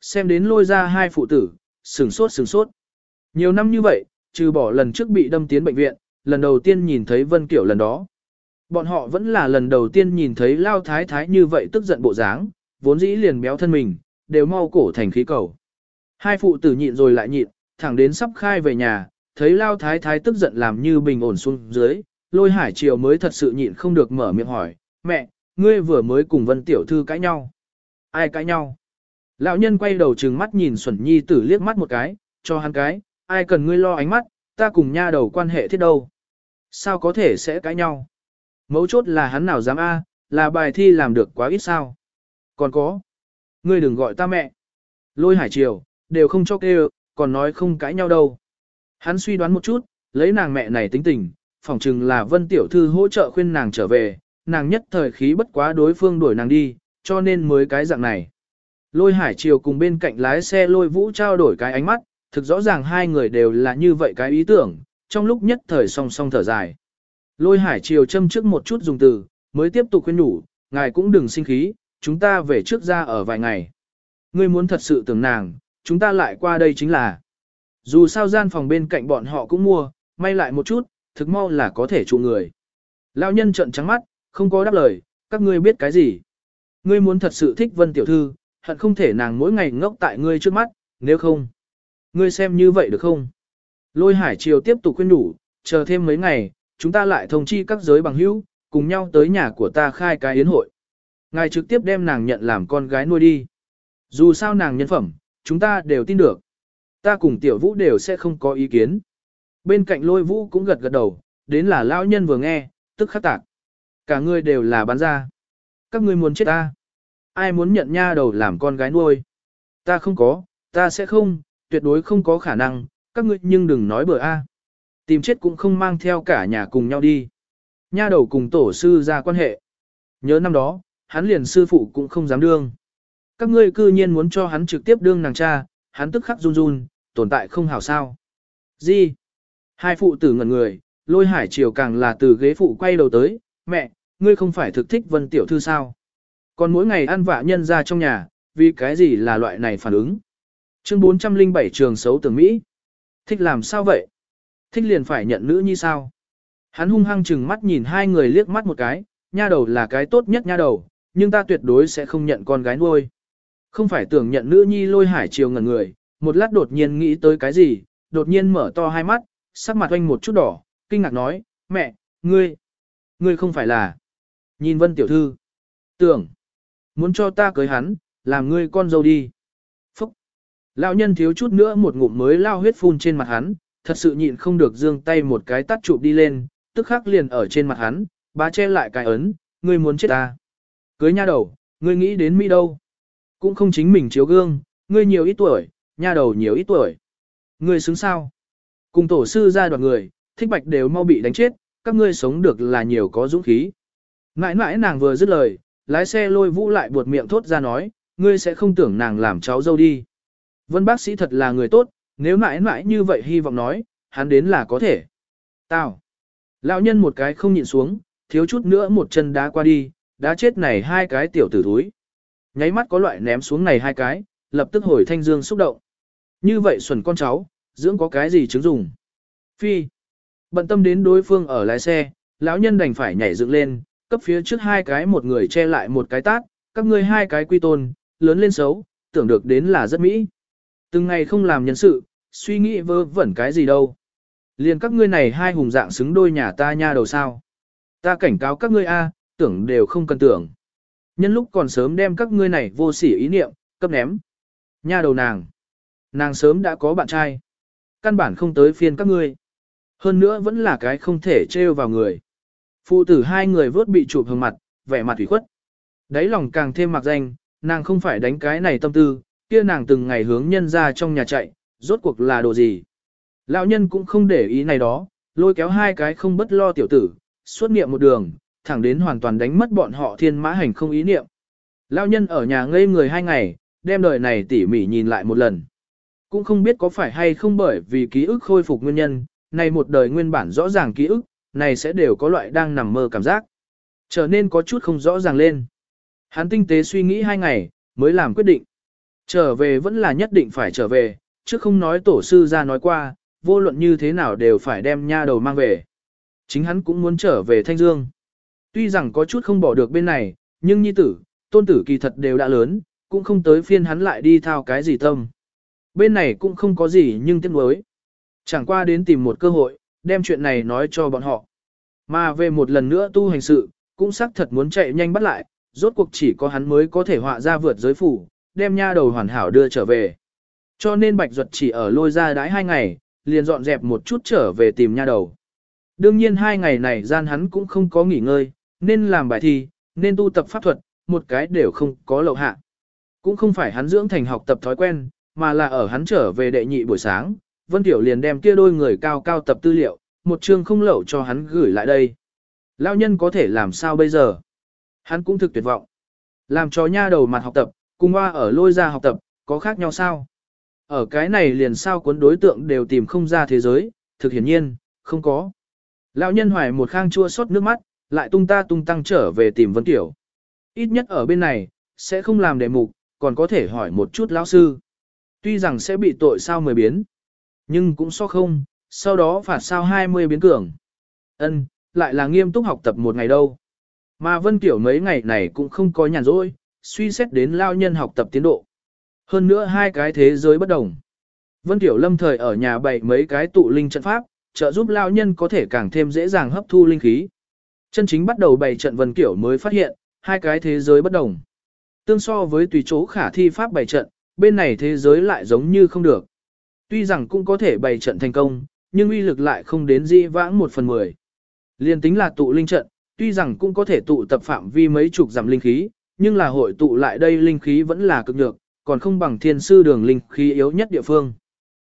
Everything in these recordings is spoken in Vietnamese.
Xem đến lôi ra hai phụ tử, sừng sốt sừng sốt. Nhiều năm như vậy, trừ bỏ lần trước bị đâm tiến bệnh viện, lần đầu tiên nhìn thấy Vân Kiểu lần đó. Bọn họ vẫn là lần đầu tiên nhìn thấy Lao Thái Thái như vậy tức giận bộ dáng, vốn dĩ liền béo thân mình, đều mau cổ thành khí cầu. Hai phụ tử nhịn rồi lại nhịn, thẳng đến sắp khai về nhà, thấy Lao Thái Thái tức giận làm như bình ổn xuống dưới, lôi hải triều mới thật sự nhịn không được mở miệng hỏi, mẹ, ngươi vừa mới cùng Vân Tiểu Thư cãi nhau. Ai cãi nhau? Lão nhân quay đầu trừng mắt nhìn Xuẩn Nhi tử liếc mắt một cái, cho hắn cái, ai cần ngươi lo ánh mắt, ta cùng nha đầu quan hệ thiết đâu. Sao có thể sẽ cãi nhau? Mấu chốt là hắn nào dám a, là bài thi làm được quá ít sao? Còn có, ngươi đừng gọi ta mẹ. Lôi hải triều, đều không cho kêu, còn nói không cãi nhau đâu. Hắn suy đoán một chút, lấy nàng mẹ này tính tình, phỏng chừng là vân tiểu thư hỗ trợ khuyên nàng trở về, nàng nhất thời khí bất quá đối phương đuổi nàng đi, cho nên mới cái dạng này. Lôi hải triều cùng bên cạnh lái xe lôi vũ trao đổi cái ánh mắt, thực rõ ràng hai người đều là như vậy cái ý tưởng, trong lúc nhất thời song song thở dài. Lôi hải triều châm trước một chút dùng từ, mới tiếp tục khuyên nhủ, ngài cũng đừng sinh khí, chúng ta về trước ra ở vài ngày. Ngươi muốn thật sự tưởng nàng, chúng ta lại qua đây chính là. Dù sao gian phòng bên cạnh bọn họ cũng mua, may lại một chút, thực mau là có thể trụ người. Lão nhân trợn trắng mắt, không có đáp lời, các ngươi biết cái gì. Ngươi muốn thật sự thích vân tiểu thư, hận không thể nàng mỗi ngày ngốc tại ngươi trước mắt, nếu không. Ngươi xem như vậy được không? Lôi hải triều tiếp tục khuyên nhủ, chờ thêm mấy ngày, chúng ta lại thông chi các giới bằng hữu, cùng nhau tới nhà của ta khai cái yến hội. Ngài trực tiếp đem nàng nhận làm con gái nuôi đi. Dù sao nàng nhân phẩm, chúng ta đều tin được. Ta cùng tiểu vũ đều sẽ không có ý kiến. Bên cạnh lôi vũ cũng gật gật đầu, đến là lão nhân vừa nghe, tức khắc tạc. Cả ngươi đều là bán ra. Các ngươi muốn chết ta. Ai muốn nhận nha đầu làm con gái nuôi? Ta không có, ta sẽ không, tuyệt đối không có khả năng, các ngươi nhưng đừng nói bừa a. Tìm chết cũng không mang theo cả nhà cùng nhau đi. Nha đầu cùng tổ sư ra quan hệ. Nhớ năm đó, hắn liền sư phụ cũng không dám đương. Các ngươi cư nhiên muốn cho hắn trực tiếp đương nàng cha, hắn tức khắc run run, tồn tại không hảo sao. Gì? Hai phụ tử ngẩn người, lôi hải chiều càng là từ ghế phụ quay đầu tới, mẹ, ngươi không phải thực thích vân tiểu thư sao? Còn mỗi ngày ăn vạ nhân ra trong nhà, vì cái gì là loại này phản ứng? Chương 407 trường xấu tưởng Mỹ. Thích làm sao vậy? Thích liền phải nhận nữ như sao? Hắn hung hăng chừng mắt nhìn hai người liếc mắt một cái, nha đầu là cái tốt nhất nha đầu, nhưng ta tuyệt đối sẽ không nhận con gái nuôi. Không phải tưởng nhận nữ nhi lôi hải chiều ngẩn người, một lát đột nhiên nghĩ tới cái gì, đột nhiên mở to hai mắt, sắc mặt oanh một chút đỏ, kinh ngạc nói, mẹ, ngươi, ngươi không phải là, nhìn vân tiểu thư, tưởng, muốn cho ta cưới hắn, làm ngươi con dâu đi. Phúc, lão nhân thiếu chút nữa một ngụm mới lao huyết phun trên mặt hắn, thật sự nhịn không được dương tay một cái tắt chụp đi lên, tức khắc liền ở trên mặt hắn, bá che lại cái ấn, ngươi muốn chết ta. Cưới nha đầu, ngươi nghĩ đến Mỹ đâu? Cũng không chính mình chiếu gương, ngươi nhiều ít tuổi, nha đầu nhiều ít tuổi. Ngươi xứng sao? Cùng tổ sư ra đoàn người, thích bạch đều mau bị đánh chết, các ngươi sống được là nhiều có dũng khí. Mãi mãi nàng vừa dứt lời, lái xe lôi vũ lại buột miệng thốt ra nói, ngươi sẽ không tưởng nàng làm cháu dâu đi. Vân bác sĩ thật là người tốt, nếu mãi mãi như vậy hy vọng nói, hắn đến là có thể. Tao. Lão nhân một cái không nhịn xuống, thiếu chút nữa một chân đá qua đi, đá chết này hai cái tiểu tử thúi. Nháy mắt có loại ném xuống này hai cái, lập tức hồi thanh dương xúc động. Như vậy xuẩn con cháu, dưỡng có cái gì chứng dùng. Phi. Bận tâm đến đối phương ở lái xe, lão nhân đành phải nhảy dựng lên, cấp phía trước hai cái một người che lại một cái tát, các ngươi hai cái quy tôn, lớn lên xấu, tưởng được đến là rất mỹ. Từng ngày không làm nhân sự, suy nghĩ vơ vẩn cái gì đâu. Liền các ngươi này hai hùng dạng xứng đôi nhà ta nha đầu sao. Ta cảnh cáo các ngươi a, tưởng đều không cần tưởng. Nhân lúc còn sớm đem các ngươi này vô sỉ ý niệm, cấp ném. Nha đầu nàng. Nàng sớm đã có bạn trai. Căn bản không tới phiên các ngươi. Hơn nữa vẫn là cái không thể trêu vào người. Phụ tử hai người vớt bị chụp hương mặt, vẻ mặt thủy khuất. Đấy lòng càng thêm mặc danh, nàng không phải đánh cái này tâm tư, kia nàng từng ngày hướng nhân ra trong nhà chạy, rốt cuộc là đồ gì. Lão nhân cũng không để ý này đó, lôi kéo hai cái không bất lo tiểu tử, suốt niệm một đường, thẳng đến hoàn toàn đánh mất bọn họ thiên mã hành không ý niệm. Lão nhân ở nhà ngây người hai ngày, đem đời này tỉ mỉ nhìn lại một lần. Cũng không biết có phải hay không bởi vì ký ức khôi phục nguyên nhân, này một đời nguyên bản rõ ràng ký ức, này sẽ đều có loại đang nằm mơ cảm giác. Trở nên có chút không rõ ràng lên. Hắn tinh tế suy nghĩ hai ngày, mới làm quyết định. Trở về vẫn là nhất định phải trở về, chứ không nói tổ sư ra nói qua, vô luận như thế nào đều phải đem nha đầu mang về. Chính hắn cũng muốn trở về Thanh Dương. Tuy rằng có chút không bỏ được bên này, nhưng nhi tử, tôn tử kỳ thật đều đã lớn, cũng không tới phiên hắn lại đi thao cái gì tâm. Bên này cũng không có gì nhưng tiếc nuối. Chẳng qua đến tìm một cơ hội, đem chuyện này nói cho bọn họ. Mà về một lần nữa tu hành sự, cũng xác thật muốn chạy nhanh bắt lại, rốt cuộc chỉ có hắn mới có thể họa ra vượt giới phủ, đem nha đầu hoàn hảo đưa trở về. Cho nên Bạch Duật chỉ ở lôi ra đãi hai ngày, liền dọn dẹp một chút trở về tìm nha đầu. Đương nhiên hai ngày này gian hắn cũng không có nghỉ ngơi, nên làm bài thi, nên tu tập pháp thuật, một cái đều không có lậu hạ. Cũng không phải hắn dưỡng thành học tập thói quen, mà là ở hắn trở về đệ nhị buổi sáng, Vân Tiểu liền đem kia đôi người cao cao tập tư liệu, một chương không lậu cho hắn gửi lại đây. Lão nhân có thể làm sao bây giờ? Hắn cũng thực tuyệt vọng. Làm cho nha đầu mặt học tập, cùng hoa ở lôi ra học tập, có khác nhau sao? Ở cái này liền sao cuốn đối tượng đều tìm không ra thế giới, thực hiển nhiên, không có. Lão nhân hoài một khang chua xót nước mắt, lại tung ta tung tăng trở về tìm Vân Tiểu. Ít nhất ở bên này, sẽ không làm đề mục, còn có thể hỏi một chút lão sư. Tuy rằng sẽ bị tội sao mười biến, nhưng cũng so không, sau đó phạt sao 20 biến cường. Ân, lại là nghiêm túc học tập một ngày đâu. Mà Vân Tiểu mấy ngày này cũng không có nhàn rỗi, suy xét đến lao nhân học tập tiến độ. Hơn nữa hai cái thế giới bất đồng. Vân Tiểu lâm thời ở nhà bày mấy cái tụ linh trận pháp, trợ giúp lao nhân có thể càng thêm dễ dàng hấp thu linh khí. Chân chính bắt đầu bày trận Vân Tiểu mới phát hiện, hai cái thế giới bất đồng. Tương so với tùy chỗ khả thi pháp bày trận, bên này thế giới lại giống như không được. Tuy rằng cũng có thể bày trận thành công, nhưng uy lực lại không đến di vãng một phần mười. Liên tính là tụ linh trận, tuy rằng cũng có thể tụ tập phạm vi mấy chục giảm linh khí, nhưng là hội tụ lại đây linh khí vẫn là cực nhược, còn không bằng thiên sư đường linh khí yếu nhất địa phương.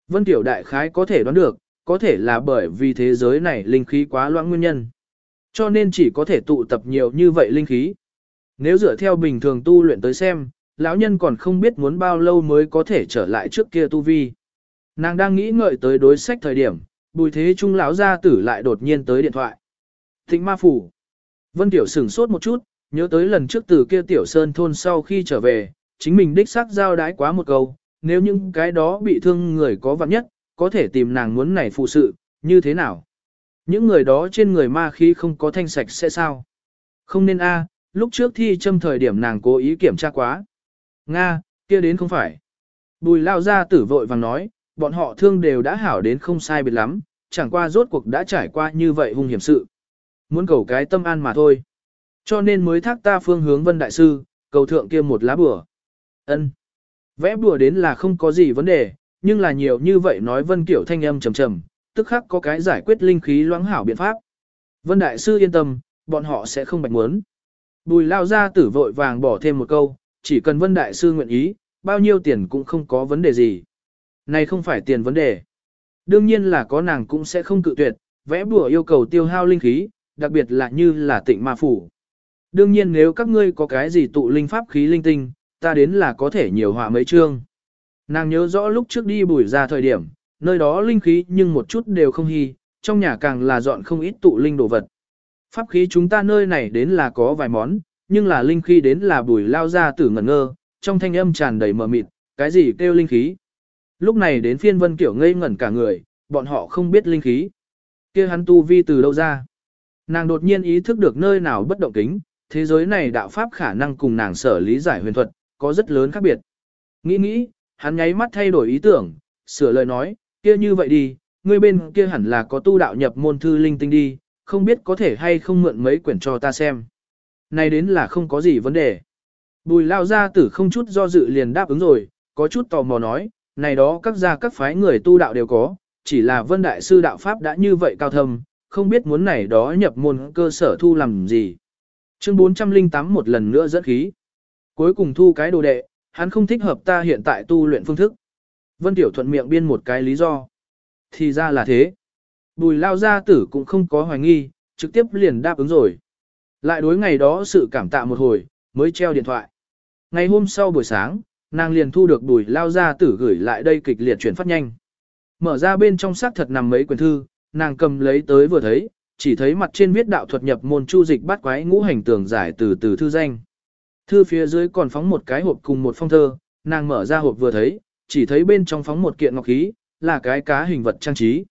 Vân Tiểu Đại Khái có thể đoán được, có thể là bởi vì thế giới này linh khí quá loãng nguyên nhân. Cho nên chỉ có thể tụ tập nhiều như vậy linh khí. Nếu dựa theo bình thường tu luyện tới xem, lão nhân còn không biết muốn bao lâu mới có thể trở lại trước kia tu vi. Nàng đang nghĩ ngợi tới đối sách thời điểm, bùi thế trung lão gia tử lại đột nhiên tới điện thoại. Thịnh ma phủ. Vân Tiểu sửng sốt một chút, nhớ tới lần trước từ kia Tiểu Sơn thôn sau khi trở về, chính mình đích xác giao đái quá một câu, nếu những cái đó bị thương người có vặn nhất, có thể tìm nàng muốn này phụ sự, như thế nào? Những người đó trên người ma khí không có thanh sạch sẽ sao? Không nên a, lúc trước thi châm thời điểm nàng cố ý kiểm tra quá. Nga, kia đến không phải. Bùi lao ra tử vội vàng nói, bọn họ thương đều đã hảo đến không sai biệt lắm, chẳng qua rốt cuộc đã trải qua như vậy hung hiểm sự. Muốn cầu cái tâm an mà thôi. Cho nên mới thác ta phương hướng vân đại sư, cầu thượng kia một lá bùa. ân Vẽ bùa đến là không có gì vấn đề, nhưng là nhiều như vậy nói vân kiểu thanh âm trầm trầm, tức khắc có cái giải quyết linh khí loãng hảo biện pháp. Vân đại sư yên tâm, bọn họ sẽ không bạch muốn. Bùi lao ra tử vội vàng bỏ thêm một câu, chỉ cần vân đại sư nguyện ý, bao nhiêu tiền cũng không có vấn đề gì. Này không phải tiền vấn đề. Đương nhiên là có nàng cũng sẽ không cự tuyệt, vẽ bùa yêu cầu tiêu hao linh khí, đặc biệt là như là tịnh ma phủ. Đương nhiên nếu các ngươi có cái gì tụ linh pháp khí linh tinh, ta đến là có thể nhiều họa mấy chương. Nàng nhớ rõ lúc trước đi bùi ra thời điểm, nơi đó linh khí nhưng một chút đều không hy, trong nhà càng là dọn không ít tụ linh đồ vật. Pháp khí chúng ta nơi này đến là có vài món, nhưng là linh khí đến là bùi lao ra tử ngẩn ngơ, trong thanh âm tràn đầy mờ mịt, cái gì kêu linh khí. Lúc này đến phiên vân kiểu ngây ngẩn cả người, bọn họ không biết linh khí. kia hắn tu vi từ đâu ra. Nàng đột nhiên ý thức được nơi nào bất động kính, thế giới này đạo pháp khả năng cùng nàng sở lý giải huyền thuật, có rất lớn khác biệt. Nghĩ nghĩ, hắn nháy mắt thay đổi ý tưởng, sửa lời nói, kia như vậy đi, ngươi bên kia hẳn là có tu đạo nhập môn thư linh tinh đi, không biết có thể hay không mượn mấy quyển cho ta xem. Này đến là không có gì vấn đề. Bùi lao ra tử không chút do dự liền đáp ứng rồi, có chút tò mò nói, này đó các gia các phái người tu đạo đều có, chỉ là vân đại sư đạo pháp đã như vậy cao thâm, không biết muốn này đó nhập môn cơ sở thu làm gì. Chương 408 một lần nữa dẫn khí. Cuối cùng thu cái đồ đệ, hắn không thích hợp ta hiện tại tu luyện phương thức. Vân Tiểu thuận miệng biên một cái lý do. Thì ra là thế. Bùi lao gia tử cũng không có hoài nghi, trực tiếp liền đáp ứng rồi. Lại đối ngày đó sự cảm tạ một hồi, mới treo điện thoại. Ngày hôm sau buổi sáng, nàng liền thu được bùi lao gia tử gửi lại đây kịch liệt chuyển phát nhanh. Mở ra bên trong xác thật nằm mấy quyển thư, nàng cầm lấy tới vừa thấy, chỉ thấy mặt trên viết đạo thuật nhập môn chu dịch bắt quái ngũ hành tường giải từ từ thư danh. Thư phía dưới còn phóng một cái hộp cùng một phong thơ, Nàng mở ra hộp vừa thấy, chỉ thấy bên trong phóng một kiện ngọc khí, là cái cá hình vật trang trí.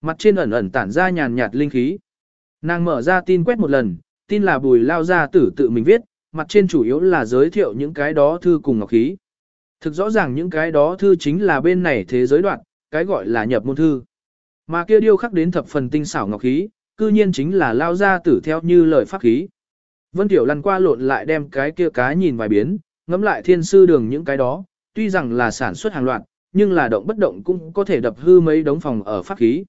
Mặt trên ẩn ẩn tản ra nhàn nhạt linh khí. Nàng mở ra tin quét một lần, tin là bùi lao ra tử tự mình viết, mặt trên chủ yếu là giới thiệu những cái đó thư cùng ngọc khí. Thực rõ ràng những cái đó thư chính là bên này thế giới đoạn, cái gọi là nhập môn thư. Mà kia điêu khắc đến thập phần tinh xảo ngọc khí, cư nhiên chính là lao ra tử theo như lời pháp khí. Vân Tiểu lăn qua lộn lại đem cái kia cá nhìn vài biến, ngắm lại thiên sư đường những cái đó, tuy rằng là sản xuất hàng loạt, nhưng là động bất động cũng có thể đập hư mấy đống phòng ở pháp khí.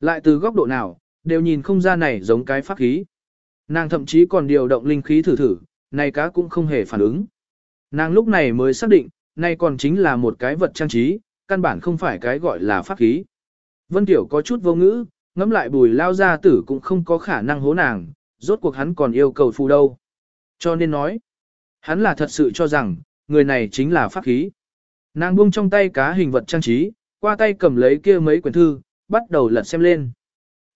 Lại từ góc độ nào, đều nhìn không ra này giống cái pháp khí. Nàng thậm chí còn điều động linh khí thử thử, này cá cũng không hề phản ứng. Nàng lúc này mới xác định, nay còn chính là một cái vật trang trí, căn bản không phải cái gọi là pháp khí. Vân Tiểu có chút vô ngữ, ngắm lại bùi lao gia tử cũng không có khả năng hố nàng, rốt cuộc hắn còn yêu cầu phù đâu. Cho nên nói, hắn là thật sự cho rằng, người này chính là pháp khí. Nàng buông trong tay cá hình vật trang trí, qua tay cầm lấy kia mấy quyển thư, bắt đầu lật xem lên.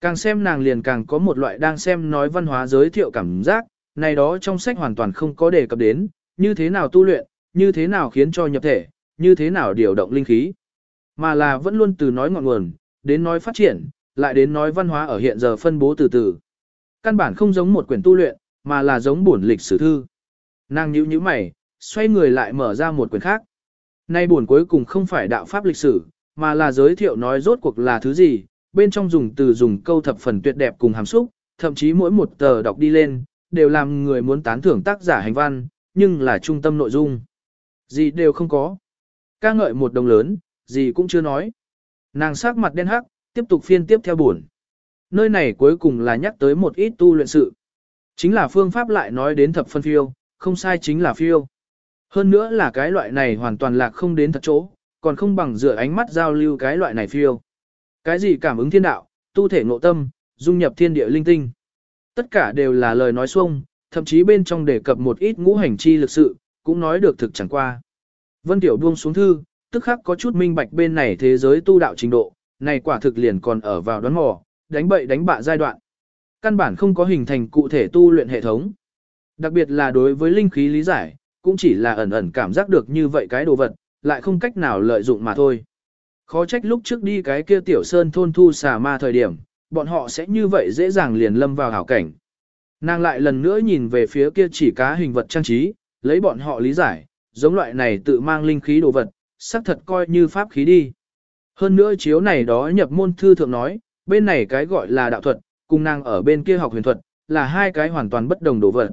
Càng xem nàng liền càng có một loại đang xem nói văn hóa giới thiệu cảm giác, này đó trong sách hoàn toàn không có đề cập đến, như thế nào tu luyện, như thế nào khiến cho nhập thể, như thế nào điều động linh khí. Mà là vẫn luôn từ nói ngọn nguồn, đến nói phát triển, lại đến nói văn hóa ở hiện giờ phân bố từ từ. Căn bản không giống một quyển tu luyện, mà là giống buồn lịch sử thư. Nàng nhíu nhíu mày, xoay người lại mở ra một quyển khác. Nay buồn cuối cùng không phải đạo pháp lịch sử, mà là giới thiệu nói rốt cuộc là thứ gì, bên trong dùng từ dùng câu thập phần tuyệt đẹp cùng hàm xúc, thậm chí mỗi một tờ đọc đi lên, đều làm người muốn tán thưởng tác giả hành văn, nhưng là trung tâm nội dung. Gì đều không có. ca ngợi một đồng lớn, gì cũng chưa nói. Nàng sắc mặt đen hắc, tiếp tục phiên tiếp theo buồn. Nơi này cuối cùng là nhắc tới một ít tu luyện sự. Chính là phương pháp lại nói đến thập phân phiêu, không sai chính là phiêu. Hơn nữa là cái loại này hoàn toàn lạc không đến thật chỗ, còn không bằng dựa ánh mắt giao lưu cái loại này phiêu. Cái gì cảm ứng thiên đạo, tu thể ngộ tâm, dung nhập thiên địa linh tinh. Tất cả đều là lời nói xuông, thậm chí bên trong đề cập một ít ngũ hành chi lực sự, cũng nói được thực chẳng qua. Vân Tiểu buông xuống thư, tức khắc có chút minh bạch bên này thế giới tu đạo trình độ, này quả thực liền còn ở vào đoán mò, đánh bậy đánh bạ giai đoạn. Căn bản không có hình thành cụ thể tu luyện hệ thống. Đặc biệt là đối với linh khí lý giải, cũng chỉ là ẩn ẩn cảm giác được như vậy cái đồ vật, lại không cách nào lợi dụng mà thôi. Khó trách lúc trước đi cái kia tiểu sơn thôn thu xà ma thời điểm, bọn họ sẽ như vậy dễ dàng liền lâm vào hảo cảnh. Nàng lại lần nữa nhìn về phía kia chỉ cá hình vật trang trí, lấy bọn họ lý giải, giống loại này tự mang linh khí đồ vật, xác thật coi như pháp khí đi. Hơn nữa chiếu này đó nhập môn thư thượng nói, bên này cái gọi là đạo thuật, cùng nàng ở bên kia học huyền thuật, là hai cái hoàn toàn bất đồng đồ vật.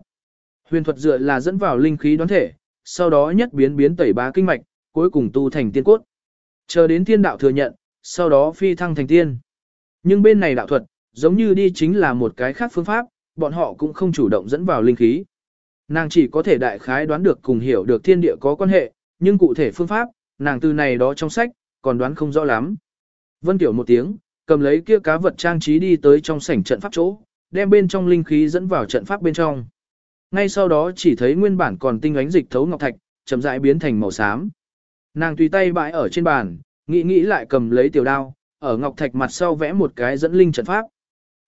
Huyền thuật dựa là dẫn vào linh khí đoán thể, sau đó nhất biến biến tẩy bá kinh mạch, cuối cùng tu thành tiên cốt. Chờ đến thiên đạo thừa nhận, sau đó phi thăng thành tiên. Nhưng bên này đạo thuật, giống như đi chính là một cái khác phương pháp, bọn họ cũng không chủ động dẫn vào linh khí. Nàng chỉ có thể đại khái đoán được cùng hiểu được thiên địa có quan hệ, nhưng cụ thể phương pháp, nàng từ này đó trong sách, còn đoán không rõ lắm. Vân Tiểu một tiếng, cầm lấy kia cá vật trang trí đi tới trong sảnh trận pháp chỗ, đem bên trong linh khí dẫn vào trận pháp bên trong. Ngay sau đó chỉ thấy nguyên bản còn tinh ánh dịch thấu ngọc thạch, chậm rãi biến thành màu xám. Nàng tùy tay bãi ở trên bàn, nghĩ nghĩ lại cầm lấy tiểu đao, ở ngọc thạch mặt sau vẽ một cái dẫn linh trận pháp.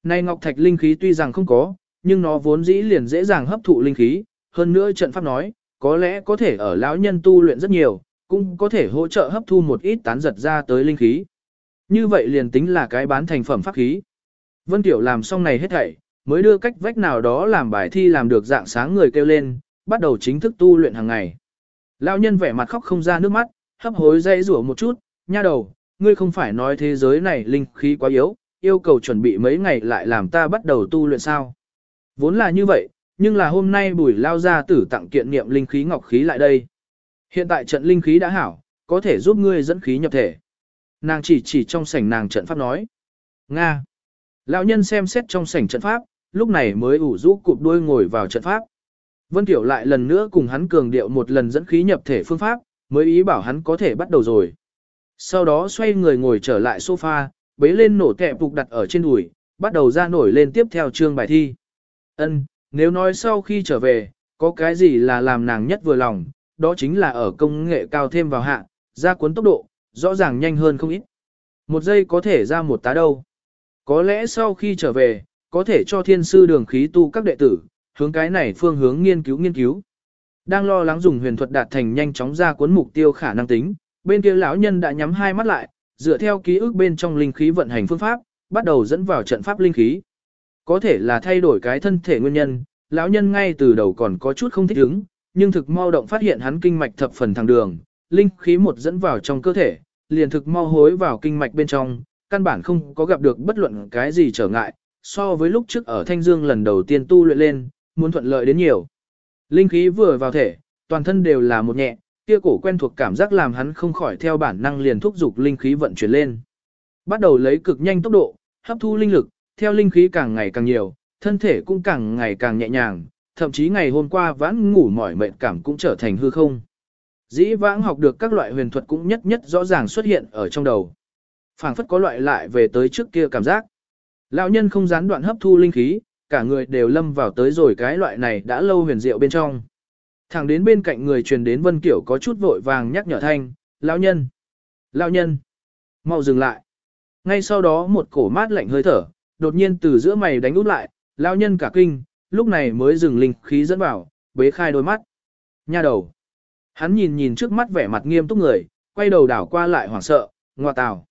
Này ngọc thạch linh khí tuy rằng không có, nhưng nó vốn dĩ liền dễ dàng hấp thụ linh khí, hơn nữa trận pháp nói, có lẽ có thể ở lão nhân tu luyện rất nhiều, cũng có thể hỗ trợ hấp thu một ít tán giật ra tới linh khí. Như vậy liền tính là cái bán thành phẩm pháp khí. Vân Tiểu làm xong này hết thảy, mới đưa cách vách nào đó làm bài thi làm được dạng sáng người kêu lên, bắt đầu chính thức tu luyện hàng ngày. Lão nhân vẻ mặt khóc không ra nước mắt, hấp hối dây rủa một chút, nha đầu, ngươi không phải nói thế giới này linh khí quá yếu, yêu cầu chuẩn bị mấy ngày lại làm ta bắt đầu tu luyện sao. Vốn là như vậy, nhưng là hôm nay bùi lao ra tử tặng kiện niệm linh khí ngọc khí lại đây. Hiện tại trận linh khí đã hảo, có thể giúp ngươi dẫn khí nhập thể. Nàng chỉ chỉ trong sảnh nàng trận pháp nói. Nga. Lão nhân xem xét trong sảnh trận pháp, lúc này mới ủ rũ cụp đuôi ngồi vào trận pháp. Vân Tiểu lại lần nữa cùng hắn cường điệu một lần dẫn khí nhập thể phương pháp, mới ý bảo hắn có thể bắt đầu rồi. Sau đó xoay người ngồi trở lại sofa, bế lên nổ kẹp phục đặt ở trên đùi, bắt đầu ra nổi lên tiếp theo chương bài thi. Ân, nếu nói sau khi trở về, có cái gì là làm nàng nhất vừa lòng, đó chính là ở công nghệ cao thêm vào hạ, ra cuốn tốc độ, rõ ràng nhanh hơn không ít. Một giây có thể ra một tá đâu. Có lẽ sau khi trở về, có thể cho thiên sư đường khí tu các đệ tử, hướng cái này phương hướng nghiên cứu nghiên cứu. Đang lo lắng dùng huyền thuật đạt thành nhanh chóng ra cuốn mục tiêu khả năng tính, bên kia lão nhân đã nhắm hai mắt lại, dựa theo ký ức bên trong linh khí vận hành phương pháp, bắt đầu dẫn vào trận pháp linh khí. Có thể là thay đổi cái thân thể nguyên nhân, lão nhân ngay từ đầu còn có chút không thích ứng, nhưng thực mau động phát hiện hắn kinh mạch thập phần thẳng đường, linh khí một dẫn vào trong cơ thể, liền thực mau hối vào kinh mạch bên trong, căn bản không có gặp được bất luận cái gì trở ngại, so với lúc trước ở Thanh Dương lần đầu tiên tu luyện lên, muốn thuận lợi đến nhiều. Linh khí vừa vào thể, toàn thân đều là một nhẹ, kia cổ quen thuộc cảm giác làm hắn không khỏi theo bản năng liền thúc giục linh khí vận chuyển lên. Bắt đầu lấy cực nhanh tốc độ, hấp thu linh lực, theo linh khí càng ngày càng nhiều, thân thể cũng càng ngày càng nhẹ nhàng, thậm chí ngày hôm qua vãn ngủ mỏi mệt cảm cũng trở thành hư không. Dĩ vãng học được các loại huyền thuật cũng nhất nhất rõ ràng xuất hiện ở trong đầu. phảng phất có loại lại về tới trước kia cảm giác. Lão nhân không gián đoạn hấp thu linh khí, cả người đều lâm vào tới rồi cái loại này đã lâu huyền diệu bên trong. Thẳng đến bên cạnh người truyền đến Vân Kiểu có chút vội vàng nhắc nhở thanh, lão nhân, lão nhân, mau dừng lại. Ngay sau đó một cổ mát lạnh hơi thở, đột nhiên từ giữa mày đánh út lại, lao nhân cả kinh, lúc này mới dừng linh khí dẫn vào, bế khai đôi mắt. Nha đầu. Hắn nhìn nhìn trước mắt vẻ mặt nghiêm túc người, quay đầu đảo qua lại hoảng sợ, ngoa tào.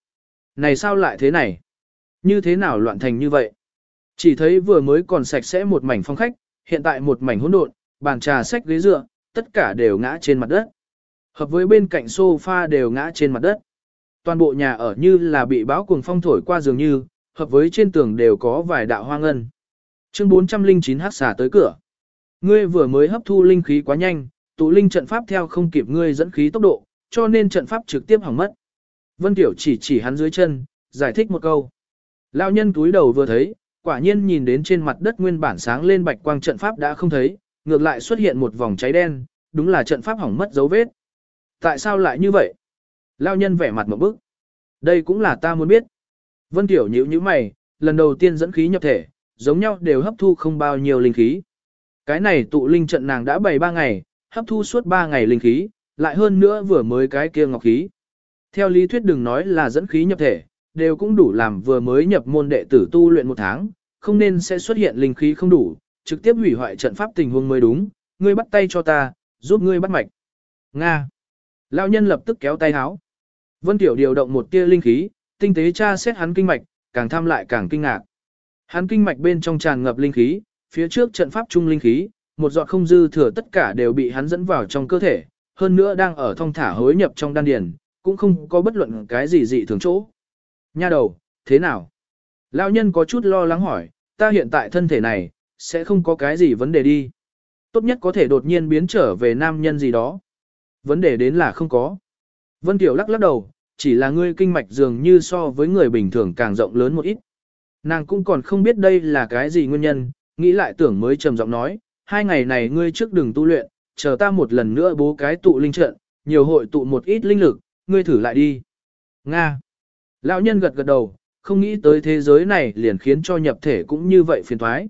Này sao lại thế này? Như thế nào loạn thành như vậy? Chỉ thấy vừa mới còn sạch sẽ một mảnh phong khách, hiện tại một mảnh hỗn độn, bàn trà sách ghế dựa, tất cả đều ngã trên mặt đất. Hợp với bên cạnh sofa đều ngã trên mặt đất. Toàn bộ nhà ở như là bị báo cuồng phong thổi qua dường như, hợp với trên tường đều có vài đạo hoa ngân. Chương 409 hắc xả tới cửa. Ngươi vừa mới hấp thu linh khí quá nhanh, tụ linh trận pháp theo không kịp ngươi dẫn khí tốc độ, cho nên trận pháp trực tiếp hỏng mất. Vân Tiểu chỉ chỉ hắn dưới chân, giải thích một câu. Lão nhân túi đầu vừa thấy, quả nhiên nhìn đến trên mặt đất nguyên bản sáng lên bạch quang trận pháp đã không thấy, ngược lại xuất hiện một vòng cháy đen, đúng là trận pháp hỏng mất dấu vết. Tại sao lại như vậy? Lão nhân vẻ mặt một bức. Đây cũng là ta muốn biết. Vân Tiểu nhíu nhíu mày, lần đầu tiên dẫn khí nhập thể, giống nhau đều hấp thu không bao nhiêu linh khí. Cái này tụ linh trận nàng đã bày 3 ngày, hấp thu suốt 3 ngày linh khí, lại hơn nữa vừa mới cái kia ngọc khí. Theo lý thuyết đừng nói là dẫn khí nhập thể, đều cũng đủ làm vừa mới nhập môn đệ tử tu luyện một tháng, không nên sẽ xuất hiện linh khí không đủ, trực tiếp hủy hoại trận pháp tình huống mới đúng, ngươi bắt tay cho ta, giúp ngươi bắt mạch. Nga. Lão nhân lập tức kéo tay háo. Vân Tiểu điều động một tia linh khí, tinh tế tra xét hắn kinh mạch, càng tham lại càng kinh ngạc. Hắn kinh mạch bên trong tràn ngập linh khí, phía trước trận pháp trung linh khí, một giọt không dư thừa tất cả đều bị hắn dẫn vào trong cơ thể, hơn nữa đang ở thông thả hối nhập trong đan điền, cũng không có bất luận cái gì dị thường chỗ. Nha đầu, thế nào? Lão nhân có chút lo lắng hỏi, ta hiện tại thân thể này, sẽ không có cái gì vấn đề đi. Tốt nhất có thể đột nhiên biến trở về nam nhân gì đó. Vấn đề đến là không có. Vân Tiểu lắc lắc đầu, chỉ là ngươi kinh mạch dường như so với người bình thường càng rộng lớn một ít. Nàng cũng còn không biết đây là cái gì nguyên nhân, nghĩ lại tưởng mới trầm giọng nói, hai ngày này ngươi trước đừng tu luyện, chờ ta một lần nữa bố cái tụ linh trận, nhiều hội tụ một ít linh lực, ngươi thử lại đi. Nga. Lão nhân gật gật đầu, không nghĩ tới thế giới này liền khiến cho nhập thể cũng như vậy phiền thoái.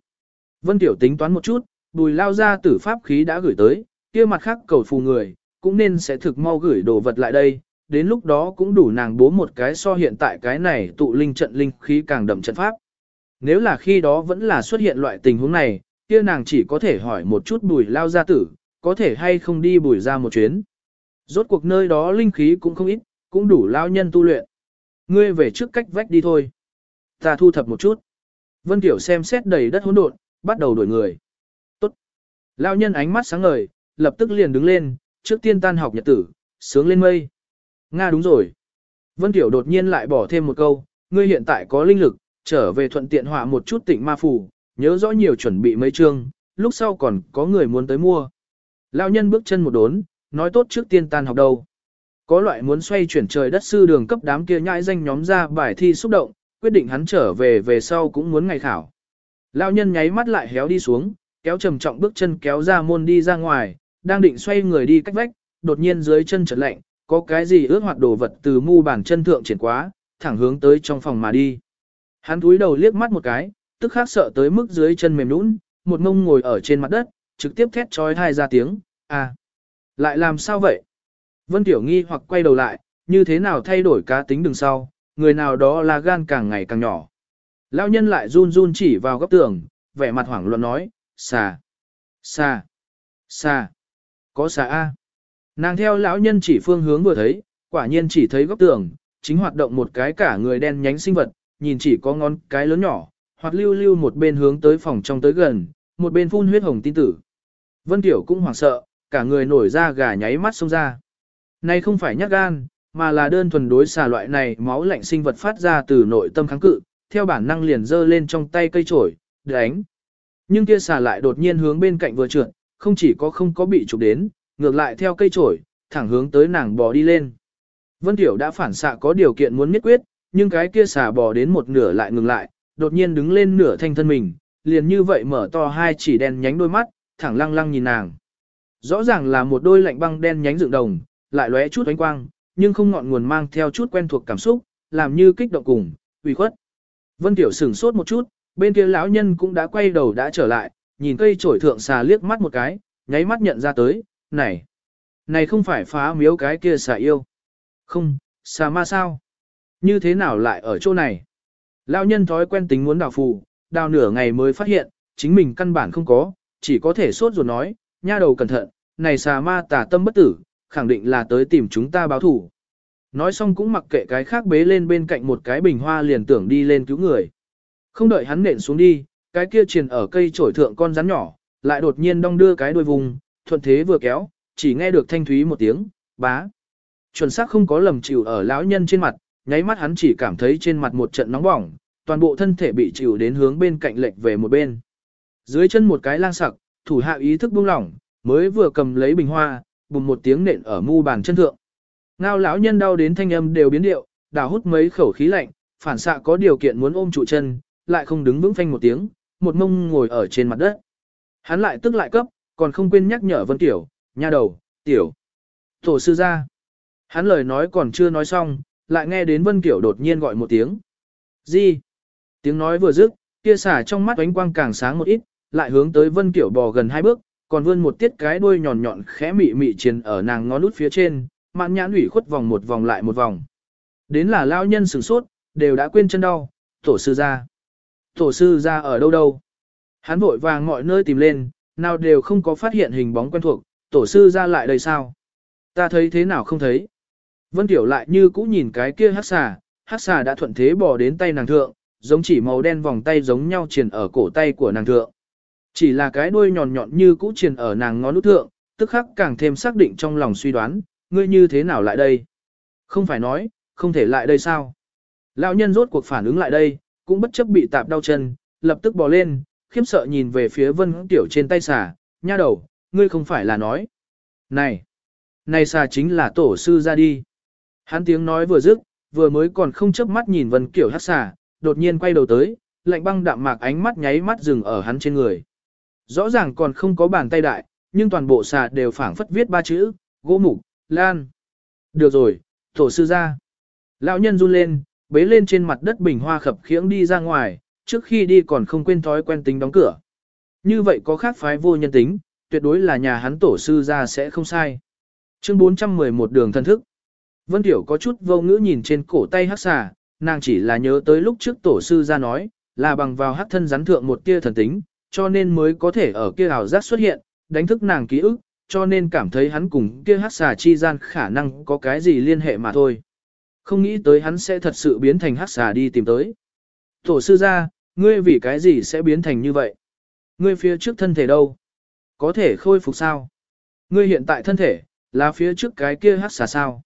Vân Tiểu tính toán một chút, bùi lao ra tử pháp khí đã gửi tới, kia mặt khác cầu phù người, cũng nên sẽ thực mau gửi đồ vật lại đây, đến lúc đó cũng đủ nàng bố một cái so hiện tại cái này tụ linh trận linh khí càng đậm trận pháp. Nếu là khi đó vẫn là xuất hiện loại tình huống này, kia nàng chỉ có thể hỏi một chút bùi lao gia tử, có thể hay không đi bùi ra một chuyến. Rốt cuộc nơi đó linh khí cũng không ít, cũng đủ lao nhân tu luyện. Ngươi về trước cách vách đi thôi. Ta thu thập một chút. Vân Tiểu xem xét đầy đất hỗn độn, bắt đầu đổi người. Tốt. Lao nhân ánh mắt sáng ngời, lập tức liền đứng lên, trước tiên tan học nhật tử, sướng lên mây. Nga đúng rồi. Vân Tiểu đột nhiên lại bỏ thêm một câu, ngươi hiện tại có linh lực, trở về thuận tiện họa một chút tịnh ma phủ, nhớ rõ nhiều chuẩn bị mấy chương, lúc sau còn có người muốn tới mua. Lão nhân bước chân một đốn, nói tốt trước tiên tan học đâu. Có loại muốn xoay chuyển trời đất sư đường cấp đám kia nhãi danh nhóm ra bài thi xúc động, quyết định hắn trở về về sau cũng muốn ngày khảo. Lão nhân nháy mắt lại héo đi xuống, kéo trầm trọng bước chân kéo ra môn đi ra ngoài, đang định xoay người đi cách vách, đột nhiên dưới chân chợt lạnh, có cái gì ướt hoạt đồ vật từ mu bàn chân thượng triển quá, thẳng hướng tới trong phòng mà đi. Hắn túi đầu liếc mắt một cái, tức khắc sợ tới mức dưới chân mềm nũng, một mông ngồi ở trên mặt đất, trực tiếp thét trói thai ra tiếng, à, lại làm sao vậy? Vân Tiểu nghi hoặc quay đầu lại, như thế nào thay đổi cá tính đường sau, người nào đó là gan càng ngày càng nhỏ. Lão nhân lại run run chỉ vào góc tường, vẻ mặt hoảng loạn nói, xà, xà, xà. Có xà A. Nàng theo lão nhân chỉ phương hướng vừa thấy, quả nhiên chỉ thấy góc tường, chính hoạt động một cái cả người đen nhánh sinh vật, nhìn chỉ có ngón cái lớn nhỏ, hoặc lưu lưu một bên hướng tới phòng trong tới gần, một bên phun huyết hồng tin tử. Vân Tiểu cũng hoảng sợ, cả người nổi ra gà nháy mắt xông ra. Này không phải nhát gan, mà là đơn thuần đối xà loại này máu lạnh sinh vật phát ra từ nội tâm kháng cự, theo bản năng liền giơ lên trong tay cây chổi, đánh. Nhưng kia xà lại đột nhiên hướng bên cạnh vừa trượt, không chỉ có không có bị chụp đến, ngược lại theo cây chổi, thẳng hướng tới nàng bò đi lên. Vân Tiểu đã phản xạ có điều kiện muốn miết quyết, nhưng cái kia xà bò đến một nửa lại ngừng lại, đột nhiên đứng lên nửa thanh thân mình, liền như vậy mở to hai chỉ đen nhánh đôi mắt, thẳng lăng lăng nhìn nàng. Rõ ràng là một đôi lạnh băng đen nhánh dựng đồng, lại lóe chút ánh quang, nhưng không ngọn nguồn mang theo chút quen thuộc cảm xúc, làm như kích động cùng, ủy khuất. Vân Tiểu sửng sốt một chút, bên kia lão nhân cũng đã quay đầu đã trở lại, nhìn cây trổi thượng xà liếc mắt một cái, nháy mắt nhận ra tới, này, này không phải phá miếu cái kia xà yêu. Không, xà ma sao? Như thế nào lại ở chỗ này? Lão nhân thói quen tính muốn đào phù, đào nửa ngày mới phát hiện, chính mình căn bản không có, chỉ có thể sốt ruột nói, nha đầu cẩn thận, này xà ma tà tâm bất tử, khẳng định là tới tìm chúng ta báo thủ. Nói xong cũng mặc kệ cái khác bế lên bên cạnh một cái bình hoa liền tưởng đi lên cứu người. Không đợi hắn nện xuống đi, cái kia triền ở cây trổi thượng con rắn nhỏ, lại đột nhiên đong đưa cái đuôi vùng, thuận thế vừa kéo, chỉ nghe được thanh thúy một tiếng, bá. Chuẩn xác không có lầm chịu ở lão nhân trên mặt, nháy mắt hắn chỉ cảm thấy trên mặt một trận nóng bỏng, toàn bộ thân thể bị chịu đến hướng bên cạnh lệch về một bên. Dưới chân một cái lang sặc, thủ hạ ý thức buông lỏng, mới vừa cầm lấy bình hoa, bùng một tiếng nện ở mu bàn chân thượng. Ngao lão nhân đau đến thanh âm đều biến điệu, đào hút mấy khẩu khí lạnh, phản xạ có điều kiện muốn ôm trụ chân, lại không đứng vững phanh một tiếng, một mông ngồi ở trên mặt đất. Hắn lại tức lại cấp, còn không quên nhắc nhở Vân Tiểu, nha đầu, Tiểu. Tổ sư ra. Hắn lời nói còn chưa nói xong, lại nghe đến Vân Tiểu đột nhiên gọi một tiếng. Gì? Tiếng nói vừa dứt, kia xả trong mắt ánh quang càng sáng một ít, lại hướng tới Vân Tiểu bò gần hai bước, còn vươn một tiết cái đuôi nhọn nhọn khẽ mị mị triền ở nàng ngón út phía trên, mạn nhãn ủy khuất vòng một vòng lại một vòng. Đến là lao nhân sửng sốt, đều đã quên chân đau, tổ sư ra. Tổ sư ra ở đâu đâu? Hắn vội vàng mọi nơi tìm lên, nào đều không có phát hiện hình bóng quen thuộc, tổ sư ra lại đây sao? Ta thấy thế nào không thấy? Vân Tiểu lại như cũ nhìn cái kia hắc xà, hắc xà đã thuận thế bỏ đến tay nàng thượng, giống chỉ màu đen vòng tay giống nhau triền ở cổ tay của nàng thượng. Chỉ là cái đuôi nhọn nhọn như cũ triền ở nàng ngón út thượng, tức khắc càng thêm xác định trong lòng suy đoán, ngươi như thế nào lại đây? Không phải nói, không thể lại đây sao? Lão nhân rốt cuộc phản ứng lại đây, cũng bất chấp bị tạp đau chân, lập tức bò lên, khiếm sợ nhìn về phía vân tiểu trên tay xà, nha đầu, ngươi không phải là nói. Này, này xà chính là tổ sư ra đi. Hắn tiếng nói vừa dứt, vừa mới còn không chớp mắt nhìn vân kiểu hát xà, đột nhiên quay đầu tới, lạnh băng đạm mạc ánh mắt nháy mắt dừng ở hắn trên người. Rõ ràng còn không có bàn tay đại, nhưng toàn bộ xà đều phảng phất viết ba chữ, gỗ mục, lan. Được rồi, tổ sư ra. Lão nhân run lên, bế lên trên mặt đất bình hoa khập khiễng đi ra ngoài, trước khi đi còn không quên thói quen tính đóng cửa. Như vậy có khác phái vô nhân tính, tuyệt đối là nhà hắn tổ sư ra sẽ không sai. Chương 411 đường thân thức. Vân Tiểu có chút vô ngữ nhìn trên cổ tay hắc xà, nàng chỉ là nhớ tới lúc trước tổ sư ra nói, là bằng vào hắc thân rắn thượng một tia thần tính, cho nên mới có thể ở kia ảo giác xuất hiện, đánh thức nàng ký ức, cho nên cảm thấy hắn cùng kia hắc xà chi gian khả năng có cái gì liên hệ mà thôi. Không nghĩ tới hắn sẽ thật sự biến thành hắc xà đi tìm tới. Tổ sư ra, ngươi vì cái gì sẽ biến thành như vậy? Ngươi phía trước thân thể đâu? Có thể khôi phục sao? Ngươi hiện tại thân thể, là phía trước cái kia hắc xà sao?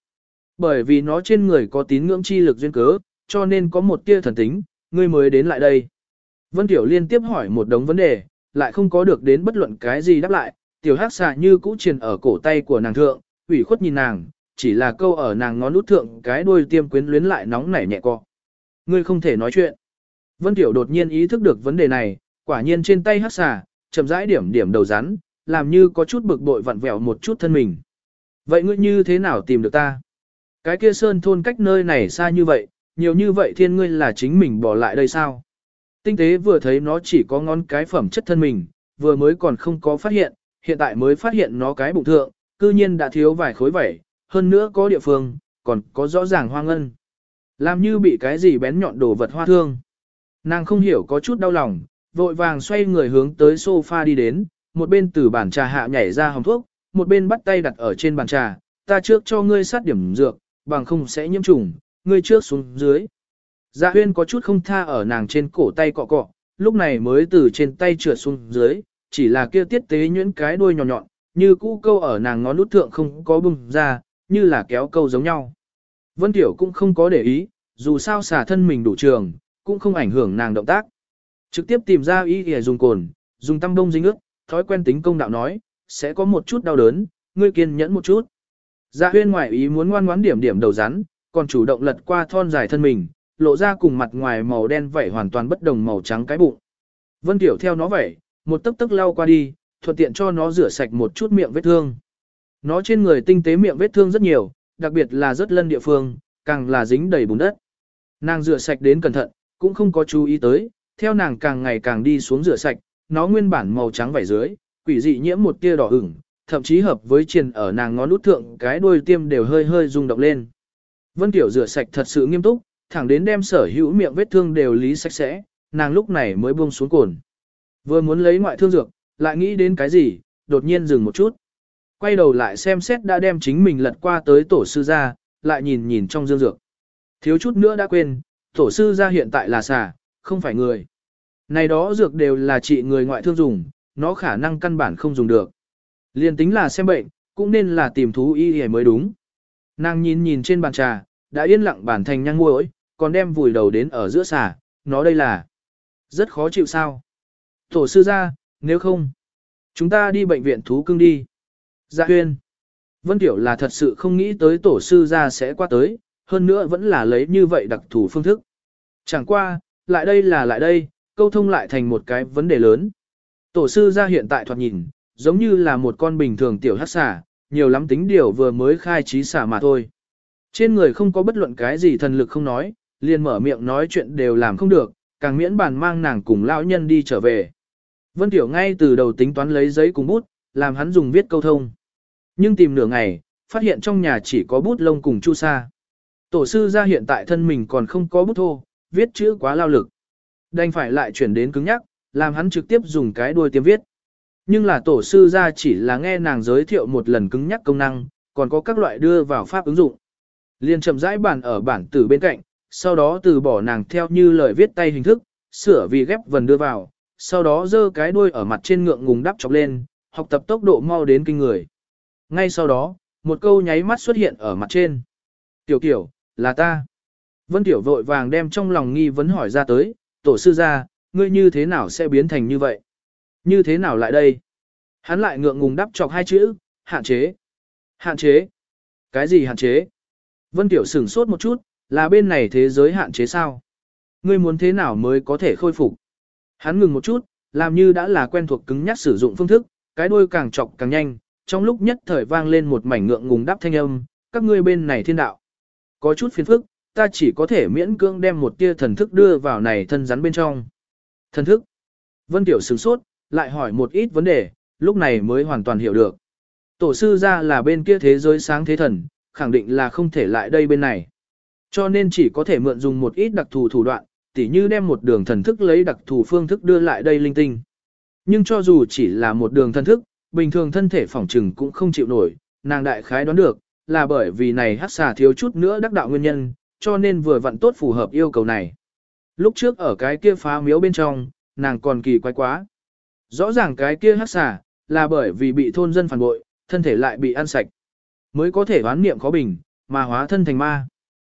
Bởi vì nó trên người có tín ngưỡng chi lực duyên cớ, cho nên có một tia thần tính, ngươi mới đến lại đây. Vân Tiểu liên tiếp hỏi một đống vấn đề, lại không có được đến bất luận cái gì đáp lại, tiểu hắc xà như cũ truyền ở cổ tay của nàng thượng, ủy khuất nhìn nàng, chỉ là câu ở nàng ngón út thượng cái đuôi tiêm quyến luyến lại nóng nảy nhẹ co. Ngươi không thể nói chuyện. Vân Tiểu đột nhiên ý thức được vấn đề này, quả nhiên trên tay hắc xà, chậm rãi điểm điểm đầu rắn, làm như có chút bực bội vặn vẹo một chút thân mình. Vậy ngươi như thế nào tìm được ta? Cái kia sơn thôn cách nơi này xa như vậy, nhiều như vậy thiên ngươi là chính mình bỏ lại đây sao? Tinh tế vừa thấy nó chỉ có ngón cái phẩm chất thân mình, vừa mới còn không có phát hiện, hiện tại mới phát hiện nó cái bụng thượng, cư nhiên đã thiếu vài khối vẩy, hơn nữa có địa phương, còn có rõ ràng hoang ngân. Làm như bị cái gì bén nhọn đồ vật hoa thương. Nàng không hiểu có chút đau lòng, vội vàng xoay người hướng tới sofa đi đến, một bên từ bàn trà hạ nhảy ra hồng thuốc, một bên bắt tay đặt ở trên bàn trà, ta trước cho ngươi sát điểm dược, bằng không sẽ nhiễm trùng, ngươi trước xuống dưới. Dạ huyên có chút không tha ở nàng trên cổ tay cọ cọ, lúc này mới từ trên tay trượt xuống dưới, chỉ là kia tiết tế nhuyễn cái đuôi nhọn nhọn, như cũ câu ở nàng ngón út thượng không có bùng ra, như là kéo câu giống nhau. Vân Tiểu cũng không có để ý, dù sao xả thân mình đủ trường, cũng không ảnh hưởng nàng động tác. Trực tiếp tìm ra ý để dùng cồn, dùng tăm đông dính ướt, thói quen tính công đạo nói, sẽ có một chút đau đớn, ngươi kiên nhẫn một chút. Dạ huyên ngoại ý muốn ngoan ngoãn điểm điểm đầu rắn, còn chủ động lật qua thon dài thân mình, lộ ra cùng mặt ngoài màu đen vảy hoàn toàn bất đồng màu trắng cái bụng. Vân Tiểu theo nó vẩy, một tấc tấc lau qua đi, thuận tiện cho nó rửa sạch một chút miệng vết thương. Nó trên người tinh tế miệng vết thương rất nhiều, đặc biệt là rất lân địa phương, càng là dính đầy bùn đất. Nàng rửa sạch đến cẩn thận, cũng không có chú ý tới, theo nàng càng ngày càng đi xuống rửa sạch, nó nguyên bản màu trắng vảy dưới, quỷ dị nhiễm một tia đỏ ửng, thậm chí hợp với triền ở nàng ngón út thượng cái đuôi tiêm đều hơi hơi rung động lên. Vân Tiểu rửa sạch thật sự nghiêm túc, thẳng đến đem sở hữu miệng vết thương đều lý sạch sẽ, nàng lúc này mới buông xuống cồn. Vừa muốn lấy ngoại thương dược, lại nghĩ đến cái gì, đột nhiên dừng một chút. Quay đầu lại xem xét đã đem chính mình lật qua tới tổ sư ra, lại nhìn nhìn trong dương dược. Thiếu chút nữa đã quên, tổ sư ra hiện tại là xà, không phải người. Này đó dược đều là trị người ngoại thương dùng, nó khả năng căn bản không dùng được. Liên tính là xem bệnh, cũng nên là tìm thú y y mới đúng. Nàng nhìn nhìn trên bàn trà, đã yên lặng bản thành nhăn muối, còn đem vùi đầu đến ở giữa xà, nó đây là rất khó chịu sao. Tổ sư ra, nếu không, chúng ta đi bệnh viện thú cưng đi. Dạ huyên. Vân Tiểu là thật sự không nghĩ tới tổ sư ra sẽ qua tới, hơn nữa vẫn là lấy như vậy đặc thù phương thức. Chẳng qua, lại đây là lại đây, câu thông lại thành một cái vấn đề lớn. Tổ sư ra hiện tại thoạt nhìn, giống như là một con bình thường tiểu hát xà, nhiều lắm tính điều vừa mới khai trí xả mà thôi. Trên người không có bất luận cái gì thần lực không nói, liền mở miệng nói chuyện đều làm không được, càng miễn bàn mang nàng cùng lão nhân đi trở về. Vân Tiểu ngay từ đầu tính toán lấy giấy cùng bút, làm hắn dùng viết câu thông. Nhưng tìm nửa ngày, phát hiện trong nhà chỉ có bút lông cùng chu sa. Tổ sư ra hiện tại thân mình còn không có bút thô, viết chữ quá lao lực. Đành phải lại chuyển đến cứng nhắc, làm hắn trực tiếp dùng cái đuôi tiêm viết. Nhưng là tổ sư ra chỉ là nghe nàng giới thiệu một lần cứng nhắc công năng, còn có các loại đưa vào pháp ứng dụng. Liên chậm rãi bản ở bản tử bên cạnh, sau đó từ bỏ nàng theo như lời viết tay hình thức, sửa vì ghép vần đưa vào, sau đó giơ cái đuôi ở mặt trên ngượng ngùng đắp chọc lên, học tập tốc độ mau đến kinh người. Ngay sau đó, một câu nháy mắt xuất hiện ở mặt trên. Tiểu kiểu, là ta. Vân Tiểu vội vàng đem trong lòng nghi vấn hỏi ra tới, tổ sư ra, ngươi như thế nào sẽ biến thành như vậy? Như thế nào lại đây? Hắn lại ngượng ngùng đắp chọc hai chữ, hạn chế. Hạn chế? Cái gì hạn chế? Vân Tiểu sửng sốt một chút, là bên này thế giới hạn chế sao? Ngươi muốn thế nào mới có thể khôi phục? Hắn ngừng một chút, làm như đã là quen thuộc cứng nhắc sử dụng phương thức, cái đuôi càng chọc càng nhanh, trong lúc nhất thời vang lên một mảnh ngượng ngùng đáp thanh âm, các ngươi bên này thiên đạo. Có chút phiền phức, ta chỉ có thể miễn cưỡng đem một tia thần thức đưa vào này thân rắn bên trong. Thần thức. Vân Tiểu sửng sốt, lại hỏi một ít vấn đề, lúc này mới hoàn toàn hiểu được. Tổ sư ra là bên kia thế giới sáng thế thần, khẳng định là không thể lại đây bên này. Cho nên chỉ có thể mượn dùng một ít đặc thù thủ đoạn, tỉ như đem một đường thần thức lấy đặc thù phương thức đưa lại đây linh tinh. Nhưng cho dù chỉ là một đường thần thức, bình thường thân thể phỏng trừng cũng không chịu nổi, nàng đại khái đoán được, là bởi vì này hắc xà thiếu chút nữa đắc đạo nguyên nhân, cho nên vừa vặn tốt phù hợp yêu cầu này. Lúc trước ở cái kia phá miếu bên trong, nàng còn kỳ quái quá. Rõ ràng cái kia hắc xà, là bởi vì bị thôn dân phản bội, thân thể lại bị ăn sạch. Mới có thể đoán niệm khó bình, mà hóa thân thành ma.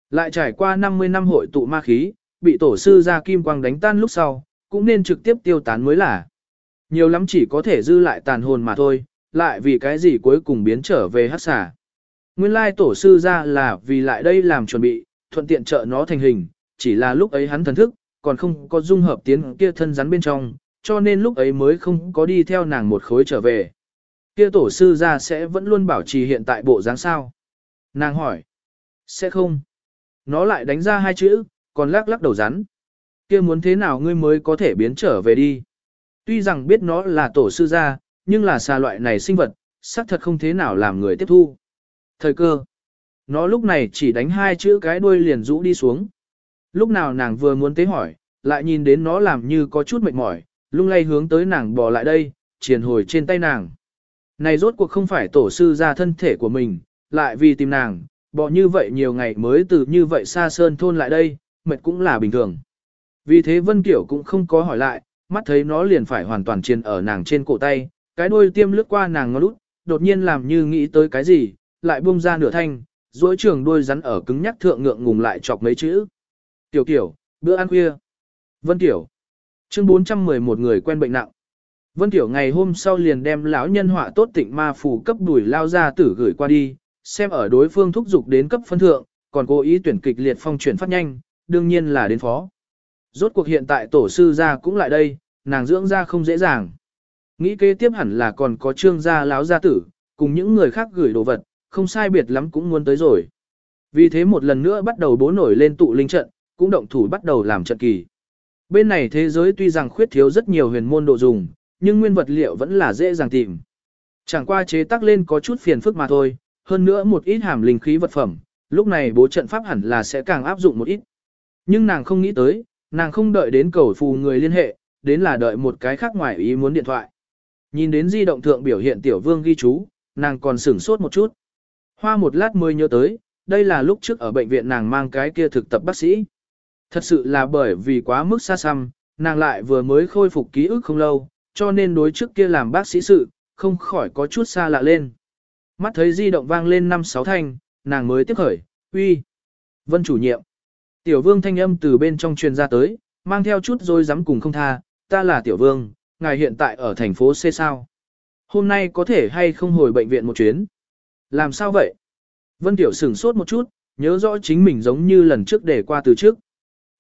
Lại trải qua 50 năm hội tụ ma khí, bị tổ sư ra kim quang đánh tan lúc sau, cũng nên trực tiếp tiêu tán mới là. Nhiều lắm chỉ có thể dư lại tàn hồn mà thôi, lại vì cái gì cuối cùng biến trở về hắc xà. Nguyên lai tổ sư ra là vì lại đây làm chuẩn bị, thuận tiện trợ nó thành hình, chỉ là lúc ấy hắn thần thức, còn không có dung hợp tiến kia thân rắn bên trong, cho nên lúc ấy mới không có đi theo nàng một khối trở về. Kia tổ sư ra sẽ vẫn luôn bảo trì hiện tại bộ dáng sao? Nàng hỏi. Sẽ không. Nó lại đánh ra hai chữ, còn lắc lắc đầu rắn. Kia muốn thế nào ngươi mới có thể biến trở về đi? Tuy rằng biết nó là tổ sư gia, nhưng là xà loại này sinh vật, xác thật không thế nào làm người tiếp thu. Thời cơ. Nó lúc này chỉ đánh hai chữ cái đuôi liền rũ đi xuống. Lúc nào nàng vừa muốn tế hỏi, lại nhìn đến nó làm như có chút mệt mỏi, lung lay hướng tới nàng bò lại đây, triền hồi trên tay nàng. Này rốt cuộc không phải tổ sư ra thân thể của mình, lại vì tìm nàng, bỏ như vậy nhiều ngày mới từ như vậy xa sơn thôn lại đây, mệt cũng là bình thường. Vì thế Vân Kiểu cũng không có hỏi lại, mắt thấy nó liền phải hoàn toàn chiền ở nàng trên cổ tay, cái đuôi tiêm lướt qua nàng ngó lút, đột nhiên làm như nghĩ tới cái gì, lại buông ra nửa thanh, duỗi trường đuôi rắn ở cứng nhắc thượng ngượng ngùng lại chọc mấy chữ. Tiểu kiểu, bữa ăn khuya. Vân Tiểu. Chương 411 người quen bệnh nặng. Vân Tiểu ngày hôm sau liền đem lão nhân họa tốt tịnh ma phù cấp đuổi lao ra tử gửi qua đi, xem ở đối phương thúc giục đến cấp phân thượng, còn cố ý tuyển kịch liệt phong chuyển phát nhanh, đương nhiên là đến phó. Rốt cuộc hiện tại tổ sư gia cũng lại đây, nàng dưỡng ra không dễ dàng. Nghĩ kế tiếp hẳn là còn có trương gia láo gia tử, cùng những người khác gửi đồ vật, không sai biệt lắm cũng muốn tới rồi. Vì thế một lần nữa bắt đầu bố nổi lên tụ linh trận, cũng động thủ bắt đầu làm trận kỳ. Bên này thế giới tuy rằng khuyết thiếu rất nhiều huyền môn độ dùng, nhưng nguyên vật liệu vẫn là dễ dàng tìm. Chẳng qua chế tác lên có chút phiền phức mà thôi, hơn nữa một ít hàm linh khí vật phẩm, lúc này bố trận pháp hẳn là sẽ càng áp dụng một ít. Nhưng nàng không nghĩ tới, nàng không đợi đến cầu phù người liên hệ, đến là đợi một cái khác ngoài ý muốn điện thoại. Nhìn đến di động thượng biểu hiện tiểu vương ghi chú, nàng còn sửng sốt một chút. Hoa một lát mới nhớ tới, đây là lúc trước ở bệnh viện nàng mang cái kia thực tập bác sĩ. Thật sự là bởi vì quá mức xa xăm, nàng lại vừa mới khôi phục ký ức không lâu, cho nên đối trước kia làm bác sĩ sự, không khỏi có chút xa lạ lên. Mắt thấy di động vang lên năm sáu thanh, nàng mới tiếp khởi, uy. Vân chủ nhiệm. Tiểu vương thanh âm từ bên trong truyền ra tới, mang theo chút rồi dám cùng không tha, ta là tiểu vương, ngài hiện tại ở thành phố C sao. Hôm nay có thể hay không hồi bệnh viện một chuyến. Làm sao vậy? Vân Tiểu sửng sốt một chút, nhớ rõ chính mình giống như lần trước để qua từ trước.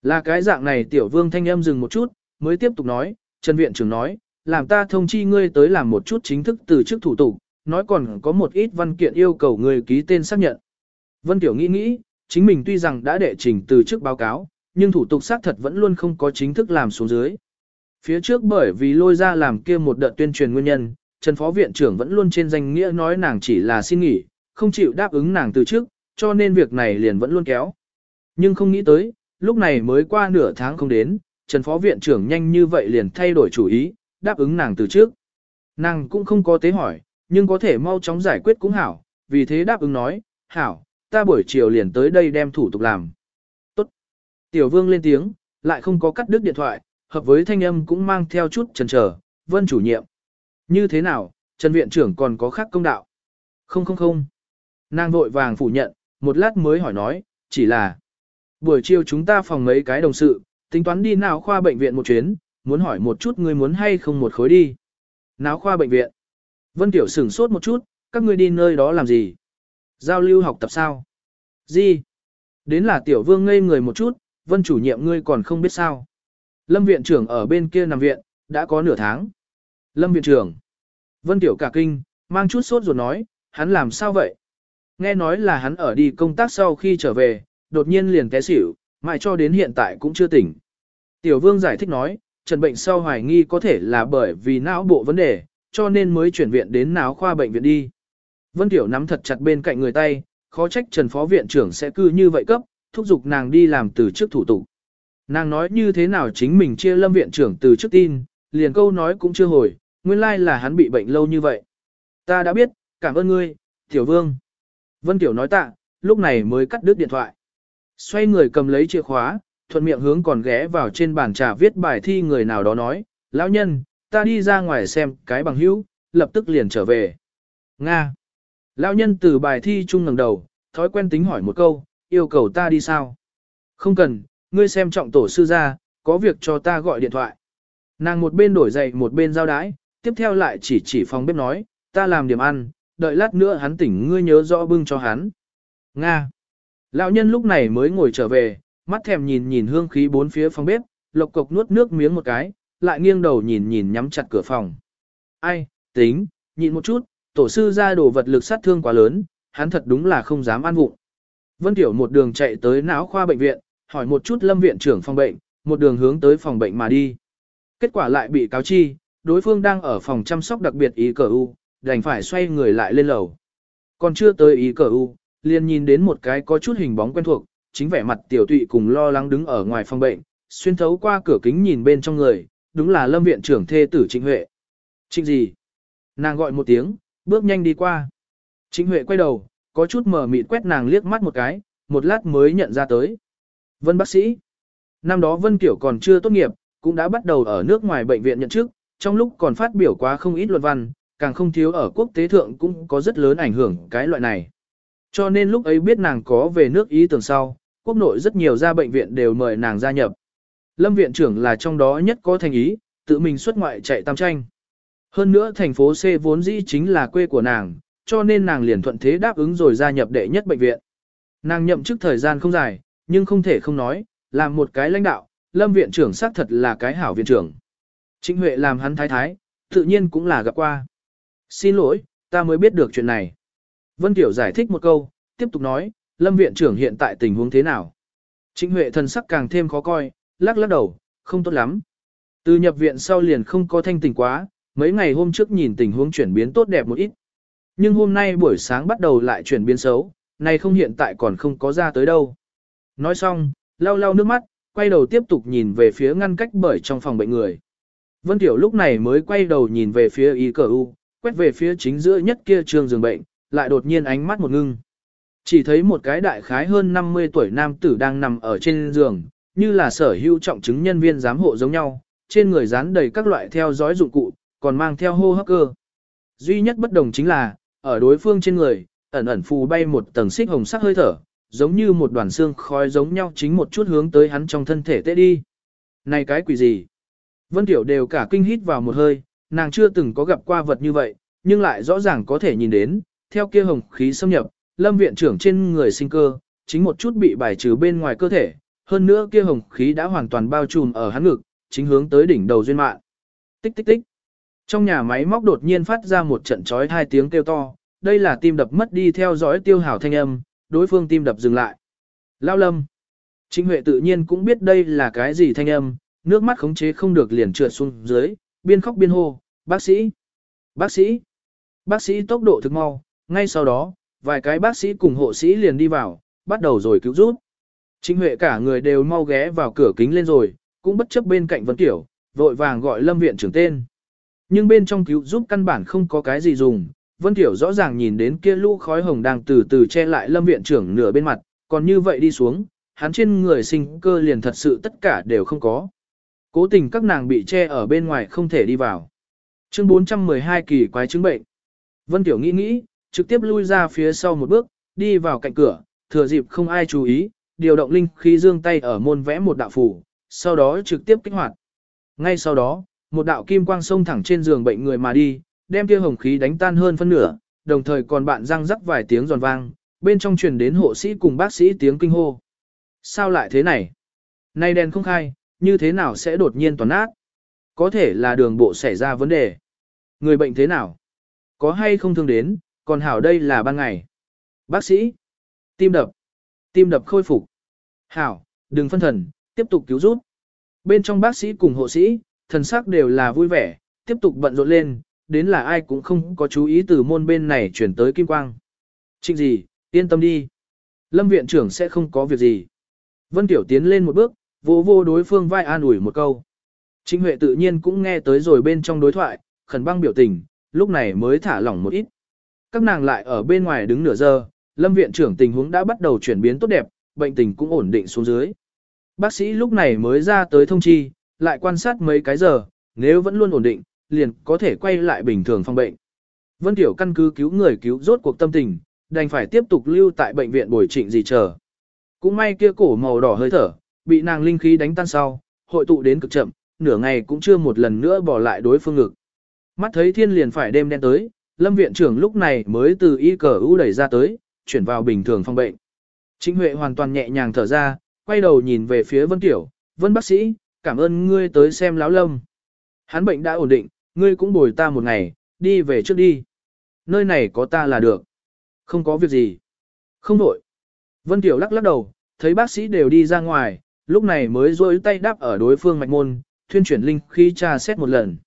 Là cái dạng này Tiểu Vương thanh âm dừng một chút, mới tiếp tục nói, Trần Viện trưởng nói, làm ta thông chi ngươi tới làm một chút chính thức từ trước thủ tục, nói còn có một ít văn kiện yêu cầu ngươi ký tên xác nhận. Vân Tiểu nghĩ nghĩ, chính mình tuy rằng đã đệ trình từ trước báo cáo, nhưng thủ tục xác thật vẫn luôn không có chính thức làm xuống dưới. Phía trước bởi vì lôi ra làm kia một đợt tuyên truyền nguyên nhân, Trần Phó Viện trưởng vẫn luôn trên danh nghĩa nói nàng chỉ là xin nghỉ, không chịu đáp ứng nàng từ trước, cho nên việc này liền vẫn luôn kéo. Nhưng không nghĩ tới, lúc này mới qua nửa tháng không đến, Trần Phó Viện trưởng nhanh như vậy liền thay đổi chủ ý, đáp ứng nàng từ trước. Nàng cũng không có tế hỏi, nhưng có thể mau chóng giải quyết cũng hảo, vì thế đáp ứng nói, hảo, ta buổi chiều liền tới đây đem thủ tục làm. Tốt. Tiểu vương lên tiếng, lại không có cắt đứt điện thoại, hợp với thanh âm cũng mang theo chút chần chờ, vân chủ nhiệm. Như thế nào, Trần Viện trưởng còn có khác công đạo? Không không không. Nàng vội vàng phủ nhận, một lát mới hỏi nói, chỉ là buổi chiều chúng ta phòng mấy cái đồng sự, tính toán đi nào khoa bệnh viện một chuyến, muốn hỏi một chút ngươi muốn hay không một khối đi. Náo khoa bệnh viện. Vân Tiểu sửng sốt một chút, các ngươi đi nơi đó làm gì? Giao lưu học tập sao? Gì? Đến là Tiểu Vương ngây người một chút, Vân chủ nhiệm ngươi còn không biết sao. Lâm viện trưởng ở bên kia nằm viện, đã có nửa tháng. Lâm viện trưởng. Vân Tiểu cả kinh, mang chút sốt rồi nói, hắn làm sao vậy? Nghe nói là hắn ở đi công tác sau khi trở về, đột nhiên liền té xỉu, mãi cho đến hiện tại cũng chưa tỉnh. Tiểu Vương giải thích nói, trần bệnh sau hoài nghi có thể là bởi vì não bộ vấn đề, cho nên mới chuyển viện đến não khoa bệnh viện đi. Vân Tiểu nắm thật chặt bên cạnh người tay, khó trách Trần Phó Viện trưởng sẽ cư như vậy cấp, thúc giục nàng đi làm từ trước thủ tục. Nàng nói như thế nào chính mình chia Lâm Viện trưởng từ trước tin, liền câu nói cũng chưa hồi, nguyên lai là hắn bị bệnh lâu như vậy. Ta đã biết, cảm ơn ngươi, Tiểu Vương. Vân Tiểu nói tạ, lúc này mới cắt đứt điện thoại. Xoay người cầm lấy chìa khóa, thuận miệng hướng còn ghé vào trên bàn trà viết bài thi người nào đó nói, lão nhân, ta đi ra ngoài xem cái bằng hữu, lập tức liền trở về. Nga. Lão nhân từ bài thi chung ngẩng đầu, thói quen tính hỏi một câu, yêu cầu ta đi sao? Không cần, ngươi xem trọng tổ sư ra, có việc cho ta gọi điện thoại. Nàng một bên đổi giày một bên giao đái, tiếp theo lại chỉ chỉ phòng bếp nói, ta làm điểm ăn, đợi lát nữa hắn tỉnh ngươi nhớ rõ bưng cho hắn. Nga. Lão nhân lúc này mới ngồi trở về, mắt thèm nhìn nhìn hương khí bốn phía phòng bếp, lộc cộc nuốt nước miếng một cái, lại nghiêng đầu nhìn nhìn nhắm chặt cửa phòng. Ai, tính, nhịn một chút, tổ sư ra đồ vật lực sát thương quá lớn, hắn thật đúng là không dám ăn vụng. Vân Tiểu một đường chạy tới não khoa bệnh viện, hỏi một chút lâm viện trưởng phòng bệnh, một đường hướng tới phòng bệnh mà đi. Kết quả lại bị cáo chi, đối phương đang ở phòng chăm sóc đặc biệt ý cờ u, đành phải xoay người lại lên lầu. Còn chưa tới ý cờ u, liền nhìn đến một cái có chút hình bóng quen thuộc, chính vẻ mặt tiểu tụy cùng lo lắng đứng ở ngoài phòng bệnh, xuyên thấu qua cửa kính nhìn bên trong người, đúng là lâm viện trưởng thê tử Trịnh Huệ. Trịnh gì? Nàng gọi một tiếng, Bước nhanh đi qua. Trịnh Huệ quay đầu, có chút mờ mịt quét nàng liếc mắt một cái, một lát mới nhận ra tới. Vân bác sĩ. Năm đó Vân Kiểu còn chưa tốt nghiệp, cũng đã bắt đầu ở nước ngoài bệnh viện nhận chức, trong lúc còn phát biểu quá không ít luận văn, càng không thiếu ở quốc tế thượng cũng có rất lớn ảnh hưởng cái loại này. Cho nên lúc ấy biết nàng có về nước ý tưởng sau, quốc nội rất nhiều gia bệnh viện đều mời nàng gia nhập. Lâm viện trưởng là trong đó nhất có thành ý, tự mình xuất ngoại chạy tam tranh. Hơn nữa thành phố C vốn dĩ chính là quê của nàng, cho nên nàng liền thuận thế đáp ứng rồi gia nhập đệ nhất bệnh viện. Nàng nhậm chức thời gian không dài, nhưng không thể không nói, làm một cái lãnh đạo, lâm viện trưởng xác thật là cái hảo viện trưởng. Trịnh Huệ làm hắn thái thái, tự nhiên cũng là gặp qua. Xin lỗi, ta mới biết được chuyện này. Vân Tiểu giải thích một câu, tiếp tục nói, lâm viện trưởng hiện tại tình huống thế nào. Trịnh Huệ thần sắc càng thêm khó coi, lắc lắc đầu, không tốt lắm. Từ nhập viện sau liền không có thanh tỉnh quá, mấy ngày hôm trước nhìn tình huống chuyển biến tốt đẹp một ít. Nhưng hôm nay buổi sáng bắt đầu lại chuyển biến xấu, này không hiện tại còn không có ra tới đâu. Nói xong, lau lau nước mắt, quay đầu tiếp tục nhìn về phía ngăn cách bởi trong phòng bệnh người. Vân Tiểu lúc này mới quay đầu nhìn về phía y cờ u, quét về phía chính giữa nhất kia trường giường bệnh, lại đột nhiên ánh mắt một ngưng. Chỉ thấy một cái đại khái hơn 50 tuổi nam tử đang nằm ở trên giường, như là sở hữu trọng chứng nhân viên giám hộ giống nhau, trên người dán đầy các loại theo dõi dụng cụ, còn mang theo hô hấp cơ. Duy nhất bất đồng chính là, ở đối phương trên người, ẩn ẩn phù bay một tầng xích hồng sắc hơi thở, giống như một đoàn xương khói giống nhau chính một chút hướng tới hắn trong thân thể tê đi. Này cái quỷ gì? Vân Tiểu đều cả kinh hít vào một hơi, nàng chưa từng có gặp qua vật như vậy, nhưng lại rõ ràng có thể nhìn đến, theo kia hồng khí xâm nhập, lâm viện trưởng trên người sinh cơ, chính một chút bị bài trừ bên ngoài cơ thể, hơn nữa kia hồng khí đã hoàn toàn bao trùm ở hắn ngực, chính hướng tới đỉnh đầu duyên mạng. Tích tích tích. Trong nhà máy móc đột nhiên phát ra một trận chói hai tiếng kêu to, đây là tim đập mất đi theo dõi tiêu hào thanh âm, đối phương tim đập dừng lại. Lao lâm. Trịnh Huệ tự nhiên cũng biết đây là cái gì thanh âm, nước mắt khống chế không được liền trượt xuống dưới, biên khóc biên hô, bác sĩ, bác sĩ. Bác sĩ tốc độ thực mau, ngay sau đó, vài cái bác sĩ cùng hộ sĩ liền đi vào, bắt đầu rồi cứu rút. Trịnh Huệ cả người đều mau ghé vào cửa kính lên rồi, cũng bất chấp bên cạnh Vân Tiểu, vội vàng gọi Lâm viện trưởng tên. Nhưng bên trong cứu giúp căn bản không có cái gì dùng, Vân Tiểu rõ ràng nhìn đến kia lũ khói hồng đang từ từ che lại Lâm viện trưởng nửa bên mặt, còn như vậy đi xuống, hắn trên người sinh cơ liền thật sự tất cả đều không có. Cố tình các nàng bị che ở bên ngoài không thể đi vào. Chương 412 kỳ quái chứng bệnh. Vân Tiểu nghĩ nghĩ, trực tiếp lui ra phía sau một bước, đi vào cạnh cửa, thừa dịp không ai chú ý, điều động linh khí dương tay ở môn vẽ một đạo phủ, sau đó trực tiếp kích hoạt. Ngay sau đó, một đạo kim quang xông thẳng trên giường bệnh người mà đi, đem kia hồng khí đánh tan hơn phân nửa, đồng thời còn bạn răng rắc vài tiếng giòn vang, bên trong truyền đến hộ sĩ cùng bác sĩ tiếng kinh hô. Sao lại thế này? Nay đèn không khai, như thế nào sẽ đột nhiên toàn nát? Có thể là đường bộ xảy ra vấn đề. Người bệnh thế nào? Có hay không thương đến, còn hảo đây là ban ngày. Bác sĩ, tim đập, tim đập khôi phục. Hảo, đừng phân thần, tiếp tục cứu giúp. Bên trong bác sĩ cùng hộ sĩ, thần sắc đều là vui vẻ, tiếp tục bận rộn lên, đến là ai cũng không có chú ý từ môn bên này chuyển tới kim quang. Trịnh gì, yên tâm đi. Lâm viện trưởng sẽ không có việc gì. Vân Tiểu tiến lên một bước, vô vô đối phương vai an ủi một câu. Trịnh Huệ tự nhiên cũng nghe tới rồi bên trong đối thoại, khẩn băng biểu tình, lúc này mới thả lỏng một ít. Các nàng lại ở bên ngoài đứng nửa giờ, Lâm viện trưởng tình huống đã bắt đầu chuyển biến tốt đẹp, bệnh tình cũng ổn định xuống dưới. Bác sĩ lúc này mới ra tới thông chi, lại quan sát mấy cái giờ, nếu vẫn luôn ổn định, liền có thể quay lại bình thường phòng bệnh. Vân Tiểu căn cứ cứu người cứu rốt cuộc tâm tình, đành phải tiếp tục lưu tại bệnh viện bồi trịnh gì chờ. Cũng may kia cổ màu đỏ hơi thở, bị nàng linh khí đánh tan sau, hội tụ đến cực chậm, nửa ngày cũng chưa một lần nữa bỏ lại đối phương ngực. Mắt thấy thiên liền phải đêm đen tới, lâm viện trưởng lúc này mới từ y cờ ưu đẩy ra tới, chuyển vào bình thường phòng bệnh. Trịnh Huệ hoàn toàn nhẹ nhàng thở ra, quay đầu nhìn về phía Vân Tiểu, Vân bác sĩ, cảm ơn ngươi tới xem láo lâm. Hắn bệnh đã ổn định, ngươi cũng bồi ta một ngày, đi về trước đi. Nơi này có ta là được. Không có việc gì. Không đổi. Vân Tiểu lắc lắc đầu, thấy bác sĩ đều đi ra ngoài, lúc này mới rôi tay đáp ở đối phương mạch môn, thuyên chuyển linh khi tra xét một lần.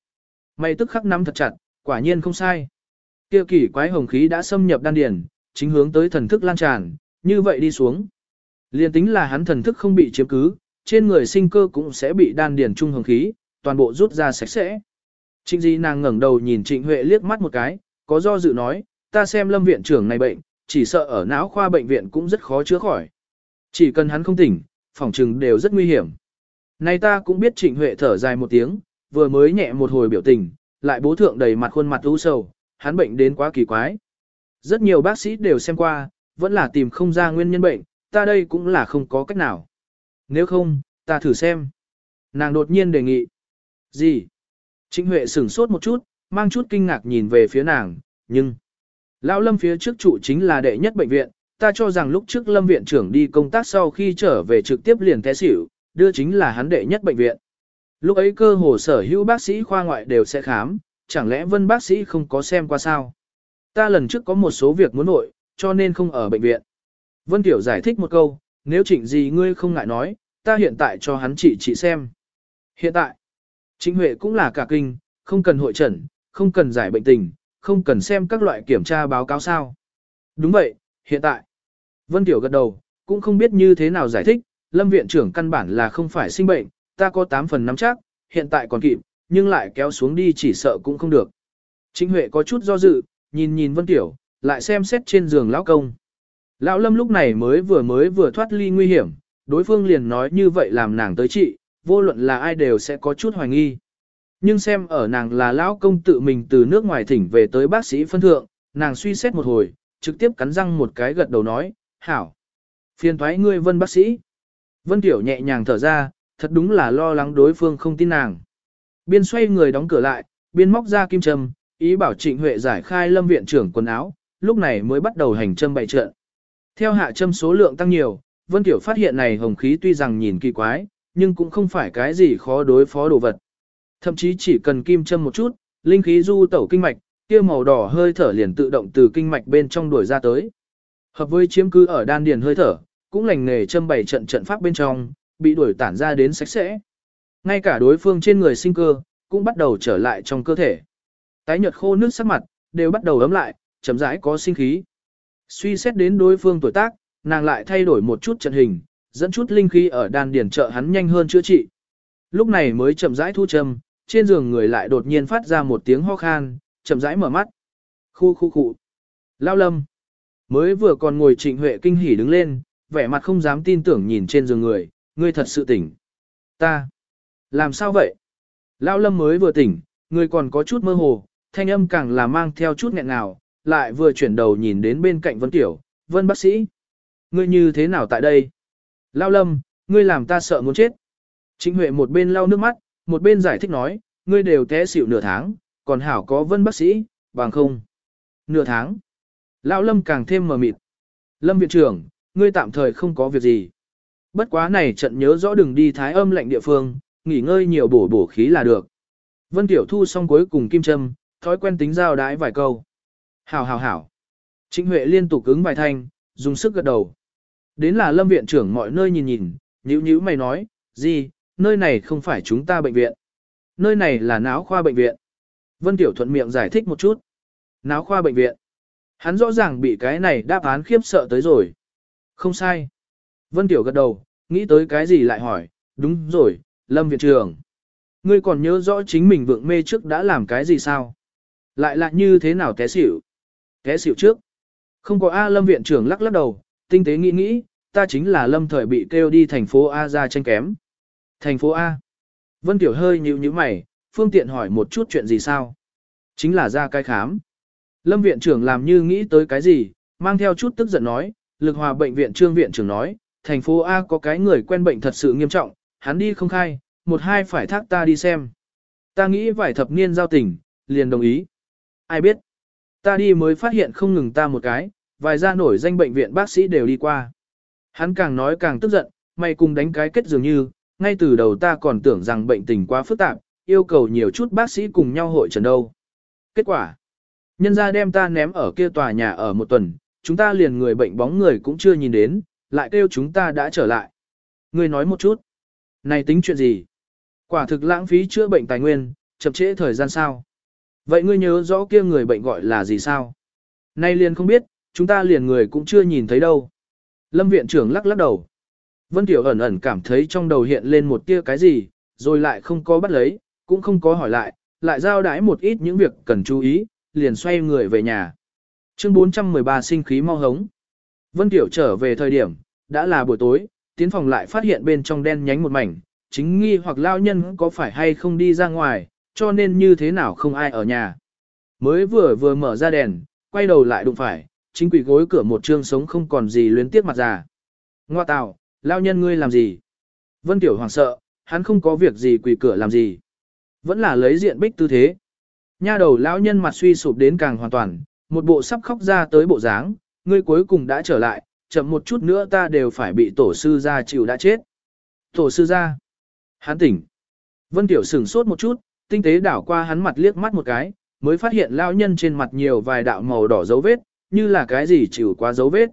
Mày tức khắc nắm thật chặt, quả nhiên không sai. Kia kỳ quái hồng khí đã xâm nhập đan điền, chính hướng tới thần thức lan tràn, như vậy đi xuống. Liên tính là hắn thần thức không bị chiếm cứ, trên người sinh cơ cũng sẽ bị đan điền trung hồng khí, toàn bộ rút ra sạch sẽ. Trịnh Di nàng ngẩng đầu nhìn Trịnh Huệ liếc mắt một cái, có do dự nói, ta xem lâm viện trưởng này bệnh, chỉ sợ ở não khoa bệnh viện cũng rất khó chữa khỏi. Chỉ cần hắn không tỉnh, phòng trừng đều rất nguy hiểm. Này ta cũng biết trịnh huệ thở dài một tiếng, vừa mới nhẹ một hồi biểu tình, lại bố thượng đầy mặt khuôn mặt u sầu, hắn bệnh đến quá kỳ quái. Rất nhiều bác sĩ đều xem qua, vẫn là tìm không ra nguyên nhân bệnh, ta đây cũng là không có cách nào. Nếu không, ta thử xem. Nàng đột nhiên đề nghị. Gì? Trịnh Huệ sửng sốt một chút, mang chút kinh ngạc nhìn về phía nàng, nhưng... Lão Lâm phía trước trụ chính là đệ nhất bệnh viện, ta cho rằng lúc trước Lâm viện trưởng đi công tác sau khi trở về trực tiếp liền té xỉu, đưa chính là hắn đệ nhất bệnh viện. Lúc ấy cơ hồ sở hữu bác sĩ khoa ngoại đều sẽ khám, chẳng lẽ vân bác sĩ không có xem qua sao? Ta lần trước có một số việc muốn nội, cho nên không ở bệnh viện. Vân Tiểu giải thích một câu, nếu trịnh gì ngươi không ngại nói, ta hiện tại cho hắn trị trị xem. Hiện tại, Trịnh Huệ cũng là cả kinh, không cần hội trần, không cần giải bệnh tình, không cần xem các loại kiểm tra báo cáo sao. Đúng vậy, hiện tại. Vân Tiểu gật đầu, cũng không biết như thế nào giải thích, Lâm viện trưởng căn bản là không phải sinh bệnh, ta có 8 phần nắm chắc, hiện tại còn kịp, nhưng lại kéo xuống đi chỉ sợ cũng không được. Trịnh Huệ có chút do dự, nhìn nhìn Vân Tiểu, lại xem xét trên giường lão công. Lão Lâm lúc này mới vừa mới vừa thoát ly nguy hiểm, đối phương liền nói như vậy làm nàng tới trị, vô luận là ai đều sẽ có chút hoài nghi. Nhưng xem ở nàng là lão công tự mình từ nước ngoài thỉnh về tới bác sĩ phân thượng, nàng suy xét một hồi, trực tiếp cắn răng một cái gật đầu nói, hảo. Phiền thoái ngươi vân bác sĩ. Vân Tiểu nhẹ nhàng thở ra, thật đúng là lo lắng đối phương không tin nàng. Biên xoay người đóng cửa lại, biên móc ra kim châm, ý bảo trịnh Huệ giải khai lâm viện trưởng quần áo, lúc này mới bắt đầu hành châm bày trận. Theo hạ châm số lượng tăng nhiều, Vân Tiểu phát hiện này hồng khí tuy rằng nhìn kỳ quái, nhưng cũng không phải cái gì khó đối phó đồ vật. Thậm chí chỉ cần kim châm một chút, linh khí du tẩu kinh mạch, kia màu đỏ hơi thở liền tự động từ kinh mạch bên trong đuổi ra tới. Hợp với chiếm cứ ở đan điền hơi thở, cũng lành nghề châm bày trận trận pháp bên trong, bị đuổi tản ra đến sạch sẽ. Ngay cả đối phương trên người sinh cơ, cũng bắt đầu trở lại trong cơ thể. Tái nhợt khô nước sắc mặt, đều bắt đầu ấm lại, chậm rãi có sinh khí. Suy xét đến đối phương tuổi tác, nàng lại thay đổi một chút trận hình, dẫn chút linh khí ở đan điền trợ hắn nhanh hơn chữa trị. Lúc này mới chậm rãi thu châm, trên giường người lại đột nhiên phát ra một tiếng ho khan, chậm rãi mở mắt. Khu khu khu. Lao lâm. Mới vừa còn ngồi trịnh huệ kinh hỉ đứng lên, vẻ mặt không dám tin tưởng nhìn trên giường người, ngươi thật sự tỉnh. Ta. Làm sao vậy? Lao lâm mới vừa tỉnh, người còn có chút mơ hồ, thanh âm càng là mang theo chút nghẹn nào, lại vừa chuyển đầu nhìn đến bên cạnh Vân Tiểu, Vân bác sĩ. Ngươi như thế nào tại đây? Lao lâm, ngươi làm ta sợ muốn chết. Trịnh Huệ một bên lau nước mắt, một bên giải thích nói, ngươi đều té xỉu nửa tháng, còn hảo có vân bác sĩ, bằng không. Nửa tháng. Lão lâm càng thêm mờ mịt. Lâm viện trưởng, ngươi tạm thời không có việc gì. Bất quá này trận nhớ rõ đừng đi thái âm lạnh địa phương, nghỉ ngơi nhiều bổ bổ khí là được. Vân Tiểu Thu xong cuối cùng kim trâm thói quen tính giao đái vài câu. Hảo hảo hảo. Trịnh Huệ liên tục ứng vài thanh, dùng sức gật đầu. Đến là lâm viện trưởng mọi nơi nhìn nhìn, nhữ nhữ mày nói, gì, nơi này không phải chúng ta bệnh viện. Nơi này là náo khoa bệnh viện. Vân Tiểu thuận miệng giải thích một chút. Náo khoa bệnh viện. Hắn rõ ràng bị cái này đáp án khiếp sợ tới rồi. Không sai. Vân Tiểu gật đầu, nghĩ tới cái gì lại hỏi, đúng rồi, Lâm Viện trưởng. Ngươi còn nhớ rõ chính mình vượng mê trước đã làm cái gì sao? Lại là như thế nào té xỉu? Té xỉu trước. Không có A Lâm Viện trưởng lắc lắc đầu, tinh tế nghĩ nghĩ, ta chính là Lâm thời bị kêu đi thành phố A ra tranh kém. Thành phố A. Vân Tiểu hơi nhíu nhíu mày, phương tiện hỏi một chút chuyện gì sao? Chính là ra cái khám. Lâm viện trưởng làm như nghĩ tới cái gì, mang theo chút tức giận nói, lực hòa bệnh viện trương viện trưởng nói, thành phố A có cái người quen bệnh thật sự nghiêm trọng, hắn đi không khai, một hai phải thác ta đi xem. Ta nghĩ vài thập niên giao tình, liền đồng ý. Ai biết? Ta đi mới phát hiện không ngừng ta một cái, vài gia nổi danh bệnh viện bác sĩ đều đi qua. Hắn càng nói càng tức giận, mày cùng đánh cái kết dường như, ngay từ đầu ta còn tưởng rằng bệnh tình quá phức tạp, yêu cầu nhiều chút bác sĩ cùng nhau hội trần đâu. Kết quả, nhân ra đem ta ném ở kia tòa nhà ở một tuần, chúng ta liền người bệnh bóng người cũng chưa nhìn đến, lại kêu chúng ta đã trở lại. Ngươi nói một chút, này tính chuyện gì? Quả thực lãng phí chữa bệnh tài nguyên, chậm trễ thời gian sao? Vậy ngươi nhớ rõ kia người bệnh gọi là gì sao? Nay liền không biết, chúng ta liền người cũng chưa nhìn thấy đâu. Lâm viện trưởng lắc lắc đầu. Vân Tiểu ẩn ẩn cảm thấy trong đầu hiện lên một tia cái gì, rồi lại không có bắt lấy, cũng không có hỏi lại, lại giao đái một ít những việc cần chú ý, liền xoay người về nhà. Chương 413 sinh khí mau hống. Vân Tiểu trở về thời điểm, đã là buổi tối, tiến phòng lại phát hiện bên trong đen nhánh một mảnh, chính nghi hoặc lao nhân có phải hay không đi ra ngoài, cho nên như thế nào không ai ở nhà. Mới vừa vừa mở ra đèn, quay đầu lại đụng phải, chính quỷ gối cửa một trương sống không còn gì luyến tiếc mặt già. Ngoa tào, lao nhân ngươi làm gì? Vân Tiểu hoàng sợ, hắn không có việc gì quỷ cửa làm gì. Vẫn là lấy diện bích tư thế. Nha đầu lão nhân mặt suy sụp đến càng hoàn toàn, một bộ sắp khóc ra tới bộ dáng, ngươi cuối cùng đã trở lại, chậm một chút nữa ta đều phải bị tổ sư gia chịu đã chết. Tổ sư gia. Hắn tỉnh. Vân Tiểu sửng sốt một chút, tinh tế đảo qua hắn mặt liếc mắt một cái, mới phát hiện lão nhân trên mặt nhiều vài đạo màu đỏ dấu vết, như là cái gì chịu quá dấu vết.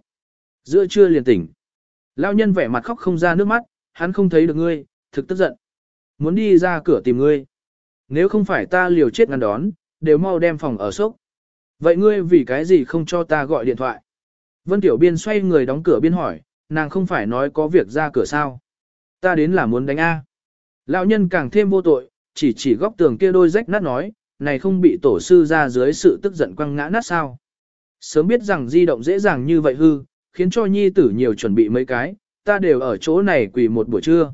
Giữa trưa liền tỉnh. Lão nhân vẻ mặt khóc không ra nước mắt, hắn không thấy được ngươi, thực tức giận. Muốn đi ra cửa tìm ngươi. Nếu không phải ta liều chết ngăn đón, đều mau đem phòng ở sốc. Vậy ngươi vì cái gì không cho ta gọi điện thoại? Vân Tiểu Biên xoay người đóng cửa biên hỏi, nàng không phải nói có việc ra cửa sao? Ta đến là muốn đánh A. Lão nhân càng thêm vô tội, chỉ chỉ góc tường kia đôi rách nát nói, này không bị tổ sư ra dưới sự tức giận quăng ngã nát sao. Sớm biết rằng di động dễ dàng như vậy hư, khiến cho nhi tử nhiều chuẩn bị mấy cái, ta đều ở chỗ này quỳ một buổi trưa.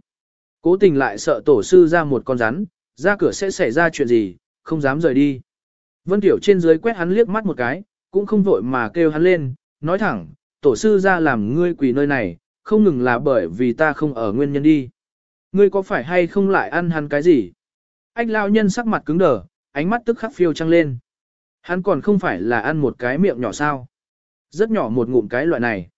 Cố tình lại sợ tổ sư ra một con rắn, ra cửa sẽ xảy ra chuyện gì, không dám rời đi. Vân Tiểu trên dưới quét hắn liếc mắt một cái, cũng không vội mà kêu hắn lên, nói thẳng, tổ sư ra làm ngươi quỳ nơi này, không ngừng là bởi vì ta không ở nguyên nhân đi. Ngươi có phải hay không lại ăn hắn cái gì? Ách lao nhân sắc mặt cứng đờ, ánh mắt tức khắc phiêu trăng lên. Hắn còn không phải là ăn một cái miệng nhỏ sao? Rất nhỏ một ngụm cái loại này.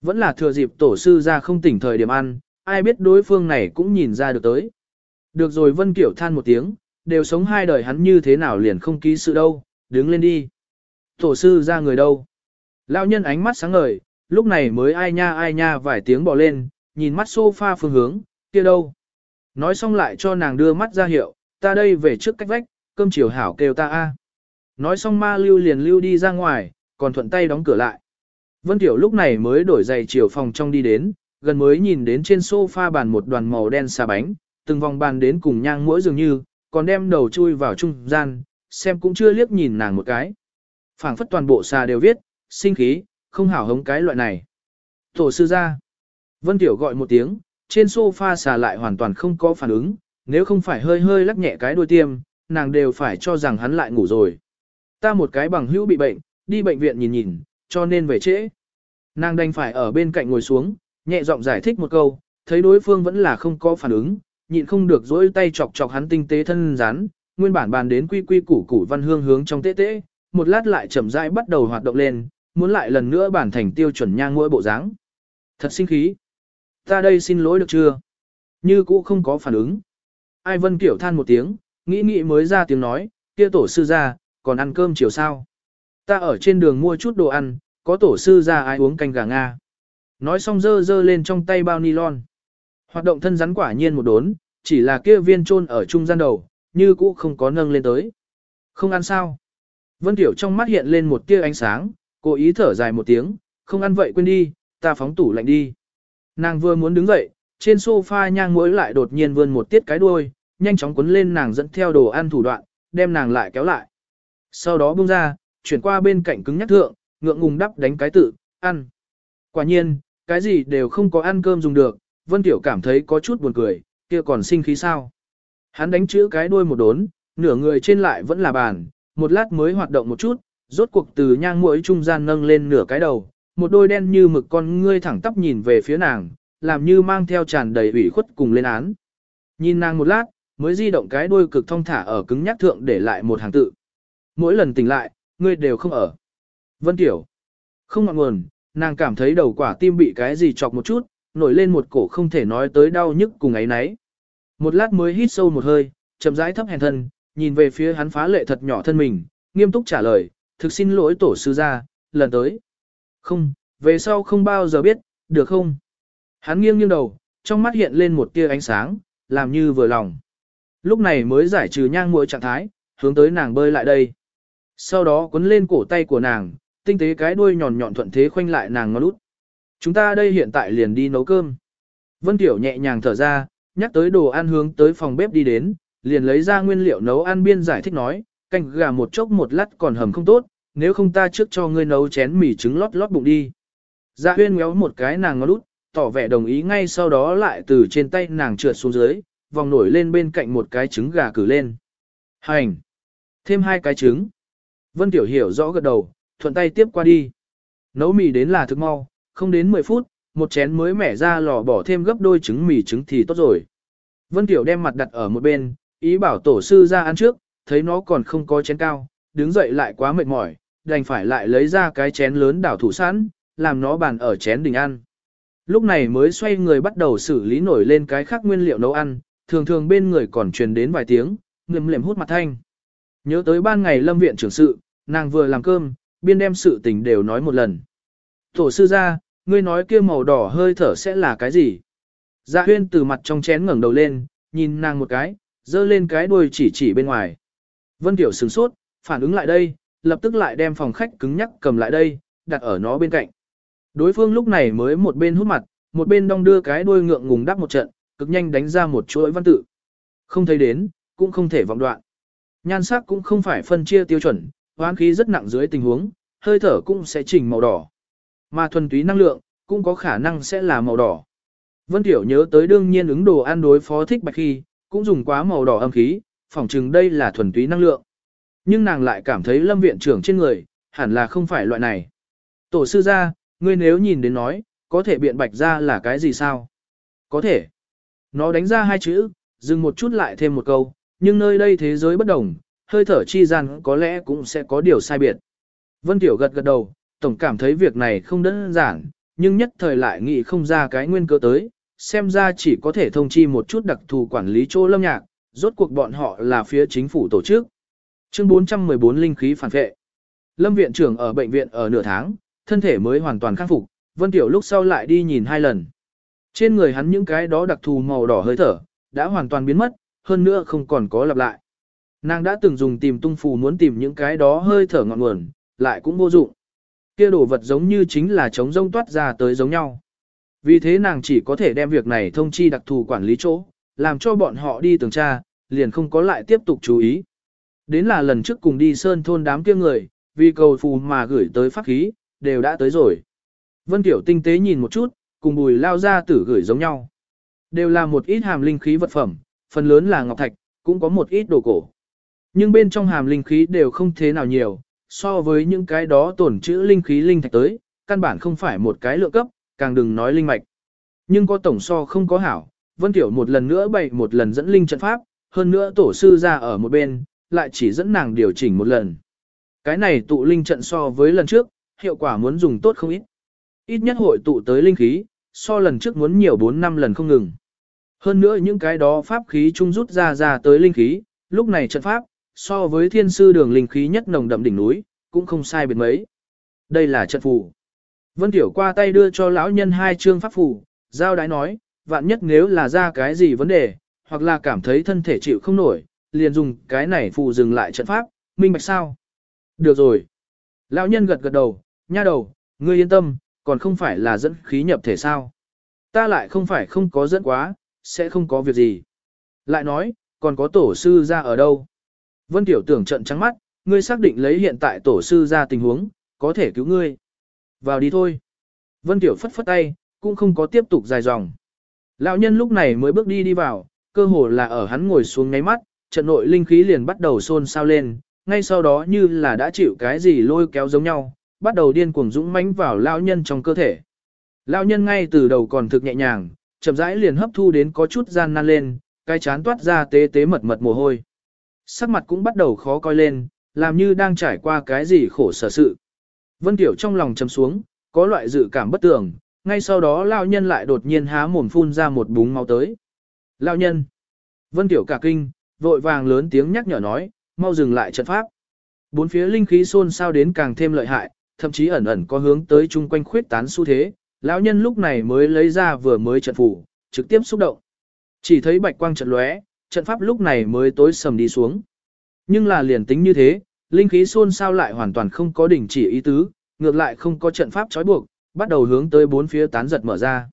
Vẫn là thừa dịp tổ sư ra không tỉnh thời điểm ăn, ai biết đối phương này cũng nhìn ra được tới. Được rồi Vân Kiểu than một tiếng, đều sống hai đời hắn như thế nào liền không ký sự đâu, đứng lên đi. Tổ sư ra người đâu? Lão nhân ánh mắt sáng ngời, lúc này mới ai nha ai nha vài tiếng bỏ lên, nhìn mắt sofa phương hướng, kia đâu? Nói xong lại cho nàng đưa mắt ra hiệu, ta đây về trước cách vách, cơm chiều hảo kêu ta a. Nói xong ma lưu liền lưu đi ra ngoài, còn thuận tay đóng cửa lại. Vân Tiểu lúc này mới đổi giày chiều phòng trong đi đến, gần mới nhìn đến trên sofa bàn một đoàn màu đen xà bánh, từng vòng bàn đến cùng nhang mũi dường như, còn đem đầu chui vào trung gian, xem cũng chưa liếc nhìn nàng một cái. phảng phất toàn bộ xà đều viết, sinh khí, không hảo hống cái loại này. Tổ sư ra. Vân Tiểu gọi một tiếng, trên sofa xà lại hoàn toàn không có phản ứng, nếu không phải hơi hơi lắc nhẹ cái đuôi tiêm, nàng đều phải cho rằng hắn lại ngủ rồi. Ta một cái bằng hữu bị bệnh, đi bệnh viện nhìn nhìn, cho nên về trễ. Nàng đành phải ở bên cạnh ngồi xuống, nhẹ giọng giải thích một câu, thấy đối phương vẫn là không có phản ứng, nhịn không được dỗi tay chọc chọc hắn tinh tế thân rắn, nguyên bản bàn đến quy quy củ củ văn hương hướng trong tế tế, một lát lại chậm rãi bắt đầu hoạt động lên, muốn lại lần nữa bản thành tiêu chuẩn nhang mỗi bộ dáng. Thật sinh khí. Ta đây xin lỗi được chưa? Như cũ không có phản ứng. Ai vân kiểu than một tiếng, nghĩ nghĩ mới ra tiếng nói, kia tổ sư ra, còn ăn cơm chiều sao? Ta ở trên đường mua chút đồ ăn, có tổ sư ra ai uống canh gà Nga. Nói xong dơ dơ lên trong tay bao nylon. Hoạt động thân rắn quả nhiên một đốn, chỉ là kia viên chôn ở trung gian đầu, như cũ không có nâng lên tới. Không ăn sao? Vân Tiểu trong mắt hiện lên một tia ánh sáng, cố ý thở dài một tiếng, không ăn vậy quên đi, ta phóng tủ lạnh đi. Nàng vừa muốn đứng dậy, trên sofa nhang mũi lại đột nhiên vươn một tiết cái đuôi, nhanh chóng quấn lên nàng dẫn theo đồ ăn thủ đoạn, đem nàng lại kéo lại. Sau đó buông ra, chuyển qua bên cạnh cứng nhắc thượng, ngượng ngùng đắp đánh cái tự, ăn. Quả nhiên, cái gì đều không có ăn cơm dùng được, Vân Tiểu cảm thấy có chút buồn cười, kia còn sinh khí sao. Hắn đánh chữ cái đuôi một đốn, nửa người trên lại vẫn là bàn, một lát mới hoạt động một chút, rốt cuộc từ nhang mũi trung gian nâng lên nửa cái đầu, một đôi đen như mực con ngươi thẳng tắp nhìn về phía nàng, làm như mang theo tràn đầy ủy khuất cùng lên án. Nhìn nàng một lát, mới di động cái đuôi cực thông thả ở cứng nhắc thượng để lại một hàng tự. Mỗi lần tỉnh lại, ngươi đều không ở. Vân Tiểu. Không ngọn nguồn, nàng cảm thấy đầu quả tim bị cái gì chọc một chút, nổi lên một cổ không thể nói tới đau nhức cùng ấy nấy. Một lát mới hít sâu một hơi, chậm rãi thấp hèn thân, nhìn về phía hắn phá lệ thật nhỏ thân mình, nghiêm túc trả lời, thực xin lỗi tổ sư gia, lần tới. Không, về sau không bao giờ biết, được không? Hắn nghiêng nghiêng đầu, trong mắt hiện lên một tia ánh sáng, làm như vừa lòng. Lúc này mới giải trừ nhang muội trạng thái, hướng tới nàng bơi lại đây. Sau đó cuốn lên cổ tay của nàng, tinh tế cái đuôi nhọn nhọn thuận thế khoanh lại nàng ngón út. Chúng ta đây hiện tại liền đi nấu cơm. Vân Tiểu nhẹ nhàng thở ra, nhắc tới đồ ăn hướng tới phòng bếp đi đến, liền lấy ra nguyên liệu nấu ăn biên giải thích nói, canh gà một chốc một lát còn hầm không tốt, nếu không ta trước cho ngươi nấu chén mì trứng lót lót bụng đi. Dạ huyên méo một cái nàng ngó lút, tỏ vẻ đồng ý ngay sau đó lại từ trên tay nàng trượt xuống dưới, vòng nổi lên bên cạnh một cái trứng gà cử lên. Hành! Thêm hai cái trứng. Vân Tiểu hiểu rõ gật đầu, thuận tay tiếp qua đi. Nấu mì đến là thức mau, không đến 10 phút, một chén mới mẻ ra lò bỏ thêm gấp đôi trứng mì trứng thì tốt rồi. Vân Tiểu đem mặt đặt ở một bên, ý bảo tổ sư ra ăn trước, thấy nó còn không có chén cao, đứng dậy lại quá mệt mỏi, đành phải lại lấy ra cái chén lớn đảo thủ sẵn, làm nó bàn ở chén đình ăn. Lúc này mới xoay người bắt đầu xử lý nổi lên cái khác nguyên liệu nấu ăn, thường thường bên người còn truyền đến vài tiếng, ngầm lềm hút mặt thanh. Nhớ tới ban ngày lâm viện trưởng sự, nàng vừa làm cơm, biên đem sự tình đều nói một lần. Tổ sư ra, ngươi nói kia màu đỏ hơi thở sẽ là cái gì? Dạ huyên từ mặt trong chén ngẩng đầu lên, nhìn nàng một cái, dơ lên cái đuôi chỉ chỉ bên ngoài. Vân Tiểu sửng sốt, phản ứng lại đây, lập tức lại đem phòng khách cứng nhắc cầm lại đây, đặt ở nó bên cạnh. Đối phương lúc này mới một bên hút mặt, một bên đong đưa cái đuôi ngượng ngùng đắp một trận, cực nhanh đánh ra một chuỗi văn tự. Không thấy đến, cũng không thể vọng đoạn. Nhan sắc cũng không phải phân chia tiêu chuẩn, hoán khí rất nặng dưới tình huống, hơi thở cũng sẽ chỉnh màu đỏ. Mà thuần túy năng lượng, cũng có khả năng sẽ là màu đỏ. Vân Tiểu nhớ tới đương nhiên ứng đồ ăn đối phó thích bạch khi, cũng dùng quá màu đỏ âm khí, phỏng chừng đây là thuần túy năng lượng. Nhưng nàng lại cảm thấy lâm viện trưởng trên người, hẳn là không phải loại này. Tổ sư ra, ngươi nếu nhìn đến nói, có thể biện bạch ra là cái gì sao? Có thể. Nó đánh ra hai chữ, dừng một chút lại thêm một câu, nhưng nơi đây thế giới bất đồng, hơi thở chi gian có lẽ cũng sẽ có điều sai biệt. Vân Tiểu gật gật đầu, tổng cảm thấy việc này không đơn giản, nhưng nhất thời lại nghĩ không ra cái nguyên cơ tới, xem ra chỉ có thể thông chi một chút đặc thù quản lý chỗ lâm nhạc, rốt cuộc bọn họ là phía chính phủ tổ chức. Chương 414 linh khí phản vệ. Lâm viện trưởng ở bệnh viện ở nửa tháng, thân thể mới hoàn toàn khắc phục, Vân Tiểu lúc sau lại đi nhìn hai lần. Trên người hắn những cái đó đặc thù màu đỏ hơi thở, đã hoàn toàn biến mất, hơn nữa không còn có lặp lại. Nàng đã từng dùng tìm tung phù muốn tìm những cái đó hơi thở ngọn nguồn, lại cũng vô dụng. Kia đồ vật giống như chính là chống rông toát ra tới giống nhau. Vì thế nàng chỉ có thể đem việc này thông chi đặc thù quản lý chỗ, làm cho bọn họ đi tường tra, liền không có lại tiếp tục chú ý. Đến là lần trước cùng đi sơn thôn đám kia người, vì cầu phù mà gửi tới pháp khí, đều đã tới rồi. Vân Tiểu tinh tế nhìn một chút, cùng bùi lao ra tử gửi giống nhau. Đều là một ít hàm linh khí vật phẩm, phần lớn là ngọc thạch, cũng có một ít đồ cổ. Nhưng bên trong hàm linh khí đều không thế nào nhiều, so với những cái đó tổn chữ linh khí linh thạch tới, căn bản không phải một cái lượng cấp, càng đừng nói linh mạch. Nhưng có tổng so không có hảo, Vân Tiểu một lần nữa bày một lần dẫn linh trận pháp, hơn nữa tổ sư ra ở một bên, lại chỉ dẫn nàng điều chỉnh một lần. Cái này tụ linh trận so với lần trước, hiệu quả muốn dùng tốt không ít. Ít nhất hội tụ tới linh khí, so lần trước muốn nhiều 4 năm lần không ngừng. Hơn nữa những cái đó pháp khí trung rút ra ra tới linh khí, lúc này trận pháp, so với thiên sư đường linh khí nhất nồng đậm đỉnh núi, cũng không sai biệt mấy. Đây là trận phù. Vân Tiểu qua tay đưa cho lão nhân hai chương pháp phù, giao đái nói, vạn nhất nếu là ra cái gì vấn đề, hoặc là cảm thấy thân thể chịu không nổi, liền dùng cái này phù dừng lại trận pháp, minh bạch sao. Được rồi. Lão nhân gật gật đầu, nha đầu, ngươi yên tâm, còn không phải là dẫn khí nhập thể sao. Ta lại không phải không có dẫn quá, sẽ không có việc gì. Lại nói, còn có tổ sư ra ở đâu? Vân Tiểu tưởng trận trắng mắt, ngươi xác định lấy hiện tại tổ sư ra tình huống, có thể cứu ngươi. Vào đi thôi. Vân Tiểu phất phất tay, cũng không có tiếp tục dài dòng. Lão nhân lúc này mới bước đi đi vào, cơ hồ là ở hắn ngồi xuống ngáy mắt, trận nội linh khí liền bắt đầu xôn xao lên, ngay sau đó như là đã chịu cái gì lôi kéo giống nhau, bắt đầu điên cuồng dũng mãnh vào lão nhân trong cơ thể. Lão nhân ngay từ đầu còn thực nhẹ nhàng, chậm rãi liền hấp thu đến có chút gian nan lên, cái chán toát ra tế tế mật mật mồ hôi. Sắc mặt cũng bắt đầu khó coi lên, làm như đang trải qua cái gì khổ sở sự. Vân Tiểu trong lòng chấm xuống, có loại dự cảm bất tường, ngay sau đó lão nhân lại đột nhiên há mồm phun ra một búng máu tới. Lão nhân! Vân Tiểu cả kinh, vội vàng lớn tiếng nhắc nhở nói, mau dừng lại trận pháp. Bốn phía linh khí xôn xao đến càng thêm lợi hại, thậm chí ẩn ẩn có hướng tới chung quanh khuyết tán xu thế, lão nhân lúc này mới lấy ra vừa mới trận phủ, trực tiếp xúc động. Chỉ thấy bạch quang trận lóe, trận pháp lúc này mới tối sầm đi xuống. Nhưng là liền tính như thế, linh khí xôn sao lại hoàn toàn không có đỉnh chỉ ý tứ, ngược lại không có trận pháp trói buộc, bắt đầu hướng tới bốn phía tán giật mở ra.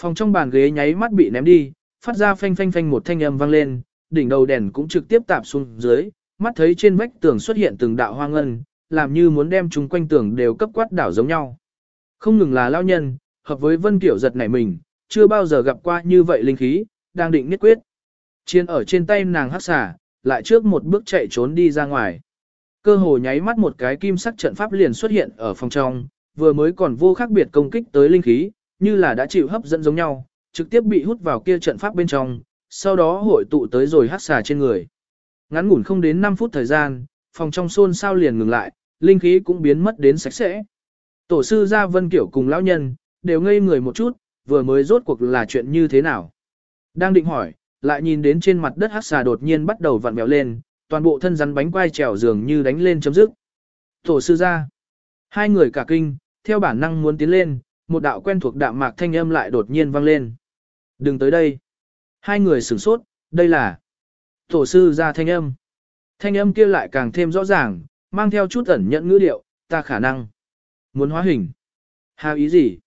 Phòng trong bàn ghế nháy mắt bị ném đi, phát ra phanh phanh phanh một thanh âm vang lên, đỉnh đầu đèn cũng trực tiếp tạp xuống dưới, mắt thấy trên vách tường xuất hiện từng đạo hoa ngân, làm như muốn đem chúng quanh tường đều cấp quát đảo giống nhau. Không ngừng là lao nhân, hợp với Vân Kiểu giật nảy mình, chưa bao giờ gặp qua như vậy linh khí, đang định nhất quyết. Chiên ở trên tay nàng hắc xả, lại trước một bước chạy trốn đi ra ngoài. Cơ hồ nháy mắt một cái kim sắc trận pháp liền xuất hiện ở phòng trong, vừa mới còn vô khác biệt công kích tới linh khí, như là đã chịu hấp dẫn giống nhau, trực tiếp bị hút vào kia trận pháp bên trong, sau đó hội tụ tới rồi hắc xà trên người. Ngắn ngủn không đến 5 phút thời gian, phòng trong xôn sao liền ngừng lại, linh khí cũng biến mất đến sạch sẽ. Tổ sư Gia Vân Kiểu cùng lão nhân, đều ngây người một chút, vừa mới rốt cuộc là chuyện như thế nào. Đang định hỏi, lại nhìn đến trên mặt đất hắc xà đột nhiên bắt đầu vặn mèo lên, toàn bộ thân rắn bánh quai trèo dường như đánh lên chấm dứt. Tổ sư ra, hai người cả kinh, theo bản năng muốn tiến lên, một đạo quen thuộc đạm mạc thanh âm lại đột nhiên vang lên. Đừng tới đây. Hai người sửng sốt, đây là tổ sư ra thanh âm. Thanh âm kia lại càng thêm rõ ràng, mang theo chút ẩn nhận ngữ điệu, ta khả năng muốn hóa hình. Hà ý gì?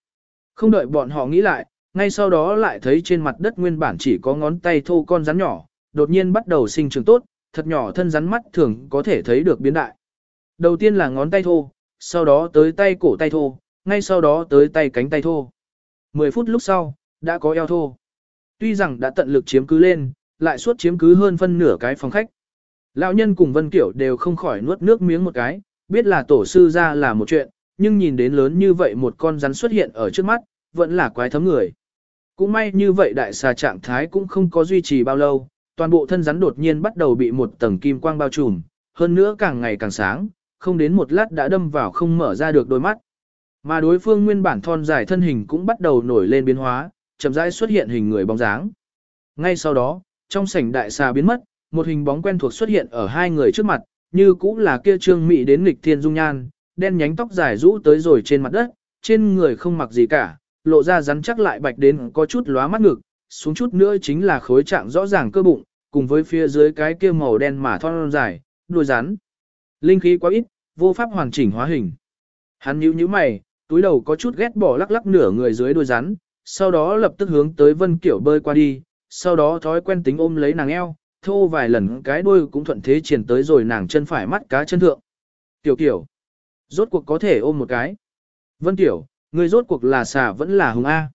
Không đợi bọn họ nghĩ lại, ngay sau đó lại thấy trên mặt đất nguyên bản chỉ có ngón tay thô con rắn nhỏ, đột nhiên bắt đầu sinh trưởng tốt, thật nhỏ thân rắn mắt thường có thể thấy được biến đại. Đầu tiên là ngón tay thô, sau đó tới tay cổ tay thô, ngay sau đó tới tay cánh tay thô. 10 phút lúc sau, đã có eo thô. Tuy rằng đã tận lực chiếm cứ lên, lại suốt chiếm cứ hơn phân nửa cái phòng khách. Lão nhân cùng Vân Kiểu đều không khỏi nuốt nước miếng một cái, biết là tổ sư ra là một chuyện, nhưng nhìn đến lớn như vậy một con rắn xuất hiện ở trước mắt, vẫn là quái thấm người. Cũng may như vậy đại xà trạng thái cũng không có duy trì bao lâu, toàn bộ thân rắn đột nhiên bắt đầu bị một tầng kim quang bao trùm, hơn nữa càng ngày càng sáng, không đến một lát đã đâm vào không mở ra được đôi mắt. Mà đối phương nguyên bản thon dài thân hình cũng bắt đầu nổi lên biến hóa, chậm rãi xuất hiện hình người bóng dáng. Ngay sau đó, trong sảnh đại xà biến mất, một hình bóng quen thuộc xuất hiện ở hai người trước mặt, như cũng là kia trương mị đến nghịch thiên dung nhan, đen nhánh tóc dài rũ tới rồi trên mặt đất, trên người không mặc gì cả, lộ ra rắn chắc lại bạch đến có chút lóa mắt ngực, xuống chút nữa chính là khối trạng rõ ràng cơ bụng, cùng với phía dưới cái kia màu đen mà thon dài, đuôi rắn. Linh khí quá ít, vô pháp hoàn chỉnh hóa hình. Hắn nhíu nhíu mày, túi đầu có chút ghét bỏ lắc lắc nửa người dưới đuôi rắn, sau đó lập tức hướng tới Vân Kiểu bơi qua đi, sau đó thói quen tính ôm lấy nàng eo, thô vài lần cái đuôi cũng thuận thế triển tới rồi nàng chân phải mắt cá chân thượng. Tiểu kiểu, rốt cuộc có thể ôm một cái. Vân Tiểu, người rốt cuộc là xà vẫn là hùng A.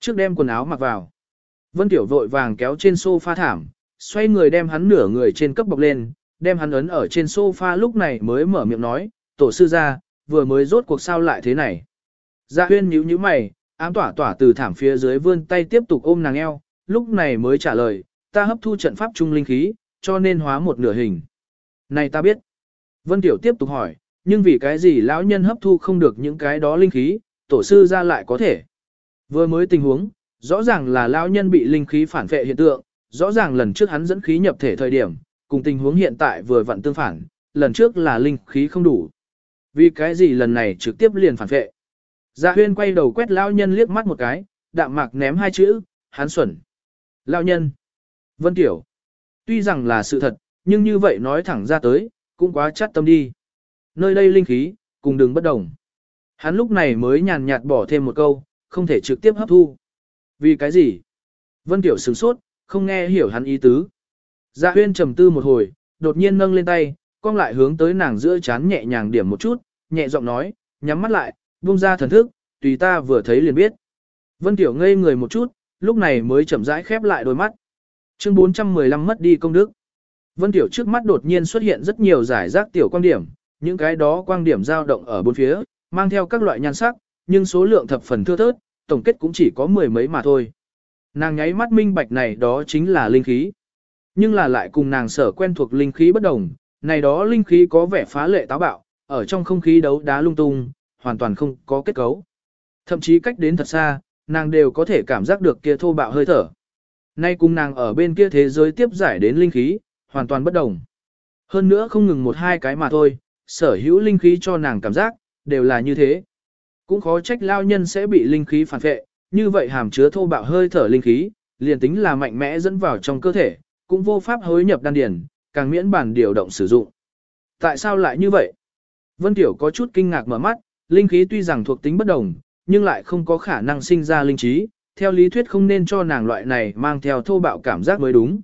Trước đem quần áo mặc vào. Vân Tiểu vội vàng kéo trên sofa thảm, xoay người đem hắn nửa người trên cấp bọc lên, đem hắn ấn ở trên sofa lúc này mới mở miệng nói, tổ sư ra, vừa mới rốt cuộc sao lại thế này. Dạ huyên nhíu nhíu mày, ám tỏa tỏa từ thảm phía dưới vươn tay tiếp tục ôm nàng eo, lúc này mới trả lời, ta hấp thu trận pháp trung linh khí, cho nên hóa một nửa hình. Này ta biết. Vân Tiểu tiếp tục hỏi, nhưng vì cái gì lão nhân hấp thu không được những cái đó linh khí, tổ sư ra lại có thể. Vừa mới tình huống, rõ ràng là lão nhân bị linh khí phản vệ hiện tượng, rõ ràng lần trước hắn dẫn khí nhập thể thời điểm, cùng tình huống hiện tại vừa vặn tương phản, lần trước là linh khí không đủ. Vì cái gì lần này trực tiếp liền phản vệ. Dạ huyên quay đầu quét lão nhân liếc mắt một cái, đạm mạc ném hai chữ, hắn xuẩn. Lão nhân. Vân Tiểu. Tuy rằng là sự thật, nhưng như vậy nói thẳng ra tới, cũng quá chát tâm đi. Nơi đây linh khí, cùng đường bất đồng. Hắn lúc này mới nhàn nhạt bỏ thêm một câu, không thể trực tiếp hấp thu. Vì cái gì? Vân Tiểu sửng sốt, không nghe hiểu hắn ý tứ. Dạ huyên trầm tư một hồi, đột nhiên nâng lên tay, cong lại hướng tới nàng giữa chán nhẹ nhàng điểm một chút, nhẹ giọng nói, nhắm mắt lại, buông ra thần thức, tùy ta vừa thấy liền biết. Vân Tiểu ngây người một chút, lúc này mới chậm rãi khép lại đôi mắt. Chương 415 mất đi công đức. Vân Tiểu trước mắt đột nhiên xuất hiện rất nhiều giải rác tiểu quang điểm, những cái đó quang điểm dao động ở bốn phía, mang theo các loại nhan sắc, nhưng số lượng thập phần thưa thớt, tổng kết cũng chỉ có mười mấy mà thôi. Nàng nháy mắt minh bạch này đó chính là linh khí. Nhưng là lại cùng nàng sở quen thuộc linh khí bất đồng, này đó linh khí có vẻ phá lệ táo bạo, ở trong không khí đấu đá lung tung, hoàn toàn không có kết cấu. Thậm chí cách đến thật xa, nàng đều có thể cảm giác được kia thô bạo hơi thở. Nay cùng nàng ở bên kia thế giới tiếp giải đến linh khí, hoàn toàn bất đồng. Hơn nữa không ngừng một hai cái mà thôi, sở hữu linh khí cho nàng cảm giác, đều là như thế. Cũng khó trách lao nhân sẽ bị linh khí phản vệ, như vậy hàm chứa thô bạo hơi thở linh khí, liền tính là mạnh mẽ dẫn vào trong cơ thể, cũng vô pháp hối nhập đan điền, càng miễn bản điều động sử dụng. Tại sao lại như vậy? Vân Tiểu có chút kinh ngạc mở mắt, linh khí tuy rằng thuộc tính bất đồng, nhưng lại không có khả năng sinh ra linh trí, theo lý thuyết không nên cho nàng loại này mang theo thô bạo cảm giác mới đúng.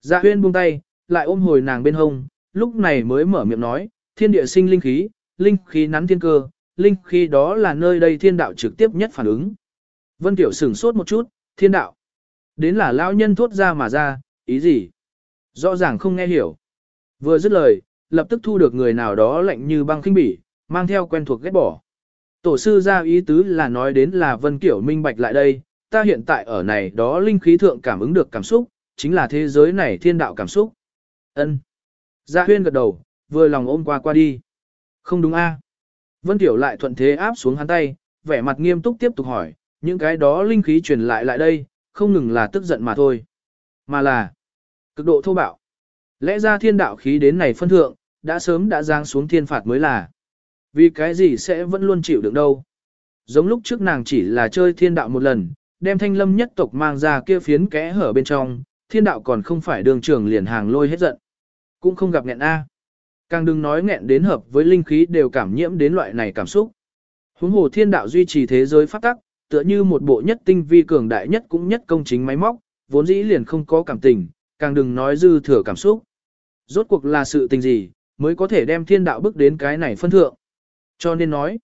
Dạ huyên buông tay, lại ôm hồi nàng bên hông, lúc này mới mở miệng nói, thiên địa sinh linh khí, linh khí nắn thiên cơ, linh khí đó là nơi đây thiên đạo trực tiếp nhất phản ứng. Vân Tiểu sửng sốt một chút, thiên đạo. Đến là lão nhân thốt ra mà ra, ý gì? Rõ ràng không nghe hiểu. Vừa dứt lời, lập tức thu được người nào đó lạnh như băng khinh bỉ, mang theo quen thuộc ghét bỏ. Tổ sư ra ý tứ là nói đến là Vân Kiểu minh bạch lại đây, ta hiện tại ở này đó linh khí thượng cảm ứng được cảm xúc, chính là thế giới này thiên đạo cảm xúc. Ân. Gia huyên gật đầu, vừa lòng ôm qua qua đi. Không đúng a? Vân Tiểu lại thuận thế áp xuống hắn tay, vẻ mặt nghiêm túc tiếp tục hỏi, những cái đó linh khí truyền lại lại đây, không ngừng là tức giận mà thôi, mà là cực độ thô bạo. Lẽ ra thiên đạo khí đến này phân thượng, đã sớm đã giáng xuống thiên phạt mới là. Vì cái gì sẽ vẫn luôn chịu đựng đâu. Giống lúc trước nàng chỉ là chơi thiên đạo một lần, đem thanh lâm nhất tộc mang ra kia phiến kẽ hở bên trong, thiên đạo còn không phải đường trường liền hàng lôi hết giận. Cũng không gặp nghẹn A. Càng đừng nói nghẹn đến hợp với linh khí đều cảm nhiễm đến loại này cảm xúc. Huống hồ thiên đạo duy trì thế giới phát tắc, tựa như một bộ nhất tinh vi cường đại nhất cũng nhất công chính máy móc, vốn dĩ liền không có cảm tình, càng đừng nói dư thừa cảm xúc. Rốt cuộc là sự tình gì, mới có thể đem thiên đạo bước đến cái này phân thượng. Cho nên nói,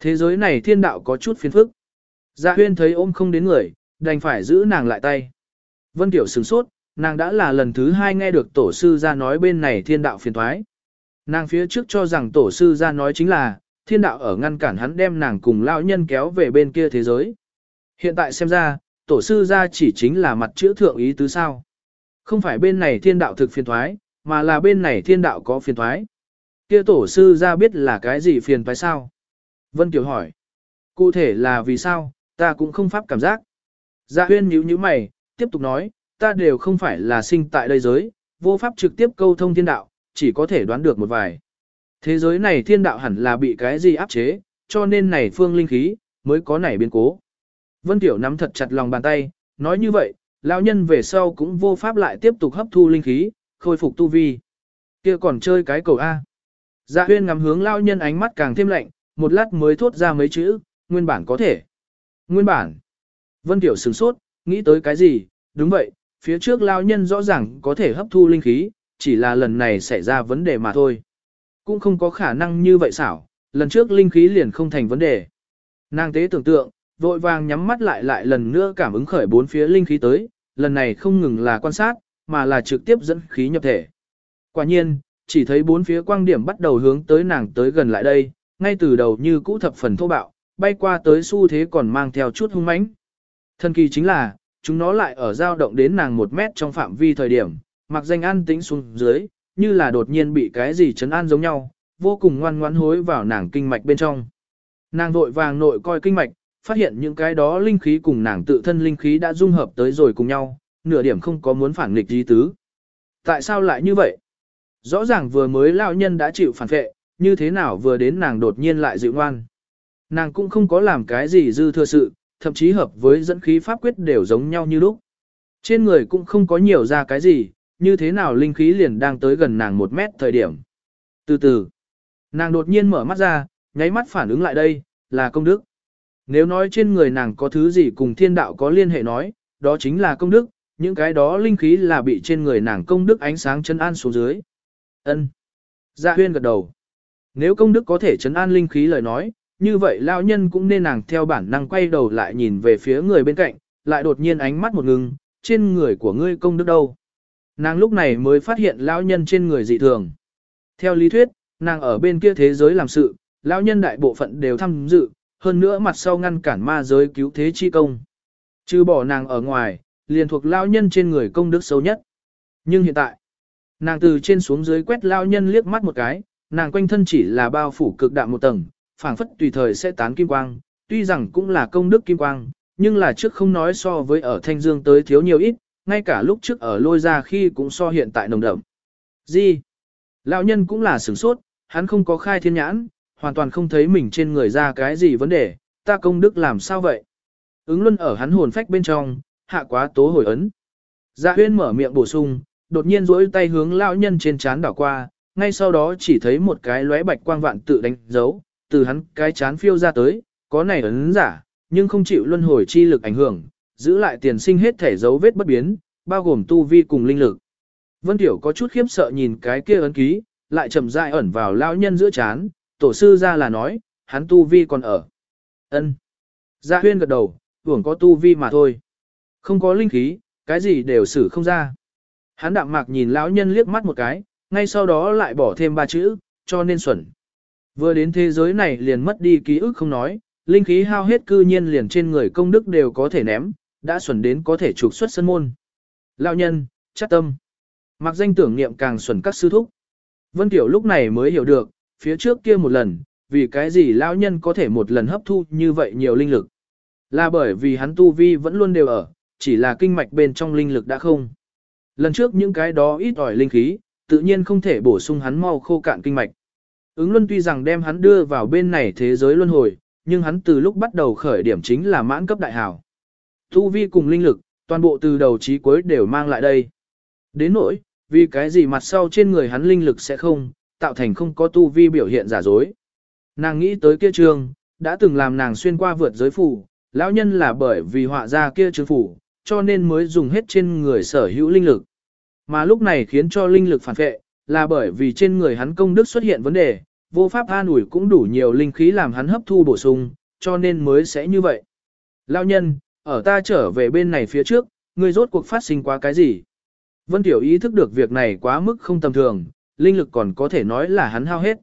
thế giới này thiên đạo có chút phiền phức. Dạ huyên thấy ôm không đến người, đành phải giữ nàng lại tay. Vân Tiểu sửng sốt, nàng đã là lần thứ hai nghe được tổ sư ra nói bên này thiên đạo phiền thoái. Nàng phía trước cho rằng tổ sư ra nói chính là, thiên đạo ở ngăn cản hắn đem nàng cùng lão nhân kéo về bên kia thế giới. Hiện tại xem ra, tổ sư ra chỉ chính là mặt chữ thượng ý tứ sao. Không phải bên này thiên đạo thực phiền thoái, mà là bên này thiên đạo có phiền thoái. Kia tổ sư ra biết là cái gì phiền thoái sao? Vân Kiều hỏi. Cụ thể là vì sao, ta cũng không pháp cảm giác. Dạ huyên nhíu nhíu mày, tiếp tục nói, ta đều không phải là sinh tại đây giới, vô pháp trực tiếp câu thông thiên đạo, chỉ có thể đoán được một vài. Thế giới này thiên đạo hẳn là bị cái gì áp chế, cho nên này phương linh khí, mới có nảy biến cố. Vân Tiểu nắm thật chặt lòng bàn tay, nói như vậy, lão nhân về sau cũng vô pháp lại tiếp tục hấp thu linh khí, khôi phục tu vi. kia còn chơi cái cầu A. Dạ huyên ngắm hướng lão nhân ánh mắt càng thêm lạnh, một lát mới thốt ra mấy chữ, nguyên bản có thể. Nguyên bản. Vân Tiểu sửng sốt, nghĩ tới cái gì, đúng vậy, phía trước lão nhân rõ ràng có thể hấp thu linh khí, chỉ là lần này xảy ra vấn đề mà thôi. Cũng không có khả năng như vậy xảo, lần trước linh khí liền không thành vấn đề. Nàng tế tưởng tượng, vội vàng nhắm mắt lại lại lần nữa cảm ứng khởi bốn phía linh khí tới, lần này không ngừng là quan sát, mà là trực tiếp dẫn khí nhập thể. Quả nhiên, chỉ thấy bốn phía quang điểm bắt đầu hướng tới nàng tới gần lại đây, ngay từ đầu như cũ thập phần thô bạo, bay qua tới xu thế còn mang theo chút hung mãnh. Thần kỳ chính là, chúng nó lại ở dao động đến nàng một mét trong phạm vi thời điểm, mặc danh an tĩnh xuống dưới, như là đột nhiên bị cái gì chấn an giống nhau, vô cùng ngoan ngoãn hối vào nàng kinh mạch bên trong. Nàng vội vàng nội coi kinh mạch, phát hiện những cái đó linh khí cùng nàng tự thân linh khí đã dung hợp tới rồi cùng nhau, nửa điểm không có muốn phản nghịch gì tứ. Tại sao lại như vậy? Rõ ràng vừa mới lão nhân đã chịu phản vệ, như thế nào vừa đến nàng đột nhiên lại dịu ngoan. Nàng cũng không có làm cái gì dư thừa sự, thậm chí hợp với dẫn khí pháp quyết đều giống nhau như lúc. Trên người cũng không có nhiều ra cái gì, như thế nào linh khí liền đang tới gần nàng một mét thời điểm. Từ từ, nàng đột nhiên mở mắt ra, nháy mắt phản ứng lại đây, là công đức. Nếu nói trên người nàng có thứ gì cùng thiên đạo có liên hệ nói, đó chính là công đức, những cái đó linh khí là bị trên người nàng công đức ánh sáng chân an xuống dưới. Ân. Dạ huyên gật đầu. Nếu công đức có thể chấn an linh khí lời nói, như vậy lao nhân cũng nên nàng theo bản năng quay đầu lại nhìn về phía người bên cạnh, lại đột nhiên ánh mắt một ngừng, trên người của ngươi công đức đâu. Nàng lúc này mới phát hiện lão nhân trên người dị thường. Theo lý thuyết, nàng ở bên kia thế giới làm sự, lão nhân đại bộ phận đều tham dự, hơn nữa mặt sau ngăn cản ma giới cứu thế chi công. Chứ bỏ nàng ở ngoài, liền thuộc lão nhân trên người công đức sâu nhất. Nhưng hiện tại, nàng từ trên xuống dưới quét lão nhân liếc mắt một cái, nàng quanh thân chỉ là bao phủ cực đạm một tầng, phảng phất tùy thời sẽ tán kim quang, tuy rằng cũng là công đức kim quang, nhưng là trước không nói so với ở thanh dương tới thiếu nhiều ít, ngay cả lúc trước ở lôi ra khi cũng so hiện tại nồng đậm. Gì? Lão nhân cũng là sửng sốt, hắn không có khai thiên nhãn, hoàn toàn không thấy mình trên người ra cái gì vấn đề, ta công đức làm sao vậy? Ứng luân ở hắn hồn phách bên trong, hạ quá tố hồi ấn. Dạ huyên mở miệng bổ sung, đột nhiên duỗi tay hướng lão nhân trên chán đảo qua, ngay sau đó chỉ thấy một cái lóe bạch quang vạn tự đánh dấu, từ hắn cái chán phiêu ra tới, có này ấn giả, nhưng không chịu luân hồi chi lực ảnh hưởng, giữ lại tiền sinh hết thể dấu vết bất biến, bao gồm tu vi cùng linh lực. Vân Tiểu có chút khiếp sợ nhìn cái kia ấn ký, lại chậm rãi ẩn vào lão nhân giữa chán, tổ sư ra là nói, hắn tu vi còn ở. Ân. Dạ huyên gật đầu, hưởng có tu vi mà thôi. Không có linh khí, cái gì đều xử không ra. Hắn đạm mạc nhìn lão nhân liếc mắt một cái, ngay sau đó lại bỏ thêm ba chữ, cho nên xuẩn. Vừa đến thế giới này liền mất đi ký ức không nói, linh khí hao hết cư nhiên liền trên người công đức đều có thể ném, đã xuẩn đến có thể trục xuất sân môn. Lão nhân, chắc tâm. Mặc danh tưởng niệm càng xuẩn các sư thúc. Vân Tiểu lúc này mới hiểu được, phía trước kia một lần, vì cái gì lão nhân có thể một lần hấp thu như vậy nhiều linh lực. Là bởi vì hắn tu vi vẫn luôn đều ở, chỉ là kinh mạch bên trong linh lực đã không. Lần trước những cái đó ít ỏi linh khí, tự nhiên không thể bổ sung hắn mau khô cạn kinh mạch. Ứng luân tuy rằng đem hắn đưa vào bên này thế giới luân hồi, nhưng hắn từ lúc bắt đầu khởi điểm chính là mãn cấp đại hào. Tu vi cùng linh lực, toàn bộ từ đầu chí cuối đều mang lại đây. Đến nỗi, vì cái gì mặt sau trên người hắn linh lực sẽ không, tạo thành không có tu vi biểu hiện giả dối. Nàng nghĩ tới kia trường, đã từng làm nàng xuyên qua vượt giới phủ, lão nhân là bởi vì họa ra kia trường phủ, cho nên mới dùng hết trên người sở hữu linh lực. Mà lúc này khiến cho linh lực phản vệ, là bởi vì trên người hắn công đức xuất hiện vấn đề, vô pháp an ủi cũng đủ nhiều linh khí làm hắn hấp thu bổ sung, cho nên mới sẽ như vậy. Lão nhân, ở ta trở về bên này phía trước, ngươi rốt cuộc phát sinh quá cái gì? Vân Tiểu ý thức được việc này quá mức không tầm thường, linh lực còn có thể nói là hắn hao hết.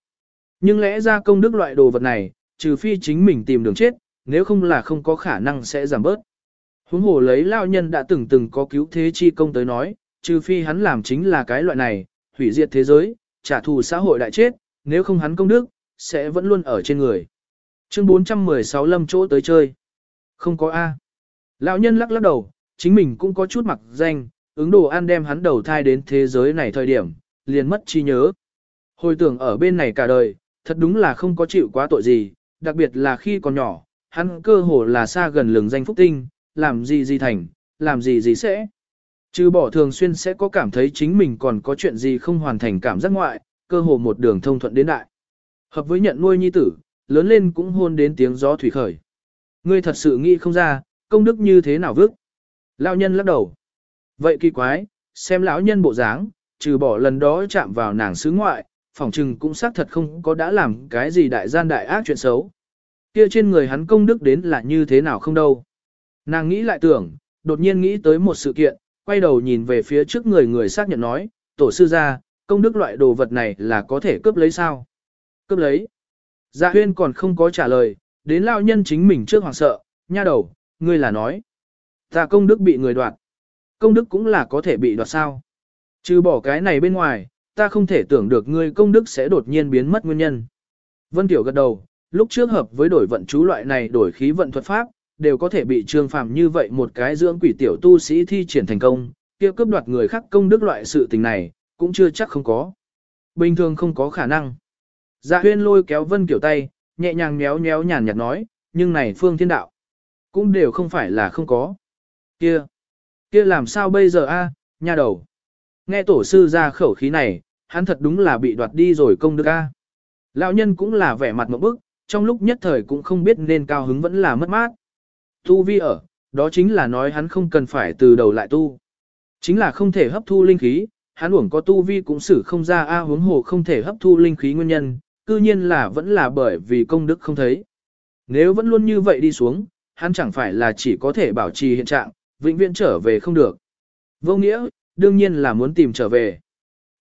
Nhưng lẽ ra công đức loại đồ vật này, trừ phi chính mình tìm đường chết, nếu không là không có khả năng sẽ giảm bớt. Huống hồ lấy lao nhân đã từng từng có cứu thế chi công tới nói, trừ phi hắn làm chính là cái loại này, hủy diệt thế giới, trả thù xã hội đại chết, nếu không hắn công đức, sẽ vẫn luôn ở trên người. Chương 416 lâm chỗ tới chơi. Không có A. Lão nhân lắc lắc đầu, chính mình cũng có chút mặc danh, ứng đồ ăn đem hắn đầu thai đến thế giới này thời điểm, liền mất trí nhớ. Hồi tưởng ở bên này cả đời, thật đúng là không có chịu quá tội gì, đặc biệt là khi còn nhỏ, hắn cơ hồ là xa gần lường danh phúc tinh, làm gì gì thành, làm gì gì sẽ. Chứ bỏ thường xuyên sẽ có cảm thấy chính mình còn có chuyện gì không hoàn thành cảm giác ngoại, cơ hồ một đường thông thuận đến đại. Hợp với nhận nuôi nhi tử, lớn lên cũng hôn đến tiếng gió thủy khởi. Ngươi thật sự nghĩ không ra, công đức như thế nào vước. Lão nhân lắc đầu. Vậy kỳ quái, xem lão nhân bộ dáng, trừ bỏ lần đó chạm vào nàng xứ ngoại, phỏng trừng cũng xác thật không có đã làm cái gì đại gian đại ác chuyện xấu. Kia trên người hắn công đức đến là như thế nào không đâu. Nàng nghĩ lại tưởng, đột nhiên nghĩ tới một sự kiện, quay đầu nhìn về phía trước người người xác nhận nói, tổ sư ra, công đức loại đồ vật này là có thể cướp lấy sao? Cướp lấy. Dạ huyên còn không có trả lời, đến lao nhân chính mình trước hoàng sợ, nha đầu, ngươi là nói. Ta công đức bị người đoạt. Công đức cũng là có thể bị đoạt sao. Trừ bỏ cái này bên ngoài, ta không thể tưởng được ngươi công đức sẽ đột nhiên biến mất nguyên nhân. Vân Tiểu gật đầu, lúc trước hợp với đổi vận chú loại này đổi khí vận thuật pháp, đều có thể bị trương phàm như vậy một cái dưỡng quỷ tiểu tu sĩ thi triển thành công, kia cướp đoạt người khác công đức loại sự tình này, cũng chưa chắc không có. Bình thường không có khả năng. Dạ huyên lôi kéo Vân Kiểu tay, nhẹ nhàng méo méo nhàn nhạt nói, nhưng này phương thiên đạo, cũng đều không phải là không có. Kia, kia làm sao bây giờ a, nha đầu. Nghe tổ sư ra khẩu khí này, hắn thật đúng là bị đoạt đi rồi công đức a. Lão nhân cũng là vẻ mặt một bức, trong lúc nhất thời cũng không biết nên cao hứng vẫn là mất mát. Tu vi ở, đó chính là nói hắn không cần phải từ đầu lại tu. Chính là không thể hấp thu linh khí, hắn uổng có tu vi cũng xử không ra a huống hồ không thể hấp thu linh khí nguyên nhân, cư nhiên là vẫn là bởi vì công đức không thấy. Nếu vẫn luôn như vậy đi xuống, hắn chẳng phải là chỉ có thể bảo trì hiện trạng, vĩnh viễn trở về không được. Vô nghĩa, đương nhiên là muốn tìm trở về.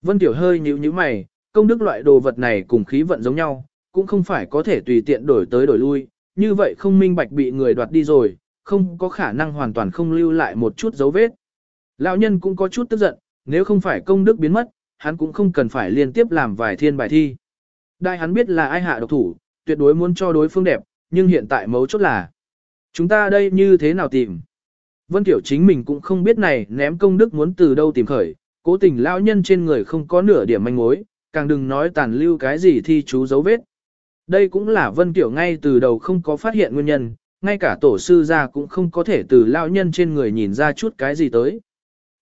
Vân Tiểu hơi nhíu nhíu mày, công đức loại đồ vật này cùng khí vận giống nhau, cũng không phải có thể tùy tiện đổi tới đổi lui, như vậy không minh bạch bị người đoạt đi rồi, không có khả năng hoàn toàn không lưu lại một chút dấu vết. Lão nhân cũng có chút tức giận, nếu không phải công đức biến mất, hắn cũng không cần phải liên tiếp làm vài thiên bài thi. Đại hắn biết là ai hạ độc thủ, tuyệt đối muốn cho đối phương đẹp, nhưng hiện tại mấu chốt là chúng ta đây như thế nào tìm. Vân Tiểu chính mình cũng không biết này ném công đức muốn từ đâu tìm khởi, cố tình lão nhân trên người không có nửa điểm manh mối, càng đừng nói tàn lưu cái gì thi chú dấu vết. Đây cũng là Vân Tiểu ngay từ đầu không có phát hiện nguyên nhân, ngay cả tổ sư ra cũng không có thể từ lão nhân trên người nhìn ra chút cái gì tới.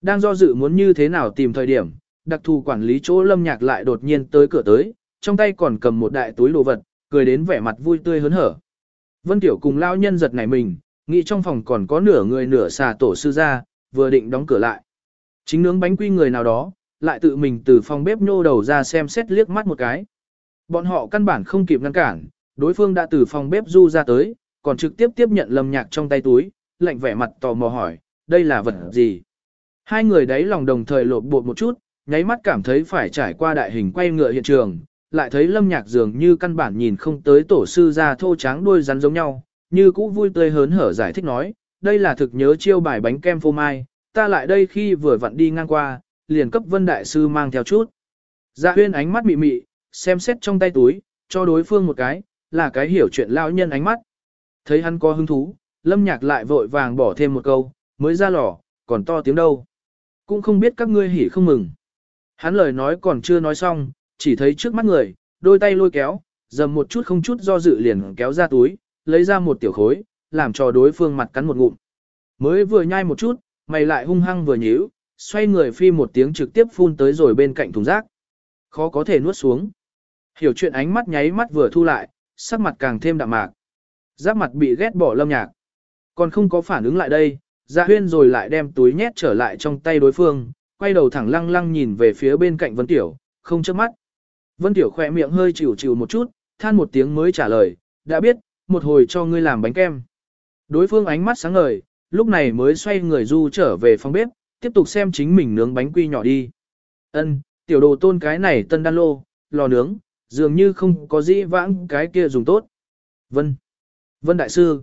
Đang do dự muốn như thế nào tìm thời điểm, đặc thù quản lý chỗ lâm nhạc lại đột nhiên tới cửa tới, trong tay còn cầm một đại túi đồ vật, cười đến vẻ mặt vui tươi hớn hở. Vân Tiểu cùng lão nhân giật nảy mình, nghĩ trong phòng còn có nửa người nửa xà tổ sư ra, vừa định đóng cửa lại. Chính nướng bánh quy người nào đó, lại tự mình từ phòng bếp nhô đầu ra xem xét liếc mắt một cái. Bọn họ căn bản không kịp ngăn cản, đối phương đã từ phòng bếp du ra tới, còn trực tiếp tiếp nhận lâm nhạc trong tay túi, lạnh vẻ mặt tò mò hỏi, đây là vật gì? Hai người đấy lòng đồng thời lột bột một chút, nháy mắt cảm thấy phải trải qua đại hình quay ngựa hiện trường, lại thấy lâm nhạc dường như căn bản nhìn không tới tổ sư ra thô tráng đuôi rắn giống nhau, như cũ vui tươi hớn hở giải thích nói, đây là thực nhớ chiêu bài bánh kem phô mai, ta lại đây khi vừa vặn đi ngang qua, liền cấp vân đại sư mang theo chút. Dạ huyên ánh mắt mị mị, xem xét trong tay túi, cho đối phương một cái, là cái hiểu chuyện lão nhân ánh mắt. Thấy hắn có hứng thú, lâm nhạc lại vội vàng bỏ thêm một câu, mới ra lò, còn to tiếng đâu. Cũng không biết các ngươi hỉ không mừng. Hắn lời nói còn chưa nói xong, chỉ thấy trước mắt người, đôi tay lôi kéo, dầm một chút không chút do dự liền kéo ra túi, lấy ra một tiểu khối, làm cho đối phương mặt cắn một ngụm. Mới vừa nhai một chút, mày lại hung hăng vừa nhíu, xoay người phi một tiếng trực tiếp phun tới rồi bên cạnh thùng rác. Khó có thể nuốt xuống. Hiểu chuyện ánh mắt nháy mắt vừa thu lại, sắc mặt càng thêm đạm mạc. Giáp mặt bị ghét bỏ lâm nhạc. Còn không có phản ứng lại đây, Dạ huyên rồi lại đem túi nhét trở lại trong tay đối phương, quay đầu thẳng lăng lăng nhìn về phía bên cạnh Vân Tiểu, không chớp mắt. Vân Tiểu khỏe miệng hơi chịu chịu một chút, than một tiếng mới trả lời, đã biết, một hồi cho ngươi làm bánh kem. Đối phương ánh mắt sáng ngời, lúc này mới xoay người du trở về phòng bếp, tiếp tục xem chính mình nướng bánh quy nhỏ đi. Ân, tiểu đồ tôn cái này tân đan lô, lò nướng, dường như không có gì vãng cái kia dùng tốt. Vân. Vân Đại Sư.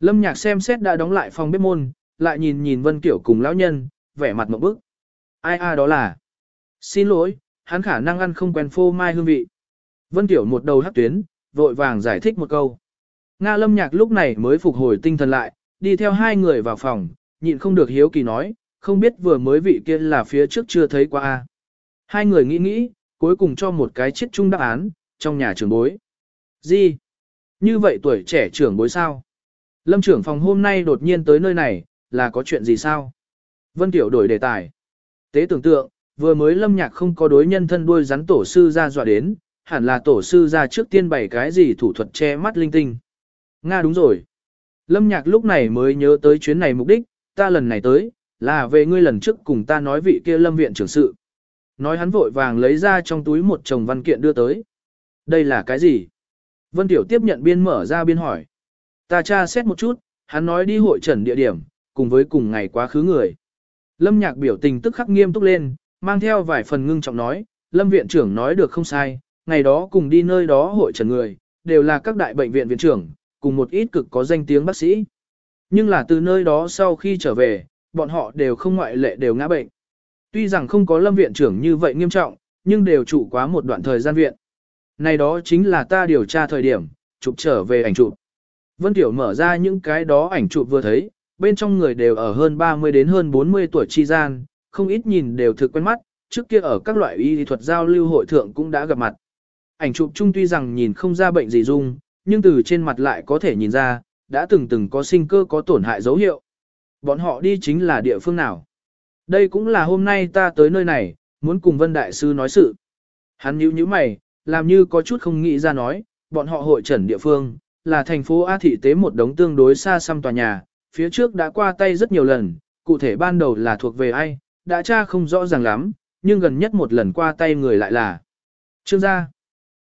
Lâm Nhạc xem xét đã đóng lại phòng bếp môn, lại nhìn nhìn Vân Kiểu cùng lão nhân, vẻ mặt một bức. Ai a đó là? Xin lỗi, hắn khả năng ăn không quen phô mai hương vị. Vân tiểu một đầu hắc tuyến, vội vàng giải thích một câu. Nga Lâm Nhạc lúc này mới phục hồi tinh thần lại, đi theo hai người vào phòng, nhịn không được hiếu kỳ nói, không biết vừa mới vị kia là phía trước chưa thấy qua a. Hai người nghĩ nghĩ, cuối cùng cho một cái chết chung đáp án, trong nhà trưởng bối. Gì? Như vậy tuổi trẻ trưởng bối sao? Lâm trưởng phòng hôm nay đột nhiên tới nơi này, là có chuyện gì sao? Vân Tiểu đổi đề tài. Tế tưởng tượng, vừa mới lâm nhạc không có đối nhân thân đuôi rắn tổ sư ra dọa đến, hẳn là tổ sư ra trước tiên bày cái gì thủ thuật che mắt linh tinh. Nga đúng rồi. Lâm nhạc lúc này mới nhớ tới chuyến này mục đích, ta lần này tới, là về ngươi lần trước cùng ta nói vị kia lâm viện trưởng sự. Nói hắn vội vàng lấy ra trong túi một chồng văn kiện đưa tới. Đây là cái gì? Vân Tiểu tiếp nhận biên mở ra biên hỏi. Ta tra xét một chút, hắn nói đi hội trần địa điểm, cùng với cùng ngày quá khứ người. Lâm nhạc biểu tình tức khắc nghiêm túc lên, mang theo vài phần ngưng trọng nói, Lâm viện trưởng nói được không sai, ngày đó cùng đi nơi đó hội trần người, đều là các đại bệnh viện viện trưởng, cùng một ít cực có danh tiếng bác sĩ. Nhưng là từ nơi đó sau khi trở về, bọn họ đều không ngoại lệ đều ngã bệnh. Tuy rằng không có lâm viện trưởng như vậy nghiêm trọng, nhưng đều trụ quá một đoạn thời gian viện. Này đó chính là ta điều tra thời điểm, chụp trở về ảnh chụp. Vân Tiểu mở ra những cái đó ảnh chụp vừa thấy, bên trong người đều ở hơn 30 đến hơn 40 tuổi chi gian, không ít nhìn đều thực quen mắt, trước kia ở các loại y thuật giao lưu hội thượng cũng đã gặp mặt. Ảnh chụp chung tuy rằng nhìn không ra bệnh gì dung, nhưng từ trên mặt lại có thể nhìn ra, đã từng từng có sinh cơ có tổn hại dấu hiệu. Bọn họ đi chính là địa phương nào? Đây cũng là hôm nay ta tới nơi này, muốn cùng Vân Đại Sư nói sự. Hắn nhíu nhíu mày, làm như có chút không nghĩ ra nói, bọn họ hội trần địa phương, là thành phố A thị tế một đống tương đối xa xăm tòa nhà, phía trước đã qua tay rất nhiều lần, cụ thể ban đầu là thuộc về ai, đã tra không rõ ràng lắm, nhưng gần nhất một lần qua tay người lại là Trương gia.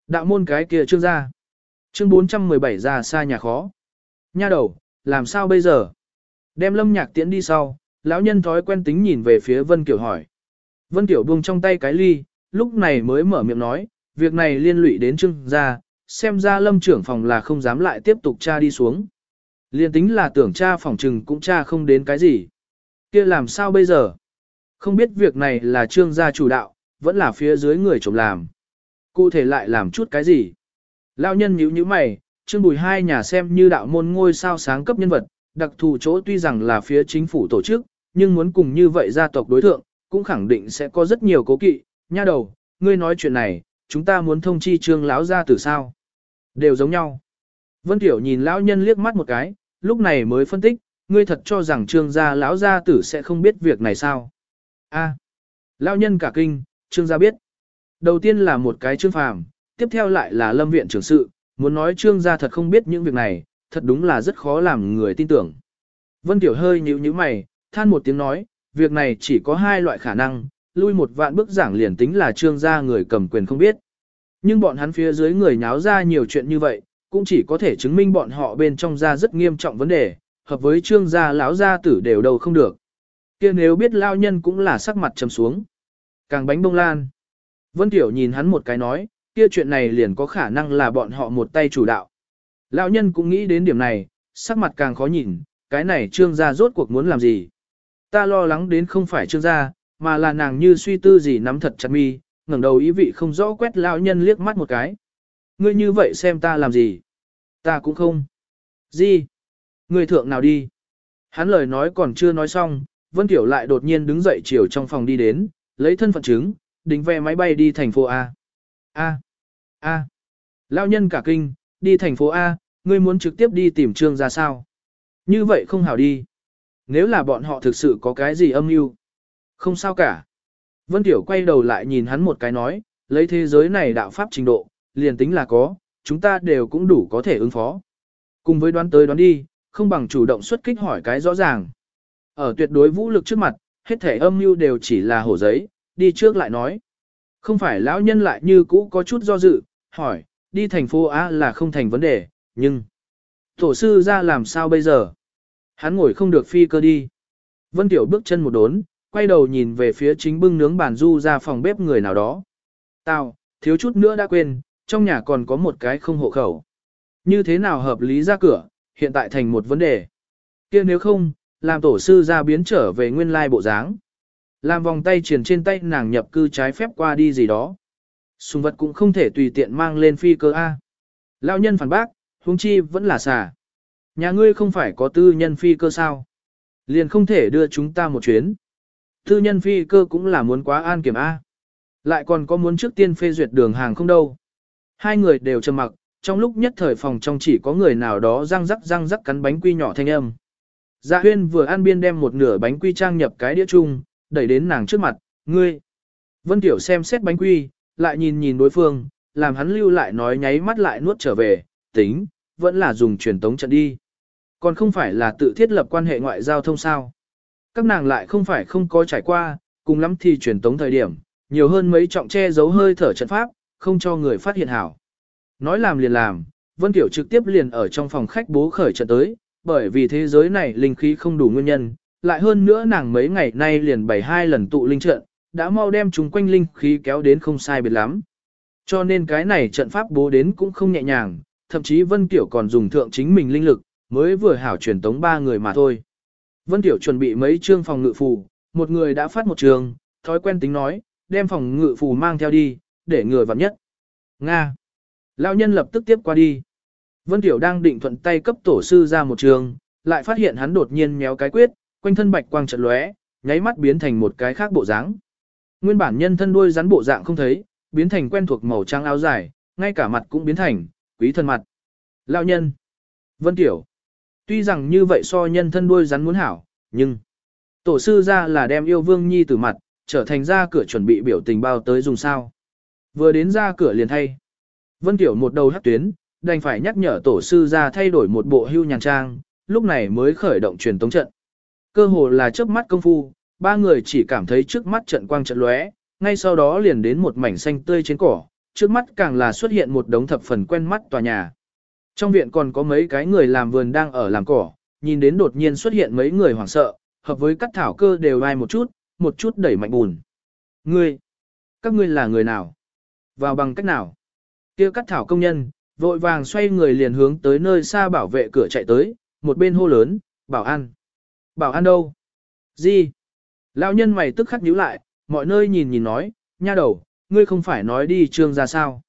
Đạo môn cái kia trương gia. Chương 417 ra xa nhà khó. Nha đầu, làm sao bây giờ? Đem lâm nhạc tiễn đi sau, lão nhân thói quen tính nhìn về phía Vân Kiểu hỏi. Vân Kiểu buông trong tay cái ly, lúc này mới mở miệng nói, việc này liên lụy đến trương gia, xem ra lâm trưởng phòng là không dám lại tiếp tục tra đi xuống. Liên tính là tưởng tra phòng trừng cũng tra không đến cái gì. kia làm sao bây giờ? Không biết việc này là trương gia chủ đạo, vẫn là phía dưới người chồng làm. Cụ thể lại làm chút cái gì? Lão nhân nhíu nhíu mày, trương bùi hai nhà xem như đạo môn ngôi sao sáng cấp nhân vật, đặc thù chỗ tuy rằng là phía chính phủ tổ chức, nhưng muốn cùng như vậy gia tộc đối thượng, cũng khẳng định sẽ có rất nhiều cố kỵ. Nha đầu, ngươi nói chuyện này, chúng ta muốn thông chi trương lão gia tử sao? Đều giống nhau. Vân Tiểu nhìn lão nhân liếc mắt một cái, lúc này mới phân tích, ngươi thật cho rằng trương gia lão gia tử sẽ không biết việc này sao? A. lão nhân cả kinh, trương gia biết. Đầu tiên là một cái trương phàm, tiếp theo lại là lâm viện trưởng sự, muốn nói trương gia thật không biết những việc này, thật đúng là rất khó làm người tin tưởng. Vân Tiểu hơi nhíu nhíu mày, than một tiếng nói, việc này chỉ có hai loại khả năng, lui một vạn bước giảng liền tính là trương gia người cầm quyền không biết. Nhưng bọn hắn phía dưới người nháo ra nhiều chuyện như vậy, cũng chỉ có thể chứng minh bọn họ bên trong gia rất nghiêm trọng vấn đề, hợp với trương gia lão gia tử đều đầu không được kia nếu biết lao nhân cũng là sắc mặt trầm xuống. Càng bánh bông lan. Vân Tiểu nhìn hắn một cái nói, kia chuyện này liền có khả năng là bọn họ một tay chủ đạo. Lão nhân cũng nghĩ đến điểm này, sắc mặt càng khó nhìn, cái này trương gia rốt cuộc muốn làm gì. Ta lo lắng đến không phải trương gia, mà là nàng như suy tư gì nắm thật chặt mi, ngẩng đầu ý vị không rõ quét lão nhân liếc mắt một cái. Ngươi như vậy xem ta làm gì? Ta cũng không. Gì? Ngươi thượng nào đi? Hắn lời nói còn chưa nói xong, Vân Tiểu lại đột nhiên đứng dậy chiều trong phòng đi đến, lấy thân phận chứng, đính vé máy bay đi thành phố A. A. A. Lão nhân cả kinh, đi thành phố A, ngươi muốn trực tiếp đi tìm trương ra sao? Như vậy không hảo đi. Nếu là bọn họ thực sự có cái gì âm mưu, không sao cả. Vân Tiểu quay đầu lại nhìn hắn một cái nói, lấy thế giới này đạo pháp trình độ, liền tính là có, chúng ta đều cũng đủ có thể ứng phó. Cùng với đoán tới đoán đi, không bằng chủ động xuất kích hỏi cái rõ ràng. Ở tuyệt đối vũ lực trước mặt, hết thể âm mưu đều chỉ là hổ giấy, đi trước lại nói. Không phải lão nhân lại như cũ có chút do dự, hỏi, đi thành phố A là không thành vấn đề, nhưng... Tổ sư ra làm sao bây giờ? Hắn ngồi không được phi cơ đi. Vân Tiểu bước chân một đốn, quay đầu nhìn về phía chính bưng nướng bàn du ra phòng bếp người nào đó. Tao, thiếu chút nữa đã quên, trong nhà còn có một cái không hộ khẩu. Như thế nào hợp lý ra cửa, hiện tại thành một vấn đề. kia nếu không, làm tổ sư ra biến trở về nguyên lai bộ dáng. Làm vòng tay triển trên tay nàng nhập cư trái phép qua đi gì đó. Sùng vật cũng không thể tùy tiện mang lên phi cơ A. Lão nhân phản bác, huống chi vẫn là xà. Nhà ngươi không phải có tư nhân phi cơ sao? Liền không thể đưa chúng ta một chuyến. Tư nhân phi cơ cũng là muốn quá an kiểm A. Lại còn có muốn trước tiên phê duyệt đường hàng không đâu. Hai người đều trầm mặc, trong lúc nhất thời phòng trong chỉ có người nào đó răng rắc răng rắc cắn bánh quy nhỏ thanh âm. Dạ huyên vừa ăn biên đem một nửa bánh quy trang nhập cái đĩa chung, đẩy đến nàng trước mặt, ngươi. Vân Tiểu xem xét bánh quy, lại nhìn nhìn đối phương, làm hắn lưu lại nói nháy mắt lại nuốt trở về, tính, vẫn là dùng truyền tống trận đi. Còn không phải là tự thiết lập quan hệ ngoại giao thông sao. Các nàng lại không phải không có trải qua, cùng lắm thì truyền tống thời điểm, nhiều hơn mấy trọng che giấu hơi thở trận pháp, không cho người phát hiện hảo. Nói làm liền làm, Vân Tiểu trực tiếp liền ở trong phòng khách bố khởi trận tới, bởi vì thế giới này linh khí không đủ nguyên nhân, lại hơn nữa nàng mấy ngày nay liền bảy hai lần tụ linh trận, đã mau đem chúng quanh linh khí kéo đến không sai biệt lắm. Cho nên cái này trận pháp bố đến cũng không nhẹ nhàng, thậm chí Vân Tiểu còn dùng thượng chính mình linh lực, mới vừa hảo truyền tống ba người mà thôi. Vân Tiểu chuẩn bị mấy chương phòng ngự phù, một người đã phát một trường, thói quen tính nói, đem phòng ngự phù mang theo đi, để người vặn nhất. Nga. Lão nhân lập tức tiếp qua đi. Vân Tiểu đang định thuận tay cấp tổ sư ra một trường, lại phát hiện hắn đột nhiên méo cái quyết, quanh thân bạch quang chợt lóe, nháy mắt biến thành một cái khác bộ dáng. Nguyên bản nhân thân đuôi rắn bộ dạng không thấy, biến thành quen thuộc màu trắng áo dài, ngay cả mặt cũng biến thành quý thân mặt. Lão nhân. Vân Tiểu. Tuy rằng như vậy so nhân thân đuôi rắn muốn hảo, nhưng tổ sư ra là đem yêu vương nhi từ mặt, trở thành ra cửa chuẩn bị biểu tình bao tới dùng sao. Vừa đến ra cửa liền thay. Vân Tiểu một đầu hắt tuyến, đành phải nhắc nhở tổ sư ra thay đổi một bộ hưu nhàn trang, lúc này mới khởi động truyền tống trận. Cơ hồ là trước mắt công phu, ba người chỉ cảm thấy trước mắt trận quang trận lóe, ngay sau đó liền đến một mảnh xanh tươi trên cỏ, trước mắt càng là xuất hiện một đống thập phần quen mắt tòa nhà. Trong viện còn có mấy cái người làm vườn đang ở làm cỏ, nhìn đến đột nhiên xuất hiện mấy người hoảng sợ, hợp với cắt thảo cơ đều ai một chút, một chút đẩy mạnh bùn. Ngươi, các ngươi là người nào? Vào bằng cách nào? kia cắt thảo công nhân, vội vàng xoay người liền hướng tới nơi xa bảo vệ cửa chạy tới, một bên hô lớn, bảo an. Bảo an đâu? Gì? Lão nhân mày tức khắc nhíu lại, mọi nơi nhìn nhìn nói, nha đầu, ngươi không phải nói đi trương ra sao?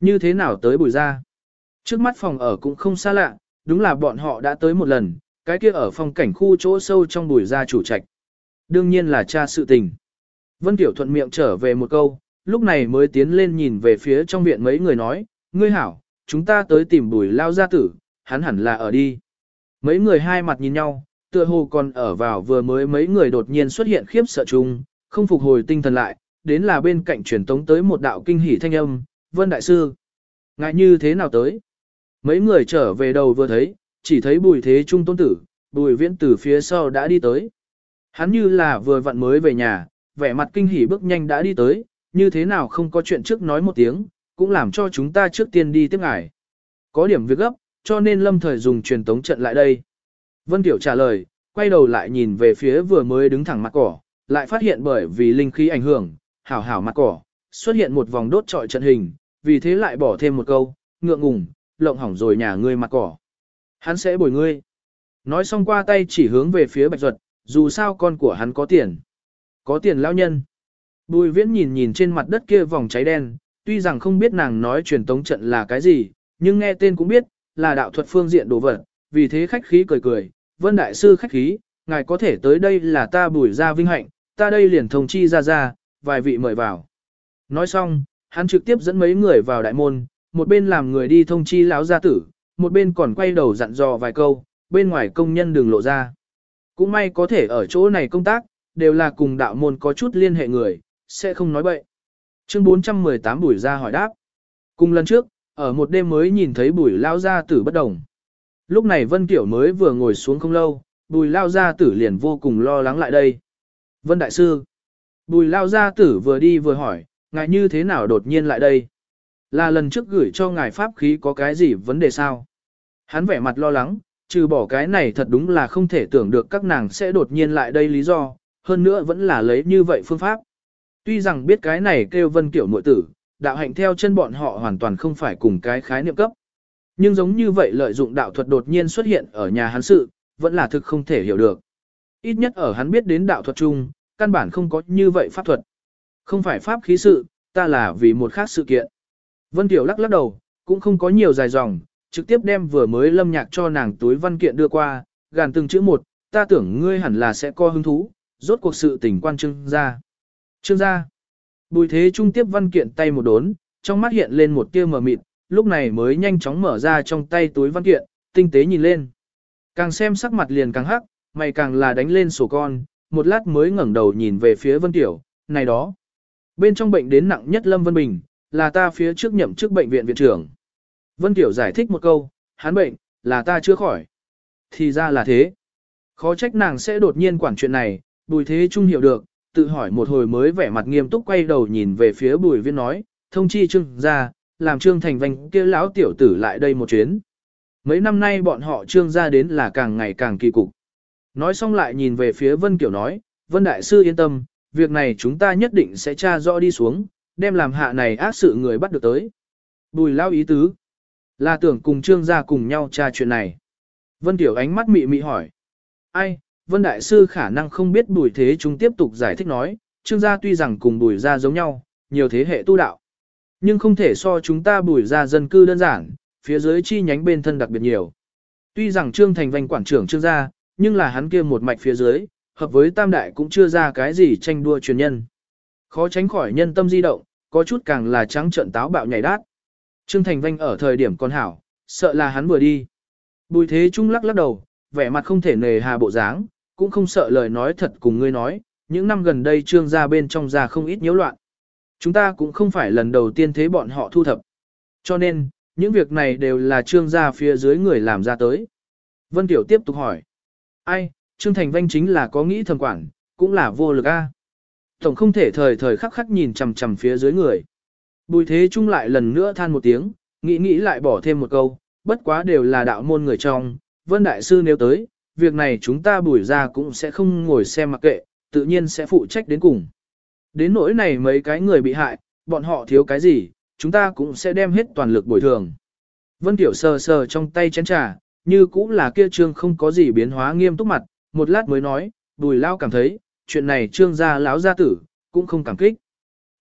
Như thế nào tới bùi ra? Trước mắt phòng ở cũng không xa lạ, đúng là bọn họ đã tới một lần, cái kia ở phòng cảnh khu chỗ sâu trong bùi ra chủ trạch. Đương nhiên là cha sự tình. Vân Tiểu thuận miệng trở về một câu, lúc này mới tiến lên nhìn về phía trong viện mấy người nói, ngươi hảo, chúng ta tới tìm bùi lao gia tử, hắn hẳn là ở đi. Mấy người hai mặt nhìn nhau, tựa hồ còn ở vào vừa mới mấy người đột nhiên xuất hiện khiếp sợ chung, không phục hồi tinh thần lại, đến là bên cạnh truyền tống tới một đạo kinh hỉ thanh âm, Vân Đại Sư. Ngại như thế nào tới? Mấy người trở về đầu vừa thấy, chỉ thấy bùi thế trung tôn tử, bùi viễn từ phía sau đã đi tới. Hắn như là vừa vặn mới về nhà, vẻ mặt kinh hỉ bước nhanh đã đi tới, như thế nào không có chuyện trước nói một tiếng, cũng làm cho chúng ta trước tiên đi tiếp ngài. Có điểm việc gấp, cho nên lâm thời dùng truyền tống trận lại đây. Vân Tiểu trả lời, quay đầu lại nhìn về phía vừa mới đứng thẳng mặt cỏ, lại phát hiện bởi vì linh khí ảnh hưởng, hảo hảo mặt cỏ, xuất hiện một vòng đốt trọi trận hình, vì thế lại bỏ thêm một câu, ngượng ngùng, lộng hỏng rồi nhà ngươi mặt cỏ. Hắn sẽ bồi ngươi. Nói xong qua tay chỉ hướng về phía bạch duật, dù sao con của hắn có tiền. Có tiền lão nhân. Bùi viễn nhìn nhìn trên mặt đất kia vòng cháy đen, tuy rằng không biết nàng nói truyền tống trận là cái gì, nhưng nghe tên cũng biết, là đạo thuật phương diện đồ vật, vì thế khách khí cười cười, vân đại sư khách khí, ngài có thể tới đây là ta bùi ra vinh hạnh, ta đây liền thông chi ra ra, vài vị mời vào. Nói xong, hắn trực tiếp dẫn mấy người vào đại môn, một bên làm người đi thông chi lão gia tử, một bên còn quay đầu dặn dò vài câu, bên ngoài công nhân đừng lộ ra. Cũng may có thể ở chỗ này công tác, đều là cùng đạo môn có chút liên hệ người, sẽ không nói bậy. Chương 418 Bùi Gia hỏi đáp. Cùng lần trước, ở một đêm mới nhìn thấy Bùi lao gia tử bất đồng. Lúc này Vân Kiểu mới vừa ngồi xuống không lâu, Bùi lao gia tử liền vô cùng lo lắng lại đây. Vân Đại Sư. Bùi lao gia tử vừa đi vừa hỏi, ngài như thế nào đột nhiên lại đây? Là lần trước gửi cho ngài pháp khí có cái gì vấn đề sao? Hắn vẻ mặt lo lắng, trừ bỏ cái này thật đúng là không thể tưởng được các nàng sẽ đột nhiên lại đây lý do, hơn nữa vẫn là lấy như vậy phương pháp. Tuy rằng biết cái này kêu vân kiểu muội tử, đạo hạnh theo chân bọn họ hoàn toàn không phải cùng cái khái niệm cấp. Nhưng giống như vậy lợi dụng đạo thuật đột nhiên xuất hiện ở nhà hắn sự, vẫn là thực không thể hiểu được. Ít nhất ở hắn biết đến đạo thuật chung, căn bản không có như vậy pháp thuật. Không phải pháp khí sự, ta là vì một khác sự kiện. Vân Tiểu lắc lắc đầu, cũng không có nhiều dài dòng, trực tiếp đem vừa mới lâm nhạc cho nàng túi văn kiện đưa qua, gàn từng chữ một, ta tưởng ngươi hẳn là sẽ có hứng thú, rốt cuộc sự tình quan trưng ra. Trương gia. Bùi thế trung tiếp văn kiện tay một đốn, trong mắt hiện lên một tia mờ mịt, lúc này mới nhanh chóng mở ra trong tay túi văn kiện, tinh tế nhìn lên. Càng xem sắc mặt liền càng hắc, mày càng là đánh lên sổ con, một lát mới ngẩng đầu nhìn về phía Vân Tiểu, này đó. Bên trong bệnh đến nặng nhất Lâm Vân Bình, là ta phía trước nhậm chức bệnh viện viện trưởng. Vân Tiểu giải thích một câu, hắn bệnh, là ta chưa khỏi. Thì ra là thế. Khó trách nàng sẽ đột nhiên quản chuyện này, bùi thế trung hiểu được, tự hỏi một hồi mới vẻ mặt nghiêm túc quay đầu nhìn về phía bùi viên nói, thông chi trương ra, làm trương thành vành kia lão tiểu tử lại đây một chuyến. Mấy năm nay bọn họ trương ra đến là càng ngày càng kỳ cục. Nói xong lại nhìn về phía Vân Kiểu nói, Vân Đại Sư yên tâm, việc này chúng ta nhất định sẽ tra rõ đi xuống, đem làm hạ này ác sự người bắt được tới. Bùi lao ý tứ, là tưởng cùng trương gia cùng nhau tra chuyện này. Vân Tiểu ánh mắt mị mị hỏi. Ai, Vân Đại Sư khả năng không biết bùi thế chúng tiếp tục giải thích nói, trương gia tuy rằng cùng bùi gia giống nhau, nhiều thế hệ tu đạo. Nhưng không thể so chúng ta bùi gia dân cư đơn giản, phía dưới chi nhánh bên thân đặc biệt nhiều. Tuy rằng trương thành vành quản trưởng trương gia, nhưng là hắn kia một mạch phía dưới, hợp với tam đại cũng chưa ra cái gì tranh đua truyền nhân. Khó tránh khỏi nhân tâm di động, có chút càng là trắng trợn táo bạo nhảy đát. Trương Thành Vanh ở thời điểm con hảo, sợ là hắn vừa đi. Bùi thế trung lắc lắc đầu, vẻ mặt không thể nề hà bộ dáng, cũng không sợ lời nói thật cùng ngươi nói, những năm gần đây trương gia bên trong gia không ít nhiễu loạn. Chúng ta cũng không phải lần đầu tiên thế bọn họ thu thập. Cho nên, những việc này đều là trương gia phía dưới người làm ra tới. Vân Tiểu tiếp tục hỏi. Ai, Trương Thành Vanh chính là có nghĩ thầm quản, cũng là vô lực a. Tổng không thể thời thời khắc khắc nhìn chằm chằm phía dưới người. Bùi thế trung lại lần nữa than một tiếng, nghĩ nghĩ lại bỏ thêm một câu, bất quá đều là đạo môn người trong, Vân Đại Sư nếu tới, việc này chúng ta bùi ra cũng sẽ không ngồi xem mặc kệ, tự nhiên sẽ phụ trách đến cùng. Đến nỗi này mấy cái người bị hại, bọn họ thiếu cái gì, chúng ta cũng sẽ đem hết toàn lực bồi thường. Vân Tiểu sờ sờ trong tay chén trà, như cũng là kia trương không có gì biến hóa nghiêm túc mặt, một lát mới nói, bùi lao cảm thấy, chuyện này trương gia lão gia tử, cũng không cảm kích.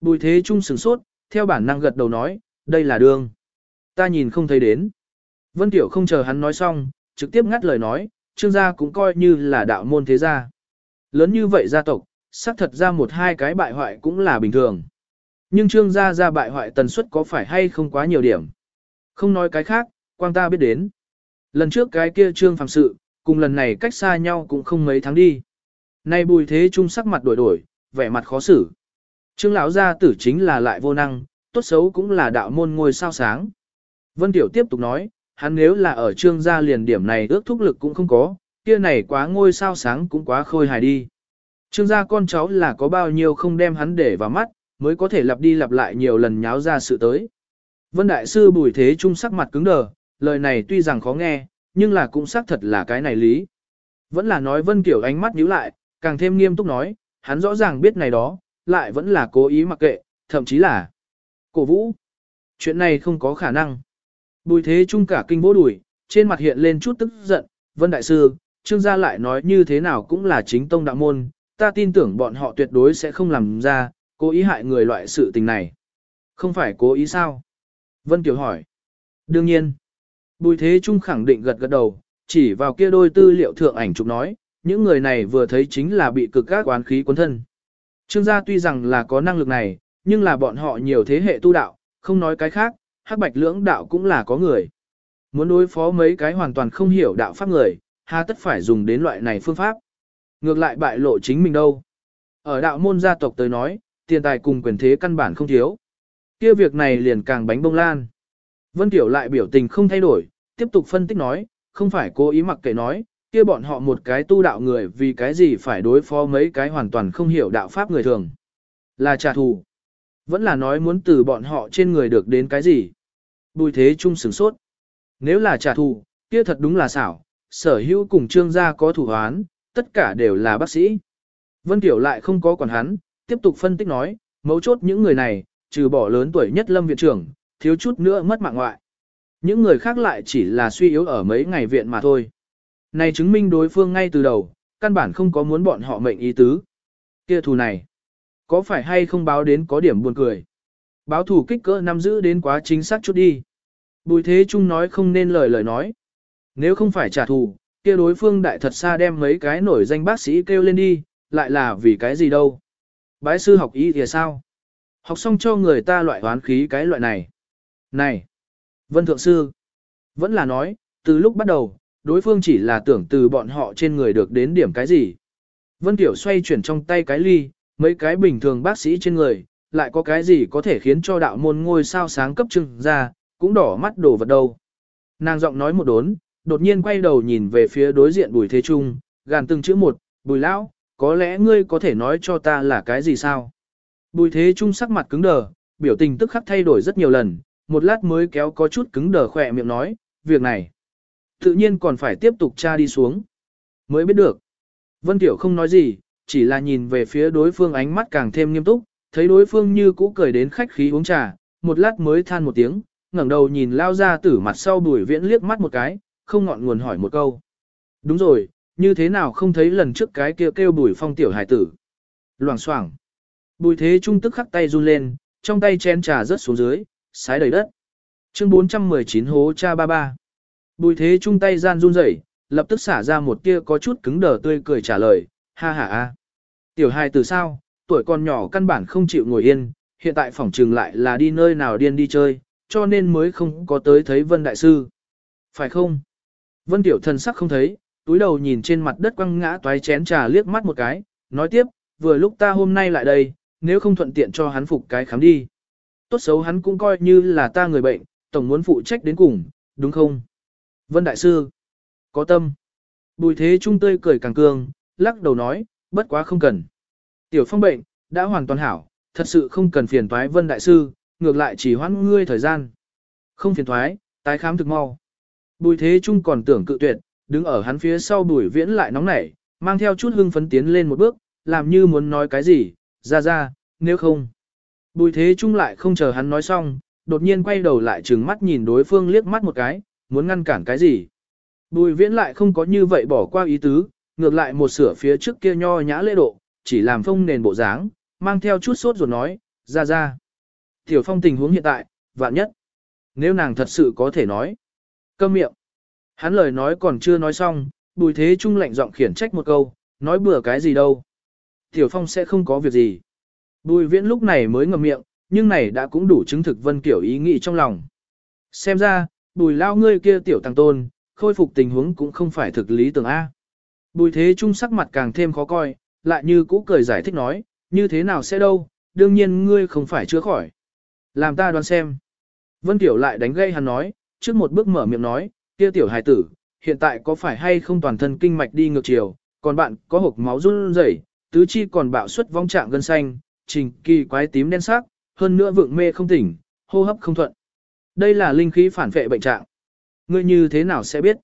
Bùi thế trung sửng sốt, theo bản năng gật đầu nói, đây là đường. Ta nhìn không thấy đến. Vân Tiểu không chờ hắn nói xong, trực tiếp ngắt lời nói, trương gia cũng coi như là đạo môn thế gia. Lớn như vậy gia tộc, xác thật ra một hai cái bại hoại cũng là bình thường. Nhưng trương gia ra bại hoại tần suất có phải hay không quá nhiều điểm. Không nói cái khác, quang ta biết đến. Lần trước cái kia trương phàm sự, cùng lần này cách xa nhau cũng không mấy tháng đi. Nay bùi thế trung sắc mặt đổi đổi, vẻ mặt khó xử. Trương lão gia tử chính là lại vô năng, tốt xấu cũng là đạo môn ngôi sao sáng. Vân Tiểu tiếp tục nói, hắn nếu là ở trương gia liền điểm này ước thúc lực cũng không có, kia này quá ngôi sao sáng cũng quá khôi hài đi. Trương gia con cháu là có bao nhiêu không đem hắn để vào mắt, mới có thể lặp đi lặp lại nhiều lần nháo ra sự tới. Vân Đại Sư Bùi Thế Trung sắc mặt cứng đờ, lời này tuy rằng khó nghe, nhưng là cũng xác thật là cái này lý. Vẫn là nói Vân Kiểu ánh mắt nhíu lại, càng thêm nghiêm túc nói, hắn rõ ràng biết này đó, lại vẫn là cố ý mặc kệ, thậm chí là cổ vũ. Chuyện này không có khả năng. Bùi Thế Trung cả kinh vỗ đùi, trên mặt hiện lên chút tức giận, Vân Đại Sư, Trương gia lại nói như thế nào cũng là chính tông đạo môn, ta tin tưởng bọn họ tuyệt đối sẽ không làm ra, cố ý hại người loại sự tình này. Không phải cố ý sao? Vân Tiểu hỏi. Đương nhiên. Bùi Thế Trung khẳng định gật gật đầu, chỉ vào kia đôi tư liệu thượng ảnh chụp nói, những người này vừa thấy chính là bị cực các oán khí cuốn thân. Trương gia tuy rằng là có năng lực này, nhưng là bọn họ nhiều thế hệ tu đạo, không nói cái khác, hắc bạch lưỡng đạo cũng là có người. Muốn đối phó mấy cái hoàn toàn không hiểu đạo pháp người, ha tất phải dùng đến loại này phương pháp. Ngược lại bại lộ chính mình đâu. Ở đạo môn gia tộc tới nói, tiền tài cùng quyền thế căn bản không thiếu. kia việc này liền càng bánh bông lan. Vân Tiểu lại biểu tình không thay đổi, tiếp tục phân tích nói, không phải cố ý mặc kệ nói, kia bọn họ một cái tu đạo người vì cái gì phải đối phó mấy cái hoàn toàn không hiểu đạo pháp người thường. Là trả thù. Vẫn là nói muốn từ bọn họ trên người được đến cái gì. Bùi thế trung sửng sốt. Nếu là trả thù, kia thật đúng là xảo, sở hữu cùng trương gia có thủ hoán, tất cả đều là bác sĩ. Vân Tiểu lại không có quản hắn, tiếp tục phân tích nói, mấu chốt những người này, trừ bỏ lớn tuổi nhất lâm viện trưởng, thiếu chút nữa mất mạng ngoại. Những người khác lại chỉ là suy yếu ở mấy ngày viện mà thôi. Này chứng minh đối phương ngay từ đầu, căn bản không có muốn bọn họ mệnh ý tứ. Kia thù này, có phải hay không báo đến có điểm buồn cười. Báo thủ kích cỡ nắm giữ đến quá chính xác chút đi. Bùi thế trung nói không nên lời lời nói. Nếu không phải trả thù, kia đối phương đại thật xa đem mấy cái nổi danh bác sĩ kêu lên đi, lại là vì cái gì đâu. Bái sư học y thì sao? Học xong cho người ta loại hoán khí cái loại này. Này! Vân Thượng Sư! Vẫn là nói, từ lúc bắt đầu, đối phương chỉ là tưởng từ bọn họ trên người được đến điểm cái gì. Vân Tiểu xoay chuyển trong tay cái ly, mấy cái bình thường bác sĩ trên người, lại có cái gì có thể khiến cho đạo môn ngôi sao sáng cấp trưng ra, cũng đỏ mắt đổ vật đâu. Nàng giọng nói một đốn, đột nhiên quay đầu nhìn về phía đối diện bùi thế trung, gàn từng chữ một, bùi lão, có lẽ ngươi có thể nói cho ta là cái gì sao? Bùi thế trung sắc mặt cứng đờ, biểu tình tức khắc thay đổi rất nhiều lần, một lát mới kéo có chút cứng đờ khỏe miệng nói, việc này, tự nhiên còn phải tiếp tục tra đi xuống. Mới biết được. Vân Tiểu không nói gì, chỉ là nhìn về phía đối phương ánh mắt càng thêm nghiêm túc, thấy đối phương như cũ cười đến khách khí uống trà, một lát mới than một tiếng, ngẩng đầu nhìn lao ra tử mặt sau bùi viễn liếc mắt một cái, không ngọn nguồn hỏi một câu. Đúng rồi, như thế nào không thấy lần trước cái kia kêu, kêu bùi phong tiểu hải tử. Loảng xoảng Bùi thế trung tức khắc tay run lên, trong tay chén trà rớt xuống dưới, sái đầy đất. Chương 419 hố cha ba ba. Bùi thế trung tay gian run rẩy, lập tức xả ra một tia có chút cứng đờ tươi cười trả lời, ha ha a. Tiểu hài từ sao, tuổi còn nhỏ căn bản không chịu ngồi yên, hiện tại phỏng trừng lại là đi nơi nào điên đi chơi, cho nên mới không có tới thấy Vân Đại Sư. Phải không? Vân Tiểu thần sắc không thấy, túi đầu nhìn trên mặt đất quăng ngã toái chén trà liếc mắt một cái, nói tiếp, vừa lúc ta hôm nay lại đây, nếu không thuận tiện cho hắn phục cái khám đi. Tốt xấu hắn cũng coi như là ta người bệnh, tổng muốn phụ trách đến cùng, đúng không? Vân Đại Sư, có tâm. Bùi thế trung tươi cười càng cường, lắc đầu nói, bất quá không cần. Tiểu phong bệnh, đã hoàn toàn hảo, thật sự không cần phiền toái Vân Đại Sư, ngược lại chỉ hoãn ngươi thời gian. Không phiền thoái, tái khám thực mau. Bùi thế trung còn tưởng cự tuyệt, đứng ở hắn phía sau bùi viễn lại nóng nảy, mang theo chút hưng phấn tiến lên một bước, làm như muốn nói cái gì, ra ra, nếu không. Bùi thế trung lại không chờ hắn nói xong, đột nhiên quay đầu lại trừng mắt nhìn đối phương liếc mắt một cái, muốn ngăn cản cái gì. Bùi viễn lại không có như vậy bỏ qua ý tứ, ngược lại một sửa phía trước kia nho nhã lễ độ, chỉ làm phông nền bộ dáng, mang theo chút sốt ruột nói, ra ra. Tiểu phong tình huống hiện tại, vạn nhất. Nếu nàng thật sự có thể nói. Câm miệng. Hắn lời nói còn chưa nói xong, bùi thế trung lạnh giọng khiển trách một câu, nói bừa cái gì đâu. Tiểu phong sẽ không có việc gì. Bùi viễn lúc này mới ngậm miệng, nhưng này đã cũng đủ chứng thực vân kiểu ý nghĩ trong lòng. Xem ra, bùi lao ngươi kia tiểu tăng tôn, khôi phục tình huống cũng không phải thực lý tưởng A. Bùi thế trung sắc mặt càng thêm khó coi, lại như cũ cười giải thích nói, như thế nào sẽ đâu, đương nhiên ngươi không phải chữa khỏi. Làm ta đoán xem. Vân Tiểu lại đánh gây hắn nói, trước một bước mở miệng nói, kia tiểu hài tử, hiện tại có phải hay không toàn thân kinh mạch đi ngược chiều, còn bạn có hộp máu run rẩy, tứ chi còn bạo suất vong trạng gân xanh, trình kỳ quái tím đen sắc, hơn nữa vượng mê không tỉnh, hô hấp không thuận. Đây là linh khí phản vệ bệnh trạng. Ngươi như thế nào sẽ biết?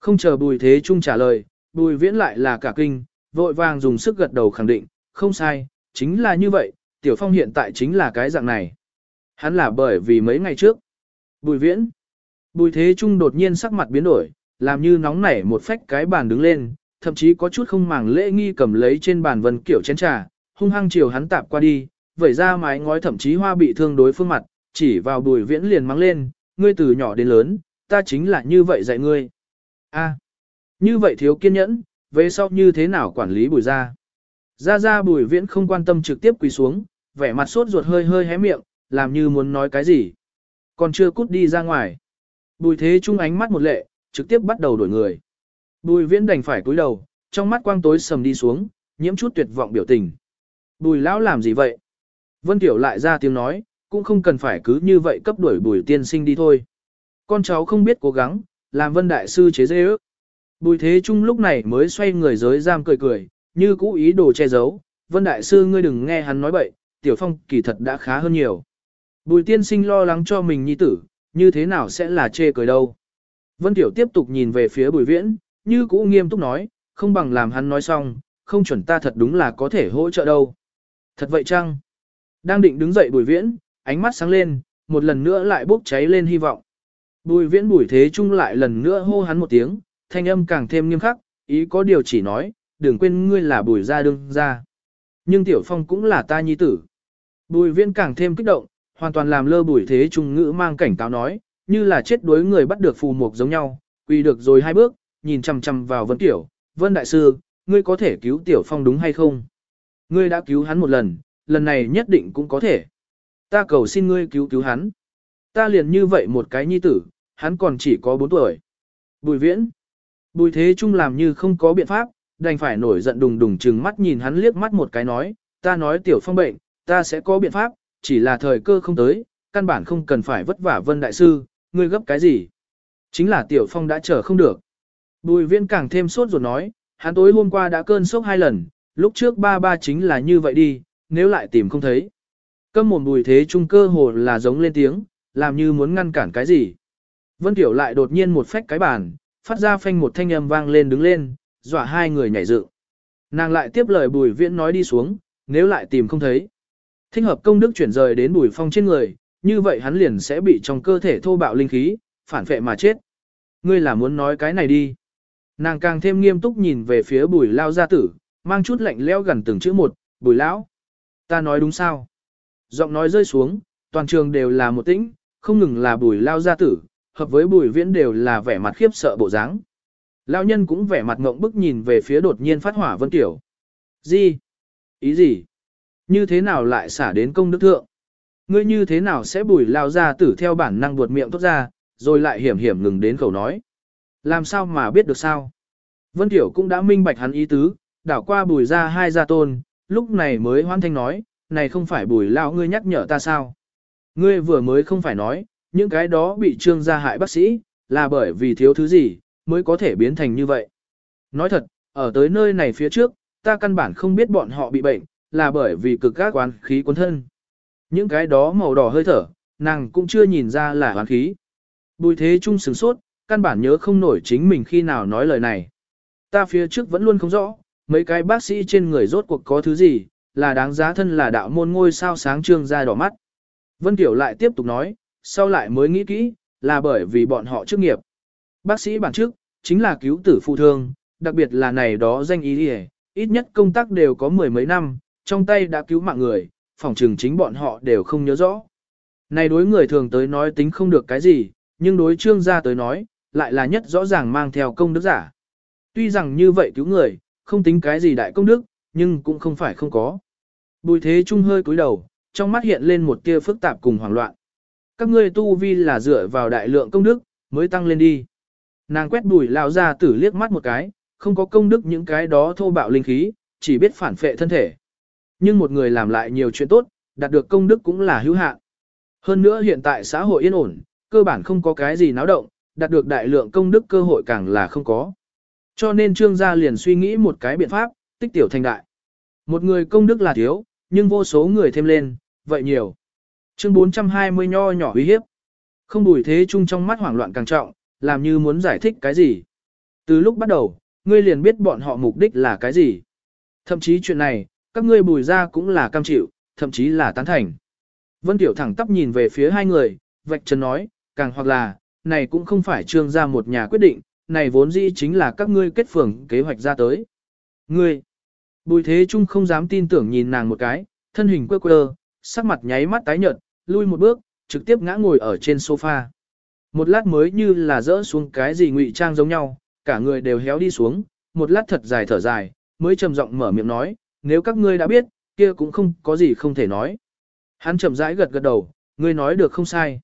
Không chờ bùi thế trung trả lời, bùi viễn lại là cả kinh, vội vàng dùng sức gật đầu khẳng định, không sai, chính là như vậy, tiểu phong hiện tại chính là cái dạng này. Hắn là bởi vì mấy ngày trước. Bùi viễn. Bùi thế trung đột nhiên sắc mặt biến đổi, làm như nóng nảy một phách cái bàn đứng lên, thậm chí có chút không màng lễ nghi cầm lấy trên bàn vân kiểu chén trà, hung hăng chiều hắn tạp qua đi, vẩy ra mái ngói thậm chí hoa bị thương đối phương mặt, chỉ vào bùi viễn liền mắng lên, ngươi từ nhỏ đến lớn, ta chính là như vậy dạy ngươi. a như vậy thiếu kiên nhẫn, về sau như thế nào quản lý bùi ra. Ra ra bùi viễn không quan tâm trực tiếp quỳ xuống, vẻ mặt sốt ruột hơi hơi hé miệng, làm như muốn nói cái gì. Còn chưa cút đi ra ngoài. Bùi thế trung ánh mắt một lệ, trực tiếp bắt đầu đổi người. Bùi viễn đành phải cúi đầu, trong mắt quang tối sầm đi xuống, nhiễm chút tuyệt vọng biểu tình. Bùi lão làm gì vậy? Vân Tiểu lại ra tiếng nói, cũng không cần phải cứ như vậy cấp đuổi bùi tiên sinh đi thôi. Con cháu không biết cố gắng, làm vân đại sư chế dê ước. Bùi thế trung lúc này mới xoay người giới giam cười cười, như cũ ý đồ che giấu. Vân đại sư ngươi đừng nghe hắn nói bậy, tiểu phong kỳ thật đã khá hơn nhiều. Bùi tiên sinh lo lắng cho mình nhi tử, như thế nào sẽ là chê cười đâu. Vân tiểu tiếp tục nhìn về phía bùi viễn, như cũ nghiêm túc nói, không bằng làm hắn nói xong, không chuẩn ta thật đúng là có thể hỗ trợ đâu. Thật vậy chăng? Đang định đứng dậy bùi viễn, ánh mắt sáng lên, một lần nữa lại bốc cháy lên hy vọng. Bùi viễn bùi thế chung lại lần nữa hô hắn một tiếng, thanh âm càng thêm nghiêm khắc, ý có điều chỉ nói, đừng quên ngươi là bùi gia đương gia. Nhưng tiểu phong cũng là ta nhi tử. Bùi viễn càng thêm kích động, hoàn toàn làm lơ bùi thế trung ngữ mang cảnh cáo nói, như là chết đuối người bắt được phù mục giống nhau, quỳ được rồi hai bước, nhìn chằm chằm vào Vân Tiểu, Vân Đại Sư, ngươi có thể cứu Tiểu Phong đúng hay không? Ngươi đã cứu hắn một lần, lần này nhất định cũng có thể. Ta cầu xin ngươi cứu cứu hắn. Ta liền như vậy một cái nhi tử, hắn còn chỉ có 4 tuổi. Bùi viễn. Bùi thế trung làm như không có biện pháp, đành phải nổi giận đùng đùng chừng mắt nhìn hắn liếc mắt một cái nói, ta nói Tiểu Phong bệnh, ta sẽ có biện pháp, chỉ là thời cơ không tới, căn bản không cần phải vất vả Vân Đại Sư, ngươi gấp cái gì? Chính là Tiểu Phong đã chờ không được. Bùi viễn càng thêm sốt ruột nói, hắn tối hôm qua đã cơn sốc hai lần, lúc trước ba ba chính là như vậy đi, nếu lại tìm không thấy. Câm mồm bùi thế trung cơ hồ là giống lên tiếng, làm như muốn ngăn cản cái gì. Vân Tiểu lại đột nhiên một phách cái bàn, phát ra phanh một thanh âm vang lên đứng lên, dọa hai người nhảy dựng. Nàng lại tiếp lời bùi viễn nói đi xuống, nếu lại tìm không thấy. Thích hợp công đức chuyển rời đến bùi phong trên người, như vậy hắn liền sẽ bị trong cơ thể thô bạo linh khí, phản phệ mà chết. Ngươi là muốn nói cái này đi. Nàng càng thêm nghiêm túc nhìn về phía bùi lao gia tử, mang chút lạnh leo gần từng chữ một, bùi lão. Ta nói đúng sao? Giọng nói rơi xuống, toàn trường đều là một tĩnh, không ngừng là bùi lao gia tử, hợp với bùi viễn đều là vẻ mặt khiếp sợ bộ dáng. Lao nhân cũng vẻ mặt ngộng bức nhìn về phía đột nhiên phát hỏa vân tiểu. Gì? Ý gì? Như thế nào lại xả đến công đức thượng? Ngươi như thế nào sẽ bùi lao ra tử theo bản năng buột miệng tốt ra, rồi lại hiểm hiểm ngừng đến khẩu nói. Làm sao mà biết được sao? Vân Tiểu cũng đã minh bạch hắn ý tứ, đảo qua bùi ra hai gia tôn, lúc này mới hoan thanh nói, này không phải bùi lao ngươi nhắc nhở ta sao? Ngươi vừa mới không phải nói, những cái đó bị trương gia hại bác sĩ, là bởi vì thiếu thứ gì, mới có thể biến thành như vậy. Nói thật, ở tới nơi này phía trước, ta căn bản không biết bọn họ bị bệnh, là bởi vì cực các oán khí cuốn thân. Những cái đó màu đỏ hơi thở, nàng cũng chưa nhìn ra là oán khí. Bùi thế trung sửng sốt, căn bản nhớ không nổi chính mình khi nào nói lời này. Ta phía trước vẫn luôn không rõ, mấy cái bác sĩ trên người rốt cuộc có thứ gì, là đáng giá thân là đạo môn ngôi sao sáng trương ra đỏ mắt. Vân Tiểu lại tiếp tục nói, sau lại mới nghĩ kỹ, là bởi vì bọn họ chức nghiệp. Bác sĩ bản trước, chính là cứu tử phụ thương, đặc biệt là này đó danh ý đi ít nhất công tác đều có mười mấy năm, trong tay đã cứu mạng người, phòng trường chính bọn họ đều không nhớ rõ. Này đối người thường tới nói tính không được cái gì, nhưng đối trương gia tới nói, lại là nhất rõ ràng mang theo công đức giả. Tuy rằng như vậy cứu người, không tính cái gì đại công đức, nhưng cũng không phải không có. Bùi thế trung hơi cúi đầu, trong mắt hiện lên một tia phức tạp cùng hoảng loạn. Các ngươi tu vi là dựa vào đại lượng công đức, mới tăng lên đi. Nàng quét bùi lao ra tử liếc mắt một cái, không có công đức những cái đó thô bạo linh khí, chỉ biết phản phệ thân thể. Nhưng một người làm lại nhiều chuyện tốt, đạt được công đức cũng là hữu hạn. Hơn nữa hiện tại xã hội yên ổn, cơ bản không có cái gì náo động, đạt được đại lượng công đức cơ hội càng là không có. Cho nên trương gia liền suy nghĩ một cái biện pháp, tích tiểu thành đại. Một người công đức là thiếu, nhưng vô số người thêm lên, vậy nhiều. Chương 420 nho nhỏ uy hiếp. Không bùi thế chung trong mắt hoảng loạn càng trọng, làm như muốn giải thích cái gì. Từ lúc bắt đầu, ngươi liền biết bọn họ mục đích là cái gì. Thậm chí chuyện này, các ngươi bùi ra cũng là cam chịu, thậm chí là tán thành. Vân Tiểu thẳng tắp nhìn về phía hai người, vạch trần nói, càng hoặc là, này cũng không phải trương ra một nhà quyết định, này vốn dĩ chính là các ngươi kết phường kế hoạch ra tới. Ngươi, bùi thế chung không dám tin tưởng nhìn nàng một cái, thân hình quơ quơ, sắc mặt nháy mắt tái nhợt, lui một bước, trực tiếp ngã ngồi ở trên sofa. Một lát mới như là rỡ xuống cái gì ngụy trang giống nhau, cả người đều héo đi xuống, một lát thật dài thở dài, mới trầm giọng mở miệng nói, nếu các ngươi đã biết, kia cũng không có gì không thể nói. Hắn chậm rãi gật gật đầu, ngươi nói được không sai.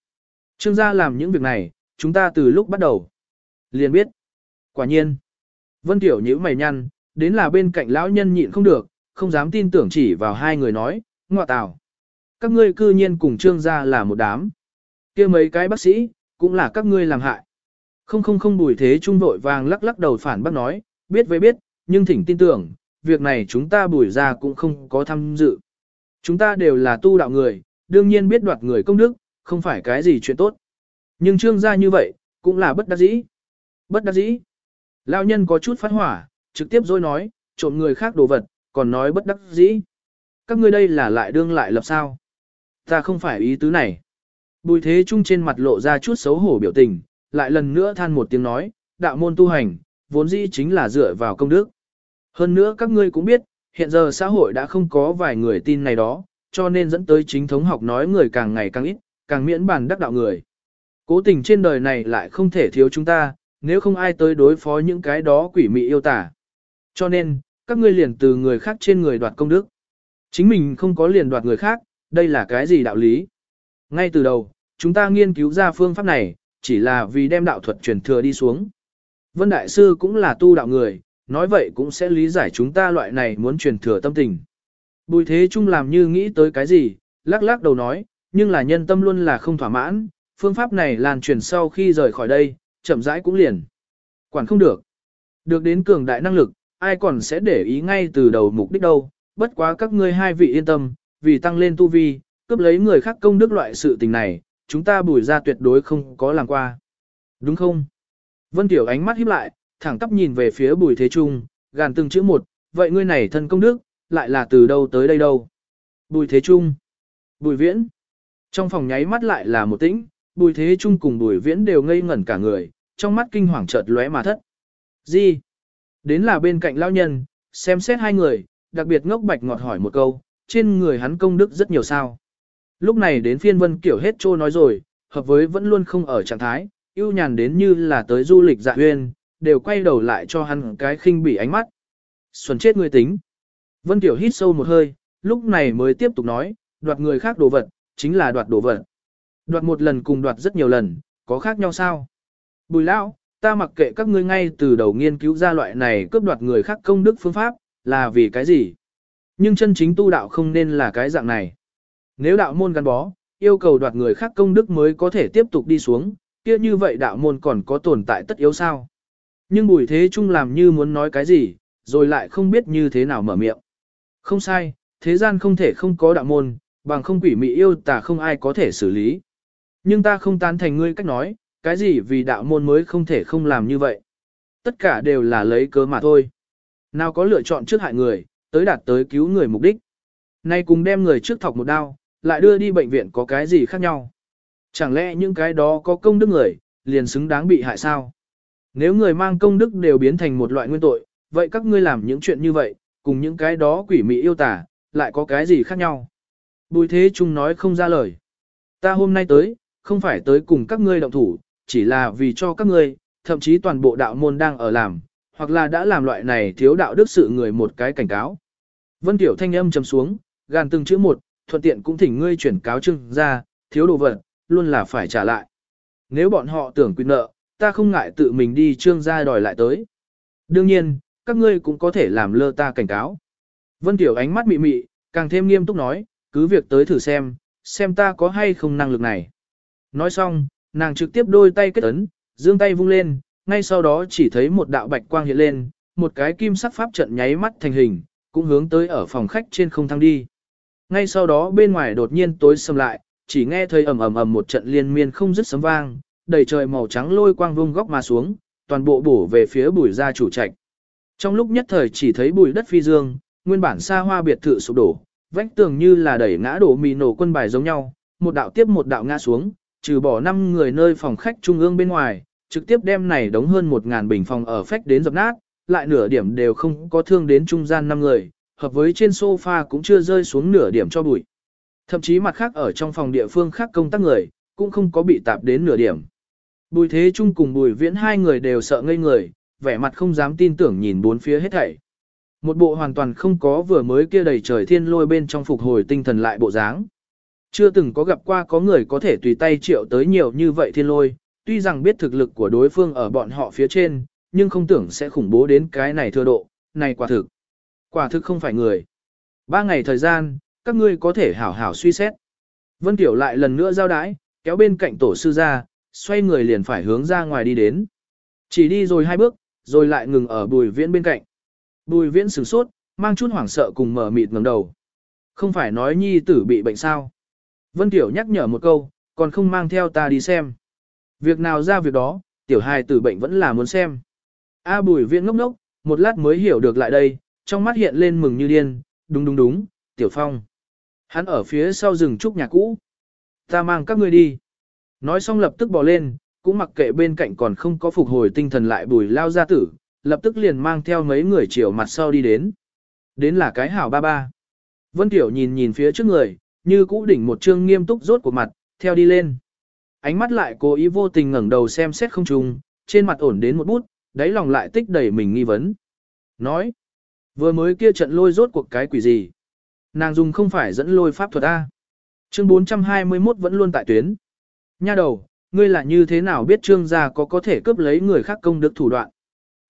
Trương gia làm những việc này, chúng ta từ lúc bắt đầu. Liền biết. Quả nhiên. Vân Tiểu nhíu mày nhăn, đến là bên cạnh lão nhân nhịn không được, không dám tin tưởng chỉ vào hai người nói, ngọa tào. Các ngươi cư nhiên cùng trương gia là một đám. kia mấy cái bác sĩ, cũng là các ngươi làm hại. Không không không bùi thế trung vội vàng lắc lắc đầu phản bác nói, biết với biết, nhưng thỉnh tin tưởng, việc này chúng ta bùi ra cũng không có tham dự. Chúng ta đều là tu đạo người, đương nhiên biết đoạt người công đức, không phải cái gì chuyện tốt. Nhưng trương gia như vậy, cũng là bất đắc dĩ. Bất đắc dĩ. Lão nhân có chút phát hỏa, trực tiếp dối nói, trộm người khác đồ vật, còn nói bất đắc dĩ. Các ngươi đây là lại đương lại lập sao? Ta không phải ý tứ này. Bùi thế trung trên mặt lộ ra chút xấu hổ biểu tình, lại lần nữa than một tiếng nói, đạo môn tu hành, vốn dĩ chính là dựa vào công đức. Hơn nữa các ngươi cũng biết, hiện giờ xã hội đã không có vài người tin này đó, cho nên dẫn tới chính thống học nói người càng ngày càng ít, càng miễn bàn đắc đạo người. Cố tình trên đời này lại không thể thiếu chúng ta, nếu không ai tới đối phó những cái đó quỷ mị yêu tả. Cho nên, các ngươi liền từ người khác trên người đoạt công đức. Chính mình không có liền đoạt người khác, đây là cái gì đạo lý? Ngay từ đầu, chúng ta nghiên cứu ra phương pháp này, chỉ là vì đem đạo thuật truyền thừa đi xuống. Vân Đại Sư cũng là tu đạo người, nói vậy cũng sẽ lý giải chúng ta loại này muốn truyền thừa tâm tình. Bùi thế trung làm như nghĩ tới cái gì, lắc lắc đầu nói, nhưng là nhân tâm luôn là không thỏa mãn, phương pháp này lan truyền sau khi rời khỏi đây, chậm rãi cũng liền. Quản không được. Được đến cường đại năng lực, ai còn sẽ để ý ngay từ đầu mục đích đâu, bất quá các ngươi hai vị yên tâm, vì tăng lên tu vi, cướp lấy người khác công đức loại sự tình này, chúng ta bùi ra tuyệt đối không có làm qua. Đúng không? Vân Tiểu ánh mắt híp lại, thẳng tắp nhìn về phía bùi thế trung, gàn từng chữ một, vậy ngươi này thân công đức, lại là từ đâu tới đây đâu? Bùi thế trung, bùi viễn. Trong phòng nháy mắt lại là một tĩnh, bùi thế trung cùng bùi viễn đều ngây ngẩn cả người, trong mắt kinh hoàng chợt lóe mà thất. Gì? Đến là bên cạnh lao nhân, xem xét hai người, đặc biệt ngốc bạch ngọt hỏi một câu, trên người hắn công đức rất nhiều sao. Lúc này đến phiên vân kiểu hết trô nói rồi, hợp với vẫn luôn không ở trạng thái, yêu nhàn đến như là tới du lịch dạ huyên, đều quay đầu lại cho hắn cái khinh bỉ ánh mắt. Xuân chết người tính. Vân Tiểu hít sâu một hơi, lúc này mới tiếp tục nói, đoạt người khác đồ vật, chính là đoạt đồ vật. Đoạt một lần cùng đoạt rất nhiều lần, có khác nhau sao? Bùi lão, ta mặc kệ các ngươi ngay từ đầu nghiên cứu ra loại này cướp đoạt người khác công đức phương pháp, là vì cái gì? Nhưng chân chính tu đạo không nên là cái dạng này. Nếu đạo môn gắn bó, yêu cầu đoạt người khác công đức mới có thể tiếp tục đi xuống, kia như vậy đạo môn còn có tồn tại tất yếu sao? Nhưng bùi thế trung làm như muốn nói cái gì, rồi lại không biết như thế nào mở miệng. Không sai, thế gian không thể không có đạo môn, bằng không quỷ mị yêu tà không ai có thể xử lý. Nhưng ta không tán thành ngươi cách nói, cái gì vì đạo môn mới không thể không làm như vậy. Tất cả đều là lấy cớ mà thôi. Nào có lựa chọn trước hại người, tới đạt tới cứu người mục đích. Nay cùng đem người trước thọc một đao, lại đưa đi bệnh viện có cái gì khác nhau. Chẳng lẽ những cái đó có công đức người, liền xứng đáng bị hại sao? Nếu người mang công đức đều biến thành một loại nguyên tội, vậy các ngươi làm những chuyện như vậy, cùng những cái đó quỷ mị yêu tả, lại có cái gì khác nhau? Bùi thế trung nói không ra lời. Ta hôm nay tới, không phải tới cùng các ngươi động thủ, chỉ là vì cho các ngươi, thậm chí toàn bộ đạo môn đang ở làm, hoặc là đã làm loại này thiếu đạo đức sự người một cái cảnh cáo. Vân Tiểu thanh âm trầm xuống, gàn từng chữ một, thuận tiện cũng thỉnh ngươi chuyển cáo trưng ra, thiếu đồ vật, luôn là phải trả lại. Nếu bọn họ tưởng quy nợ, ta không ngại tự mình đi trương ra đòi lại tới. Đương nhiên, các ngươi cũng có thể làm lơ ta cảnh cáo. Vân Tiểu ánh mắt mị mị, càng thêm nghiêm túc nói, cứ việc tới thử xem, xem ta có hay không năng lực này. Nói xong, nàng trực tiếp đôi tay kết ấn, dương tay vung lên, ngay sau đó chỉ thấy một đạo bạch quang hiện lên, một cái kim sắc pháp trận nháy mắt thành hình, cũng hướng tới ở phòng khách trên không thăng đi. Ngay sau đó bên ngoài đột nhiên tối sầm lại, chỉ nghe thấy ầm ầm ầm một trận liên miên không dứt sấm vang, đầy trời màu trắng lôi quang vung góc mà xuống, toàn bộ bổ về phía bùi gia chủ trạch. Trong lúc nhất thời chỉ thấy bùi đất phi dương, nguyên bản xa hoa biệt thự sụp đổ, vách tường như là đẩy ngã đổ mì nổ quân bài giống nhau, một đạo tiếp một đạo ngã xuống, trừ bỏ năm người nơi phòng khách trung ương bên ngoài, trực tiếp đem này đóng hơn một ngàn bình phòng ở phách đến dập nát, lại nửa điểm đều không có thương đến trung gian năm người, hợp với trên sofa cũng chưa rơi xuống nửa điểm cho bụi. Thậm chí mặt khác ở trong phòng địa phương khác công tác người, cũng không có bị tạp đến nửa điểm. Bùi thế chung cùng bùi viễn hai người đều sợ ngây người, vẻ mặt không dám tin tưởng nhìn bốn phía hết thảy. Một bộ hoàn toàn không có vừa mới kia đầy trời thiên lôi bên trong phục hồi tinh thần lại bộ dáng. Chưa từng có gặp qua có người có thể tùy tay triệu tới nhiều như vậy thiên lôi, tuy rằng biết thực lực của đối phương ở bọn họ phía trên, nhưng không tưởng sẽ khủng bố đến cái này thừa độ, này quả thực. Quả thực không phải người. Ba ngày thời gian, các ngươi có thể hảo hảo suy xét. Vân Tiểu lại lần nữa giao đái, kéo bên cạnh tổ sư ra, xoay người liền phải hướng ra ngoài đi đến. Chỉ đi rồi hai bước, rồi lại ngừng ở bùi viễn bên cạnh. Bùi viễn sửng sốt, mang chút hoảng sợ cùng mở mịt ngẩng đầu. Không phải nói nhi tử bị bệnh sao. Vân Tiểu nhắc nhở một câu, còn không mang theo ta đi xem. Việc nào ra việc đó, tiểu hài tử bệnh vẫn là muốn xem. A bùi viễn ngốc ngốc, một lát mới hiểu được lại đây, trong mắt hiện lên mừng như điên, đúng đúng đúng, tiểu phong. Hắn ở phía sau rừng trúc nhà cũ. Ta mang các ngươi đi. Nói xong lập tức bò lên, cũng mặc kệ bên cạnh còn không có phục hồi tinh thần lại bùi lao gia tử, lập tức liền mang theo mấy người chiều mặt sau đi đến. Đến là cái hảo ba ba. Vân Tiểu nhìn nhìn phía trước người, như cũ đỉnh một trương nghiêm túc rốt của mặt, theo đi lên. Ánh mắt lại cố ý vô tình ngẩng đầu xem xét không trùng, trên mặt ổn đến một bút, đáy lòng lại tích đầy mình nghi vấn. Nói, vừa mới kia trận lôi rốt cuộc cái quỷ gì? Nàng dùng không phải dẫn lôi pháp thuật A. Chương 421 vẫn luôn tại tuyến. Nha đầu, ngươi là như thế nào biết trương gia có có thể cướp lấy người khác công đức thủ đoạn?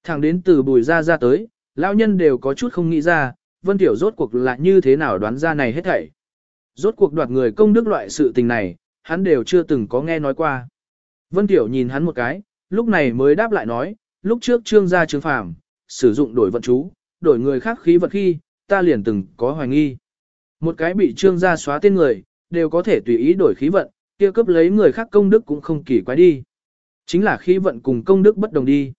Thẳng đến từ bùi ra ra tới, lão nhân đều có chút không nghĩ ra, vân tiểu rốt cuộc là như thế nào đoán ra này hết thảy. Rốt cuộc đoạt người công đức loại sự tình này, hắn đều chưa từng có nghe nói qua. Vân tiểu nhìn hắn một cái, lúc này mới đáp lại nói, lúc trước trương gia trương phàm, sử dụng đổi vận chú, đổi người khác khí vật khi, ta liền từng có hoài nghi. Một cái bị trương gia xóa tên người, đều có thể tùy ý đổi khí vận, kia cấp lấy người khác công đức cũng không kỳ quái đi. Chính là khí vận cùng công đức bất đồng đi.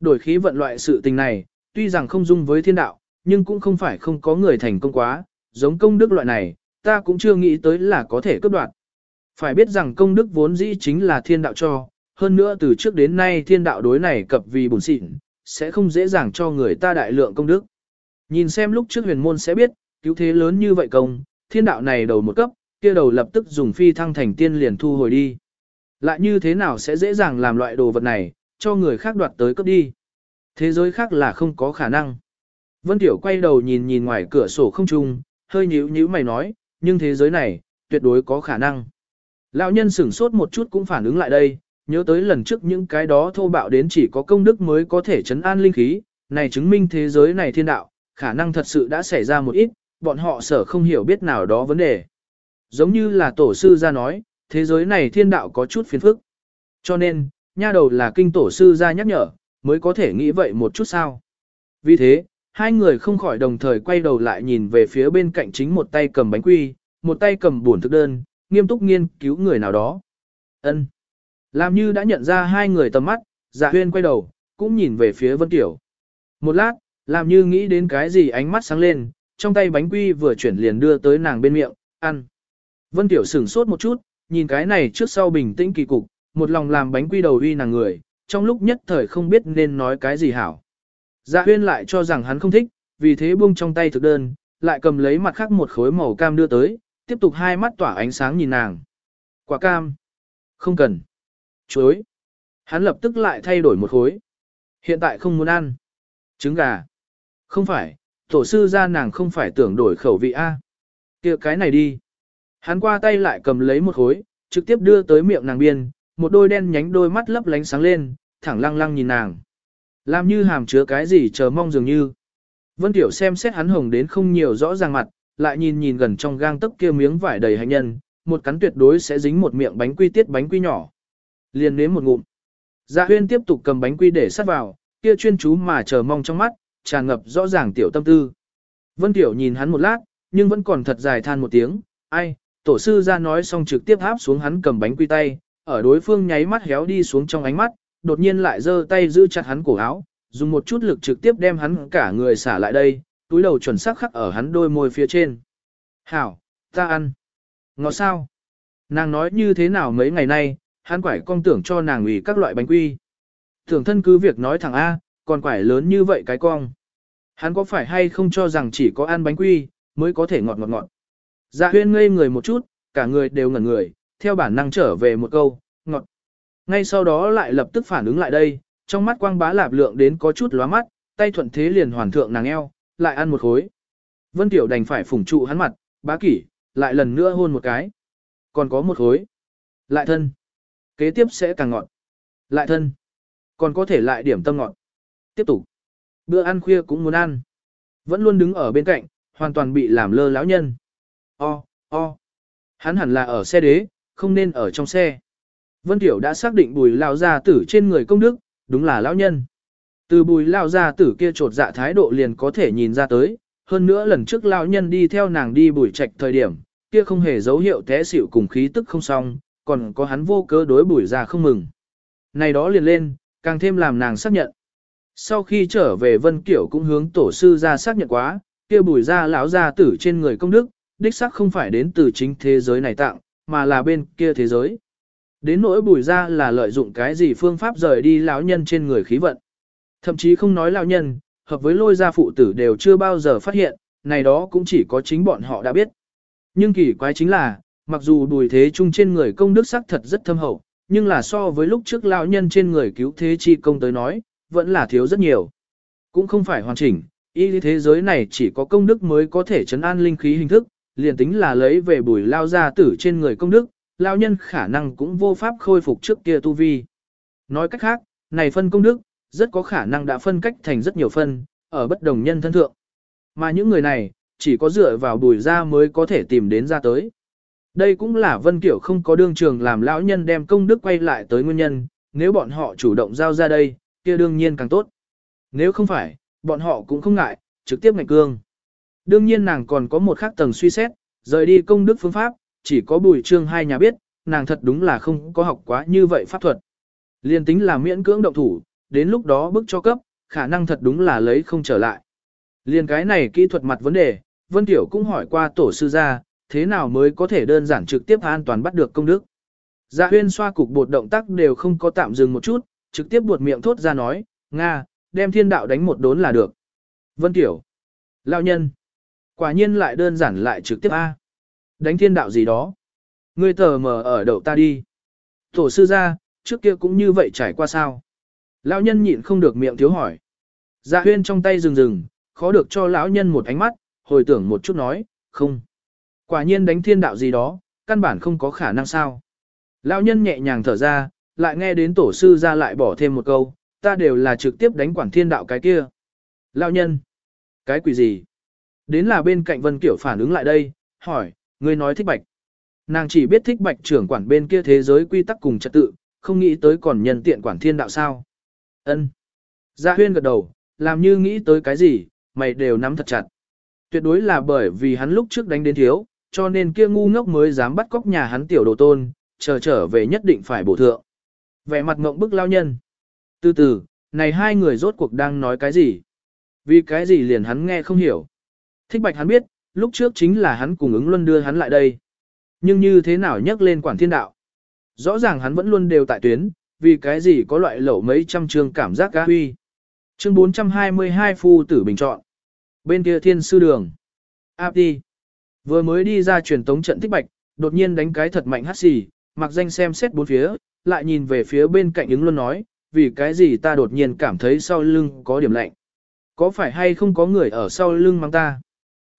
Đổi khí vận loại sự tình này, tuy rằng không dung với thiên đạo, nhưng cũng không phải không có người thành công quá, giống công đức loại này, ta cũng chưa nghĩ tới là có thể cấp đoạt. Phải biết rằng công đức vốn dĩ chính là thiên đạo cho, hơn nữa từ trước đến nay thiên đạo đối này cập vì bổn xịn, sẽ không dễ dàng cho người ta đại lượng công đức. Nhìn xem lúc trước huyền môn sẽ biết, cứu thế lớn như vậy công, thiên đạo này đầu một cấp, kia đầu lập tức dùng phi thăng thành tiên liền thu hồi đi. Lại như thế nào sẽ dễ dàng làm loại đồ vật này, cho người khác đoạt tới cấp đi. Thế giới khác là không có khả năng. Vân Tiểu quay đầu nhìn nhìn ngoài cửa sổ không trung, hơi nhíu nhíu mày nói, nhưng thế giới này, tuyệt đối có khả năng. Lão nhân sửng sốt một chút cũng phản ứng lại đây, nhớ tới lần trước những cái đó thô bạo đến chỉ có công đức mới có thể chấn an linh khí, này chứng minh thế giới này thiên đạo, khả năng thật sự đã xảy ra một ít, bọn họ sở không hiểu biết nào đó vấn đề. Giống như là tổ sư ra nói, thế giới này thiên đạo có chút phiền phức. Cho nên, nha đầu là kinh tổ sư ra nhắc nhở, mới có thể nghĩ vậy một chút sao. Vì thế, hai người không khỏi đồng thời quay đầu lại nhìn về phía bên cạnh chính một tay cầm bánh quy, một tay cầm buồn thức đơn, nghiêm túc nghiên cứu người nào đó. Ân. Làm như đã nhận ra hai người tầm mắt, dạ huyên quay đầu, cũng nhìn về phía Vân Tiểu. Một lát, làm như nghĩ đến cái gì ánh mắt sáng lên, trong tay bánh quy vừa chuyển liền đưa tới nàng bên miệng, ăn. Vân Tiểu sửng sốt một chút, nhìn cái này trước sau bình tĩnh kỳ cục, một lòng làm bánh quy đầu uy nàng người, trong lúc nhất thời không biết nên nói cái gì hảo. Dạ huyên lại cho rằng hắn không thích, vì thế buông trong tay thực đơn, lại cầm lấy mặt khác một khối màu cam đưa tới, tiếp tục hai mắt tỏa ánh sáng nhìn nàng. Quả cam. Không cần. Chuối. Hắn lập tức lại thay đổi một khối. Hiện tại không muốn ăn. Trứng gà. Không phải, tổ sư ra nàng không phải tưởng đổi khẩu vị A. kia cái này đi. Hắn qua tay lại cầm lấy một khối, trực tiếp đưa tới miệng nàng biên, một đôi đen nhánh đôi mắt lấp lánh sáng lên, thẳng lăng lăng nhìn nàng. Làm như hàm chứa cái gì chờ mong dường như. Vân Tiểu xem xét hắn hồng đến không nhiều rõ ràng mặt, lại nhìn nhìn gần trong gang tấc kia miếng vải đầy hành nhân, một cắn tuyệt đối sẽ dính một miệng bánh quy tiết bánh quy nhỏ. Liền nếm một ngụm. Dạ huyên tiếp tục cầm bánh quy để sát vào, kia chuyên chú mà chờ mong trong mắt, tràn ngập rõ ràng tiểu tâm tư. Vân Tiểu nhìn hắn một lát, nhưng vẫn còn thật dài than một tiếng, ai, tổ sư ra nói xong trực tiếp áp xuống hắn cầm bánh quy tay, ở đối phương nháy mắt héo đi xuống trong ánh mắt, đột nhiên lại giơ tay giữ chặt hắn cổ áo, dùng một chút lực trực tiếp đem hắn cả người xả lại đây, túi đầu chuẩn xác khắc ở hắn đôi môi phía trên. Hảo, ta ăn. Ngọt sao? Nàng nói như thế nào mấy ngày nay, hắn quải con tưởng cho nàng ủy các loại bánh quy. Tưởng thân cứ việc nói thẳng A, còn quải lớn như vậy cái cong. Hắn có phải hay không cho rằng chỉ có ăn bánh quy, mới có thể ngọt ngọt ngọt. Dạ huyên ngây người một chút, cả người đều ngẩn người, theo bản năng trở về một câu, ngọt. Ngay sau đó lại lập tức phản ứng lại đây, trong mắt quang bá lạp lượng đến có chút lóa mắt, tay thuận thế liền hoàn thượng nàng eo, lại ăn một khối. Vân Tiểu đành phải phủng trụ hắn mặt, bá kỷ, lại lần nữa hôn một cái. Còn có một khối. Lại thân. Kế tiếp sẽ càng ngọt. Lại thân. Còn có thể lại điểm tâm ngọt. Tiếp tục. Bữa ăn khuya cũng muốn ăn. Vẫn luôn đứng ở bên cạnh, hoàn toàn bị làm lơ lão nhân. O, o. Hắn hẳn là ở xe đế, không nên ở trong xe. Vân Tiểu đã xác định bùi lao gia tử trên người công đức, đúng là lão nhân. Từ bùi lao gia tử kia trột dạ thái độ liền có thể nhìn ra tới, hơn nữa lần trước lão nhân đi theo nàng đi bùi trạch thời điểm, kia không hề dấu hiệu té xỉu cùng khí tức không xong, còn có hắn vô cớ đối bùi ra không mừng. Này đó liền lên, càng thêm làm nàng xác nhận. Sau khi trở về Vân Kiểu cũng hướng tổ sư ra xác nhận quá, kia bùi ra lão gia tử trên người công đức, đích xác không phải đến từ chính thế giới này tặng, mà là bên kia thế giới. Đến nỗi bùi ra là lợi dụng cái gì phương pháp rời đi lão nhân trên người khí vận. Thậm chí không nói lão nhân, hợp với lôi gia phụ tử đều chưa bao giờ phát hiện, này đó cũng chỉ có chính bọn họ đã biết. Nhưng kỳ quái chính là, mặc dù bùi thế chung trên người công đức sắc thật rất thâm hậu, nhưng là so với lúc trước lão nhân trên người cứu thế chi công tới nói, vẫn là thiếu rất nhiều. Cũng không phải hoàn chỉnh, y thế giới này chỉ có công đức mới có thể chấn an linh khí hình thức, liền tính là lấy về bùi lao gia tử trên người công đức, lao nhân khả năng cũng vô pháp khôi phục trước kia tu vi. Nói cách khác, này phân công đức, rất có khả năng đã phân cách thành rất nhiều phân, ở bất đồng nhân thân thượng. Mà những người này, chỉ có dựa vào bùi ra mới có thể tìm đến ra tới. Đây cũng là Vân Kiểu không có đương trường làm lão nhân đem công đức quay lại tới nguyên nhân, nếu bọn họ chủ động giao ra đây, kia đương nhiên càng tốt. Nếu không phải, bọn họ cũng không ngại, trực tiếp ngạch cương. Đương nhiên nàng còn có một khác tầng suy xét, rời đi công đức phương pháp, chỉ có bùi trương hai nhà biết, nàng thật đúng là không có học quá như vậy pháp thuật. Liên tính là miễn cưỡng động thủ, đến lúc đó bức cho cấp, khả năng thật đúng là lấy không trở lại. Liên cái này kỹ thuật mặt vấn đề, Vân Tiểu cũng hỏi qua tổ sư gia, thế nào mới có thể đơn giản trực tiếp an toàn bắt được công đức. Dạ huyên xoa cục bột động tác đều không có tạm dừng một chút, trực tiếp buột miệng thốt ra nói, Nga, đem thiên đạo đánh một đốn là được. Vân Tiểu, lão nhân, quả nhiên lại đơn giản lại trực tiếp A. Đánh thiên đạo gì đó. Ngươi tờ mờ ở đậu ta đi. Tổ sư gia, trước kia cũng như vậy trải qua sao. Lão nhân nhịn không được miệng thiếu hỏi. Dạ huyên trong tay rừng rừng, khó được cho lão nhân một ánh mắt, hồi tưởng một chút nói, không. Quả nhiên đánh thiên đạo gì đó, căn bản không có khả năng sao. Lão nhân nhẹ nhàng thở ra, lại nghe đến tổ sư ra lại bỏ thêm một câu, ta đều là trực tiếp đánh quản thiên đạo cái kia. Lão nhân, cái quỷ gì? Đến là bên cạnh Vân Kiểu phản ứng lại đây, hỏi, ngươi nói thích bạch. Nàng chỉ biết thích bạch trưởng quản bên kia thế giới quy tắc cùng trật tự, không nghĩ tới còn nhân tiện quản thiên đạo sao. Ân. Gia huyên gật đầu, làm như nghĩ tới cái gì, mày đều nắm thật chặt. Tuyệt đối là bởi vì hắn lúc trước đánh đến thiếu, cho nên kia ngu ngốc mới dám bắt cóc nhà hắn tiểu đồ tôn, chờ trở về nhất định phải bổ thượng. Vẻ mặt ngộng bức lao nhân. Từ từ, này hai người rốt cuộc đang nói cái gì? Vì cái gì liền hắn nghe không hiểu. Thích bạch hắn biết, lúc trước chính là hắn cùng ứng luân đưa hắn lại đây. Nhưng như thế nào nhắc lên quản thiên đạo? Rõ ràng hắn vẫn luôn đều tại tuyến, vì cái gì có loại lẩu mấy trăm trường cảm giác gã huy. Chương 422 phu tử bình chọn. Bên kia thiên sư đường. Áp đi. Vừa mới đi ra truyền tống trận thích bạch, đột nhiên đánh cái thật mạnh hát xì, mặc danh xem xét bốn phía, lại nhìn về phía bên cạnh ứng luôn nói, vì cái gì ta đột nhiên cảm thấy sau lưng có điểm lạnh. Có phải hay không có người ở sau lưng mang ta?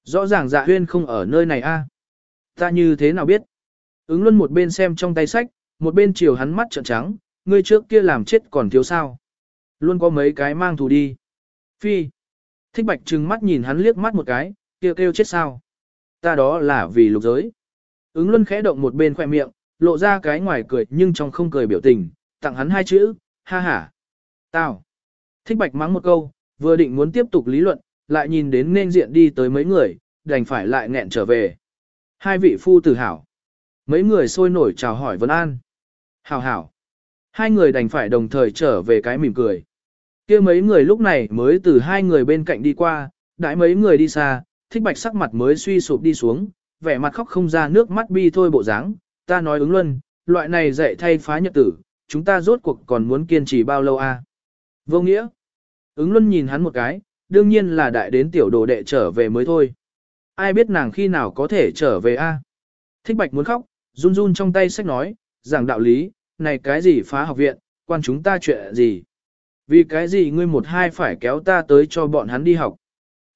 Rõ ràng dạ huyên không ở nơi này a. Ta như thế nào biết? Ứng luôn một bên xem trong tay sách, một bên chiều hắn mắt trợn trắng, ngươi trước kia làm chết còn thiếu sao. Luôn có mấy cái mang thù đi. Phi. Thích bạch trừng mắt nhìn hắn liếc mắt một cái, kêu kêu chết sao. Ta đó là vì lục giới. Ứng luân khẽ động một bên khoe miệng, lộ ra cái ngoài cười nhưng trong không cười biểu tình, tặng hắn hai chữ, ha ha. Tao. Thích bạch mắng một câu, vừa định muốn tiếp tục lý luận, lại nhìn đến nên diện đi tới mấy người, đành phải lại nghẹn trở về. Hai vị phu tử hảo. Mấy người sôi nổi chào hỏi Vân An. Hảo hảo. Hai người đành phải đồng thời trở về cái mỉm cười. kia mấy người lúc này mới từ hai người bên cạnh đi qua, đãi mấy người đi xa, thích bạch sắc mặt mới suy sụp đi xuống, vẻ mặt khóc không ra nước mắt bi thôi bộ dáng. ta nói ứng luân, loại này dạy thay phá nhật tử, chúng ta rốt cuộc còn muốn kiên trì bao lâu a? À? Vô nghĩa. Ứng luân nhìn hắn một cái, đương nhiên là đại đến tiểu đồ đệ trở về mới thôi. Ai biết nàng khi nào có thể trở về a? Thích bạch muốn khóc, run run trong tay sách nói, giảng đạo lý, này cái gì phá học viện, quan chúng ta chuyện gì? Vì cái gì ngươi một hai phải kéo ta tới cho bọn hắn đi học?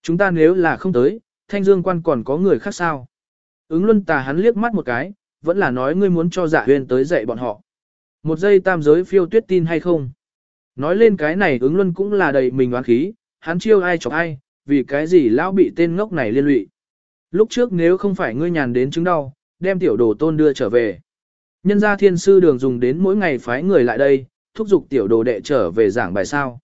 Chúng ta nếu là không tới, thanh dương quan còn có người khác sao? Ứng luân tà hắn liếc mắt một cái, vẫn là nói ngươi muốn cho giả huyền tới dạy bọn họ. Một giây tam giới phiêu tuyết tin hay không? Nói lên cái này ứng luân cũng là đầy mình oán khí, hắn chiêu ai chọc ai, vì cái gì lão bị tên ngốc này liên lụy. Lúc trước nếu không phải ngươi nhàn đến chứng đau, đem tiểu đồ tôn đưa trở về. Nhân gia thiên sư đường dùng đến mỗi ngày phái người lại đây, thúc giục tiểu đồ đệ trở về giảng bài sao.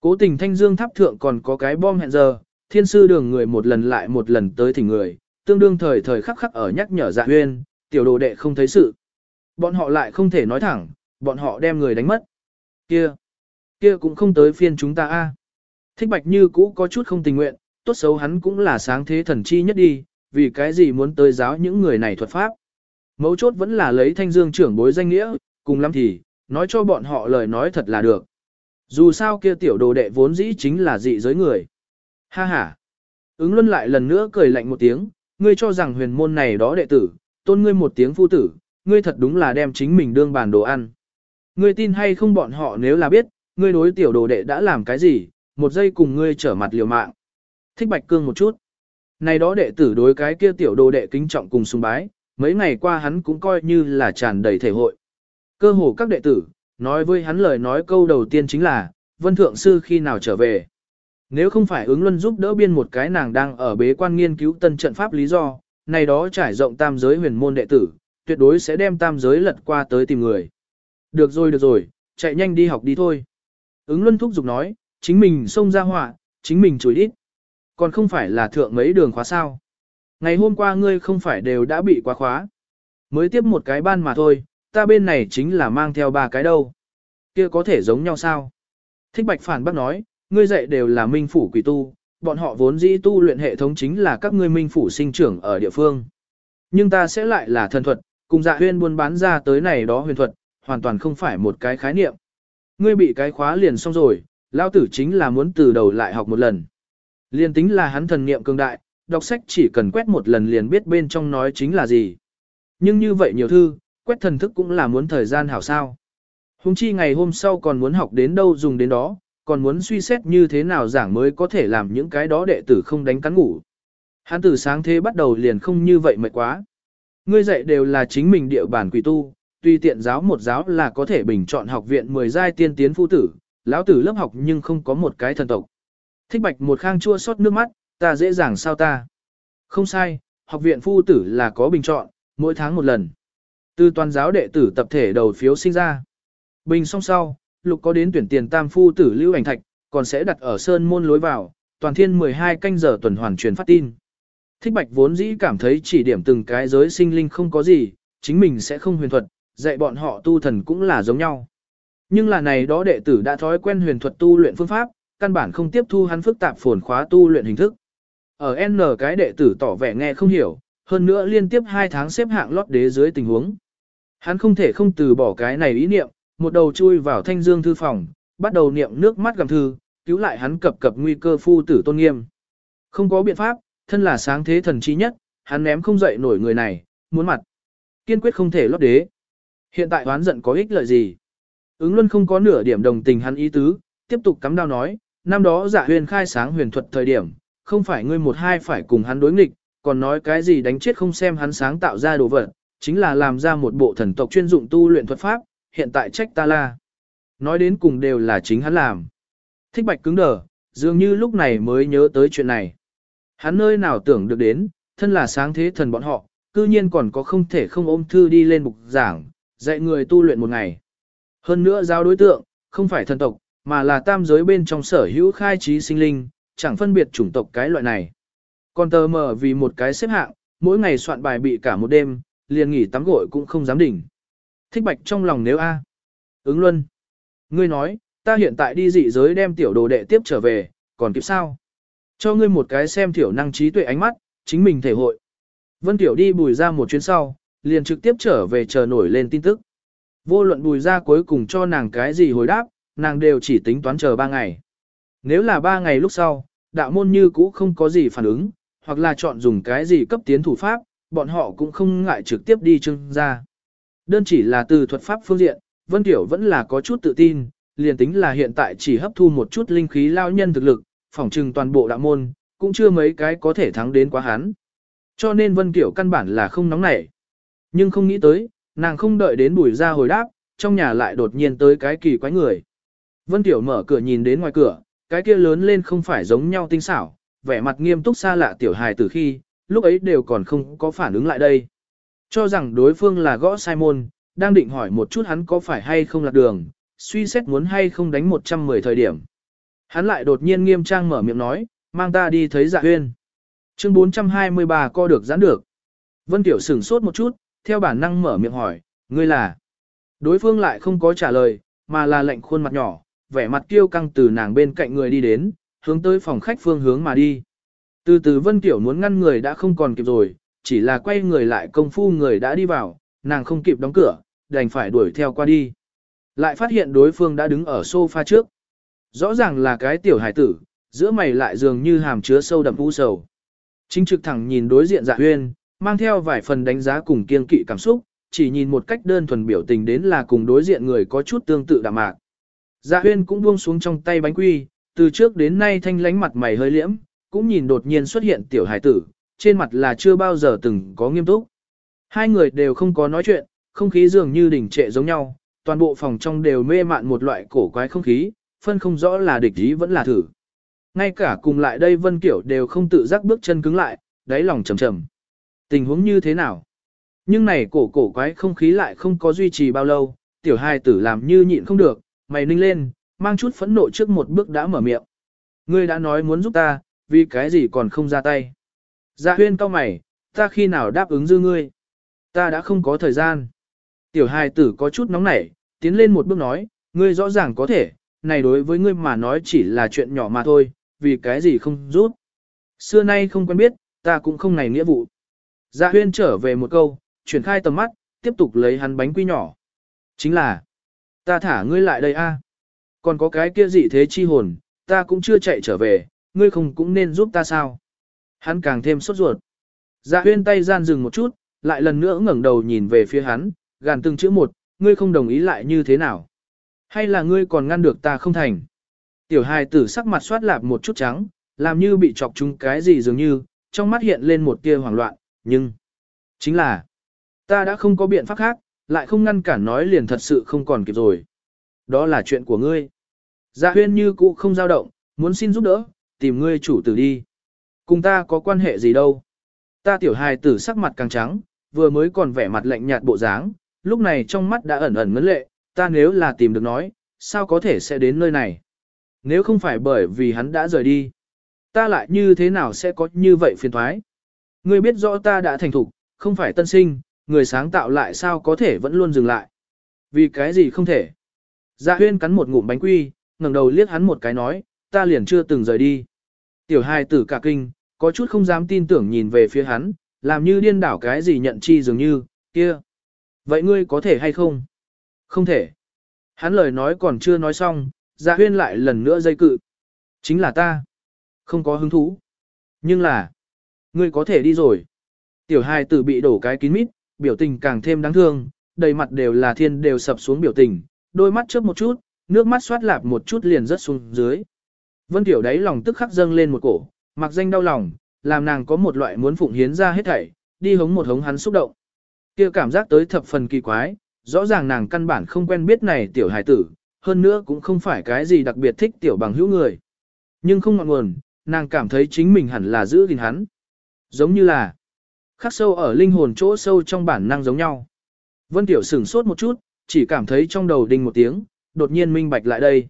Cố tình thanh dương tháp thượng còn có cái bom hẹn giờ, thiên sư đường người một lần lại một lần tới thỉnh người, tương đương thời thời khắc khắc ở nhắc nhở dạ huyên, tiểu đồ đệ không thấy sự. Bọn họ lại không thể nói thẳng, bọn họ đem người đánh mất. Kia, kia cũng không tới phiên chúng ta a. Thích bạch như cũ có chút không tình nguyện, tốt xấu hắn cũng là sáng thế thần chi nhất đi, vì cái gì muốn tới giáo những người này thuật pháp. Mấu chốt vẫn là lấy thanh dương trưởng bối danh nghĩa, cùng lắm thì, nói cho bọn họ lời nói thật là được. Dù sao kia tiểu đồ đệ vốn dĩ chính là dị giới người. Ha ha. Ứng luân lại lần nữa cười lạnh một tiếng, ngươi cho rằng huyền môn này đó đệ tử, tôn ngươi một tiếng phu tử, ngươi thật đúng là đem chính mình đương bàn đồ ăn. Ngươi tin hay không bọn họ nếu là biết, ngươi đối tiểu đồ đệ đã làm cái gì, một giây cùng ngươi trở mặt liều mạng. Thích bạch cương một chút. Này đó đệ tử đối cái kia tiểu đồ đệ kính trọng cùng sùng bái, mấy ngày qua hắn cũng coi như là tràn đầy thể hội. Cơ hồ các đệ tử, nói với hắn lời nói câu đầu tiên chính là, Vân Thượng Sư khi nào trở về. Nếu không phải ứng luân giúp đỡ biên một cái nàng đang ở bế quan nghiên cứu tân trận pháp lý do, này đó trải rộng tam giới huyền môn đệ tử, tuyệt đối sẽ đem tam giới lật qua tới tìm người. Được rồi được rồi, chạy nhanh đi học đi thôi. Ứng luân thúc giục nói, chính mình xông ra họa, chính mình chối ít. Còn không phải là thượng mấy đường khóa sao. Ngày hôm qua ngươi không phải đều đã bị quá khóa. Mới tiếp một cái ban mà thôi, ta bên này chính là mang theo ba cái đâu. Kia có thể giống nhau sao? Thích bạch phản bác nói, ngươi dạy đều là minh phủ quỷ tu, bọn họ vốn dĩ tu luyện hệ thống chính là các ngươi minh phủ sinh trưởng ở địa phương. Nhưng ta sẽ lại là thần thuật, cùng dạ huyên buôn bán ra tới này đó huyền thuật, hoàn toàn không phải một cái khái niệm. Ngươi bị cái khóa liền xong rồi, lao tử chính là muốn từ đầu lại học một lần. Liên tính là hắn thần niệm cường đại, đọc sách chỉ cần quét một lần liền biết bên trong nói chính là gì. Nhưng như vậy nhiều thư, quét thần thức cũng là muốn thời gian hảo sao. Hùng chi ngày hôm sau còn muốn học đến đâu dùng đến đó, còn muốn suy xét như thế nào giảng mới có thể làm những cái đó đệ tử không đánh cắn ngủ. Hắn từ sáng thế bắt đầu liền không như vậy mệt quá. Ngươi dạy đều là chính mình địa bản quỷ tu, tuy tiện giáo một giáo là có thể bình chọn học viện 10 giai tiên tiến phu tử, lão tử lớp học nhưng không có một cái thần tộc. Thích bạch một khang chua xót nước mắt, ta dễ dàng sao ta. Không sai, học viện phu tử là có bình chọn, mỗi tháng một lần. Từ toàn giáo đệ tử tập thể đầu phiếu sinh ra. Bình song sau, lục có đến tuyển tiền tam phu tử lưu ảnh thạch, còn sẽ đặt ở sơn môn lối vào, toàn thiên 12 canh giờ tuần hoàn truyền phát tin. Thích bạch vốn dĩ cảm thấy chỉ điểm từng cái giới sinh linh không có gì, chính mình sẽ không huyền thuật, dạy bọn họ tu thần cũng là giống nhau. Nhưng là này đó đệ tử đã thói quen huyền thuật tu luyện phương pháp, căn bản không tiếp thu hắn phức tạp phồn khóa tu luyện hình thức. Ở N cái đệ tử tỏ vẻ nghe không hiểu, hơn nữa liên tiếp 2 tháng xếp hạng lót đế dưới tình huống. Hắn không thể không từ bỏ cái này ý niệm, một đầu chui vào thanh dương thư phòng, bắt đầu niệm nước mắt gầm thư, cứu lại hắn cập cập nguy cơ phu tử tôn nghiêm. Không có biện pháp, thân là sáng thế thần trí nhất, hắn ném không dậy nổi người này, muốn mặt. Kiên quyết không thể lót đế. Hiện tại oán giận có ích lợi gì? Ứng luân không có nửa điểm đồng tình hắn ý tứ, tiếp tục cắm đao nói, năm đó giả huyền khai sáng huyền thuật thời điểm, không phải ngươi một hai phải cùng hắn đối nghịch, còn nói cái gì đánh chết không xem hắn sáng tạo ra đồ vật, chính là làm ra một bộ thần tộc chuyên dụng tu luyện thuật pháp, hiện tại trách ta la. Nói đến cùng đều là chính hắn làm. Thích bạch cứng đờ, dường như lúc này mới nhớ tới chuyện này. Hắn nơi nào tưởng được đến, thân là sáng thế thần bọn họ, cư nhiên còn có không thể không ôm thư đi lên bục giảng, dạy người tu luyện một ngày. Hơn nữa giao đối tượng, không phải thần tộc, mà là tam giới bên trong sở hữu khai trí sinh linh, chẳng phân biệt chủng tộc cái loại này. Còn tờ mờ vì một cái xếp hạng, mỗi ngày soạn bài bị cả một đêm, liền nghỉ tắm gội cũng không dám đỉnh. Thích bạch trong lòng nếu a. Ứng luân. Ngươi nói, ta hiện tại đi dị giới đem tiểu đồ đệ tiếp trở về, còn kịp sao? Cho ngươi một cái xem tiểu năng trí tuệ ánh mắt, chính mình thể hội. Vân Tiểu đi bùi ra một chuyến sau, liền trực tiếp trở về chờ nổi lên tin tức. Vô luận bùi ra cuối cùng cho nàng cái gì hồi đáp, nàng đều chỉ tính toán chờ ba ngày. Nếu là ba ngày lúc sau, đạo môn như cũ không có gì phản ứng, hoặc là chọn dùng cái gì cấp tiến thủ pháp, bọn họ cũng không ngại trực tiếp đi trưng ra. Đơn chỉ là từ thuật pháp phương diện, Vân Tiểu vẫn là có chút tự tin, liền tính là hiện tại chỉ hấp thu một chút linh khí lao nhân thực lực, phỏng trừng toàn bộ đạo môn, cũng chưa mấy cái có thể thắng đến quá hắn. Cho nên Vân Tiểu căn bản là không nóng nảy. Nhưng không nghĩ tới, nàng không đợi đến bùi ra hồi đáp, trong nhà lại đột nhiên tới cái kỳ quái người. Vân Tiểu mở cửa nhìn đến ngoài cửa, cái kia lớn lên không phải giống nhau tinh xảo, vẻ mặt nghiêm túc xa lạ tiểu hài từ khi, lúc ấy đều còn không có phản ứng lại đây. Cho rằng đối phương là gõ sai môn, đang định hỏi một chút hắn có phải hay không lạc đường, suy xét muốn hay không đánh 110 thời điểm. Hắn lại đột nhiên nghiêm trang mở miệng nói, mang ta đi thấy dạ huyên. Chương 423 co được giãn được. Vân Tiểu sửng sốt một chút, theo bản năng mở miệng hỏi, ngươi là. Đối phương lại không có trả lời, mà là lệnh khuôn mặt nhỏ, vẻ mặt kiêu căng từ nàng bên cạnh người đi đến, hướng tới phòng khách phương hướng mà đi. Từ từ Vân Tiểu muốn ngăn người đã không còn kịp rồi, chỉ là quay người lại công phu người đã đi vào, nàng không kịp đóng cửa, đành phải đuổi theo qua đi. Lại phát hiện đối phương đã đứng ở sofa trước. Rõ ràng là cái tiểu hải tử, giữa mày lại dường như hàm chứa sâu đậm u sầu. Chính trực thẳng nhìn đối diện dạ huyên, mang theo vài phần đánh giá cùng kiên kỵ cảm xúc, chỉ nhìn một cách đơn thuần biểu tình đến là cùng đối diện người có chút tương tự đạm mạc. Dạ huyên cũng buông xuống trong tay bánh quy, từ trước đến nay thanh lánh mặt mày hơi liễm, cũng nhìn đột nhiên xuất hiện tiểu hải tử, trên mặt là chưa bao giờ từng có nghiêm túc. Hai người đều không có nói chuyện, không khí dường như đỉnh trệ giống nhau, toàn bộ phòng trong đều mê mạn một loại cổ quái không khí, phân không rõ là địch ý vẫn là thử. Ngay cả cùng lại đây Vân Kiểu đều không tự giác bước chân cứng lại, đáy lòng trầm trầm. Tình huống như thế nào? Nhưng này cổ cổ quái không khí lại không có duy trì bao lâu, tiểu hai tử làm như nhịn không được, mày ninh lên, mang chút phẫn nộ trước một bước đã mở miệng. Ngươi đã nói muốn giúp ta, vì cái gì còn không ra tay. Dạ huyên cao mày, ta khi nào đáp ứng dư ngươi? Ta đã không có thời gian. Tiểu hài tử có chút nóng nảy, tiến lên một bước nói, ngươi rõ ràng có thể, này đối với ngươi mà nói chỉ là chuyện nhỏ mà thôi, vì cái gì không rút. Xưa nay không quen biết, ta cũng không này nghĩa vụ. Dạ huyên trở về một câu, chuyển khai tầm mắt, tiếp tục lấy hắn bánh quy nhỏ. Chính là, ta thả ngươi lại đây a. Còn có cái kia gì thế chi hồn, ta cũng chưa chạy trở về, ngươi không cũng nên giúp ta sao. Hắn càng thêm sốt ruột. Dạ huyên tay gian dừng một chút, lại lần nữa ngẩng đầu nhìn về phía hắn, gàn từng chữ một, ngươi không đồng ý lại như thế nào. Hay là ngươi còn ngăn được ta không thành. Tiểu hài tử sắc mặt xoát lạp một chút trắng, làm như bị chọc trúng cái gì dường như, trong mắt hiện lên một tia hoảng loạn, nhưng... Chính là, ta đã không có biện pháp khác, lại không ngăn cản nói liền thật sự không còn kịp rồi. Đó là chuyện của ngươi. Dạ huyên như cũ không dao động, muốn xin giúp đỡ, tìm ngươi chủ tử đi. Cùng ta có quan hệ gì đâu. Ta tiểu hài tử sắc mặt càng trắng, vừa mới còn vẻ mặt lạnh nhạt bộ dáng, lúc này trong mắt đã ẩn ẩn ngấn lệ, ta nếu là tìm được nói, sao có thể sẽ đến nơi này. Nếu không phải bởi vì hắn đã rời đi, ta lại như thế nào sẽ có như vậy phiền thoái. Ngươi biết rõ ta đã thành thục, không phải tân sinh, người sáng tạo lại sao có thể vẫn luôn dừng lại. Vì cái gì không thể. Dạ huyên cắn một ngụm bánh quy, ngẩng đầu liếc hắn một cái nói, ta liền chưa từng rời đi. Tiểu hài tử cả kinh, có chút không dám tin tưởng nhìn về phía hắn, làm như điên đảo cái gì nhận chi dường như, kia. Vậy ngươi có thể hay không? Không thể. Hắn lời nói còn chưa nói xong, dạ huyên lại lần nữa dây cự. Chính là ta. Không có hứng thú. Nhưng là, ngươi có thể đi rồi. Tiểu hài tử bị đổ cái kín mít, biểu tình càng thêm đáng thương, đầy mặt đều là thiên đều sập xuống biểu tình, đôi mắt chớp một chút, nước mắt xoát lạp một chút liền rớt xuống dưới. Vân Tiểu đáy lòng tức khắc dâng lên một cổ, mặc danh đau lòng, làm nàng có một loại muốn phụng hiến ra hết thảy, đi hống một hống hắn xúc động. Kia cảm giác tới thập phần kỳ quái, rõ ràng nàng căn bản không quen biết này tiểu hài tử, hơn nữa cũng không phải cái gì đặc biệt thích tiểu bằng hữu người. Nhưng không ngọn nguồn, nàng cảm thấy chính mình hẳn là giữ gìn hắn. Giống như là khắc sâu ở linh hồn chỗ sâu trong bản năng giống nhau. Vân Tiểu sửng sốt một chút, chỉ cảm thấy trong đầu đinh một tiếng, đột nhiên minh bạch lại đây.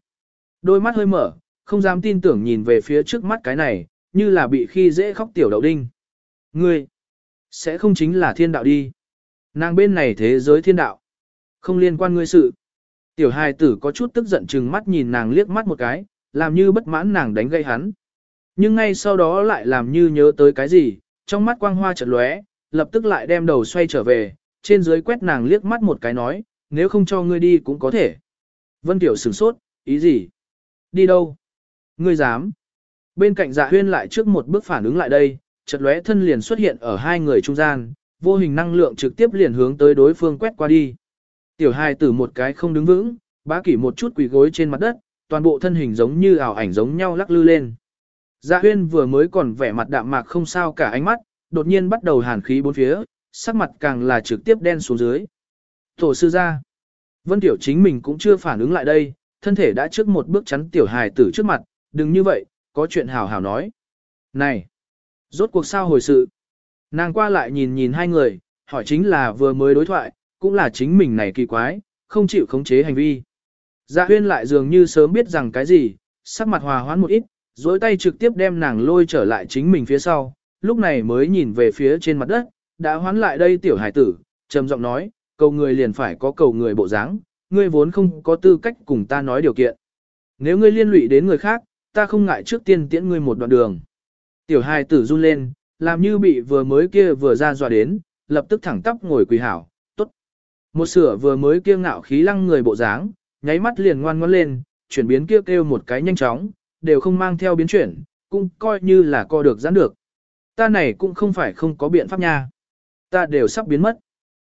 Đôi mắt hơi mở, không dám tin tưởng nhìn về phía trước mắt cái này, như là bị khi dễ khóc tiểu đậu đinh. Ngươi, sẽ không chính là thiên đạo đi. Nàng bên này thế giới thiên đạo, không liên quan ngươi sự. Tiểu hài tử có chút tức giận chừng mắt nhìn nàng liếc mắt một cái, làm như bất mãn nàng đánh gây hắn. Nhưng ngay sau đó lại làm như nhớ tới cái gì, trong mắt quang hoa chợt lóe, lập tức lại đem đầu xoay trở về, trên dưới quét nàng liếc mắt một cái nói, nếu không cho ngươi đi cũng có thể. Vân Tiểu sửng sốt, ý gì? Đi đâu? Ngươi dám? Bên cạnh dạ huyên lại trước một bước phản ứng lại đây, chợt lóe thân liền xuất hiện ở hai người trung gian, vô hình năng lượng trực tiếp liền hướng tới đối phương quét qua đi. Tiểu hai tử một cái không đứng vững, bá kỷ một chút quỳ gối trên mặt đất, toàn bộ thân hình giống như ảo ảnh giống nhau lắc lư lên. Dạ huyên vừa mới còn vẻ mặt đạm mạc không sao cả ánh mắt, đột nhiên bắt đầu hàn khí bốn phía, sắc mặt càng là trực tiếp đen xuống dưới. Tổ sư ra. Vân Tiểu chính mình cũng chưa phản ứng lại đây, thân thể đã trước một bước chắn Tiểu hài tử trước mặt, đừng như vậy, có chuyện hào hào nói. Này! Rốt cuộc sao hồi sự? Nàng qua lại nhìn nhìn hai người, hỏi chính là vừa mới đối thoại, cũng là chính mình này kỳ quái, không chịu khống chế hành vi. Dạ huyên lại dường như sớm biết rằng cái gì, sắc mặt hòa hoãn một ít, dối tay trực tiếp đem nàng lôi trở lại chính mình phía sau, lúc này mới nhìn về phía trên mặt đất, đã hoán lại đây tiểu hải tử, trầm giọng nói, cầu người liền phải có cầu người bộ dáng, ngươi vốn không có tư cách cùng ta nói điều kiện. Nếu ngươi liên lụy đến người khác, ta không ngại trước tiên tiễn ngươi một đoạn đường. Tiểu hài tử run lên, làm như bị vừa mới kia vừa ra dọa đến, lập tức thẳng tắp ngồi quỳ hảo, tốt. Một sửa vừa mới kia ngạo khí lăng người bộ dáng, nháy mắt liền ngoan ngoãn lên, chuyển biến kia kêu, kêu một cái nhanh chóng, đều không mang theo biến chuyển, cũng coi như là co được giãn được. Ta này cũng không phải không có biện pháp nha. Ta đều sắp biến mất.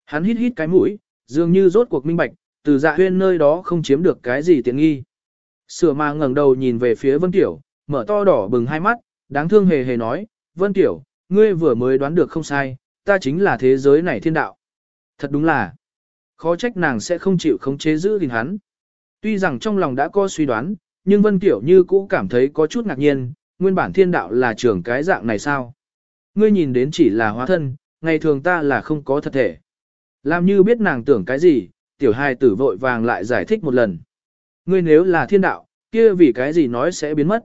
Hắn hít hít cái mũi, dường như rốt cuộc minh bạch, từ dạ huyên nơi đó không chiếm được cái gì tiện nghi. Sửa mà ngẩng đầu nhìn về phía Vân Tiểu, mở to đỏ bừng hai mắt, đáng thương hề hề nói, Vân Tiểu, ngươi vừa mới đoán được không sai, ta chính là thế giới này thiên đạo. Thật đúng là, khó trách nàng sẽ không chịu khống chế giữ gìn hắn. Tuy rằng trong lòng đã có suy đoán, nhưng Vân Tiểu như cũ cảm thấy có chút ngạc nhiên, nguyên bản thiên đạo là trưởng cái dạng này sao? Ngươi nhìn đến chỉ là hóa thân, ngày thường ta là không có thật thể. Làm như biết nàng tưởng cái gì, tiểu hài tử vội vàng lại giải thích một lần. Ngươi nếu là thiên đạo, kia vì cái gì nói sẽ biến mất.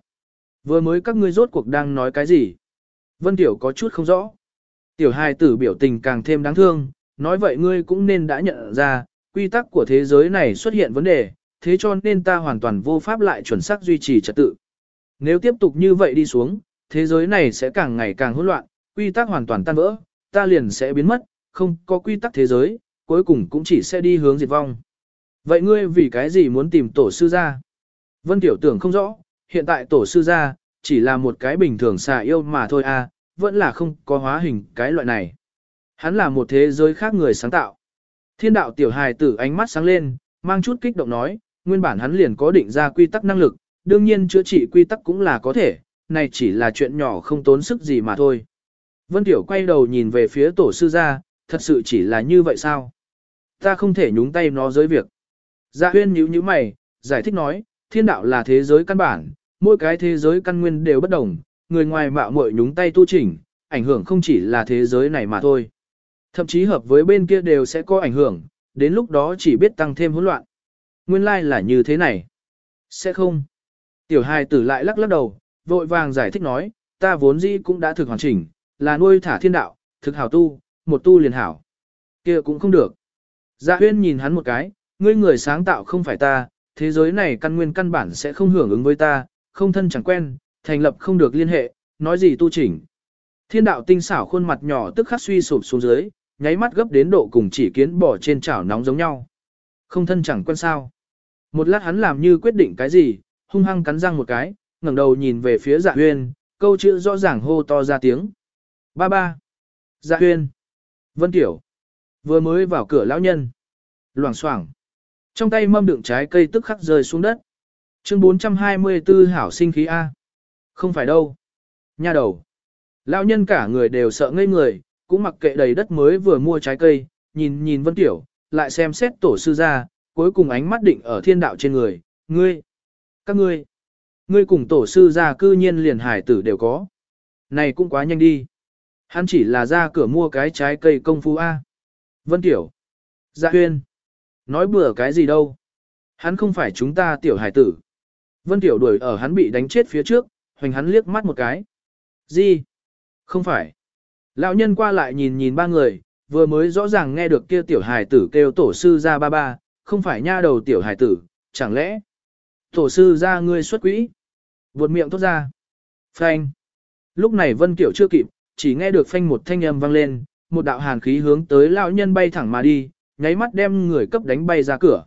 Vừa mới các ngươi rốt cuộc đang nói cái gì? Vân Tiểu có chút không rõ. Tiểu hài tử biểu tình càng thêm đáng thương, nói vậy ngươi cũng nên đã nhận ra, quy tắc của thế giới này xuất hiện vấn đề, thế cho nên ta hoàn toàn vô pháp lại chuẩn xác duy trì trật tự. Nếu tiếp tục như vậy đi xuống, thế giới này sẽ càng ngày càng hỗn loạn, quy tắc hoàn toàn tan vỡ, ta liền sẽ biến mất, không có quy tắc thế giới, cuối cùng cũng chỉ sẽ đi hướng diệt vong. Vậy ngươi vì cái gì muốn tìm tổ sư ra? Vân Tiểu tưởng không rõ, hiện tại tổ sư ra, chỉ là một cái bình thường xà yêu mà thôi à, vẫn là không có hóa hình cái loại này. Hắn là một thế giới khác người sáng tạo. Thiên đạo tiểu hài tử ánh mắt sáng lên, mang chút kích động nói, nguyên bản hắn liền có định ra quy tắc năng lực, đương nhiên chữa trị quy tắc cũng là có thể, này chỉ là chuyện nhỏ không tốn sức gì mà thôi. Vân Tiểu quay đầu nhìn về phía tổ sư gia, thật sự chỉ là như vậy sao? Ta không thể nhúng tay nó giới việc. Gia huyên nhíu nhíu mày, giải thích nói, thiên đạo là thế giới căn bản, mỗi cái thế giới căn nguyên đều bất đồng, người ngoài mạo muội nhúng tay tu chỉnh, ảnh hưởng không chỉ là thế giới này mà thôi. Thậm chí hợp với bên kia đều sẽ có ảnh hưởng, đến lúc đó chỉ biết tăng thêm hỗn loạn. Nguyên lai like là như thế này. Sẽ không. Tiểu hài tử lại lắc lắc đầu, vội vàng giải thích nói, ta vốn dĩ cũng đã thực hoàn chỉnh, là nuôi thả thiên đạo, thực hảo tu, một tu liền hảo. kia cũng không được. Dạ huyên nhìn hắn một cái, ngươi người sáng tạo không phải ta, thế giới này căn nguyên căn bản sẽ không hưởng ứng với ta, không thân chẳng quen, thành lập không được liên hệ, nói gì tu chỉnh. Thiên đạo tinh xảo khuôn mặt nhỏ tức khắc suy sụp xuống dưới, nháy mắt gấp đến độ cùng chỉ kiến bỏ trên chảo nóng giống nhau. Không thân chẳng quen sao. Một lát hắn làm như quyết định cái gì, hung hăng cắn răng một cái, ngẩng đầu nhìn về phía dạ huyên, câu chữ rõ ràng hô to ra tiếng. Ba ba. Dạ huyên. Vân Tiểu. Vừa mới vào cửa lão nhân. Loảng xoảng. Trong tay mâm đựng trái cây tức khắc rơi xuống đất. Chương 424 hảo sinh khí A. Không phải đâu. Nha đầu. Lão nhân cả người đều sợ ngây người, cũng mặc kệ đầy đất mới vừa mua trái cây, nhìn nhìn Vân Tiểu, lại xem xét tổ sư ra, cuối cùng ánh mắt định ở thiên đạo trên người, ngươi, các ngươi, ngươi cùng tổ sư ra cư nhiên liền hải tử đều có. Này cũng quá nhanh đi. Hắn chỉ là ra cửa mua cái trái cây công phu A. Vân Tiểu. Dạ huyên. Nói bừa cái gì đâu. Hắn không phải chúng ta tiểu hải tử. Vân Tiểu đuổi ở hắn bị đánh chết phía trước, hoành hắn liếc mắt một cái. Gì? Không phải. Lão nhân qua lại nhìn nhìn ba người, vừa mới rõ ràng nghe được kia tiểu hài tử kêu tổ sư ra ba ba, không phải nha đầu tiểu hải tử, chẳng lẽ? Tổ sư ra ngươi xuất quỹ. Vượt miệng tốt ra. Phanh. Lúc này Vân Kiểu chưa kịp, chỉ nghe được phanh một thanh âm vang lên, một đạo hàn khí hướng tới lão nhân bay thẳng mà đi, nháy mắt đem người cấp đánh bay ra cửa.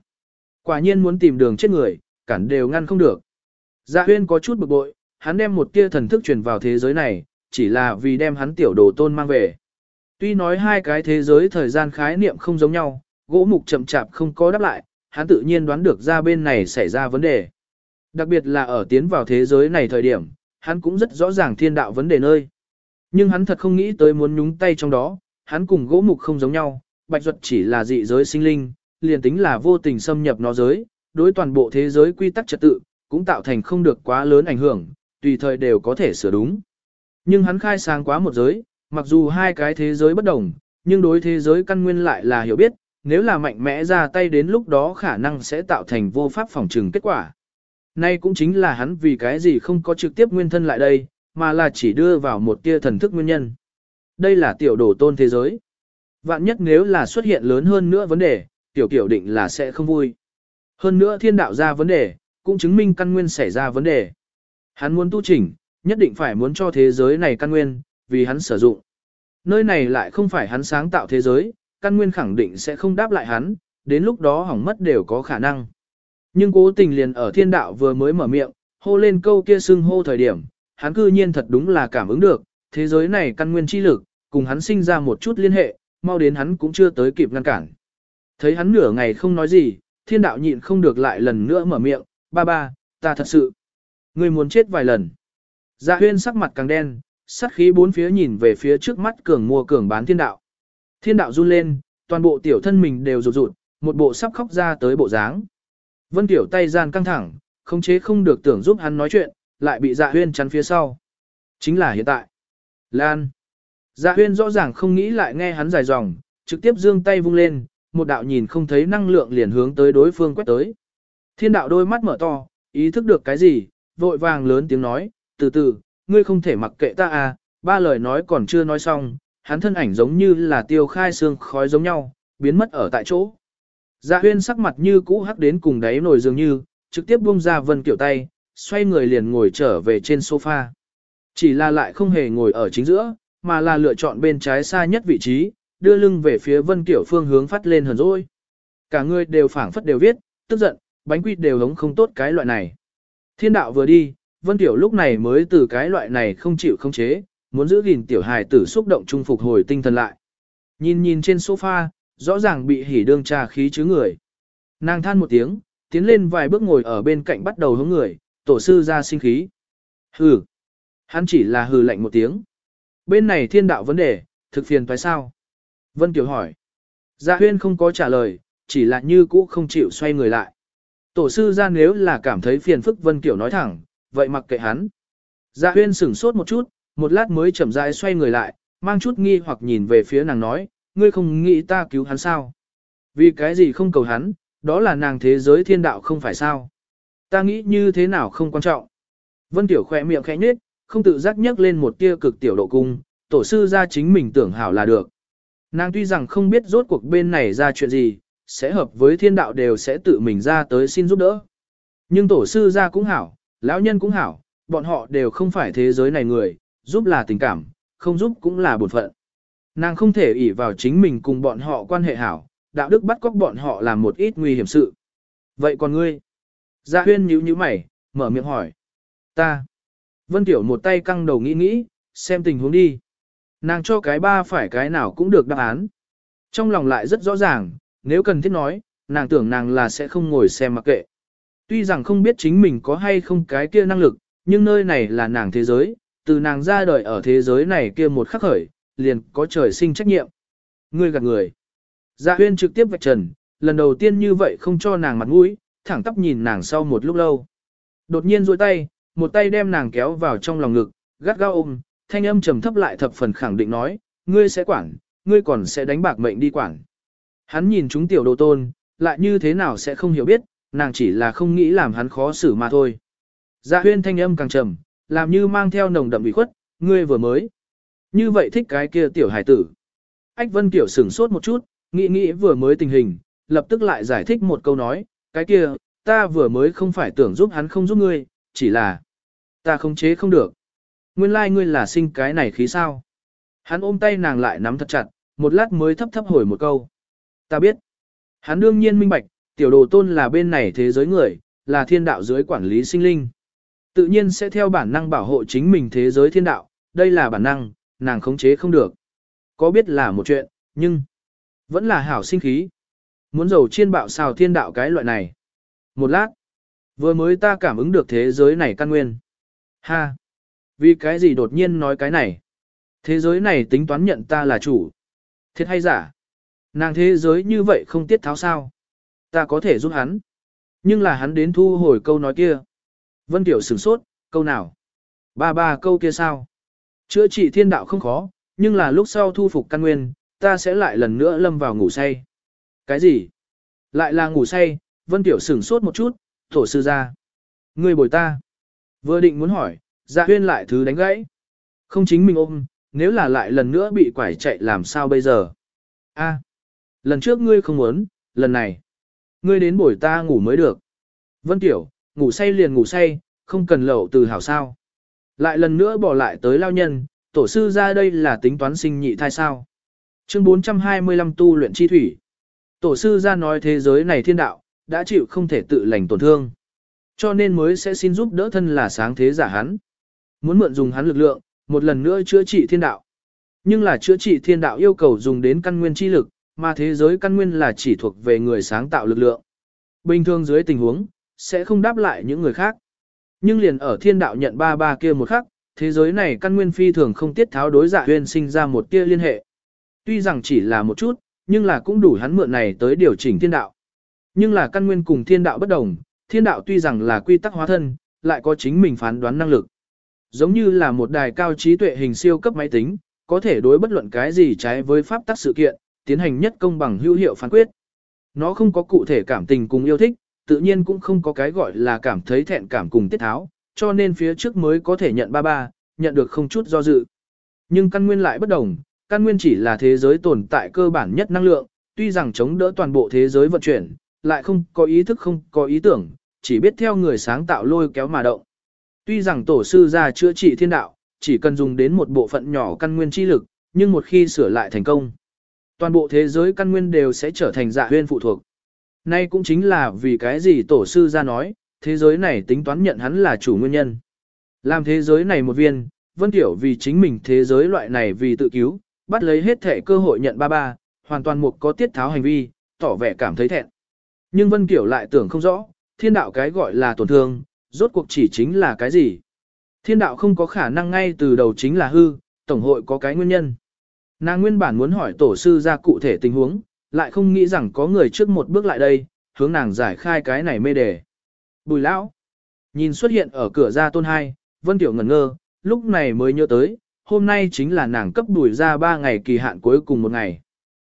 Quả nhiên muốn tìm đường chết người, cản đều ngăn không được. Dạ huyên có chút bực bội, hắn đem một tia thần thức truyền vào thế giới này, chỉ là vì đem hắn tiểu đồ tôn mang về. Tuy nói hai cái thế giới thời gian khái niệm không giống nhau, gỗ mục chậm chạp không có đáp lại, hắn tự nhiên đoán được ra bên này xảy ra vấn đề. Đặc biệt là ở tiến vào thế giới này thời điểm, hắn cũng rất rõ ràng thiên đạo vấn đề nơi. Nhưng hắn thật không nghĩ tới muốn nhúng tay trong đó, hắn cùng gỗ mục không giống nhau, bạch duật chỉ là dị giới sinh linh, liền tính là vô tình xâm nhập nó giới, đối toàn bộ thế giới quy tắc trật tự, cũng tạo thành không được quá lớn ảnh hưởng, tùy thời đều có thể sửa đúng. Nhưng hắn khai sáng quá một giới, mặc dù hai cái thế giới bất đồng, nhưng đối thế giới căn nguyên lại là hiểu biết, nếu là mạnh mẽ ra tay đến lúc đó khả năng sẽ tạo thành vô pháp phòng trừng kết quả. Nay cũng chính là hắn vì cái gì không có trực tiếp nguyên thân lại đây, mà là chỉ đưa vào một tia thần thức nguyên nhân. Đây là tiểu đồ tôn thế giới. Vạn nhất nếu là xuất hiện lớn hơn nữa vấn đề, tiểu kiểu định là sẽ không vui. Hơn nữa thiên đạo ra vấn đề, cũng chứng minh căn nguyên xảy ra vấn đề. Hắn muốn tu chỉnh, nhất định phải muốn cho thế giới này căn nguyên, vì hắn sử dụng. Nơi này lại không phải hắn sáng tạo thế giới, căn nguyên khẳng định sẽ không đáp lại hắn, đến lúc đó hỏng mất đều có khả năng. Nhưng cố tình liền ở thiên đạo vừa mới mở miệng, hô lên câu kia xưng hô thời điểm, hắn cư nhiên thật đúng là cảm ứng được, thế giới này căn nguyên chi lực, cùng hắn sinh ra một chút liên hệ, mau đến hắn cũng chưa tới kịp ngăn cản. Thấy hắn nửa ngày không nói gì, thiên đạo nhịn không được lại lần nữa mở miệng, ba ba, ta thật sự, người muốn chết vài lần. Dạ huyên sắc mặt càng đen, sát khí bốn phía nhìn về phía trước mắt cường mua cường bán thiên đạo. Thiên đạo run lên, toàn bộ tiểu thân mình đều rụt rụt, một bộ sắp khóc ra tới bộ dáng. Vân tiểu tay gian căng thẳng, không chế không được tưởng giúp hắn nói chuyện, lại bị dạ huyên chắn phía sau. Chính là hiện tại. Lan. Dạ huyên rõ ràng không nghĩ lại nghe hắn dài dòng, trực tiếp dương tay vung lên, một đạo nhìn không thấy năng lượng liền hướng tới đối phương quét tới. Thiên đạo đôi mắt mở to, ý thức được cái gì, vội vàng lớn tiếng nói, từ từ, ngươi không thể mặc kệ ta à, ba lời nói còn chưa nói xong, hắn thân ảnh giống như là tiêu khai xương khói giống nhau, biến mất ở tại chỗ. Dạ huyên sắc mặt như cũ hắc đến cùng đáy nồi dường như, trực tiếp buông ra vân kiểu tay, xoay người liền ngồi trở về trên sofa. Chỉ là lại không hề ngồi ở chính giữa, mà là lựa chọn bên trái xa nhất vị trí, đưa lưng về phía vân kiểu phương hướng phát lên hờn rồi. Cả người đều phảng phất đều viết, tức giận, bánh quy đều hống không tốt cái loại này. Thiên đạo vừa đi, vân kiểu lúc này mới từ cái loại này không chịu không chế, muốn giữ gìn tiểu hài tử xúc động trung phục hồi tinh thần lại. Nhìn nhìn trên sofa, rõ ràng bị hỉ đương trà khí chứ người. Nàng than một tiếng, tiến lên vài bước ngồi ở bên cạnh bắt đầu hướng người, tổ sư ra sinh khí. Hừ. Hắn chỉ là hừ lạnh một tiếng. Bên này thiên đạo vấn đề, thực phiền phải sao? Vân Kiều hỏi. Dạ huyên không có trả lời, chỉ là như cũ không chịu xoay người lại. Tổ sư ra nếu là cảm thấy phiền phức Vân Kiều nói thẳng, vậy mặc kệ hắn. Dạ huyên sửng sốt một chút, một lát mới chậm rãi xoay người lại, mang chút nghi hoặc nhìn về phía nàng nói, ngươi không nghĩ ta cứu hắn sao? Vì cái gì không cầu hắn, đó là nàng thế giới thiên đạo không phải sao? Ta nghĩ như thế nào không quan trọng. Vân Tiểu khỏe miệng khẽ nhếch, không tự giác nhấc lên một tia cực tiểu độ cung, tổ sư ra chính mình tưởng hảo là được. Nàng tuy rằng không biết rốt cuộc bên này ra chuyện gì, sẽ hợp với thiên đạo đều sẽ tự mình ra tới xin giúp đỡ. Nhưng tổ sư ra cũng hảo, lão nhân cũng hảo, bọn họ đều không phải thế giới này người, giúp là tình cảm, không giúp cũng là bổn phận. Nàng không thể ỷ vào chính mình cùng bọn họ quan hệ hảo, đạo đức bắt cóc bọn họ làm một ít nguy hiểm sự. Vậy còn ngươi? Gia huyên nhíu nhíu mày, mở miệng hỏi. Ta. Vân Tiểu một tay căng đầu nghĩ nghĩ, xem tình huống đi. Nàng cho cái ba phải cái nào cũng được đáp án. Trong lòng lại rất rõ ràng, nếu cần thiết nói, nàng tưởng nàng là sẽ không ngồi xem mặc kệ. Tuy rằng không biết chính mình có hay không cái kia năng lực, nhưng nơi này là nàng thế giới, từ nàng ra đời ở thế giới này kia một khắc khởi, liền có trời sinh trách nhiệm. Ngươi gạt người. Dạ huyên trực tiếp vạch trần, lần đầu tiên như vậy không cho nàng mặt mũi, thẳng tắp nhìn nàng sau một lúc lâu. Đột nhiên duỗi tay, một tay đem nàng kéo vào trong lòng ngực, gắt gao ôm, thanh âm trầm thấp lại thập phần khẳng định nói, ngươi sẽ quản, ngươi còn sẽ đánh bạc mệnh đi quản. Hắn nhìn chúng tiểu đồ tôn, lại như thế nào sẽ không hiểu biết, nàng chỉ là không nghĩ làm hắn khó xử mà thôi. Dạ huyên thanh âm càng trầm, làm như mang theo nồng đậm bị khuất, ngươi vừa mới. Như vậy thích cái kia tiểu hải tử. Ách Vân Kiểu sửng sốt một chút, nghĩ nghĩ vừa mới tình hình, lập tức lại giải thích một câu nói, cái kia, ta vừa mới không phải tưởng giúp hắn không giúp ngươi, chỉ là ta không chế không được. Nguyên lai like ngươi là sinh cái này khí sao. Hắn ôm tay nàng lại nắm thật chặt, một lát mới thấp thấp hồi một câu. Ta biết. Hắn đương nhiên minh bạch, tiểu đồ tôn là bên này thế giới người, là thiên đạo dưới quản lý sinh linh. Tự nhiên sẽ theo bản năng bảo hộ chính mình thế giới thiên đạo, đây là bản năng, nàng khống chế không được. Có biết là một chuyện, nhưng vẫn là hảo sinh khí. Muốn dầu chiên bạo xào thiên đạo cái loại này. Một lát, vừa mới ta cảm ứng được thế giới này căn nguyên. Ha! Vì cái gì đột nhiên nói cái này? Thế giới này tính toán nhận ta là chủ. Thiệt hay giả? Nàng thế giới như vậy không tiết tháo sao? Ta có thể giúp hắn. Nhưng là hắn đến thu hồi câu nói kia. Vân Tiểu sửng sốt, câu nào? Ba ba câu kia sao? Chữa trị thiên đạo không khó, nhưng là lúc sau thu phục căn nguyên, ta sẽ lại lần nữa lâm vào ngủ say. Cái gì? Lại là ngủ say, Vân Tiểu sửng sốt một chút, tổ sư ra. Người bồi ta. Vừa định muốn hỏi, dạ huyên lại thứ đánh gãy. Không chính mình ôm, nếu là lại lần nữa bị quải chạy làm sao bây giờ? A, lần trước ngươi không muốn, lần này. Ngươi đến bồi ta ngủ mới được. Vân Tiểu, ngủ say liền ngủ say, không cần lẩu từ hảo sao. Lại lần nữa bỏ lại tới lao nhân, tổ sư ra đây là tính toán sinh nhị thai sao. Chương 425 tu luyện chi thủy. Tổ sư ra nói thế giới này thiên đạo, đã chịu không thể tự lành tổn thương. Cho nên mới sẽ xin giúp đỡ thân là sáng thế giả hắn. Muốn mượn dùng hắn lực lượng, một lần nữa chữa trị thiên đạo. Nhưng là chữa trị thiên đạo yêu cầu dùng đến căn nguyên chi lực, mà thế giới căn nguyên là chỉ thuộc về người sáng tạo lực lượng. Bình thường dưới tình huống, sẽ không đáp lại những người khác. Nhưng liền ở thiên đạo nhận ba ba kia một khắc, thế giới này căn nguyên phi thường không tiết tháo đối dạ huyên sinh ra một tia liên hệ. Tuy rằng chỉ là một chút, nhưng là cũng đủ hắn mượn này tới điều chỉnh thiên đạo. Nhưng là căn nguyên cùng thiên đạo bất đồng, thiên đạo tuy rằng là quy tắc hóa thân, lại có chính mình phán đoán năng lực. Giống như là một đài cao trí tuệ hình siêu cấp máy tính, có thể đối bất luận cái gì trái với pháp tắc sự kiện, tiến hành nhất công bằng hữu hiệu phán quyết. Nó không có cụ thể cảm tình cùng yêu thích, tự nhiên cũng không có cái gọi là cảm thấy thẹn cảm cùng tiết tháo, cho nên phía trước mới có thể nhận ba ba, nhận được không chút do dự. Nhưng căn nguyên lại bất đồng, căn nguyên chỉ là thế giới tồn tại cơ bản nhất năng lượng, tuy rằng chống đỡ toàn bộ thế giới vận chuyển, lại không có ý thức không có ý tưởng, chỉ biết theo người sáng tạo lôi kéo mà động. Tuy rằng tổ sư ra chữa trị thiên đạo, chỉ cần dùng đến một bộ phận nhỏ căn nguyên chi lực, nhưng một khi sửa lại thành công, toàn bộ thế giới căn nguyên đều sẽ trở thành dạ huyên phụ thuộc. Nay cũng chính là vì cái gì tổ sư ra nói, thế giới này tính toán nhận hắn là chủ nguyên nhân. Làm thế giới này một viên, Vân Tiểu vì chính mình thế giới loại này vì tự cứu, bắt lấy hết thể cơ hội nhận ba ba, hoàn toàn mục có tiết tháo hành vi, tỏ vẻ cảm thấy thẹn. Nhưng Vân Tiểu lại tưởng không rõ, thiên đạo cái gọi là tổn thương, rốt cuộc chỉ chính là cái gì. Thiên đạo không có khả năng ngay từ đầu chính là hư, tổng hội có cái nguyên nhân. Nàng nguyên bản muốn hỏi tổ sư ra cụ thể tình huống, lại không nghĩ rằng có người trước một bước lại đây, hướng nàng giải khai cái này mê đề. Bùi lão, nhìn xuất hiện ở cửa ra tôn hai, Vân Tiểu ngẩn ngơ, lúc này mới nhớ tới, hôm nay chính là nàng cấp bùi ra ba ngày kỳ hạn cuối cùng một ngày.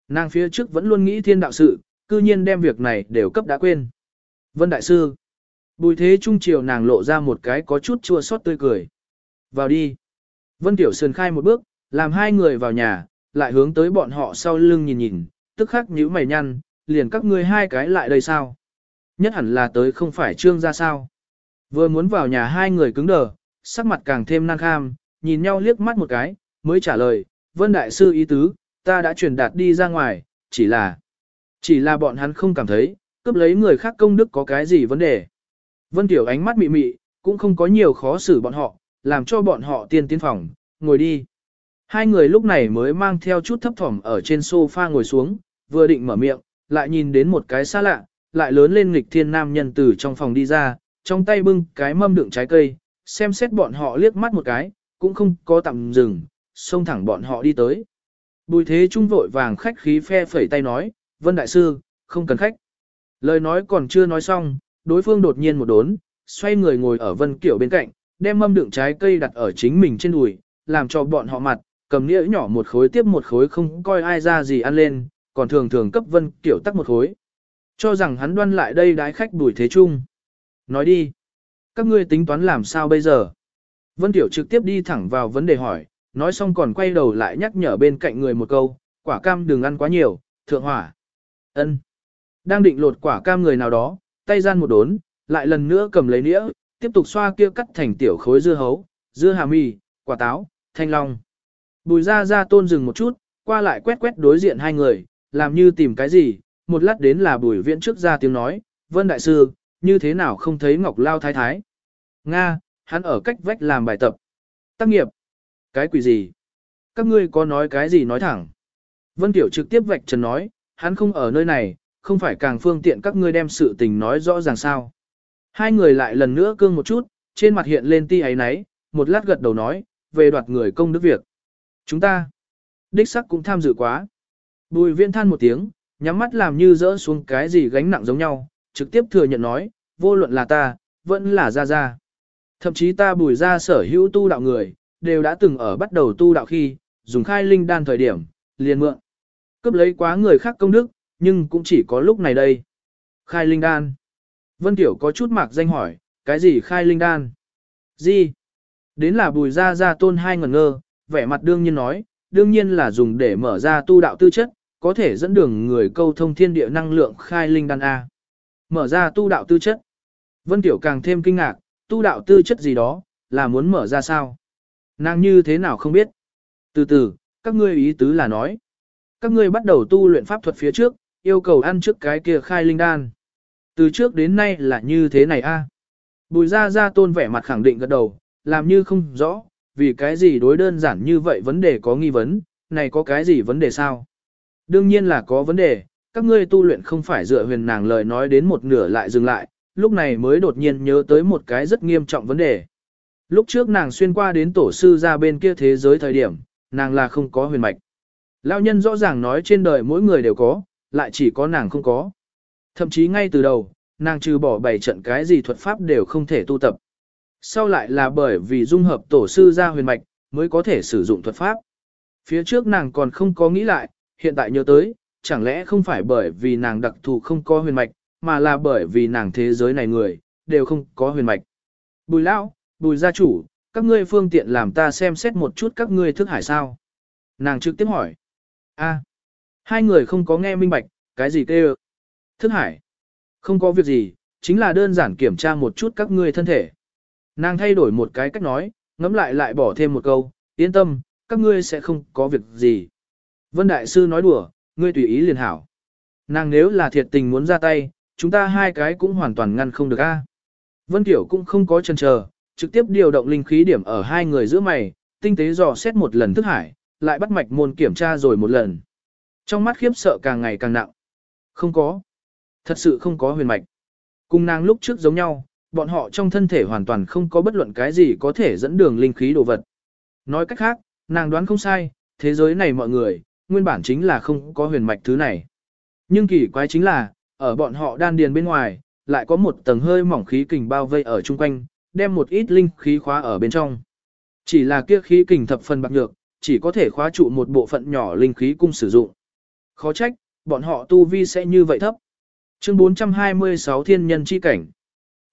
Nàng phía trước vẫn luôn nghĩ thiên đạo sự, cư nhiên đem việc này đều cấp đã quên. Vân Đại Sư, bùi thế trung chiều nàng lộ ra một cái có chút chua xót tươi cười. Vào đi. Vân Tiểu sườn khai một bước, làm hai người vào nhà, lại hướng tới bọn họ sau lưng nhìn nhìn, tức khắc nhíu mày nhăn, liền các ngươi hai cái lại đây sao? Nhất hẳn là tới không phải trương ra sao? Vừa muốn vào nhà hai người cứng đờ, sắc mặt càng thêm năng kham, nhìn nhau liếc mắt một cái, mới trả lời, Vân Đại Sư ý tứ, ta đã truyền đạt đi ra ngoài, chỉ là, chỉ là bọn hắn không cảm thấy, cướp lấy người khác công đức có cái gì vấn đề. Vân Tiểu ánh mắt mị mị, cũng không có nhiều khó xử bọn họ, làm cho bọn họ tiên tiến phòng, ngồi đi. Hai người lúc này mới mang theo chút thấp thỏm ở trên sofa ngồi xuống, vừa định mở miệng, lại nhìn đến một cái xa lạ, lại lớn lên nghịch thiên nam nhân từ trong phòng đi ra, trong tay bưng cái mâm đựng trái cây, xem xét bọn họ liếc mắt một cái, cũng không có tạm dừng, xông thẳng bọn họ đi tới. Bùi thế trung vội vàng khách khí phe phẩy tay nói, Vân Đại Sư, không cần khách. Lời nói còn chưa nói xong, đối phương đột nhiên một đốn, xoay người ngồi ở Vân Kiểu bên cạnh, đem mâm đựng trái cây đặt ở chính mình trên đùi, làm cho bọn họ mặt, cầm nĩa nhỏ một khối tiếp một khối không coi ai ra gì ăn lên, còn thường thường cấp Vân Kiểu tắc một khối. Cho rằng hắn đoan lại đây đái khách đuổi thế trung. Nói đi. các ngươi tính toán làm sao bây giờ? Vân Tiểu trực tiếp đi thẳng vào vấn đề hỏi, nói xong còn quay đầu lại nhắc nhở bên cạnh người một câu, quả cam đừng ăn quá nhiều, thượng hỏa. Ân. Đang định lột quả cam người nào đó, tay gian một đốn, lại lần nữa cầm lấy nĩa, tiếp tục xoa kia cắt thành tiểu khối dưa hấu, dưa hà mì, quả táo, thanh long. Bùi ra ra tôn dừng một chút, qua lại quét quét đối diện hai người, làm như tìm cái gì, một lát đến là bùi viễn trước ra tiếng nói, vân đại sư, như thế nào không thấy ngọc lao thái thái. Nga, hắn ở cách vách làm bài tập. Tác nghiệp. Cái quỷ gì? Các ngươi có nói cái gì nói thẳng. Vân Tiểu trực tiếp vạch trần nói, hắn không ở nơi này, không phải càng phương tiện các ngươi đem sự tình nói rõ ràng sao. Hai người lại lần nữa cương một chút, trên mặt hiện lên ti ấy náy, một lát gật đầu nói, về đoạt người công đức việc. Chúng ta, đích sắc cũng tham dự quá. Bùi viên than một tiếng, nhắm mắt làm như rỡ xuống cái gì gánh nặng giống nhau, trực tiếp thừa nhận nói, vô luận là ta, vẫn là ra ra. Thậm chí ta bùi ra sở hữu tu đạo người, đều đã từng ở bắt đầu tu đạo khi, dùng khai linh đan thời điểm, liền mượn. Cấp lấy quá người khác công đức, nhưng cũng chỉ có lúc này đây. Khai linh đan. Vân Tiểu có chút mạc danh hỏi, cái gì khai linh đan? Gì? Đến là bùi ra ra tôn hai ngẩn ngơ, vẻ mặt đương nhiên nói, đương nhiên là dùng để mở ra tu đạo tư chất, có thể dẫn đường người câu thông thiên địa năng lượng khai linh đan A. Mở ra tu đạo tư chất. Vân Tiểu càng thêm kinh ngạc, tu đạo tư chất gì đó, là muốn mở ra sao? Nàng như thế nào không biết? Từ từ, các ngươi ý tứ là nói. Các ngươi bắt đầu tu luyện pháp thuật phía trước, yêu cầu ăn trước cái kia khai linh đan. Từ trước đến nay là như thế này a. Bùi ra ra tôn vẻ mặt khẳng định gật đầu, làm như không rõ, vì cái gì đối đơn giản như vậy vấn đề có nghi vấn, này có cái gì vấn đề sao? Đương nhiên là có vấn đề, các ngươi tu luyện không phải dựa huyền nàng lời nói đến một nửa lại dừng lại, lúc này mới đột nhiên nhớ tới một cái rất nghiêm trọng vấn đề. Lúc trước nàng xuyên qua đến tổ sư ra bên kia thế giới thời điểm, nàng là không có huyền mạch. Lão nhân rõ ràng nói trên đời mỗi người đều có, lại chỉ có nàng không có. Thậm chí ngay từ đầu, nàng trừ bỏ bảy trận cái gì thuật pháp đều không thể tu tập. Sau lại là bởi vì dung hợp tổ sư ra huyền mạch, mới có thể sử dụng thuật pháp. Phía trước nàng còn không có nghĩ lại, hiện tại nhớ tới, chẳng lẽ không phải bởi vì nàng đặc thù không có huyền mạch, mà là bởi vì nàng thế giới này người, đều không có huyền mạch. Bùi lão, bùi gia chủ, các ngươi phương tiện làm ta xem xét một chút các ngươi thức hải sao. Nàng trực tiếp hỏi. a hai người không có nghe minh bạch, cái gì kêu? Thức hải. Không có việc gì, chính là đơn giản kiểm tra một chút các ngươi thân thể. Nàng thay đổi một cái cách nói, ngẫm lại lại bỏ thêm một câu, yên tâm, các ngươi sẽ không có việc gì. Vân Đại Sư nói đùa, ngươi tùy ý liền hảo. Nàng nếu là thiệt tình muốn ra tay, chúng ta hai cái cũng hoàn toàn ngăn không được a. Vân Tiểu cũng không có chần chờ, trực tiếp điều động linh khí điểm ở hai người giữa mày, tinh tế dò xét một lần thức hải, lại bắt mạch môn kiểm tra rồi một lần. Trong mắt khiếp sợ càng ngày càng nặng. Không có. Thật sự không có huyền mạch. Cùng nàng lúc trước giống nhau, bọn họ trong thân thể hoàn toàn không có bất luận cái gì có thể dẫn đường linh khí đồ vật. Nói cách khác, nàng đoán không sai, thế giới này mọi người, nguyên bản chính là không có huyền mạch thứ này. Nhưng kỳ quái chính là, ở bọn họ đan điền bên ngoài, lại có một tầng hơi mỏng khí kình bao vây ở chung quanh, đem một ít linh khí khóa ở bên trong. Chỉ là kia khí kình thập phần bạc nhược, chỉ có thể khóa trụ một bộ phận nhỏ linh khí cung sử dụng. Khó trách, bọn họ tu vi sẽ như vậy thấp. Chương 426 Thiên Nhân Chi Cảnh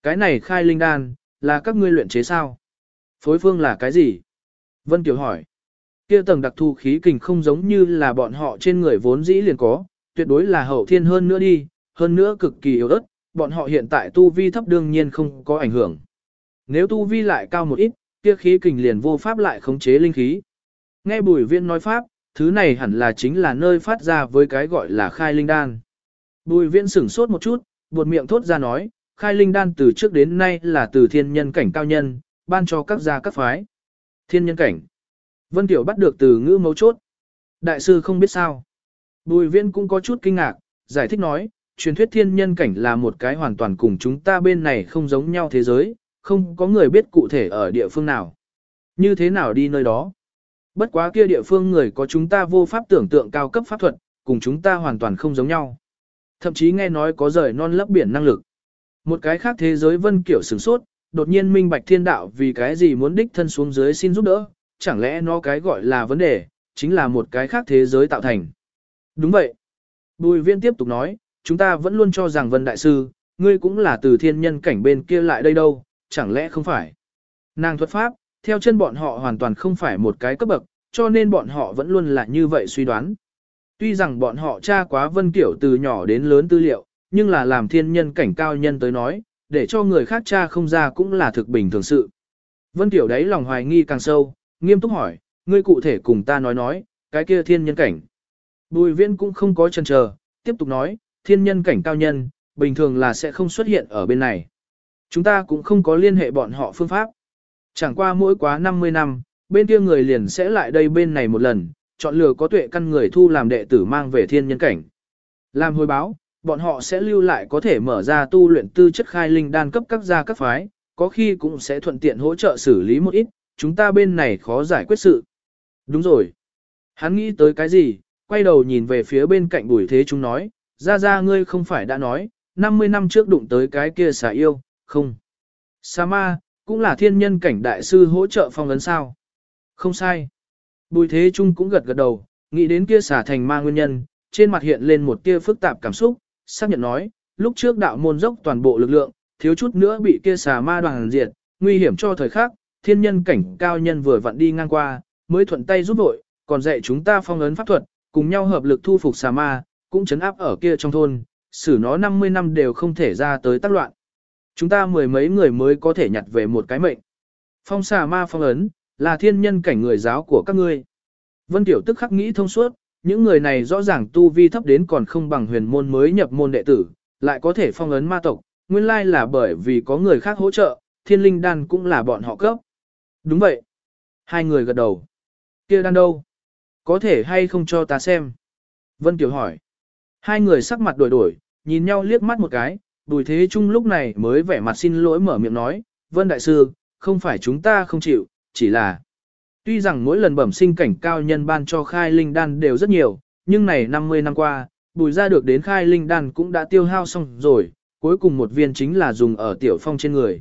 Cái này khai linh đan, là các ngươi luyện chế sao? Phối phương là cái gì? Vân Kiều hỏi. Kia tầng đặc thù khí kình không giống như là bọn họ trên người vốn dĩ liền có, tuyệt đối là hậu thiên hơn nữa đi, hơn nữa cực kỳ yếu ớt, bọn họ hiện tại tu vi thấp đương nhiên không có ảnh hưởng. Nếu tu vi lại cao một ít, kia khí kình liền vô pháp lại khống chế linh khí. Nghe bùi viên nói pháp, thứ này hẳn là chính là nơi phát ra với cái gọi là khai linh đan. Bùi viên sửng sốt một chút, buột miệng thốt ra nói, khai linh đan từ trước đến nay là từ thiên nhân cảnh cao nhân, ban cho các gia các phái. Thiên nhân cảnh. Vân Tiểu bắt được từ ngữ mấu chốt. Đại sư không biết sao. Bùi viên cũng có chút kinh ngạc, giải thích nói, truyền thuyết thiên nhân cảnh là một cái hoàn toàn cùng chúng ta bên này không giống nhau thế giới, không có người biết cụ thể ở địa phương nào. Như thế nào đi nơi đó. Bất quá kia địa phương người có chúng ta vô pháp tưởng tượng cao cấp pháp thuật, cùng chúng ta hoàn toàn không giống nhau. Thậm chí nghe nói có rời non lấp biển năng lực. Một cái khác thế giới vân kiểu sửng sốt, đột nhiên minh bạch thiên đạo vì cái gì muốn đích thân xuống dưới xin giúp đỡ, chẳng lẽ nó cái gọi là vấn đề, chính là một cái khác thế giới tạo thành. Đúng vậy. Bùi viên tiếp tục nói, chúng ta vẫn luôn cho rằng vân đại sư, ngươi cũng là từ thiên nhân cảnh bên kia lại đây đâu, chẳng lẽ không phải. Nàng thuật pháp, theo chân bọn họ hoàn toàn không phải một cái cấp bậc, cho nên bọn họ vẫn luôn là như vậy suy đoán. Tuy rằng bọn họ tra quá vân kiểu từ nhỏ đến lớn tư liệu, nhưng là làm thiên nhân cảnh cao nhân tới nói, để cho người khác tra không ra cũng là thực bình thường sự. Vân kiểu đấy lòng hoài nghi càng sâu, nghiêm túc hỏi, ngươi cụ thể cùng ta nói nói, cái kia thiên nhân cảnh. Bùi viễn cũng không có chần chờ, tiếp tục nói, thiên nhân cảnh cao nhân, bình thường là sẽ không xuất hiện ở bên này. Chúng ta cũng không có liên hệ bọn họ phương pháp. Chẳng qua mỗi quá 50 năm, bên kia người liền sẽ lại đây bên này một lần, chọn lựa có tuệ căn người thu làm đệ tử mang về thiên nhân cảnh. Làm hồi báo, bọn họ sẽ lưu lại có thể mở ra tu luyện tư chất khai linh đan cấp các gia các phái, có khi cũng sẽ thuận tiện hỗ trợ xử lý một ít, chúng ta bên này khó giải quyết sự. Đúng rồi. Hắn nghĩ tới cái gì, quay đầu nhìn về phía bên cạnh bùi thế chúng nói, ra ra ngươi không phải đã nói, 50 năm trước đụng tới cái kia xà yêu, không. Sa ma, cũng là thiên nhân cảnh đại sư hỗ trợ phong ấn sao. Không sai. Bùi thế trung cũng gật gật đầu, nghĩ đến kia xà thành ma nguyên nhân, trên mặt hiện lên một tia phức tạp cảm xúc, xác nhận nói, lúc trước đạo môn dốc toàn bộ lực lượng, thiếu chút nữa bị kia xà ma đoàn diệt, nguy hiểm cho thời khắc, thiên nhân cảnh cao nhân vừa vặn đi ngang qua, mới thuận tay giúp vội, còn dạy chúng ta phong ấn pháp thuật, cùng nhau hợp lực thu phục xà ma, cũng chấn áp ở kia trong thôn, xử nó 50 năm đều không thể ra tới tác loạn. Chúng ta mười mấy người mới có thể nhặt về một cái mệnh. Phong xà ma phong ấn, là thiên nhân cảnh người giáo của các ngươi. Vân Tiểu tức khắc nghĩ thông suốt, những người này rõ ràng tu vi thấp đến còn không bằng huyền môn mới nhập môn đệ tử, lại có thể phong ấn ma tộc, nguyên lai là bởi vì có người khác hỗ trợ, thiên linh đan cũng là bọn họ cấp. Đúng vậy. Hai người gật đầu. kia đan đâu? Có thể hay không cho ta xem? Vân Tiểu hỏi. Hai người sắc mặt đổi đổi, nhìn nhau liếc mắt một cái, Bùi Thế Trung lúc này mới vẻ mặt xin lỗi mở miệng nói, Vân Đại Sư, không phải chúng ta không chịu, chỉ là... Tuy rằng mỗi lần bẩm sinh cảnh cao nhân ban cho khai linh đan đều rất nhiều, nhưng này 50 năm qua, bùi ra được đến khai linh đan cũng đã tiêu hao xong rồi, cuối cùng một viên chính là dùng ở tiểu phong trên người.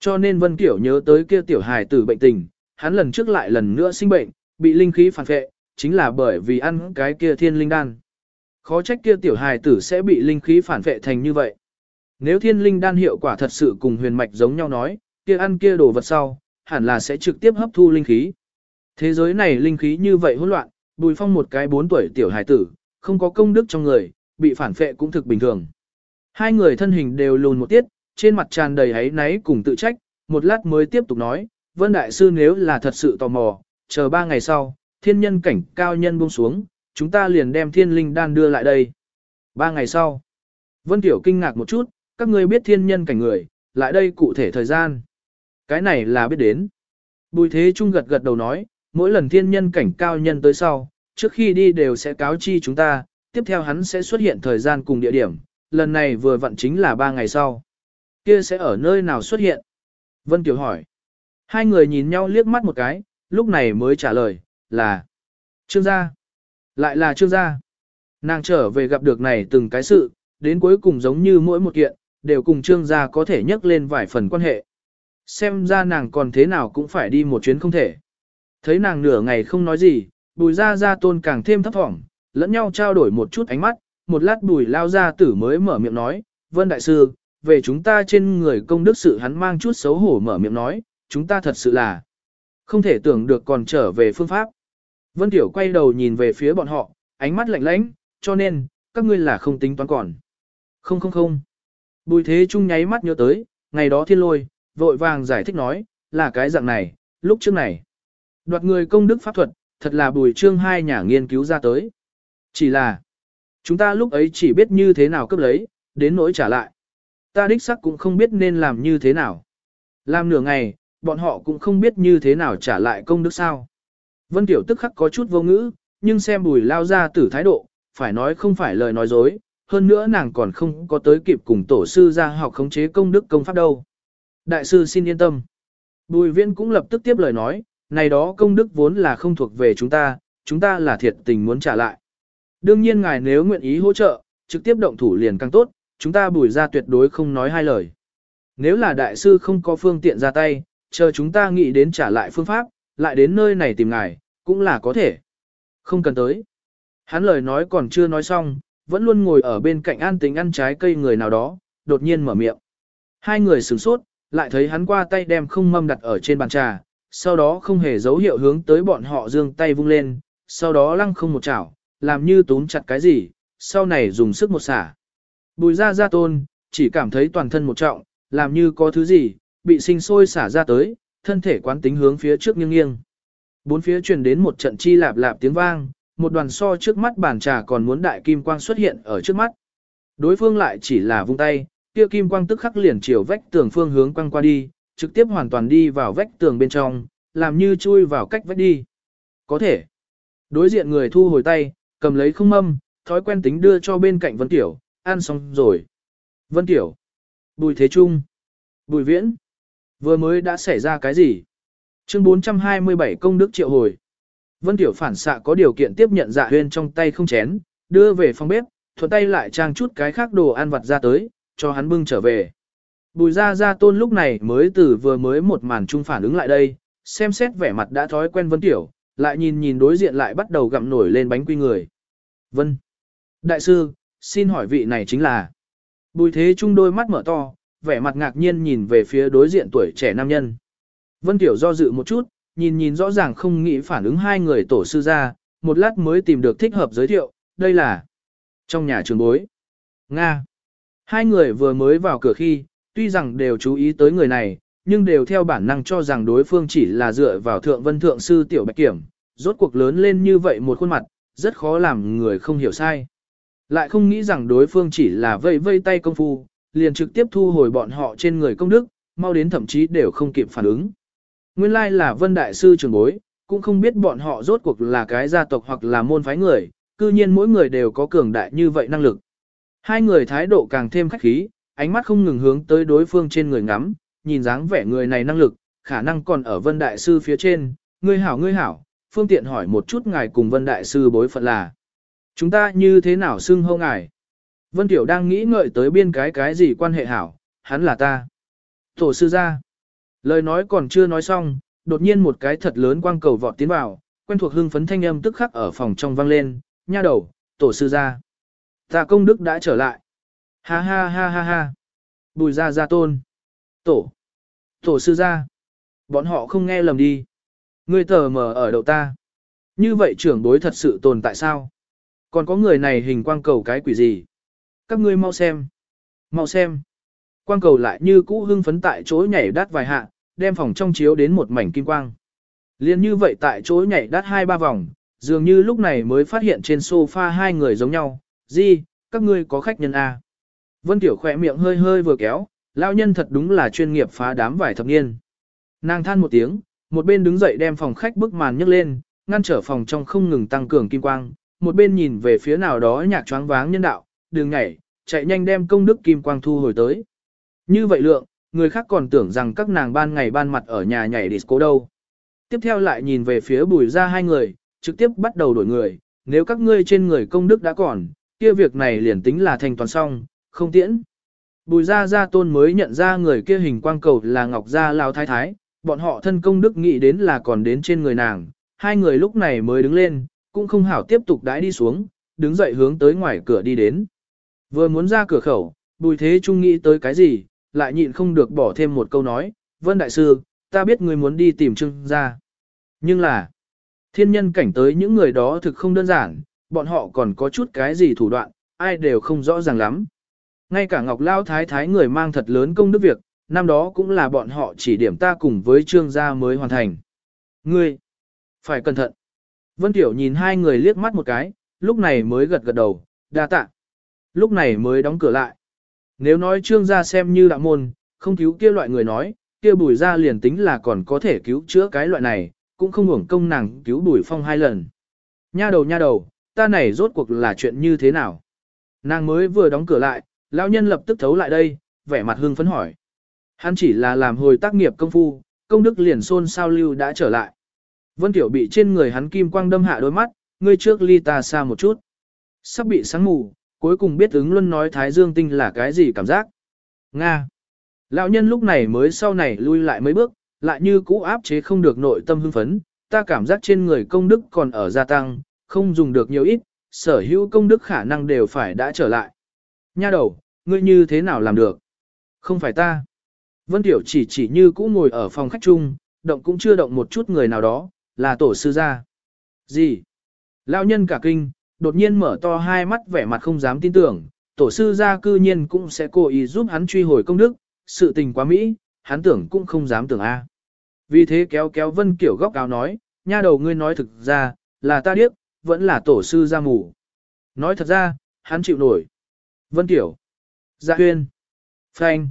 Cho nên Vân Kiểu nhớ tới kia tiểu hài tử bệnh tình, hắn lần trước lại lần nữa sinh bệnh, bị linh khí phản phệ, chính là bởi vì ăn cái kia thiên linh đan. Khó trách kia tiểu hài tử sẽ bị linh khí phản phệ thành như vậy. Nếu thiên linh đan hiệu quả thật sự cùng huyền mạch giống nhau nói, kia ăn kia đồ vật sau, hẳn là sẽ trực tiếp hấp thu linh khí. Thế giới này linh khí như vậy hỗn loạn, bùi phong một cái 4 tuổi tiểu hài tử, không có công đức trong người, bị phản phệ cũng thực bình thường. Hai người thân hình đều lùn một tiết, trên mặt tràn đầy ấy náy cùng tự trách, một lát mới tiếp tục nói, Vân Đại Sư nếu là thật sự tò mò, chờ ba ngày sau, thiên nhân cảnh cao nhân buông xuống, chúng ta liền đem thiên linh đan đưa lại đây. Ba ngày sau, Vân Tiểu kinh ngạc một chút, các ngươi biết thiên nhân cảnh người, lại đây cụ thể thời gian. Cái này là biết đến. Bùi Thế Trung gật gật đầu nói, mỗi lần thiên nhân cảnh cao nhân tới sau, trước khi đi đều sẽ cáo chi chúng ta, tiếp theo hắn sẽ xuất hiện thời gian cùng địa điểm, lần này vừa vặn chính là ba ngày sau. Kia sẽ ở nơi nào xuất hiện? Vân Tiểu hỏi. Hai người nhìn nhau liếc mắt một cái, lúc này mới trả lời, là Trương gia. Lại là Trương gia. Nàng trở về gặp được này từng cái sự, đến cuối cùng giống như mỗi một kiện, đều cùng Trương gia có thể nhắc lên vài phần quan hệ. Xem ra nàng còn thế nào cũng phải đi một chuyến không thể. Thấy nàng nửa ngày không nói gì, bùi ra ra tôn càng thêm thấp thỏm, lẫn nhau trao đổi một chút ánh mắt, một lát bùi lao ra tử mới mở miệng nói, Vân Đại Sư, về chúng ta trên người công đức sự hắn mang chút xấu hổ mở miệng nói, chúng ta thật sự là không thể tưởng được còn trở về phương pháp. Vân Tiểu quay đầu nhìn về phía bọn họ, ánh mắt lạnh lãnh, cho nên, các ngươi là không tính toán còn. Không không không. Bùi thế trung nháy mắt nhớ tới, ngày đó thiên lôi, vội vàng giải thích nói, là cái dạng này, lúc trước này. Đoạt người công đức pháp thuật, thật là bùi trương hai nhà nghiên cứu ra tới. Chỉ là, chúng ta lúc ấy chỉ biết như thế nào cấp lấy, đến nỗi trả lại. Ta đích sắc cũng không biết nên làm như thế nào. Làm nửa ngày, bọn họ cũng không biết như thế nào trả lại công đức sao. Vân Tiểu tức khắc có chút vô ngữ, nhưng xem bùi lao ra tử thái độ, phải nói không phải lời nói dối, hơn nữa nàng còn không có tới kịp cùng tổ sư ra học khống chế công đức công pháp đâu. Đại sư xin yên tâm. Bùi viên cũng lập tức tiếp lời nói, này đó công đức vốn là không thuộc về chúng ta, chúng ta là thiệt tình muốn trả lại. Đương nhiên ngài nếu nguyện ý hỗ trợ, trực tiếp động thủ liền càng tốt, chúng ta bùi ra tuyệt đối không nói hai lời. Nếu là đại sư không có phương tiện ra tay, chờ chúng ta nghĩ đến trả lại phương pháp, lại đến nơi này tìm ngài, cũng là có thể. Không cần tới. Hắn lời nói còn chưa nói xong, vẫn luôn ngồi ở bên cạnh an tính ăn trái cây người nào đó, đột nhiên mở miệng. Hai người sửng sốt, lại thấy hắn qua tay đem không mâm đặt ở trên bàn trà, sau đó không hề dấu hiệu hướng tới bọn họ dương tay vung lên, sau đó lăng không một chảo, làm như túm chặt cái gì, sau này dùng sức một xả. Bùi ra ra tôn, chỉ cảm thấy toàn thân một trọng, làm như có thứ gì, bị sinh sôi xả ra tới, thân thể quán tính hướng phía trước nghiêng nghiêng. Bốn phía truyền đến một trận chi lạp lạp tiếng vang, một đoàn so trước mắt bàn trà còn muốn đại kim quang xuất hiện ở trước mắt. Đối phương lại chỉ là vung tay, kia kim quang tức khắc liền chiều vách tường phương hướng quăng qua đi, trực tiếp hoàn toàn đi vào vách tường bên trong, làm như chui vào cách vách đi. Có thể. Đối diện người thu hồi tay, cầm lấy không mâm, thói quen tính đưa cho bên cạnh Vân Tiểu, ăn xong rồi. Vân Tiểu. Bùi Thế Trung. Bùi Viễn. Vừa mới đã xảy ra cái gì? Chương 427 công đức triệu hồi. Vân Tiểu phản xạ có điều kiện tiếp nhận dạ huyên trong tay không chén, đưa về phòng bếp, thuận tay lại trang chút cái khác đồ ăn vặt ra tới, cho hắn bưng trở về. Bùi ra ra tôn lúc này mới từ vừa mới một màn trung phản ứng lại đây, xem xét vẻ mặt đã thói quen Vân Tiểu, lại nhìn nhìn đối diện lại bắt đầu gặm nổi lên bánh quy người. Vân. Đại sư, xin hỏi vị này chính là. Bùi thế trung đôi mắt mở to, vẻ mặt ngạc nhiên nhìn về phía đối diện tuổi trẻ nam nhân. Vân Tiểu do dự một chút, nhìn nhìn rõ ràng không nghĩ phản ứng hai người tổ sư ra, một lát mới tìm được thích hợp giới thiệu, đây là trong nhà trường bối. Nga. Hai người vừa mới vào cửa khi, tuy rằng đều chú ý tới người này, nhưng đều theo bản năng cho rằng đối phương chỉ là dựa vào thượng vân thượng sư tiểu bạch kiểm, rốt cuộc lớn lên như vậy một khuôn mặt, rất khó làm người không hiểu sai. Lại không nghĩ rằng đối phương chỉ là vây vây tay công phu, liền trực tiếp thu hồi bọn họ trên người công đức, mau đến thậm chí đều không kịp phản ứng. Nguyên lai là vân đại sư trưởng bối, cũng không biết bọn họ rốt cuộc là cái gia tộc hoặc là môn phái người, cư nhiên mỗi người đều có cường đại như vậy năng lực. Hai người thái độ càng thêm khách khí, ánh mắt không ngừng hướng tới đối phương trên người ngắm, nhìn dáng vẻ người này năng lực, khả năng còn ở Vân Đại Sư phía trên, ngươi hảo ngươi hảo, phương tiện hỏi một chút ngài cùng Vân Đại Sư bối phận là. Chúng ta như thế nào xưng hô ngài? Vân Tiểu đang nghĩ ngợi tới biên cái cái gì quan hệ hảo, hắn là ta. Tổ sư ra. Lời nói còn chưa nói xong, đột nhiên một cái thật lớn quang cầu vọt tiến vào, quen thuộc hưng phấn thanh âm tức khắc ở phòng trong vang lên, nha đầu, tổ sư ra. Ta công đức đã trở lại. Ha ha ha ha ha. Bùi ra ra tôn. Tổ. Tổ sư ra. Bọn họ không nghe lầm đi. Ngươi tờ mờ ở đầu ta. Như vậy trưởng bối thật sự tồn tại sao? Còn có người này hình quang cầu cái quỷ gì? Các ngươi mau xem. Mau xem. Quang cầu lại như cũ hưng phấn tại chỗ nhảy đắt vài hạ, đem phòng trong chiếu đến một mảnh kim quang. Liên như vậy tại chỗ nhảy đắt hai ba vòng, dường như lúc này mới phát hiện trên sofa hai người giống nhau. Di, các ngươi có khách nhân A. Vân Tiểu khỏe miệng hơi hơi vừa kéo, lão nhân thật đúng là chuyên nghiệp phá đám vài thập niên. Nàng than một tiếng, một bên đứng dậy đem phòng khách bức màn nhấc lên, ngăn trở phòng trong không ngừng tăng cường kim quang, một bên nhìn về phía nào đó nhạc choáng váng nhân đạo, đường nhảy, chạy nhanh đem công đức kim quang thu hồi tới. Như vậy lượng, người khác còn tưởng rằng các nàng ban ngày ban mặt ở nhà nhảy disco đâu. Tiếp theo lại nhìn về phía bùi ra hai người, trực tiếp bắt đầu đổi người, nếu các ngươi trên người công đức đã còn, kia việc này liền tính là thành toàn xong, không tiễn. Bùi ra ra tôn mới nhận ra người kia hình quang cầu là Ngọc Gia Lao Thái Thái, bọn họ thân công đức nghĩ đến là còn đến trên người nàng, hai người lúc này mới đứng lên, cũng không hảo tiếp tục đãi đi xuống, đứng dậy hướng tới ngoài cửa đi đến. Vừa muốn ra cửa khẩu, bùi thế trung nghĩ tới cái gì, lại nhịn không được bỏ thêm một câu nói, Vân Đại Sư, ta biết người muốn đi tìm trương ra. Nhưng là, thiên nhân cảnh tới những người đó thực không đơn giản, bọn họ còn có chút cái gì thủ đoạn, ai đều không rõ ràng lắm. Ngay cả Ngọc Lao Thái Thái người mang thật lớn công đức việc, năm đó cũng là bọn họ chỉ điểm ta cùng với trương gia mới hoàn thành. Ngươi, phải cẩn thận. Vân Tiểu nhìn hai người liếc mắt một cái, lúc này mới gật gật đầu, đa tạ. Lúc này mới đóng cửa lại. Nếu nói trương gia xem như đạo môn, không cứu kia loại người nói, kia bùi ra liền tính là còn có thể cứu chữa cái loại này, cũng không hưởng công nàng cứu bùi phong hai lần. Nha đầu nha đầu, ta này rốt cuộc là chuyện như thế nào? Nàng mới vừa đóng cửa lại, lão nhân lập tức thấu lại đây, vẻ mặt hưng phấn hỏi. Hắn chỉ là làm hồi tác nghiệp công phu, công đức liền xôn sao lưu đã trở lại. Vân Tiểu bị trên người hắn kim quang đâm hạ đôi mắt, ngươi trước ly ta xa một chút. Sắp bị sáng mù, cuối cùng biết ứng luân nói thái dương tinh là cái gì cảm giác. Nga. Lão nhân lúc này mới sau này lui lại mấy bước, lại như cũ áp chế không được nội tâm hưng phấn, ta cảm giác trên người công đức còn ở gia tăng, không dùng được nhiều ít, sở hữu công đức khả năng đều phải đã trở lại. Nha đầu, ngươi như thế nào làm được? Không phải ta. Vân Tiểu chỉ chỉ như cũ ngồi ở phòng khách chung, động cũng chưa động một chút người nào đó, là tổ sư gia. Gì? Lão nhân cả kinh, đột nhiên mở to hai mắt vẻ mặt không dám tin tưởng, tổ sư gia cư nhiên cũng sẽ cố ý giúp hắn truy hồi công đức, sự tình quá mỹ, hắn tưởng cũng không dám tưởng a. Vì thế kéo kéo Vân Kiểu góc áo nói, nha đầu ngươi nói thực ra, là ta điếc, vẫn là tổ sư gia mù. Nói thật ra, hắn chịu nổi. Vân Kiểu. Dạ huyên. Phanh.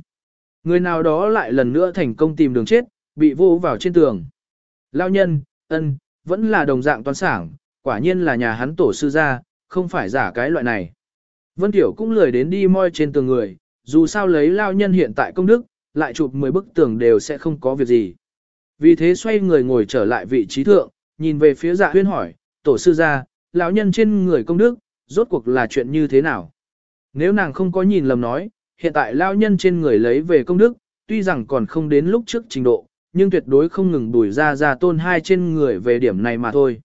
Người nào đó lại lần nữa thành công tìm đường chết, bị vô vào trên tường. Lao nhân, ân, vẫn là đồng dạng toán sảng, quả nhiên là nhà hắn tổ sư gia, không phải giả cái loại này. Vân Tiểu cũng lười đến đi moi trên tường người, dù sao lấy lao nhân hiện tại công đức, lại chụp 10 bức tường đều sẽ không có việc gì. Vì thế xoay người ngồi trở lại vị trí thượng, nhìn về phía dạ huyên hỏi, tổ sư gia, lão nhân trên người công đức, rốt cuộc là chuyện như thế nào? Nếu nàng không có nhìn lầm nói, hiện tại lao nhân trên người lấy về công đức, tuy rằng còn không đến lúc trước trình độ, nhưng tuyệt đối không ngừng đuổi ra ra tôn hai trên người về điểm này mà thôi.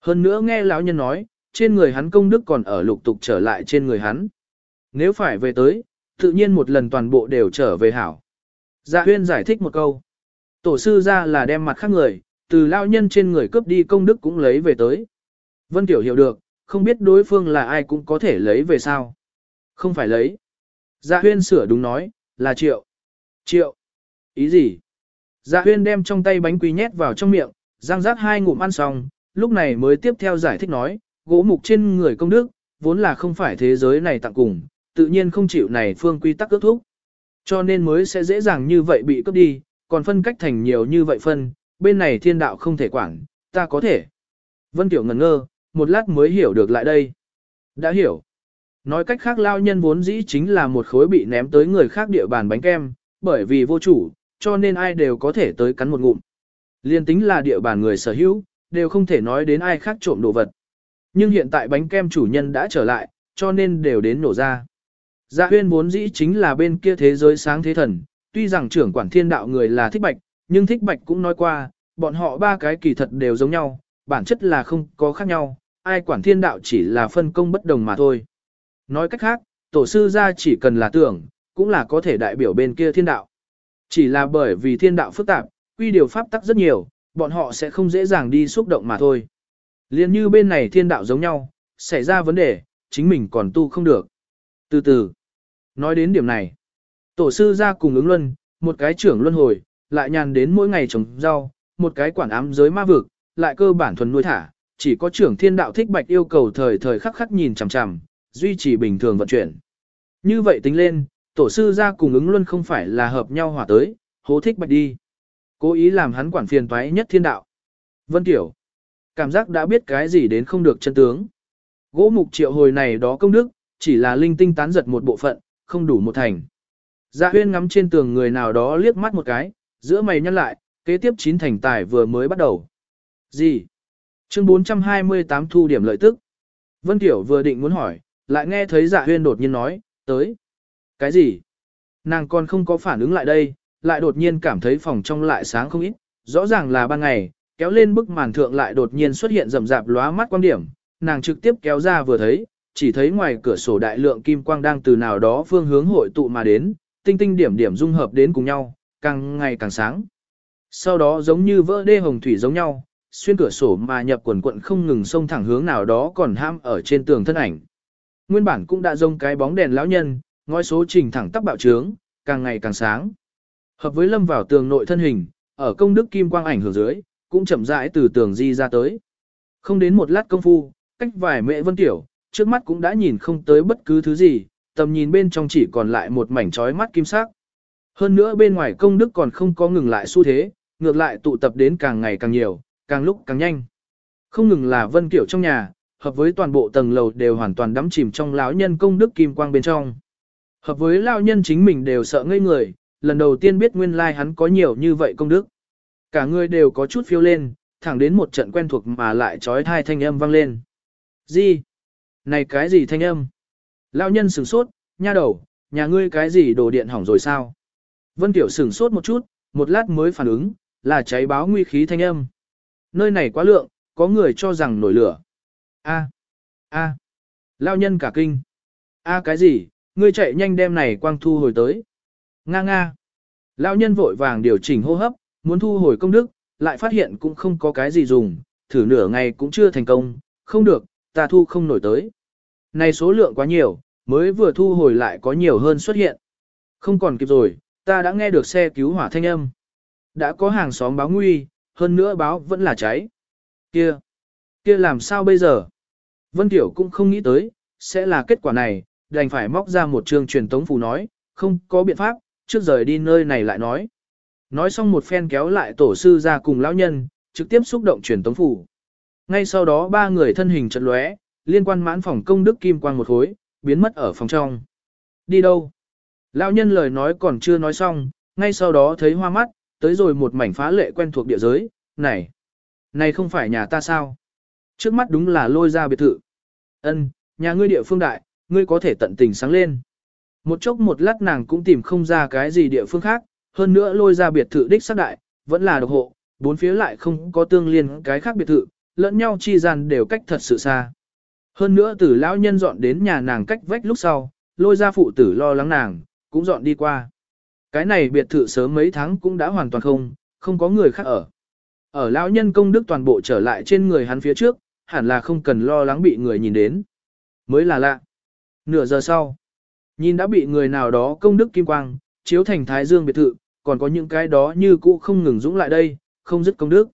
Hơn nữa nghe lão nhân nói, trên người hắn công đức còn ở lục tục trở lại trên người hắn. Nếu phải về tới, tự nhiên một lần toàn bộ đều trở về hảo. Dạ huyên giải thích một câu. Tổ sư ra là đem mặt khác người, từ lao nhân trên người cướp đi công đức cũng lấy về tới. Vân Tiểu hiểu được, không biết đối phương là ai cũng có thể lấy về sao. Không phải lấy. Dạ huyên sửa đúng nói, là triệu. Triệu. Ý gì? Dạ huyên đem trong tay bánh quy nhét vào trong miệng, răng rác hai ngụm ăn xong, lúc này mới tiếp theo giải thích nói, gỗ mục trên người công đức, vốn là không phải thế giới này tặng cùng, tự nhiên không chịu này phương quy tắc cướp thúc. Cho nên mới sẽ dễ dàng như vậy bị cướp đi, còn phân cách thành nhiều như vậy phân, bên này thiên đạo không thể quản, ta có thể. Vân Tiểu ngẩn ngơ, một lát mới hiểu được lại đây. Đã hiểu. Nói cách khác lao nhân vốn dĩ chính là một khối bị ném tới người khác địa bàn bánh kem, bởi vì vô chủ, cho nên ai đều có thể tới cắn một ngụm. Liên tính là địa bàn người sở hữu, đều không thể nói đến ai khác trộm đồ vật. Nhưng hiện tại bánh kem chủ nhân đã trở lại, cho nên đều đến nổ ra. Dạ huyên vốn dĩ chính là bên kia thế giới sáng thế thần, tuy rằng trưởng quản thiên đạo người là thích bạch, nhưng thích bạch cũng nói qua, bọn họ ba cái kỳ thật đều giống nhau, bản chất là không có khác nhau, ai quản thiên đạo chỉ là phân công bất đồng mà thôi. Nói cách khác, tổ sư ra chỉ cần là tưởng, cũng là có thể đại biểu bên kia thiên đạo. Chỉ là bởi vì thiên đạo phức tạp, quy điều pháp tắc rất nhiều, bọn họ sẽ không dễ dàng đi xúc động mà thôi. Liên như bên này thiên đạo giống nhau, xảy ra vấn đề, chính mình còn tu không được. Từ từ, nói đến điểm này, tổ sư ra cùng ứng luân, một cái trưởng luân hồi, lại nhàn đến mỗi ngày trồng rau, một cái quản ám giới ma vực, lại cơ bản thuần nuôi thả, chỉ có trưởng thiên đạo thích bạch yêu cầu thời thời khắc khắc nhìn chằm chằm, duy trì bình thường vận chuyển. Như vậy tính lên, tổ sư ra cùng ứng luôn không phải là hợp nhau hòa tới, hố thích bạch đi. Cố ý làm hắn quản phiền toái nhất thiên đạo. Vân Tiểu. Cảm giác đã biết cái gì đến không được chân tướng. Gỗ mục triệu hồi này đó công đức, chỉ là linh tinh tán giật một bộ phận, không đủ một thành. Dạ huyên ngắm trên tường người nào đó liếc mắt một cái, giữa mày nhăn lại, kế tiếp chín thành tài vừa mới bắt đầu. Gì? Chương 428 thu điểm lợi tức. Vân Tiểu vừa định muốn hỏi, lại nghe thấy dạ huyên đột nhiên nói, tới. Cái gì? Nàng còn không có phản ứng lại đây, lại đột nhiên cảm thấy phòng trong lại sáng không ít, rõ ràng là ban ngày, kéo lên bức màn thượng lại đột nhiên xuất hiện rầm rạp lóa mắt quan điểm, nàng trực tiếp kéo ra vừa thấy, chỉ thấy ngoài cửa sổ đại lượng kim quang đang từ nào đó phương hướng hội tụ mà đến, tinh tinh điểm điểm dung hợp đến cùng nhau, càng ngày càng sáng. Sau đó giống như vỡ đê hồng thủy giống nhau, xuyên cửa sổ mà nhập quần quận không ngừng xông thẳng hướng nào đó còn ham ở trên tường thân ảnh. Nguyên bản cũng đã giống cái bóng đèn lão nhân, ngói số trình thẳng tắp bạo trướng, càng ngày càng sáng. Hợp với lâm vào tường nội thân hình, ở công đức kim quang ảnh hưởng dưới, cũng chậm rãi từ tường di ra tới. Không đến một lát công phu, cách vài mẹ vân tiểu, trước mắt cũng đã nhìn không tới bất cứ thứ gì, tầm nhìn bên trong chỉ còn lại một mảnh trói mắt kim sắc. Hơn nữa bên ngoài công đức còn không có ngừng lại xu thế, ngược lại tụ tập đến càng ngày càng nhiều, càng lúc càng nhanh. Không ngừng là vân kiểu trong nhà, hợp với toàn bộ tầng lầu đều hoàn toàn đắm chìm trong lão nhân công đức kim quang bên trong. Hợp với lao nhân chính mình đều sợ ngây người, lần đầu tiên biết nguyên lai like hắn có nhiều như vậy công đức. Cả người đều có chút phiêu lên, thẳng đến một trận quen thuộc mà lại trói thai thanh âm vang lên. Gì? Này cái gì thanh âm? Lao nhân sửng sốt, nha đầu, nhà ngươi cái gì đồ điện hỏng rồi sao? Vân Tiểu sửng sốt một chút, một lát mới phản ứng, là cháy báo nguy khí thanh âm. Nơi này quá lượng, có người cho rằng nổi lửa. A, a, lao nhân cả kinh. A cái gì, ngươi chạy nhanh đem này quang thu hồi tới. Nga nga. Lão nhân vội vàng điều chỉnh hô hấp, muốn thu hồi công đức, lại phát hiện cũng không có cái gì dùng, thử nửa ngày cũng chưa thành công, không được, ta thu không nổi tới. Này số lượng quá nhiều, mới vừa thu hồi lại có nhiều hơn xuất hiện. Không còn kịp rồi, ta đã nghe được xe cứu hỏa thanh âm. Đã có hàng xóm báo nguy, hơn nữa báo vẫn là cháy. Kia, kia làm sao bây giờ? Vân Tiểu cũng không nghĩ tới, sẽ là kết quả này, đành phải móc ra một trường truyền tống phù nói, không có biện pháp, trước rời đi nơi này lại nói. Nói xong một phen kéo lại tổ sư ra cùng lão nhân, trực tiếp xúc động truyền tống phù. Ngay sau đó ba người thân hình chật lóe, liên quan mãn phòng công đức kim quang một khối, biến mất ở phòng trong. Đi đâu? Lão nhân lời nói còn chưa nói xong, ngay sau đó thấy hoa mắt, tới rồi một mảnh phá lệ quen thuộc địa giới, này, này không phải nhà ta sao? Trước mắt đúng là lôi ra biệt thự. Ân, nhà ngươi địa phương đại, ngươi có thể tận tình sáng lên. Một chốc một lát nàng cũng tìm không ra cái gì địa phương khác, hơn nữa lôi ra biệt thự đích xác đại, vẫn là độc hộ, bốn phía lại không có tương liên cái khác biệt thự, lẫn nhau chi gian đều cách thật sự xa. Hơn nữa từ lão nhân dọn đến nhà nàng cách vách lúc sau, lôi ra phụ tử lo lắng nàng, cũng dọn đi qua. Cái này biệt thự sớm mấy tháng cũng đã hoàn toàn không, không có người khác ở. Ở lão nhân công đức toàn bộ trở lại trên người hắn phía trước, hẳn là không cần lo lắng bị người nhìn đến. Mới là lạ. Nửa giờ sau, nhìn đã bị người nào đó công đức kim quang, chiếu thành thái dương biệt thự, còn có những cái đó như cũ không ngừng dũng lại đây, không dứt công đức.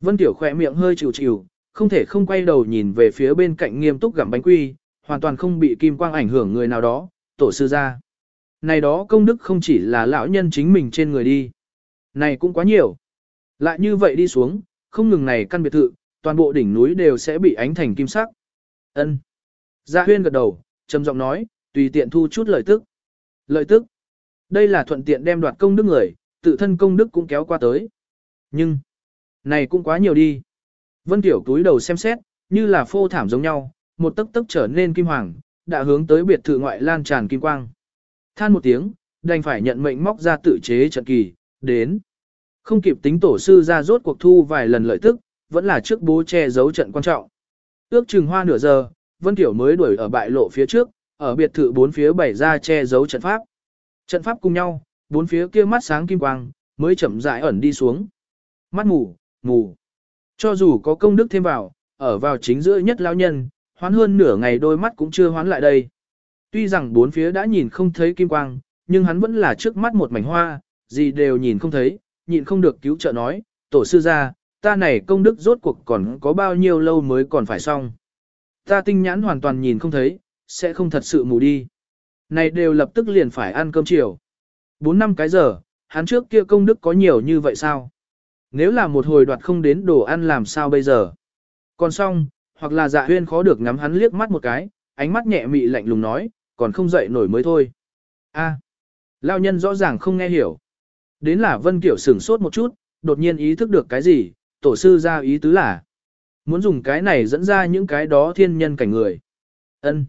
Vân Tiểu khỏe miệng hơi chịu chịu, không thể không quay đầu nhìn về phía bên cạnh nghiêm túc gặm bánh quy, hoàn toàn không bị kim quang ảnh hưởng người nào đó, tổ sư ra. Này đó công đức không chỉ là lão nhân chính mình trên người đi. Này cũng quá nhiều. Lại như vậy đi xuống, không ngừng này căn biệt thự, toàn bộ đỉnh núi đều sẽ bị ánh thành kim sắc. Ân. Gia huyên gật đầu, trầm giọng nói, tùy tiện thu chút lợi tức. Lợi tức. Đây là thuận tiện đem đoạt công đức người, tự thân công đức cũng kéo qua tới. Nhưng, này cũng quá nhiều đi. Vân Tiểu túi đầu xem xét, như là phô thảm giống nhau, một tấc tấc trở nên kim hoàng, đã hướng tới biệt thự ngoại lan tràn kim quang. Than một tiếng, đành phải nhận mệnh móc ra tự chế trận kỳ, đến. Không kịp tính tổ sư ra rốt cuộc thu vài lần lợi tức, vẫn là trước bố che giấu trận quan trọng. Ước chừng hoa nửa giờ, Vân Tiểu mới đuổi ở bại lộ phía trước, ở biệt thự bốn phía bảy ra che giấu trận pháp. Trận pháp cùng nhau, bốn phía kia mắt sáng kim quang, mới chậm rãi ẩn đi xuống. Mắt mù, mù. Cho dù có công đức thêm vào, ở vào chính giữa nhất lão nhân, hoán hơn nửa ngày đôi mắt cũng chưa hoán lại đây. Tuy rằng bốn phía đã nhìn không thấy kim quang, nhưng hắn vẫn là trước mắt một mảnh hoa, gì đều nhìn không thấy, nhịn không được cứu trợ nói, tổ sư ra, ta này công đức rốt cuộc còn có bao nhiêu lâu mới còn phải xong. Ta tinh nhãn hoàn toàn nhìn không thấy, sẽ không thật sự mù đi. Này đều lập tức liền phải ăn cơm chiều. 4 năm cái giờ, hắn trước kia công đức có nhiều như vậy sao? Nếu là một hồi đoạt không đến đồ ăn làm sao bây giờ? Còn xong, hoặc là dạ huyên khó được ngắm hắn liếc mắt một cái, ánh mắt nhẹ mị lạnh lùng nói, còn không dậy nổi mới thôi. A, lao nhân rõ ràng không nghe hiểu. Đến là Vân Kiểu sửng sốt một chút, đột nhiên ý thức được cái gì, tổ sư ra ý tứ là. Muốn dùng cái này dẫn ra những cái đó thiên nhân cảnh người. ân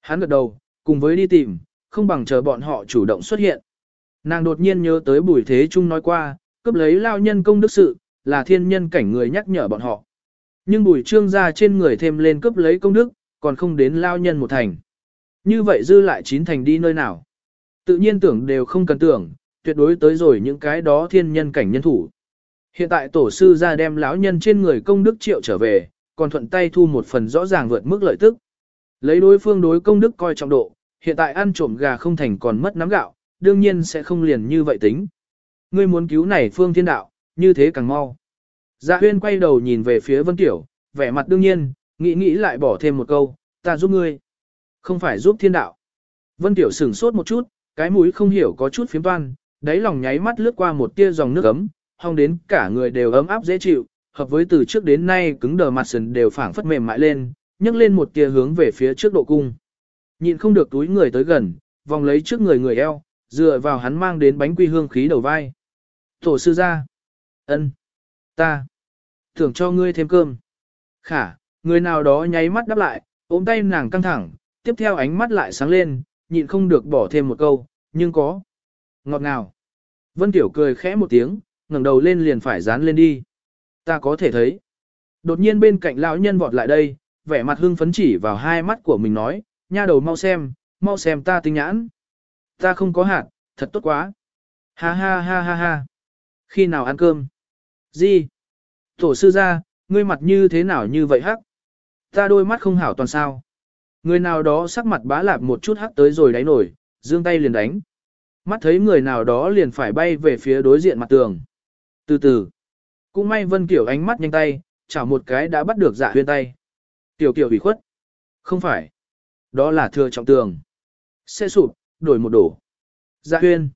Hắn gật đầu, cùng với đi tìm, không bằng chờ bọn họ chủ động xuất hiện. Nàng đột nhiên nhớ tới bùi thế trung nói qua, cướp lấy lao nhân công đức sự, là thiên nhân cảnh người nhắc nhở bọn họ. Nhưng bùi trương ra trên người thêm lên cướp lấy công đức, còn không đến lao nhân một thành. Như vậy dư lại chín thành đi nơi nào? Tự nhiên tưởng đều không cần tưởng, tuyệt đối tới rồi những cái đó thiên nhân cảnh nhân thủ. Hiện tại tổ sư ra đem lão nhân trên người công đức triệu trở về, còn thuận tay thu một phần rõ ràng vượt mức lợi tức. Lấy đối phương đối công đức coi trọng độ, hiện tại ăn trộm gà không thành còn mất nắm gạo, đương nhiên sẽ không liền như vậy tính. Ngươi muốn cứu này phương thiên đạo, như thế càng mau. Dạ huyên quay đầu nhìn về phía Vân Tiểu, vẻ mặt đương nhiên, nghĩ nghĩ lại bỏ thêm một câu, ta giúp ngươi. Không phải giúp thiên đạo. Vân Tiểu sửng sốt một chút, cái mũi không hiểu có chút phiếm toan, đáy lòng nháy mắt lướt qua một tia dòng nước ấm, hong đến cả người đều ấm áp dễ chịu, hợp với từ trước đến nay cứng đờ mặt sần đều phảng phất mềm mại lên, nhấc lên một tia hướng về phía trước độ cung. Nhịn không được túi người tới gần, vòng lấy trước người người eo, dựa vào hắn mang đến bánh quy hương khí đầu vai. Tổ sư ra. ân, Ta. Thưởng cho ngươi thêm cơm. Khả, người nào đó nháy mắt đáp lại, ôm tay nàng căng thẳng, tiếp theo ánh mắt lại sáng lên, nhịn không được bỏ thêm một câu, nhưng có. Ngọt ngào. Vân Tiểu cười khẽ một tiếng, ngẩng đầu lên liền phải dán lên đi. Ta có thể thấy. Đột nhiên bên cạnh lão nhân vọt lại đây, vẻ mặt hưng phấn chỉ vào hai mắt của mình nói, nha đầu mau xem, mau xem ta tinh nhãn. Ta không có hạt, thật tốt quá. Ha ha ha ha ha. Khi nào ăn cơm? Gì? Tổ sư ra, ngươi mặt như thế nào như vậy hắc? Ta đôi mắt không hảo toàn sao. Người nào đó sắc mặt bá lạp một chút hắc tới rồi đáy nổi, dương tay liền đánh. Mắt thấy người nào đó liền phải bay về phía đối diện mặt tường. Từ từ, cũng may Vân Kiểu ánh mắt nhanh tay, chảo một cái đã bắt được dạ huyên tay. Tiểu kiểu bị khuất. Không phải. Đó là thừa trọng tường. Xe sụp, đổi một đổ. Dạ huyên.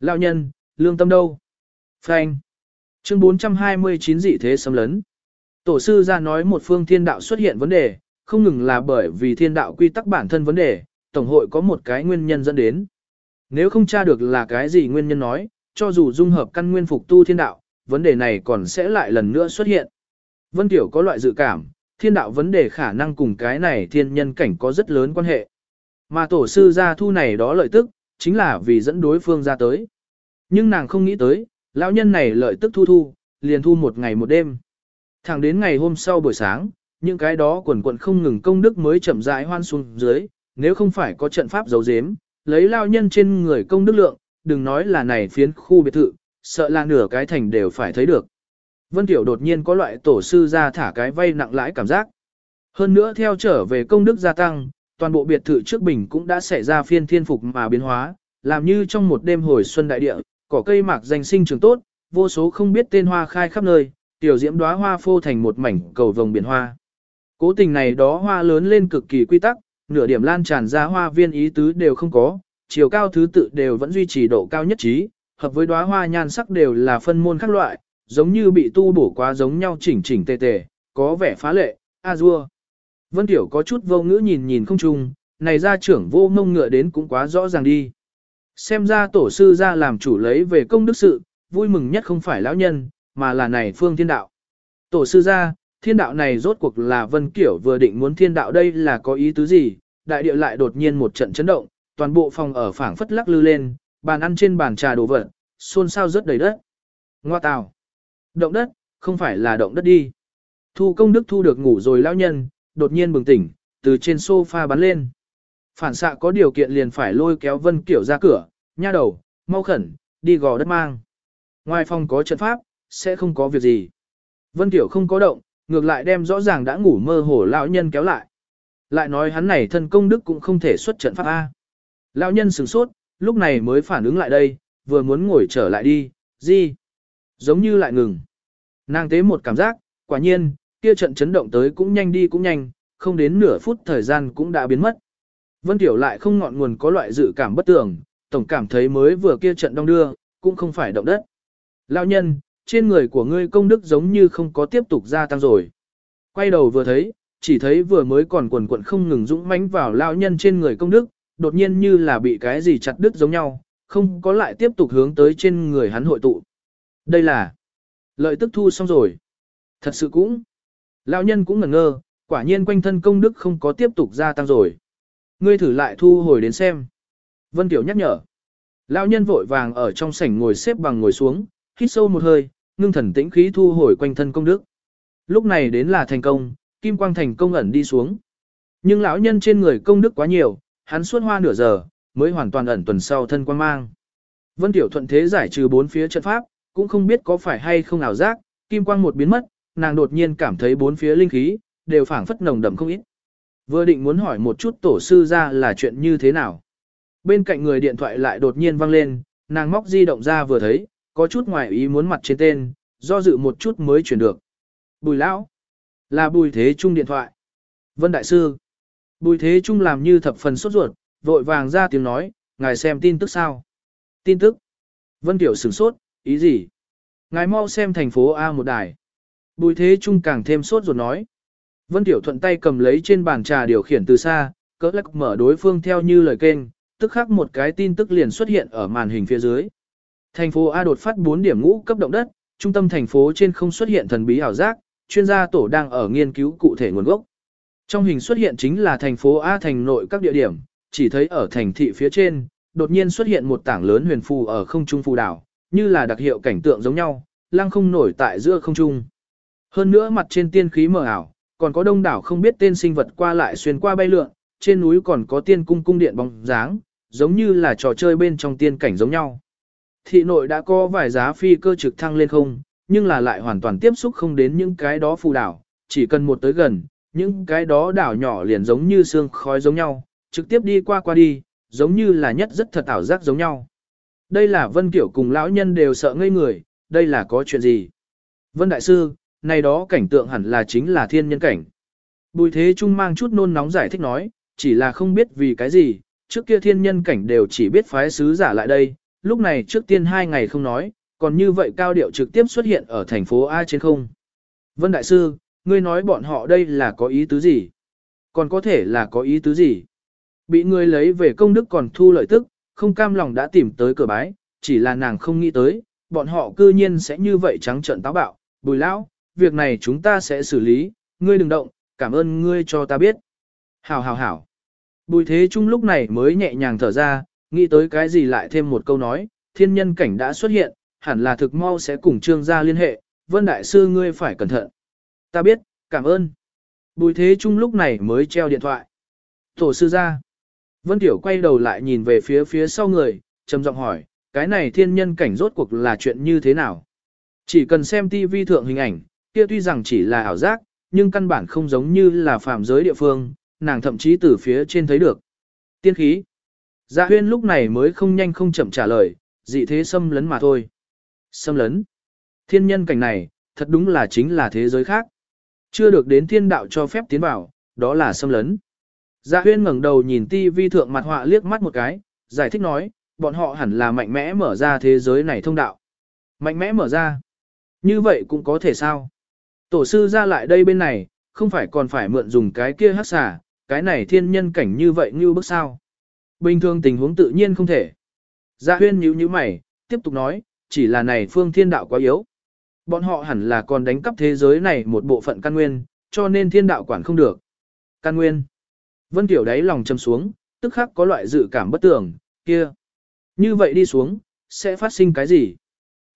Lão nhân, lương tâm đâu? Phanh. Chương 429 dị thế xâm lấn. Tổ sư ra nói một phương thiên đạo xuất hiện vấn đề, không ngừng là bởi vì thiên đạo quy tắc bản thân vấn đề, tổng hội có một cái nguyên nhân dẫn đến. Nếu không tra được là cái gì nguyên nhân nói, cho dù dung hợp căn nguyên phục tu thiên đạo, vấn đề này còn sẽ lại lần nữa xuất hiện. Vân Tiểu có loại dự cảm, thiên đạo vấn đề khả năng cùng cái này thiên nhân cảnh có rất lớn quan hệ. Mà tổ sư ra thu này đó lợi tức, chính là vì dẫn đối phương ra tới. Nhưng nàng không nghĩ tới, lão nhân này lợi tức thu thu, liền thu một ngày một đêm. Thẳng đến ngày hôm sau buổi sáng, những cái đó quần quần không ngừng công đức mới chậm rãi hoan xuống dưới, nếu không phải có trận pháp giấu giếm, lấy lao nhân trên người công đức lượng, đừng nói là này phiến khu biệt thự, sợ là nửa cái thành đều phải thấy được. Vân Tiểu đột nhiên có loại tổ sư ra thả cái vay nặng lãi cảm giác. Hơn nữa theo trở về công đức gia tăng, toàn bộ biệt thự trước bình cũng đã xảy ra phiên thiên phục mà biến hóa, làm như trong một đêm hồi xuân đại địa, cỏ cây mạc danh sinh trường tốt, vô số không biết tên hoa khai khắp nơi, tiểu diễm đóa hoa phô thành một mảnh cầu vồng biển hoa. Cố tình này đó hoa lớn lên cực kỳ quy tắc, nửa điểm lan tràn ra hoa viên ý tứ đều không có, chiều cao thứ tự đều vẫn duy trì độ cao nhất trí, hợp với đóa hoa nhan sắc đều là phân môn khác loại, giống như bị tu bổ quá giống nhau chỉnh chỉnh tề tề, có vẻ phá lệ, a dua. Vân Tiểu có chút vô ngữ nhìn nhìn không chung, này ra trưởng vô mông ngựa đến cũng quá rõ ràng đi. Xem ra tổ sư ra làm chủ lấy về công đức sự, vui mừng nhất không phải lão nhân, mà là này phương thiên đạo. Tổ sư ra, thiên đạo này rốt cuộc là Vân Kiểu vừa định muốn thiên đạo đây là có ý tứ gì, đại địa lại đột nhiên một trận chấn động, toàn bộ phòng ở phảng phất lắc lư lên, bàn ăn trên bàn trà đổ vật, xôn xao rất đầy đất. Ngoa tào. Động đất, không phải là động đất đi. Thu công đức thu được ngủ rồi lão nhân, đột nhiên bừng tỉnh, từ trên sofa bắn lên. Phản xạ có điều kiện liền phải lôi kéo Vân Kiểu ra cửa, nha đầu, mau khẩn, đi gò đất mang. Ngoài phòng có trận pháp, sẽ không có việc gì. Vân Kiểu không có động, ngược lại đem rõ ràng đã ngủ mơ hồ lão nhân kéo lại. Lại nói hắn này thân công đức cũng không thể xuất trận pháp A. Lão nhân sửng sốt, lúc này mới phản ứng lại đây, vừa muốn ngồi trở lại đi, gì? Giống như lại ngừng. Nàng tế một cảm giác, quả nhiên, kia trận chấn động tới cũng nhanh đi cũng nhanh, không đến nửa phút thời gian cũng đã biến mất. Vân Tiểu lại không ngọn nguồn có loại dự cảm bất tường, tổng cảm thấy mới vừa kia trận đông đưa, cũng không phải động đất. Lão nhân, trên người của ngươi công đức giống như không có tiếp tục gia tăng rồi. Quay đầu vừa thấy, chỉ thấy vừa mới còn quần quận không ngừng dũng mãnh vào lão nhân trên người công đức, đột nhiên như là bị cái gì chặt đứt giống nhau, không có lại tiếp tục hướng tới trên người hắn hội tụ. Đây là lợi tức thu xong rồi. Thật sự cũng. Lão nhân cũng ngẩn ngơ, quả nhiên quanh thân công đức không có tiếp tục gia tăng rồi. Ngươi thử lại thu hồi đến xem. Vân Tiểu nhắc nhở. Lão nhân vội vàng ở trong sảnh ngồi xếp bằng ngồi xuống, hít sâu một hơi, ngưng thần tĩnh khí thu hồi quanh thân công đức. Lúc này đến là thành công, kim quang thành công ẩn đi xuống. Nhưng lão nhân trên người công đức quá nhiều, hắn suốt hoa nửa giờ, mới hoàn toàn ẩn tuần sau thân quan mang. Vân Tiểu thuận thế giải trừ bốn phía trận pháp, cũng không biết có phải hay không ảo giác, kim quang một biến mất, nàng đột nhiên cảm thấy bốn phía linh khí, đều phảng phất nồng đậm không ít. Vừa định muốn hỏi một chút tổ sư ra là chuyện như thế nào. Bên cạnh người điện thoại lại đột nhiên vang lên, nàng móc di động ra vừa thấy, có chút ngoài ý muốn mặt trên tên, do dự một chút mới chuyển được. Bùi lão, là bùi thế trung điện thoại. Vân Đại Sư, bùi thế trung làm như thập phần sốt ruột, vội vàng ra tiếng nói, ngài xem tin tức sao. Tin tức. Vân Tiểu sửng sốt, ý gì? Ngài mau xem thành phố A một đài. Bùi thế trung càng thêm sốt ruột nói. Vân Tiểu thuận tay cầm lấy trên bàn trà điều khiển từ xa, cỡ lắc mở đối phương theo như lời kênh, tức khắc một cái tin tức liền xuất hiện ở màn hình phía dưới. Thành phố A đột phát 4 điểm ngũ cấp động đất, trung tâm thành phố trên không xuất hiện thần bí ảo giác, chuyên gia tổ đang ở nghiên cứu cụ thể nguồn gốc. Trong hình xuất hiện chính là thành phố A thành nội các địa điểm, chỉ thấy ở thành thị phía trên, đột nhiên xuất hiện một tảng lớn huyền phù ở không trung phù đảo, như là đặc hiệu cảnh tượng giống nhau, lăng không nổi tại giữa không trung. Hơn nữa mặt trên tiên khí mờ ảo, còn có đông đảo không biết tên sinh vật qua lại xuyên qua bay lượn, trên núi còn có tiên cung cung điện bóng dáng, giống như là trò chơi bên trong tiên cảnh giống nhau. Thị nội đã có vài giá phi cơ trực thăng lên không, nhưng là lại hoàn toàn tiếp xúc không đến những cái đó phù đảo, chỉ cần một tới gần, những cái đó đảo nhỏ liền giống như xương khói giống nhau, trực tiếp đi qua qua đi, giống như là nhất rất thật ảo giác giống nhau. Đây là Vân Kiểu cùng lão nhân đều sợ ngây người, đây là có chuyện gì? Vân Đại Sư, này đó cảnh tượng hẳn là chính là thiên nhân cảnh. Bùi Thế Trung mang chút nôn nóng giải thích nói, chỉ là không biết vì cái gì, trước kia thiên nhân cảnh đều chỉ biết phái sứ giả lại đây, lúc này trước tiên hai ngày không nói, còn như vậy cao điệu trực tiếp xuất hiện ở thành phố A trên không. Vân Đại Sư, ngươi nói bọn họ đây là có ý tứ gì? Còn có thể là có ý tứ gì? Bị ngươi lấy về công đức còn thu lợi tức, không cam lòng đã tìm tới cửa bái, chỉ là nàng không nghĩ tới, bọn họ cư nhiên sẽ như vậy trắng trợn táo bạo, bùi lão, việc này chúng ta sẽ xử lý, ngươi đừng động, cảm ơn ngươi cho ta biết. Hảo hảo hảo. Bùi thế trung lúc này mới nhẹ nhàng thở ra, nghĩ tới cái gì lại thêm một câu nói, thiên nhân cảnh đã xuất hiện, hẳn là thực mau sẽ cùng trương gia liên hệ, vân đại sư ngươi phải cẩn thận. Ta biết, cảm ơn. Bùi thế trung lúc này mới treo điện thoại. Tổ sư ra. Vân Tiểu quay đầu lại nhìn về phía phía sau người, trầm giọng hỏi, cái này thiên nhân cảnh rốt cuộc là chuyện như thế nào? Chỉ cần xem TV thượng hình ảnh, kia tuy rằng chỉ là ảo giác, nhưng căn bản không giống như là phạm giới địa phương, nàng thậm chí từ phía trên thấy được. Tiên khí. Dạ huyên lúc này mới không nhanh không chậm trả lời, dị thế xâm lấn mà thôi. Xâm lấn. Thiên nhân cảnh này, thật đúng là chính là thế giới khác. Chưa được đến thiên đạo cho phép tiến vào, đó là xâm lấn. Dạ huyên ngẩng đầu nhìn ti vi thượng mặt họa liếc mắt một cái, giải thích nói, bọn họ hẳn là mạnh mẽ mở ra thế giới này thông đạo. Mạnh mẽ mở ra. Như vậy cũng có thể sao? Tổ sư ra lại đây bên này, không phải còn phải mượn dùng cái kia hắc xà, cái này thiên nhân cảnh như vậy như bước sao? Bình thường tình huống tự nhiên không thể. Dạ huyên nhíu nhíu mày, tiếp tục nói, chỉ là này phương thiên đạo quá yếu. Bọn họ hẳn là còn đánh cắp thế giới này một bộ phận căn nguyên, cho nên thiên đạo quản không được. Căn nguyên. Vân Tiểu đáy lòng châm xuống, tức khắc có loại dự cảm bất tường, kia. Như vậy đi xuống, sẽ phát sinh cái gì?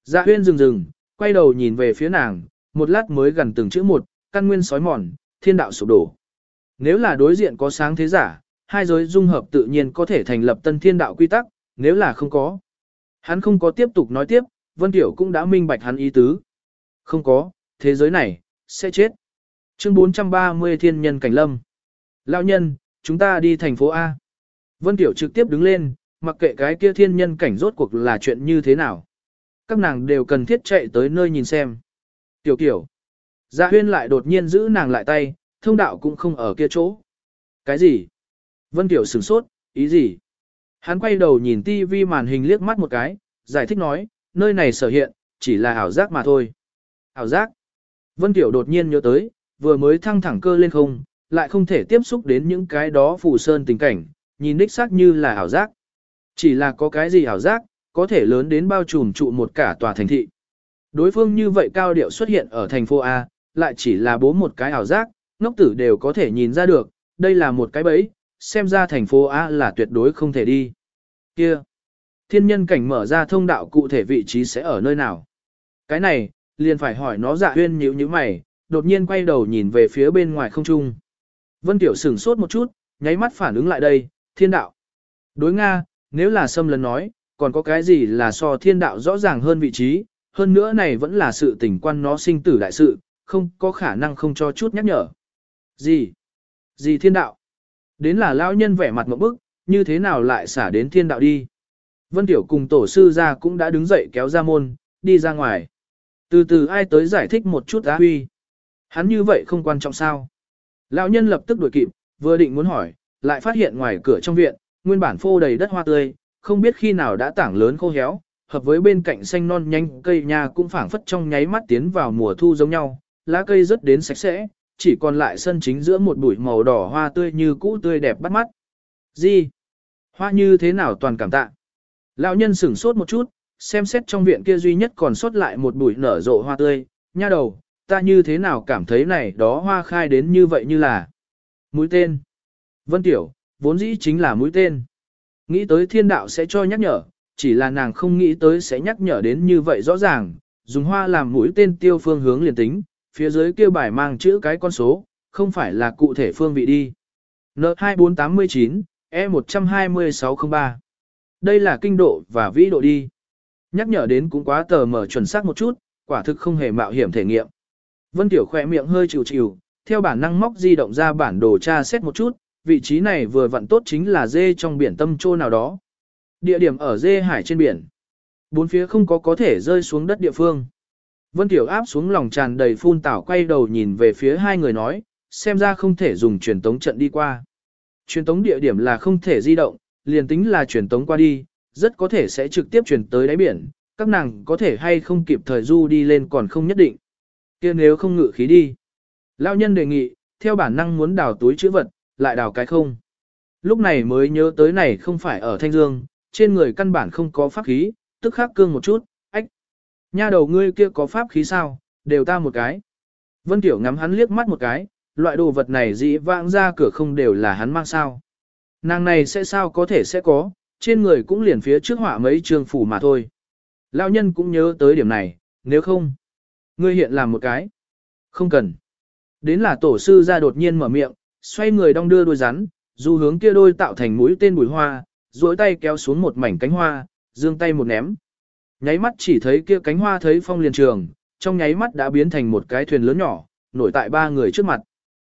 Dạ huyên dừng dừng, quay đầu nhìn về phía nàng, một lát mới gần từng chữ một, căn nguyên sói mòn, thiên đạo sụp đổ. Nếu là đối diện có sáng thế giả, hai giới dung hợp tự nhiên có thể thành lập tân thiên đạo quy tắc, nếu là không có. Hắn không có tiếp tục nói tiếp, Vân Tiểu cũng đã minh bạch hắn ý tứ. Không có, thế giới này, sẽ chết. Chương 430 Thiên Nhân Cảnh Lâm Lão nhân, chúng ta đi thành phố A. Vân Tiểu trực tiếp đứng lên, mặc kệ cái kia thiên nhân cảnh rốt cuộc là chuyện như thế nào. Các nàng đều cần thiết chạy tới nơi nhìn xem. Tiểu Tiểu. Dạ huyên lại đột nhiên giữ nàng lại tay, thông đạo cũng không ở kia chỗ. Cái gì? Vân Tiểu sửng sốt, ý gì? Hắn quay đầu nhìn tivi màn hình liếc mắt một cái, giải thích nói, nơi này sở hiện, chỉ là ảo giác mà thôi. Ảo giác? Vân Tiểu đột nhiên nhớ tới, vừa mới thăng thẳng cơ lên không, lại không thể tiếp xúc đến những cái đó phù sơn tình cảnh, nhìn đích xác như là ảo giác. Chỉ là có cái gì ảo giác, có thể lớn đến bao trùm trụ một cả tòa thành thị. Đối phương như vậy cao điệu xuất hiện ở thành phố A, lại chỉ là bố một cái ảo giác, ngốc tử đều có thể nhìn ra được, đây là một cái bẫy, xem ra thành phố A là tuyệt đối không thể đi. Kia! Thiên nhân cảnh mở ra thông đạo cụ thể vị trí sẽ ở nơi nào? Cái này, liền phải hỏi nó dạ huyên nhíu nhíu mày, đột nhiên quay đầu nhìn về phía bên ngoài không trung. Vân Tiểu sửng sốt một chút, nháy mắt phản ứng lại đây, thiên đạo. Đối Nga, nếu là xâm lấn nói, còn có cái gì là so thiên đạo rõ ràng hơn vị trí, hơn nữa này vẫn là sự tình quan nó sinh tử đại sự, không có khả năng không cho chút nhắc nhở. Gì? Gì thiên đạo? Đến là lão nhân vẻ mặt một bức, như thế nào lại xả đến thiên đạo đi? Vân Tiểu cùng tổ sư ra cũng đã đứng dậy kéo ra môn, đi ra ngoài. Từ từ ai tới giải thích một chút á huy. Hắn như vậy không quan trọng sao? Lão nhân lập tức đuổi kịp, vừa định muốn hỏi, lại phát hiện ngoài cửa trong viện, nguyên bản phô đầy đất hoa tươi, không biết khi nào đã tảng lớn khô héo, hợp với bên cạnh xanh non nhanh cây nhà cũng phảng phất trong nháy mắt tiến vào mùa thu giống nhau, lá cây rất đến sạch sẽ, chỉ còn lại sân chính giữa một bụi màu đỏ hoa tươi như cũ tươi đẹp bắt mắt. Gì? Hoa như thế nào toàn cảm tạ? Lão nhân sửng sốt một chút, xem xét trong viện kia duy nhất còn sót lại một bụi nở rộ hoa tươi, nha đầu, ta như thế nào cảm thấy này đó hoa khai đến như vậy như là mũi tên. Vân Tiểu, vốn dĩ chính là mũi tên. Nghĩ tới thiên đạo sẽ cho nhắc nhở, chỉ là nàng không nghĩ tới sẽ nhắc nhở đến như vậy rõ ràng, dùng hoa làm mũi tên tiêu phương hướng liền tính, phía dưới kia bài mang chữ cái con số, không phải là cụ thể phương vị đi. N2489, E12603. Đây là kinh độ và vĩ độ đi. Nhắc nhở đến cũng quá tờ mở chuẩn xác một chút, quả thực không hề mạo hiểm thể nghiệm. Vân Tiểu khỏe miệng hơi chịu chịu, theo bản năng móc di động ra bản đồ tra xét một chút, vị trí này vừa vặn tốt chính là dê trong biển tâm trô nào đó. Địa điểm ở dê hải trên biển. Bốn phía không có có thể rơi xuống đất địa phương. Vân Tiểu áp xuống lòng tràn đầy phun tảo quay đầu nhìn về phía hai người nói, xem ra không thể dùng truyền tống trận đi qua. Truyền tống địa điểm là không thể di động, liền tính là truyền tống qua đi, rất có thể sẽ trực tiếp chuyển tới đáy biển, các nàng có thể hay không kịp thời du đi lên còn không nhất định. kia nếu không ngự khí đi. Lão nhân đề nghị, theo bản năng muốn đào túi chữ vật, lại đào cái không. Lúc này mới nhớ tới này không phải ở Thanh Dương, trên người căn bản không có pháp khí, tức khắc cương một chút, ách. Nha đầu ngươi kia có pháp khí sao, đều ta một cái. Vân Tiểu ngắm hắn liếc mắt một cái, loại đồ vật này dĩ vãng ra cửa không đều là hắn mang sao. Nàng này sẽ sao có thể sẽ có, trên người cũng liền phía trước họa mấy trường phủ mà thôi. Lão nhân cũng nhớ tới điểm này, nếu không, ngươi hiện làm một cái. Không cần. Đến là tổ sư ra đột nhiên mở miệng, xoay người đong đưa đôi rắn, dù hướng kia đôi tạo thành mũi tên bùi hoa, duỗi tay kéo xuống một mảnh cánh hoa, dương tay một ném. Nháy mắt chỉ thấy kia cánh hoa thấy phong liền trường, trong nháy mắt đã biến thành một cái thuyền lớn nhỏ, nổi tại ba người trước mặt.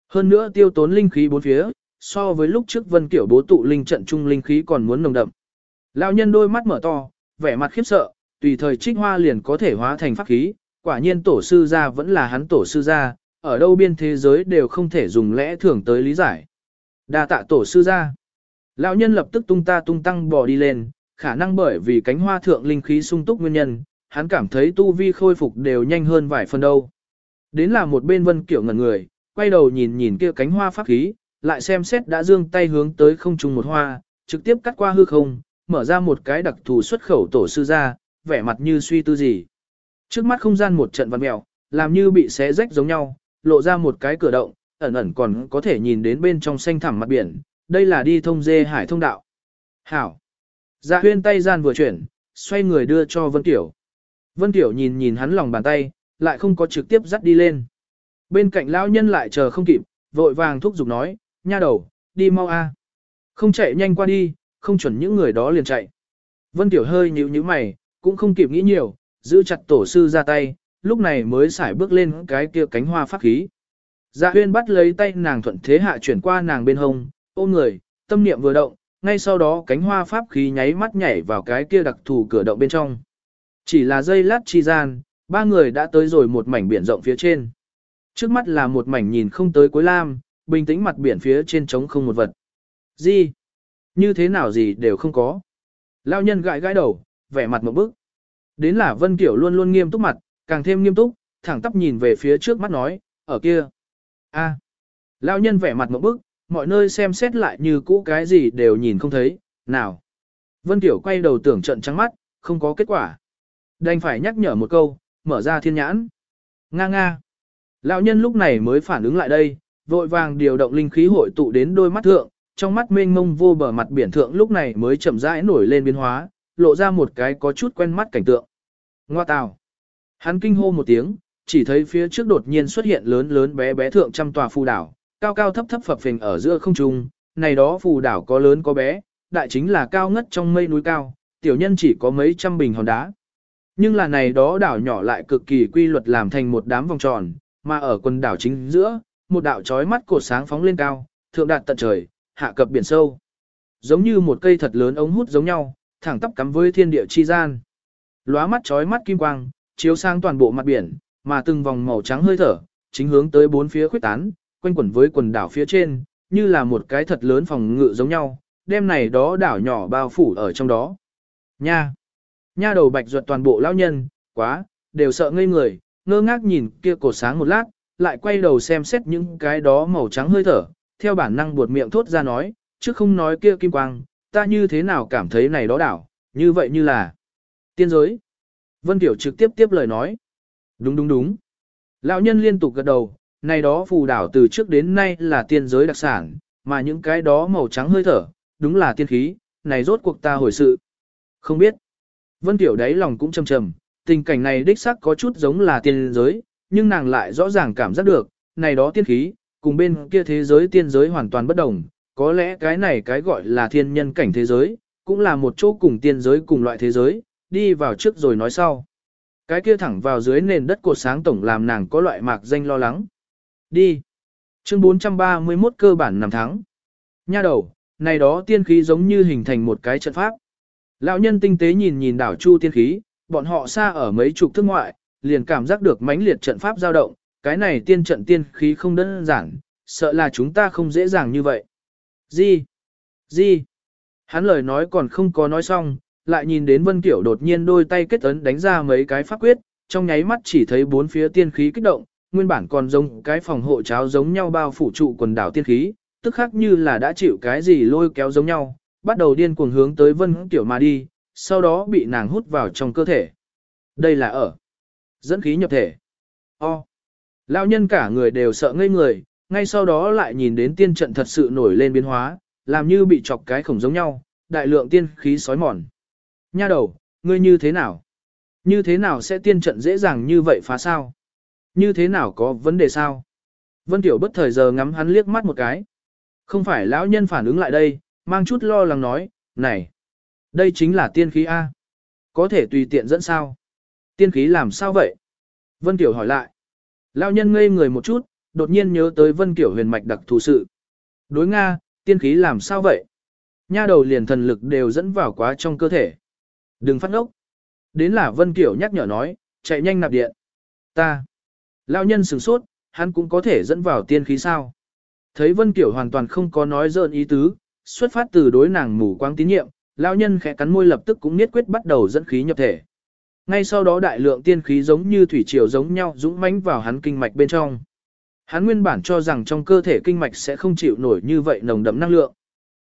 Hơn nữa tiêu tốn linh khí bốn phía, so với lúc trước vân kiểu bố tụ linh trận trung linh khí còn muốn nồng đậm. Lão nhân đôi mắt mở to, vẻ mặt khiếp sợ, tùy thời trích hoa liền có thể hóa thành pháp khí, quả nhiên tổ sư gia vẫn là hắn tổ sư gia, ở đâu biên thế giới đều không thể dùng lẽ thường tới lý giải. Đa tạ tổ sư gia. Lão nhân lập tức tung ta tung tăng bò đi lên, khả năng bởi vì cánh hoa thượng linh khí sung túc nguyên nhân, hắn cảm thấy tu vi khôi phục đều nhanh hơn vài phần đâu. Đến là một bên vân kiểu ngẩn người, quay đầu nhìn nhìn kia cánh hoa pháp khí, lại xem xét đã dương tay hướng tới không trung một hoa, trực tiếp cắt qua hư không, mở ra một cái đặc thù xuất khẩu tổ sư ra, vẻ mặt như suy tư gì. Trước mắt không gian một trận vặn mèo, làm như bị xé rách giống nhau, lộ ra một cái cửa động, ẩn ẩn còn có thể nhìn đến bên trong xanh thẳm mặt biển, đây là đi thông dê hải thông đạo. Hảo! Dạ huyên tay gian vừa chuyển, xoay người đưa cho Vân Tiểu. Vân Tiểu nhìn nhìn hắn lòng bàn tay, lại không có trực tiếp dắt đi lên. Bên cạnh lão nhân lại chờ không kịp, vội vàng thúc giục nói, nha đầu, đi mau a. Không chạy nhanh qua đi, không chuẩn những người đó liền chạy. Vân Tiểu hơi nhíu nhíu mày, cũng không kịp nghĩ nhiều, giữ chặt tổ sư ra tay, lúc này mới xải bước lên cái kia cánh hoa pháp khí. Dạ huyên bắt lấy tay nàng thuận thế hạ chuyển qua nàng bên hông, ôm người, tâm niệm vừa động, ngay sau đó cánh hoa pháp khí nháy mắt nhảy vào cái kia đặc thù cửa động bên trong. Chỉ là giây lát chi gian, ba người đã tới rồi một mảnh biển rộng phía trên. Trước mắt là một mảnh nhìn không tới cuối lam, bình tĩnh mặt biển phía trên trống không một vật. Gì? Như thế nào gì đều không có. Lao nhân gãi gãi đầu, vẻ mặt một bức. Đến là Vân Kiểu luôn luôn nghiêm túc mặt, càng thêm nghiêm túc, thẳng tắp nhìn về phía trước mắt nói, ở kia. a à. Lao nhân vẻ mặt một bức, mọi nơi xem xét lại như cũ cái gì đều nhìn không thấy, nào. Vân Kiểu quay đầu tưởng trận trắng mắt, không có kết quả. Đành phải nhắc nhở một câu, mở ra thiên nhãn. Nga nga. Lão nhân lúc này mới phản ứng lại đây, vội vàng điều động linh khí hội tụ đến đôi mắt thượng, trong mắt mênh mông vô bờ mặt biển thượng lúc này mới chậm rãi nổi lên biến hóa, lộ ra một cái có chút quen mắt cảnh tượng. Ngoa tào. Hắn kinh hô một tiếng, chỉ thấy phía trước đột nhiên xuất hiện lớn lớn bé bé thượng trăm tòa phù đảo, cao cao thấp thấp phập phình ở giữa không trung, này đó phù đảo có lớn có bé, đại chính là cao ngất trong mây núi cao, tiểu nhân chỉ có mấy trăm bình hòn đá. Nhưng là này đó đảo nhỏ lại cực kỳ quy luật làm thành một đám vòng tròn, mà ở quần đảo chính giữa, một đạo chói mắt cột sáng phóng lên cao, thượng đạt tận trời, hạ cập biển sâu. Giống như một cây thật lớn ống hút giống nhau, thẳng tắp cắm với thiên địa chi gian. Lóa mắt chói mắt kim quang, chiếu sang toàn bộ mặt biển, mà từng vòng màu trắng hơi thở, chính hướng tới bốn phía khuyết tán, quanh quẩn với quần đảo phía trên, như là một cái thật lớn phòng ngự giống nhau, đêm này đó đảo nhỏ bao phủ ở trong đó. Nha! Nha đầu bạch ruột toàn bộ lão nhân, quá, đều sợ ngây người, ngơ ngác nhìn kia cột sáng một lát, lại quay đầu xem xét những cái đó màu trắng hơi thở, theo bản năng buột miệng thốt ra nói, chứ không nói kia kim quang, ta như thế nào cảm thấy này đó đảo, như vậy như là tiên giới. Vân Tiểu trực tiếp tiếp lời nói. Đúng đúng đúng. Lão nhân liên tục gật đầu, này đó phù đảo từ trước đến nay là tiên giới đặc sản, mà những cái đó màu trắng hơi thở, đúng là tiên khí, này rốt cuộc ta hồi sự. Không biết. Vân Tiểu đáy lòng cũng trầm trầm, tình cảnh này đích xác có chút giống là tiên giới, nhưng nàng lại rõ ràng cảm giác được, này đó tiên khí, cùng bên kia thế giới tiên giới hoàn toàn bất đồng, có lẽ cái này cái gọi là thiên nhân cảnh thế giới, cũng là một chỗ cùng tiên giới cùng loại thế giới, đi vào trước rồi nói sau. Cái kia thẳng vào dưới nền đất cột sáng tổng làm nàng có loại mạc danh lo lắng. Đi. Chương 431 cơ bản nằm thắng. Nha đầu, này đó tiên khí giống như hình thành một cái trận pháp. Lão nhân tinh tế nhìn nhìn đảo chu tiên khí, bọn họ xa ở mấy chục thước ngoại, liền cảm giác được mãnh liệt trận pháp dao động, cái này tiên trận tiên khí không đơn giản, sợ là chúng ta không dễ dàng như vậy. Gì? Gì? Hắn lời nói còn không có nói xong, lại nhìn đến Vân Kiểu đột nhiên đôi tay kết ấn đánh ra mấy cái pháp quyết, trong nháy mắt chỉ thấy bốn phía tiên khí kích động, nguyên bản còn giống cái phòng hộ cháo giống nhau bao phủ trụ quần đảo tiên khí, tức khác như là đã chịu cái gì lôi kéo giống nhau, bắt đầu điên cuồng hướng tới Vân Kiểu mà đi, sau đó bị nàng hút vào trong cơ thể. Đây là ở dẫn khí nhập thể. O. Lão nhân cả người đều sợ ngây người, ngay sau đó lại nhìn đến tiên trận thật sự nổi lên biến hóa, làm như bị chọc cái khổng giống nhau, đại lượng tiên khí sói mòn. Nha đầu, ngươi như thế nào? Như thế nào sẽ tiên trận dễ dàng như vậy phá sao? Như thế nào có vấn đề sao? Vân Tiểu bất thời giờ ngắm hắn liếc mắt một cái. Không phải lão nhân phản ứng lại đây, mang chút lo lắng nói, này, đây chính là tiên khí A. Có thể tùy tiện dẫn sao? Tiên khí làm sao vậy? Vân Tiểu hỏi lại. Lão nhân ngây người một chút, đột nhiên nhớ tới Vân Tiểu huyền mạch đặc thù sự. Đối Nga, tiên khí làm sao vậy? Nha đầu liền thần lực đều dẫn vào quá trong cơ thể. Đừng phát ngốc. Đến là Vân Kiểu nhắc nhở nói, chạy nhanh nạp điện. Ta. Lão nhân sửng sốt, hắn cũng có thể dẫn vào tiên khí sao. Thấy Vân Kiểu hoàn toàn không có nói dợn ý tứ, xuất phát từ đối nàng mù quáng tín nhiệm, lão nhân khẽ cắn môi lập tức cũng niết quyết bắt đầu dẫn khí nhập thể. Ngay sau đó đại lượng tiên khí giống như thủy triều giống nhau dũng mãnh vào hắn kinh mạch bên trong. Hắn nguyên bản cho rằng trong cơ thể kinh mạch sẽ không chịu nổi như vậy nồng đậm năng lượng.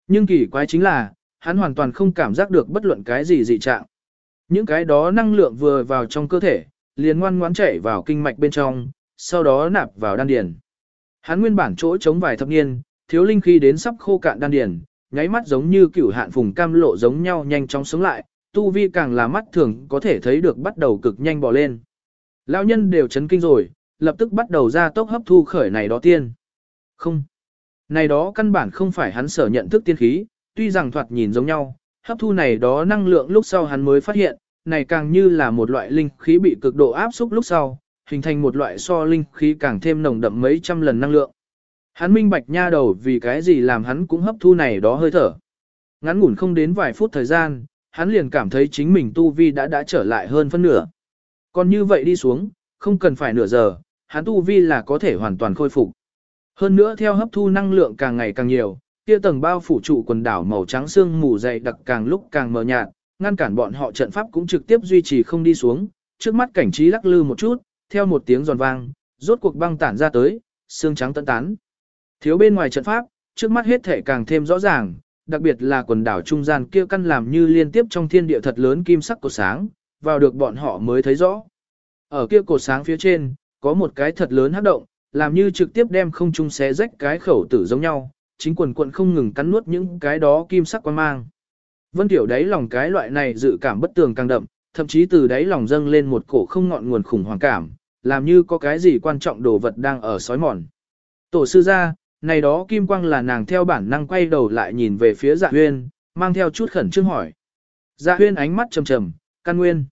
Nhưng kỳ quái chính là, hắn hoàn toàn không cảm giác được bất luận cái gì dị trạng. Những cái đó năng lượng vừa vào trong cơ thể, liền ngoan ngoãn chảy vào kinh mạch bên trong, sau đó nạp vào đan điền. Hắn nguyên bản chỗ chống vài thập niên, thiếu linh khí đến sắp khô cạn đan điền, nháy mắt giống như cửu hạn phùng cam lộ giống nhau nhanh chóng sống lại, tu vi càng là mắt thường có thể thấy được bắt đầu cực nhanh bò lên. Lão nhân đều chấn kinh rồi, lập tức bắt đầu ra tốc hấp thu khởi này đó tiên. Không. Này đó căn bản không phải hắn sở nhận thức tiên khí, tuy rằng thoạt nhìn giống nhau, hấp thu này đó năng lượng lúc sau hắn mới phát hiện, này càng như là một loại linh khí bị cực độ áp xúc lúc sau, hình thành một loại so linh khí càng thêm nồng đậm mấy trăm lần năng lượng. Hắn minh bạch nha đầu vì cái gì làm hắn cũng hấp thu này đó hơi thở. Ngắn ngủn không đến vài phút thời gian, hắn liền cảm thấy chính mình tu vi đã đã trở lại hơn phân nửa. Còn như vậy đi xuống, không cần phải nửa giờ, hắn tu vi là có thể hoàn toàn khôi phục. Hơn nữa theo hấp thu năng lượng càng ngày càng nhiều, kia tầng bao phủ trụ quần đảo màu trắng xương mù dày đặc càng lúc càng mờ nhạt, ngăn cản bọn họ trận pháp cũng trực tiếp duy trì không đi xuống, trước mắt cảnh trí lắc lư một chút, theo một tiếng giòn vang, rốt cuộc băng tản ra tới, xương trắng tận tán. Thiếu bên ngoài trận pháp, trước mắt hết thể càng thêm rõ ràng, đặc biệt là quần đảo trung gian kia căn làm như liên tiếp trong thiên địa thật lớn kim sắc cột sáng, vào được bọn họ mới thấy rõ. Ở kia cột sáng phía trên, có một cái thật lớn hấp động, làm như trực tiếp đem không trung xé rách cái khẩu tử giống nhau, chính quần quận không ngừng cắn nuốt những cái đó kim sắc quan mang. Vân Tiểu đáy lòng cái loại này dự cảm bất tường càng đậm, thậm chí từ đáy lòng dâng lên một cổ không ngọn nguồn khủng hoảng cảm, làm như có cái gì quan trọng đồ vật đang ở sói mòn. Tổ sư ra, này đó kim quang là nàng theo bản năng quay đầu lại nhìn về phía dạ huyên, mang theo chút khẩn trương hỏi. Dạ huyên ánh mắt trầm trầm, căn nguyên.